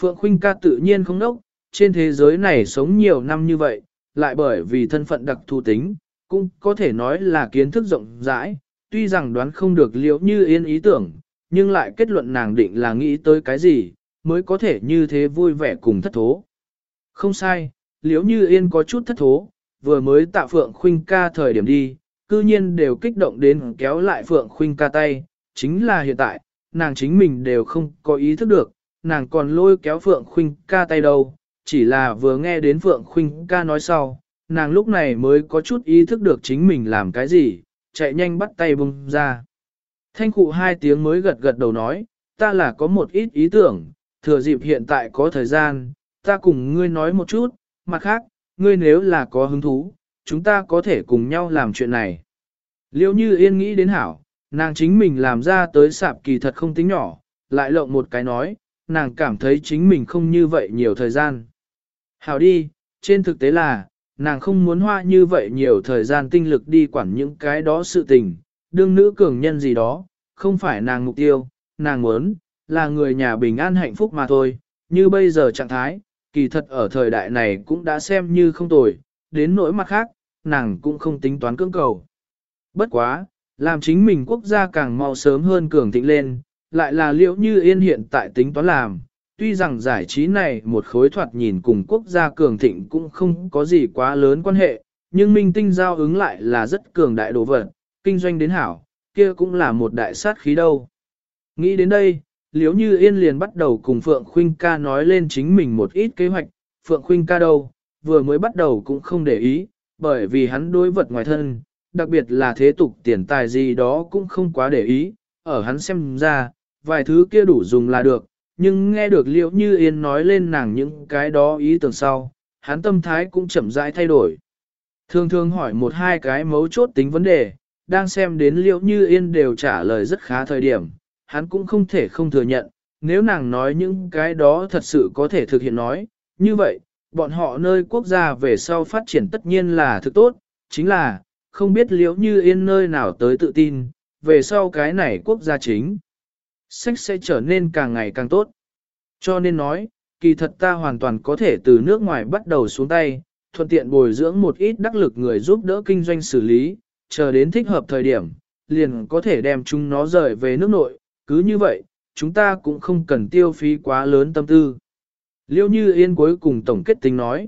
Phượng Khuynh ca tự nhiên không nốc, trên thế giới này sống nhiều năm như vậy, lại bởi vì thân phận đặc thù tính, cũng có thể nói là kiến thức rộng rãi, tuy rằng đoán không được liệu như yên ý tưởng, nhưng lại kết luận nàng định là nghĩ tới cái gì, mới có thể như thế vui vẻ cùng thất thố. Không sai, liễu như yên có chút thất thố, vừa mới tạ Phượng Khuynh ca thời điểm đi, cư nhiên đều kích động đến kéo lại Phượng Khuynh ca tay, chính là hiện tại, nàng chính mình đều không có ý thức được, nàng còn lôi kéo Phượng Khuynh ca tay đâu, chỉ là vừa nghe đến Phượng Khuynh ca nói sau, nàng lúc này mới có chút ý thức được chính mình làm cái gì, chạy nhanh bắt tay bung ra. Thanh cụ hai tiếng mới gật gật đầu nói, ta là có một ít ý tưởng, thừa dịp hiện tại có thời gian, ta cùng ngươi nói một chút, mặt khác, ngươi nếu là có hứng thú, chúng ta có thể cùng nhau làm chuyện này. Liêu như yên nghĩ đến hảo, nàng chính mình làm ra tới sạp kỳ thật không tính nhỏ, lại lộng một cái nói, nàng cảm thấy chính mình không như vậy nhiều thời gian. Hảo đi, trên thực tế là, nàng không muốn hoa như vậy nhiều thời gian tinh lực đi quản những cái đó sự tình, đương nữ cường nhân gì đó, không phải nàng mục tiêu, nàng muốn, là người nhà bình an hạnh phúc mà thôi, như bây giờ trạng thái, kỳ thật ở thời đại này cũng đã xem như không tồi, đến nỗi mặt khác, nàng cũng không tính toán cưỡng cầu. Bất quá, làm chính mình quốc gia càng mau sớm hơn cường thịnh lên, lại là liệu như yên hiện tại tính toán làm. Tuy rằng giải trí này một khối thoạt nhìn cùng quốc gia cường thịnh cũng không có gì quá lớn quan hệ, nhưng minh tinh giao ứng lại là rất cường đại đồ vật, kinh doanh đến hảo, kia cũng là một đại sát khí đâu. Nghĩ đến đây, liếu như yên liền bắt đầu cùng Phượng Khuynh ca nói lên chính mình một ít kế hoạch, Phượng Khuynh ca đâu, vừa mới bắt đầu cũng không để ý, bởi vì hắn đối vật ngoài thân, đặc biệt là thế tục tiền tài gì đó cũng không quá để ý, ở hắn xem ra, vài thứ kia đủ dùng là được, nhưng nghe được liễu như yên nói lên nàng những cái đó ý tưởng sau, hắn tâm thái cũng chậm rãi thay đổi. Thường thường hỏi một hai cái mấu chốt tính vấn đề, đang xem đến liễu như yên đều trả lời rất khá thời điểm, hắn cũng không thể không thừa nhận, nếu nàng nói những cái đó thật sự có thể thực hiện nói, như vậy, bọn họ nơi quốc gia về sau phát triển tất nhiên là thực tốt, chính là, không biết liễu như yên nơi nào tới tự tin, về sau cái này quốc gia chính. Sách sẽ trở nên càng ngày càng tốt. Cho nên nói, kỳ thật ta hoàn toàn có thể từ nước ngoài bắt đầu xuống tay, thuận tiện bồi dưỡng một ít đắc lực người giúp đỡ kinh doanh xử lý, chờ đến thích hợp thời điểm, liền có thể đem chúng nó rời về nước nội, cứ như vậy, chúng ta cũng không cần tiêu phí quá lớn tâm tư. Liêu như yên cuối cùng tổng kết tính nói.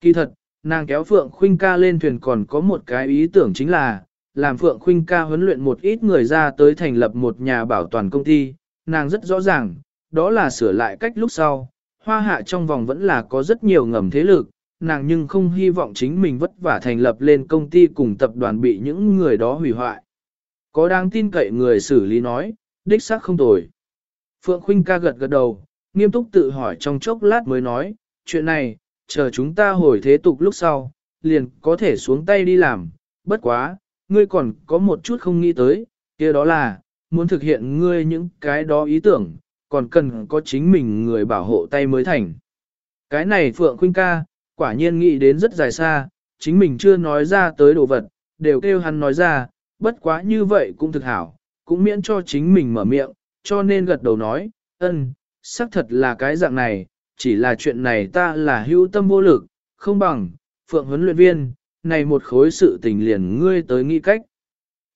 Kỳ thật, nàng kéo Phượng Khuynh ca lên thuyền còn có một cái ý tưởng chính là, làm Phượng Khuynh ca huấn luyện một ít người ra tới thành lập một nhà bảo toàn công ty, nàng rất rõ ràng, đó là sửa lại cách lúc sau. Hoa hạ trong vòng vẫn là có rất nhiều ngầm thế lực, nàng nhưng không hy vọng chính mình vất vả thành lập lên công ty cùng tập đoàn bị những người đó hủy hoại. Có đáng tin cậy người xử lý nói, đích xác không tồi. Phượng Khuynh ca gật gật đầu, nghiêm túc tự hỏi trong chốc lát mới nói, chuyện này, chờ chúng ta hồi thế tục lúc sau, liền có thể xuống tay đi làm, bất quá, ngươi còn có một chút không nghĩ tới, kia đó là, muốn thực hiện ngươi những cái đó ý tưởng, còn cần có chính mình người bảo hộ tay mới thành. Cái này Phượng Khuynh ca, quả nhiên nghĩ đến rất dài xa, chính mình chưa nói ra tới đồ vật, đều kêu hắn nói ra, bất quá như vậy cũng thực hảo, cũng miễn cho chính mình mở miệng, cho nên gật đầu nói, ân, xác thật là cái dạng này, chỉ là chuyện này ta là hữu tâm vô lực, không bằng, Phượng huấn luyện viên, này một khối sự tình liền ngươi tới nghĩ cách.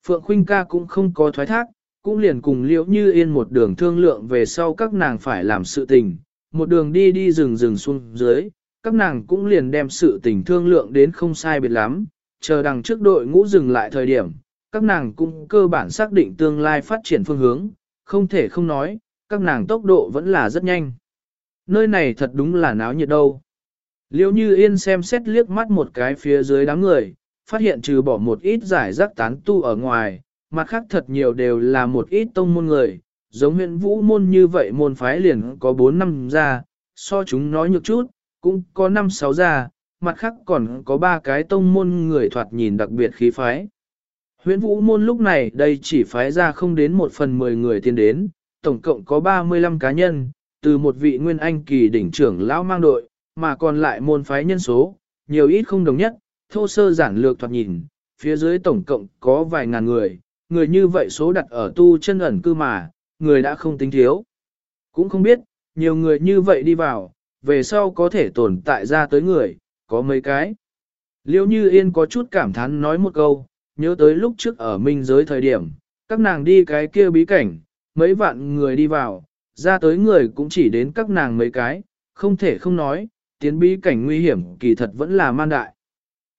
Phượng Khuynh ca cũng không có thoái thác, cũng liền cùng liễu như yên một đường thương lượng về sau các nàng phải làm sự tình, một đường đi đi rừng rừng xuống dưới, các nàng cũng liền đem sự tình thương lượng đến không sai biệt lắm, chờ đằng trước đội ngũ dừng lại thời điểm, các nàng cũng cơ bản xác định tương lai phát triển phương hướng, không thể không nói, các nàng tốc độ vẫn là rất nhanh. Nơi này thật đúng là náo nhiệt đâu. Liêu như yên xem xét liếc mắt một cái phía dưới đám người, phát hiện trừ bỏ một ít giải rác tán tu ở ngoài, mặt khác thật nhiều đều là một ít tông môn người, giống huyện vũ môn như vậy môn phái liền có 4 năm ra, so chúng nói nhược chút, cũng có 5-6 ra, mặt khác còn có ba cái tông môn người thoạt nhìn đặc biệt khí phái. Huyễn vũ môn lúc này đây chỉ phái ra không đến một phần mười người tiến đến, tổng cộng có 35 cá nhân, từ một vị nguyên anh kỳ đỉnh trưởng lão mang đội, mà còn lại môn phái nhân số, nhiều ít không đồng nhất, thô sơ giản lược thoạt nhìn, phía dưới tổng cộng có vài ngàn người, người như vậy số đặt ở tu chân ẩn cư mà, người đã không tính thiếu. Cũng không biết, nhiều người như vậy đi vào, về sau có thể tồn tại ra tới người, có mấy cái. Liêu như yên có chút cảm thán nói một câu, nhớ tới lúc trước ở minh giới thời điểm, các nàng đi cái kia bí cảnh, mấy vạn người đi vào, ra tới người cũng chỉ đến các nàng mấy cái, không thể không nói, tiến bí cảnh nguy hiểm kỳ thật vẫn là man đại.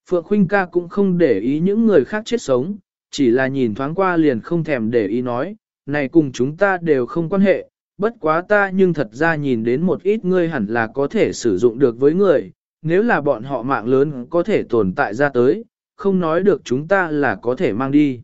Phượng Khuynh ca cũng không để ý những người khác chết sống, chỉ là nhìn thoáng qua liền không thèm để ý nói, này cùng chúng ta đều không quan hệ, bất quá ta nhưng thật ra nhìn đến một ít ngươi hẳn là có thể sử dụng được với người, nếu là bọn họ mạng lớn có thể tồn tại ra tới, không nói được chúng ta là có thể mang đi.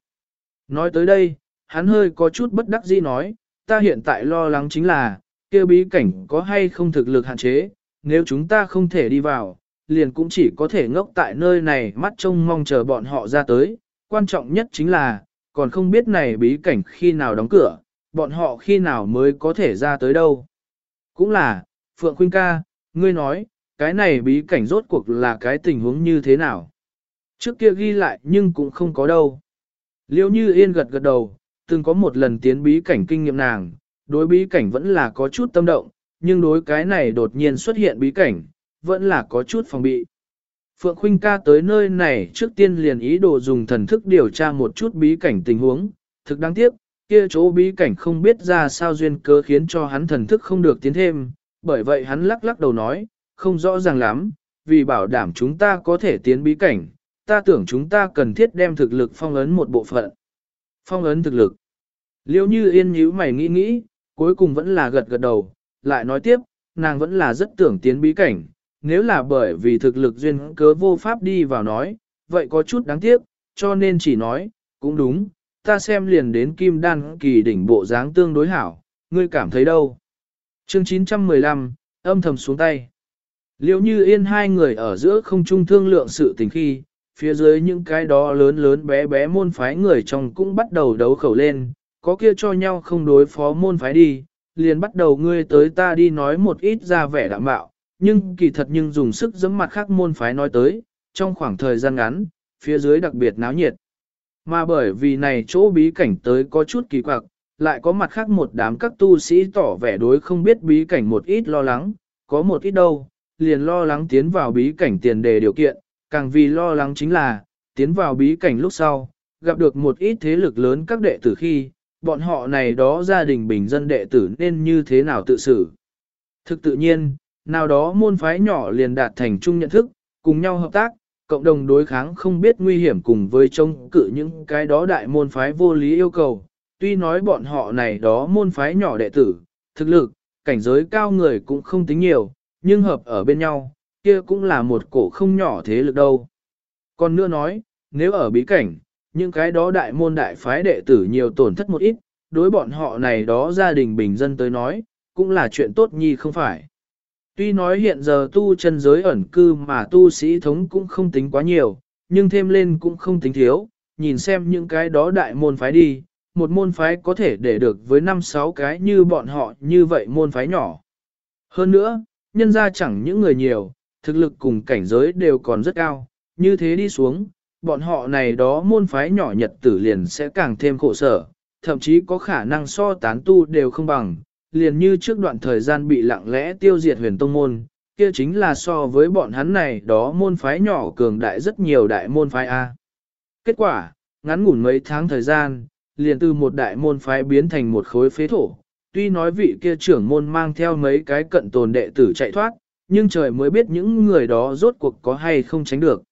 Nói tới đây, hắn hơi có chút bất đắc dĩ nói, ta hiện tại lo lắng chính là, kia bí cảnh có hay không thực lực hạn chế, nếu chúng ta không thể đi vào, liền cũng chỉ có thể ngốc tại nơi này mắt trông mong chờ bọn họ ra tới, quan trọng nhất chính là, còn không biết này bí cảnh khi nào đóng cửa, bọn họ khi nào mới có thể ra tới đâu. Cũng là, Phượng Khuynh ca, ngươi nói, cái này bí cảnh rốt cuộc là cái tình huống như thế nào. Trước kia ghi lại nhưng cũng không có đâu. Liêu như yên gật gật đầu, từng có một lần tiến bí cảnh kinh nghiệm nàng, đối bí cảnh vẫn là có chút tâm động, nhưng đối cái này đột nhiên xuất hiện bí cảnh, vẫn là có chút phòng bị. Phượng Khuynh ca tới nơi này trước tiên liền ý đồ dùng thần thức điều tra một chút bí cảnh tình huống, thực đáng tiếc, kia chỗ bí cảnh không biết ra sao duyên cớ khiến cho hắn thần thức không được tiến thêm, bởi vậy hắn lắc lắc đầu nói, không rõ ràng lắm, vì bảo đảm chúng ta có thể tiến bí cảnh, ta tưởng chúng ta cần thiết đem thực lực phong ấn một bộ phận. Phong ấn thực lực. Liêu như yên nhíu mày nghĩ nghĩ, cuối cùng vẫn là gật gật đầu, lại nói tiếp, nàng vẫn là rất tưởng tiến bí cảnh, nếu là bởi vì thực lực duyên cớ vô pháp đi vào nói, vậy có chút đáng tiếc, cho nên chỉ nói, cũng đúng, ta xem liền đến kim đan kỳ đỉnh bộ dáng tương đối hảo, ngươi cảm thấy đâu? Chương 915, âm thầm xuống tay. Liệu như yên hai người ở giữa không trung thương lượng sự tình khi, phía dưới những cái đó lớn lớn bé bé môn phái người trong cũng bắt đầu đấu khẩu lên, có kia cho nhau không đối phó môn phái đi, liền bắt đầu ngươi tới ta đi nói một ít ra vẻ đạm bạo, nhưng kỳ thật nhưng dùng sức giấm mặt khác môn phái nói tới, trong khoảng thời gian ngắn, phía dưới đặc biệt náo nhiệt. Mà bởi vì này chỗ bí cảnh tới có chút kỳ quặc, lại có mặt khác một đám các tu sĩ tỏ vẻ đối không biết bí cảnh một ít lo lắng, có một ít đâu, liền lo lắng tiến vào bí cảnh tiền đề điều kiện, càng vì lo lắng chính là, tiến vào bí cảnh lúc sau, gặp được một ít thế lực lớn các đệ tử khi, bọn họ này đó gia đình bình dân đệ tử nên như thế nào tự xử. Thực tự nhiên, nào đó môn phái nhỏ liền đạt thành chung nhận thức, cùng nhau hợp tác, cộng đồng đối kháng không biết nguy hiểm cùng với chống cự những cái đó đại môn phái vô lý yêu cầu. Tuy nói bọn họ này đó môn phái nhỏ đệ tử, thực lực, cảnh giới cao người cũng không tính nhiều, nhưng hợp ở bên nhau, kia cũng là một cổ không nhỏ thế lực đâu. Còn nữa nói, nếu ở bí cảnh, những cái đó đại môn đại phái đệ tử nhiều tổn thất một ít, đối bọn họ này đó gia đình bình dân tới nói, cũng là chuyện tốt nhi không phải. Tuy nói hiện giờ tu chân giới ẩn cư mà tu sĩ thống cũng không tính quá nhiều, nhưng thêm lên cũng không tính thiếu, nhìn xem những cái đó đại môn phái đi, một môn phái có thể để được với 5-6 cái như bọn họ như vậy môn phái nhỏ. Hơn nữa, nhân ra chẳng những người nhiều, thực lực cùng cảnh giới đều còn rất cao, như thế đi xuống, bọn họ này đó môn phái nhỏ nhật tử liền sẽ càng thêm khổ sở, thậm chí có khả năng so tán tu đều không bằng, liền như trước đoạn thời gian bị lặng lẽ tiêu diệt huyền tông môn, kia chính là so với bọn hắn này đó môn phái nhỏ cường đại rất nhiều đại môn phái A. Kết quả, ngắn ngủn mấy tháng thời gian, liền từ một đại môn phái biến thành một khối phế thổ, tuy nói vị kia trưởng môn mang theo mấy cái cận tồn đệ tử chạy thoát, nhưng trời mới biết những người đó rốt cuộc có hay không tránh được.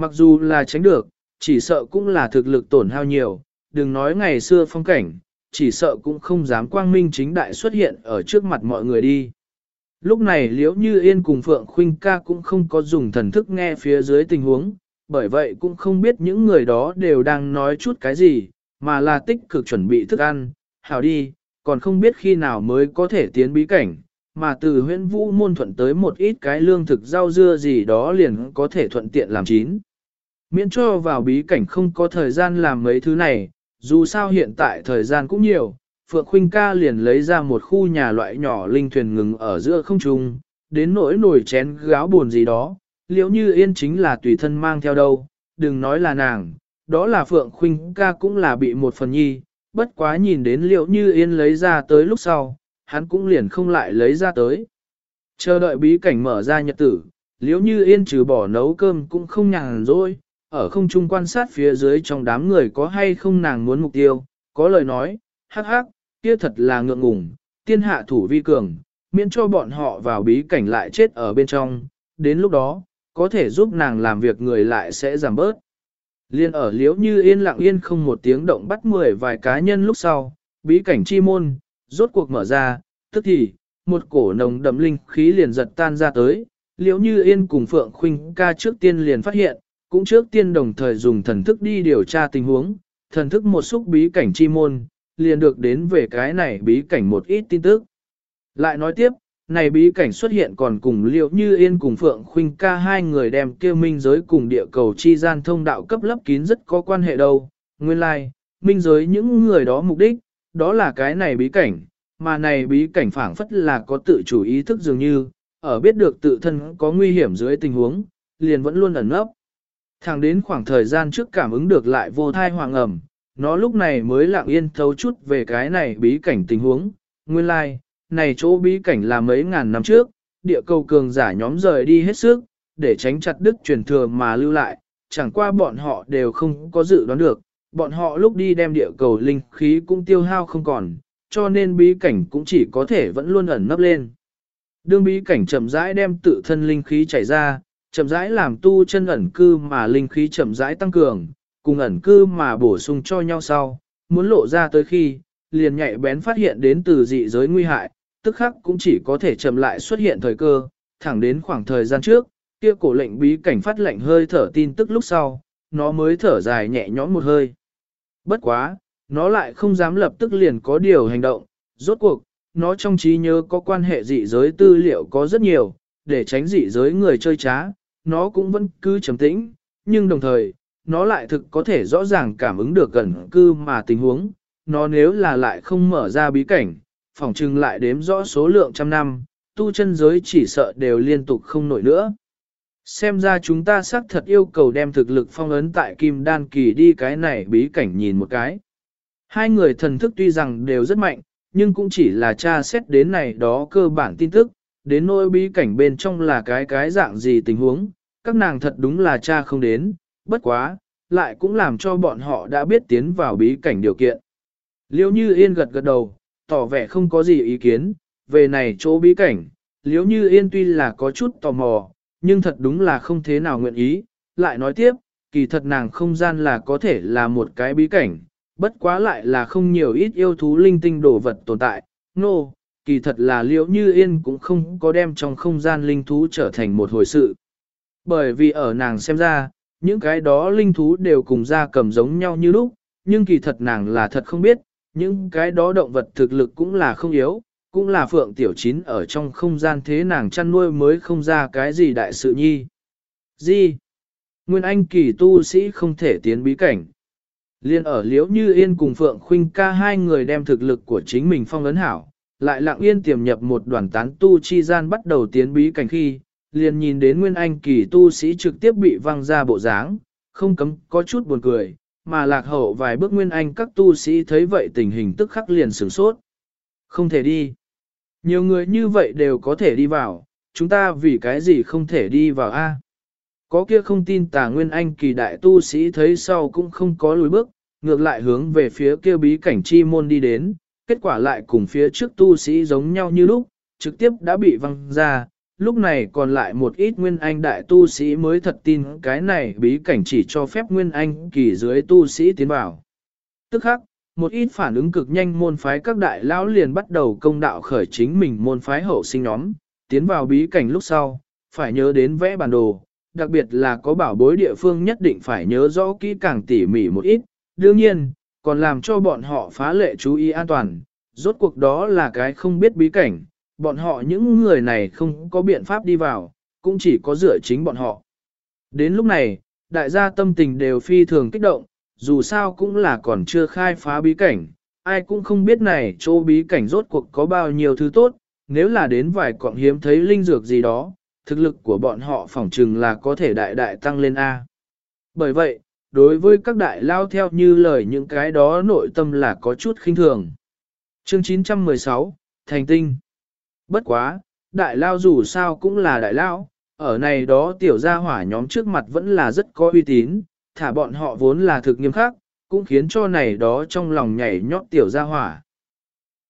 Mặc dù là tránh được, chỉ sợ cũng là thực lực tổn hao nhiều, đừng nói ngày xưa phong cảnh, chỉ sợ cũng không dám quang minh chính đại xuất hiện ở trước mặt mọi người đi. Lúc này liễu như yên cùng Phượng Khuynh ca cũng không có dùng thần thức nghe phía dưới tình huống, bởi vậy cũng không biết những người đó đều đang nói chút cái gì, mà là tích cực chuẩn bị thức ăn, hảo đi, còn không biết khi nào mới có thể tiến bí cảnh, mà từ huyện vũ môn thuận tới một ít cái lương thực rau dưa gì đó liền có thể thuận tiện làm chín. Miễn cho vào bí cảnh không có thời gian làm mấy thứ này, dù sao hiện tại thời gian cũng nhiều, Phượng Khuynh ca liền lấy ra một khu nhà loại nhỏ linh thuyền ngừng ở giữa không trung, đến nỗi nồi chén gáo buồn gì đó, liễu như yên chính là tùy thân mang theo đâu, đừng nói là nàng, đó là Phượng Khuynh ca cũng là bị một phần nhi, bất quá nhìn đến liễu như yên lấy ra tới lúc sau, hắn cũng liền không lại lấy ra tới. Chờ đợi bí cảnh mở ra nhật tử, liễu như yên trừ bỏ nấu cơm cũng không nhàn rỗi, ở không trung quan sát phía dưới trong đám người có hay không nàng muốn mục tiêu, có lời nói, hắc hắc, kia thật là ngượng ngùng, tiên hạ thủ vi cường, miễn cho bọn họ vào bí cảnh lại chết ở bên trong, đến lúc đó, có thể giúp nàng làm việc người lại sẽ giảm bớt. Liên ở liễu như yên lặng yên không một tiếng động bắt mười vài cá nhân lúc sau, bí cảnh chi môn, rốt cuộc mở ra, tức thì, một cổ nồng đậm linh khí liền giật tan ra tới, liễu như yên cùng Phượng Khuynh ca trước tiên liền phát hiện, cũng trước tiên đồng thời dùng thần thức đi điều tra tình huống, thần thức một xúc bí cảnh chi môn, liền được đến về cái này bí cảnh một ít tin tức. Lại nói tiếp, này bí cảnh xuất hiện còn cùng liệu như yên cùng Phượng Khuynh ca hai người đem kêu minh giới cùng địa cầu chi gian thông đạo cấp lấp kín rất có quan hệ đâu. Nguyên lai, like, minh giới những người đó mục đích, đó là cái này bí cảnh, mà này bí cảnh phảng phất là có tự chủ ý thức dường như, ở biết được tự thân có nguy hiểm dưới tình huống, liền vẫn luôn ẩn nấp. Thẳng đến khoảng thời gian trước cảm ứng được lại vô thai hoàng ẩm, nó lúc này mới lặng yên thấu chút về cái này bí cảnh tình huống. Nguyên lai, like, này chỗ bí cảnh là mấy ngàn năm trước, địa cầu cường giả nhóm rời đi hết sức, để tránh chặt đứt truyền thừa mà lưu lại, chẳng qua bọn họ đều không có dự đoán được, bọn họ lúc đi đem địa cầu linh khí cũng tiêu hao không còn, cho nên bí cảnh cũng chỉ có thể vẫn luôn ẩn nấp lên. Đương bí cảnh chậm rãi đem tự thân linh khí chảy ra, chậm rãi làm tu chân ẩn cư mà linh khí chậm rãi tăng cường, cùng ẩn cư mà bổ sung cho nhau sau, muốn lộ ra tới khi, liền nhạy bén phát hiện đến từ dị giới nguy hại, tức khắc cũng chỉ có thể chậm lại xuất hiện thời cơ, thẳng đến khoảng thời gian trước, kia cổ lệnh bí cảnh phát lệnh hơi thở tin tức lúc sau, nó mới thở dài nhẹ nhõm một hơi. Bất quá, nó lại không dám lập tức liền có điều hành động, rốt cuộc, nó trong trí nhớ có quan hệ dị giới tư liệu có rất nhiều, để tránh dị giới người chơi trá, nó cũng vẫn cứ trầm tĩnh, nhưng đồng thời, nó lại thực có thể rõ ràng cảm ứng được gần cư mà tình huống, nó nếu là lại không mở ra bí cảnh, phỏng chừng lại đếm rõ số lượng trăm năm, tu chân giới chỉ sợ đều liên tục không nổi nữa. Xem ra chúng ta xác thật yêu cầu đem thực lực phong ấn tại Kim Đan Kỳ đi cái này bí cảnh nhìn một cái. Hai người thần thức tuy rằng đều rất mạnh, nhưng cũng chỉ là tra xét đến này đó cơ bản tin tức, đến nỗi bí cảnh bên trong là cái cái dạng gì tình huống, các nàng thật đúng là cha không đến, bất quá, lại cũng làm cho bọn họ đã biết tiến vào bí cảnh điều kiện. liễu như yên gật gật đầu, tỏ vẻ không có gì ý kiến, về này chỗ bí cảnh, liễu như yên tuy là có chút tò mò, nhưng thật đúng là không thế nào nguyện ý, lại nói tiếp, kỳ thật nàng không gian là có thể là một cái bí cảnh, bất quá lại là không nhiều ít yêu thú linh tinh đồ vật tồn tại, nô, no, kỳ thật là liễu như yên cũng không có đem trong không gian linh thú trở thành một hồi sự. Bởi vì ở nàng xem ra, những cái đó linh thú đều cùng ra cầm giống nhau như lúc, nhưng kỳ thật nàng là thật không biết, những cái đó động vật thực lực cũng là không yếu, cũng là phượng tiểu chín ở trong không gian thế nàng chăn nuôi mới không ra cái gì đại sự nhi. Gì? Nguyên Anh kỳ tu sĩ không thể tiến bí cảnh. Liên ở liễu như yên cùng Phượng Khuynh ca hai người đem thực lực của chính mình phong ấn hảo, lại lặng yên tiềm nhập một đoàn tán tu chi gian bắt đầu tiến bí cảnh khi, liền nhìn đến Nguyên Anh kỳ tu sĩ trực tiếp bị văng ra bộ dáng, không cấm có chút buồn cười, mà lạc hậu vài bước Nguyên Anh các tu sĩ thấy vậy tình hình tức khắc liền sửng sốt. Không thể đi. Nhiều người như vậy đều có thể đi vào, chúng ta vì cái gì không thể đi vào a? Có kia không tin tà Nguyên Anh kỳ đại tu sĩ thấy sau cũng không có lùi bước, ngược lại hướng về phía kia bí cảnh chi môn đi đến, kết quả lại cùng phía trước tu sĩ giống nhau như lúc, trực tiếp đã bị văng ra, lúc này còn lại một ít nguyên anh đại tu sĩ mới thật tin cái này bí cảnh chỉ cho phép nguyên anh kỳ dưới tu sĩ tiến vào. Tức khắc, một ít phản ứng cực nhanh môn phái các đại lão liền bắt đầu công đạo khởi chính mình môn phái hậu sinh nhóm, tiến vào bí cảnh lúc sau, phải nhớ đến vẽ bản đồ, đặc biệt là có bảo bối địa phương nhất định phải nhớ rõ kỹ càng tỉ mỉ một ít, đương nhiên, còn làm cho bọn họ phá lệ chú ý an toàn, rốt cuộc đó là cái không biết bí cảnh, bọn họ những người này không có biện pháp đi vào, cũng chỉ có dựa chính bọn họ. Đến lúc này, đại gia tâm tình đều phi thường kích động, dù sao cũng là còn chưa khai phá bí cảnh, ai cũng không biết này chỗ bí cảnh rốt cuộc có bao nhiêu thứ tốt, nếu là đến vài quọng hiếm thấy linh dược gì đó, thực lực của bọn họ phỏng chừng là có thể đại đại tăng lên A. Bởi vậy, đối với các đại lao theo như lời những cái đó nội tâm là có chút khinh thường. Chương 916, Thành Tinh Bất quá, đại lao dù sao cũng là đại lao, ở này đó tiểu gia hỏa nhóm trước mặt vẫn là rất có uy tín, thả bọn họ vốn là thực nghiêm khắc, cũng khiến cho này đó trong lòng nhảy nhót tiểu gia hỏa.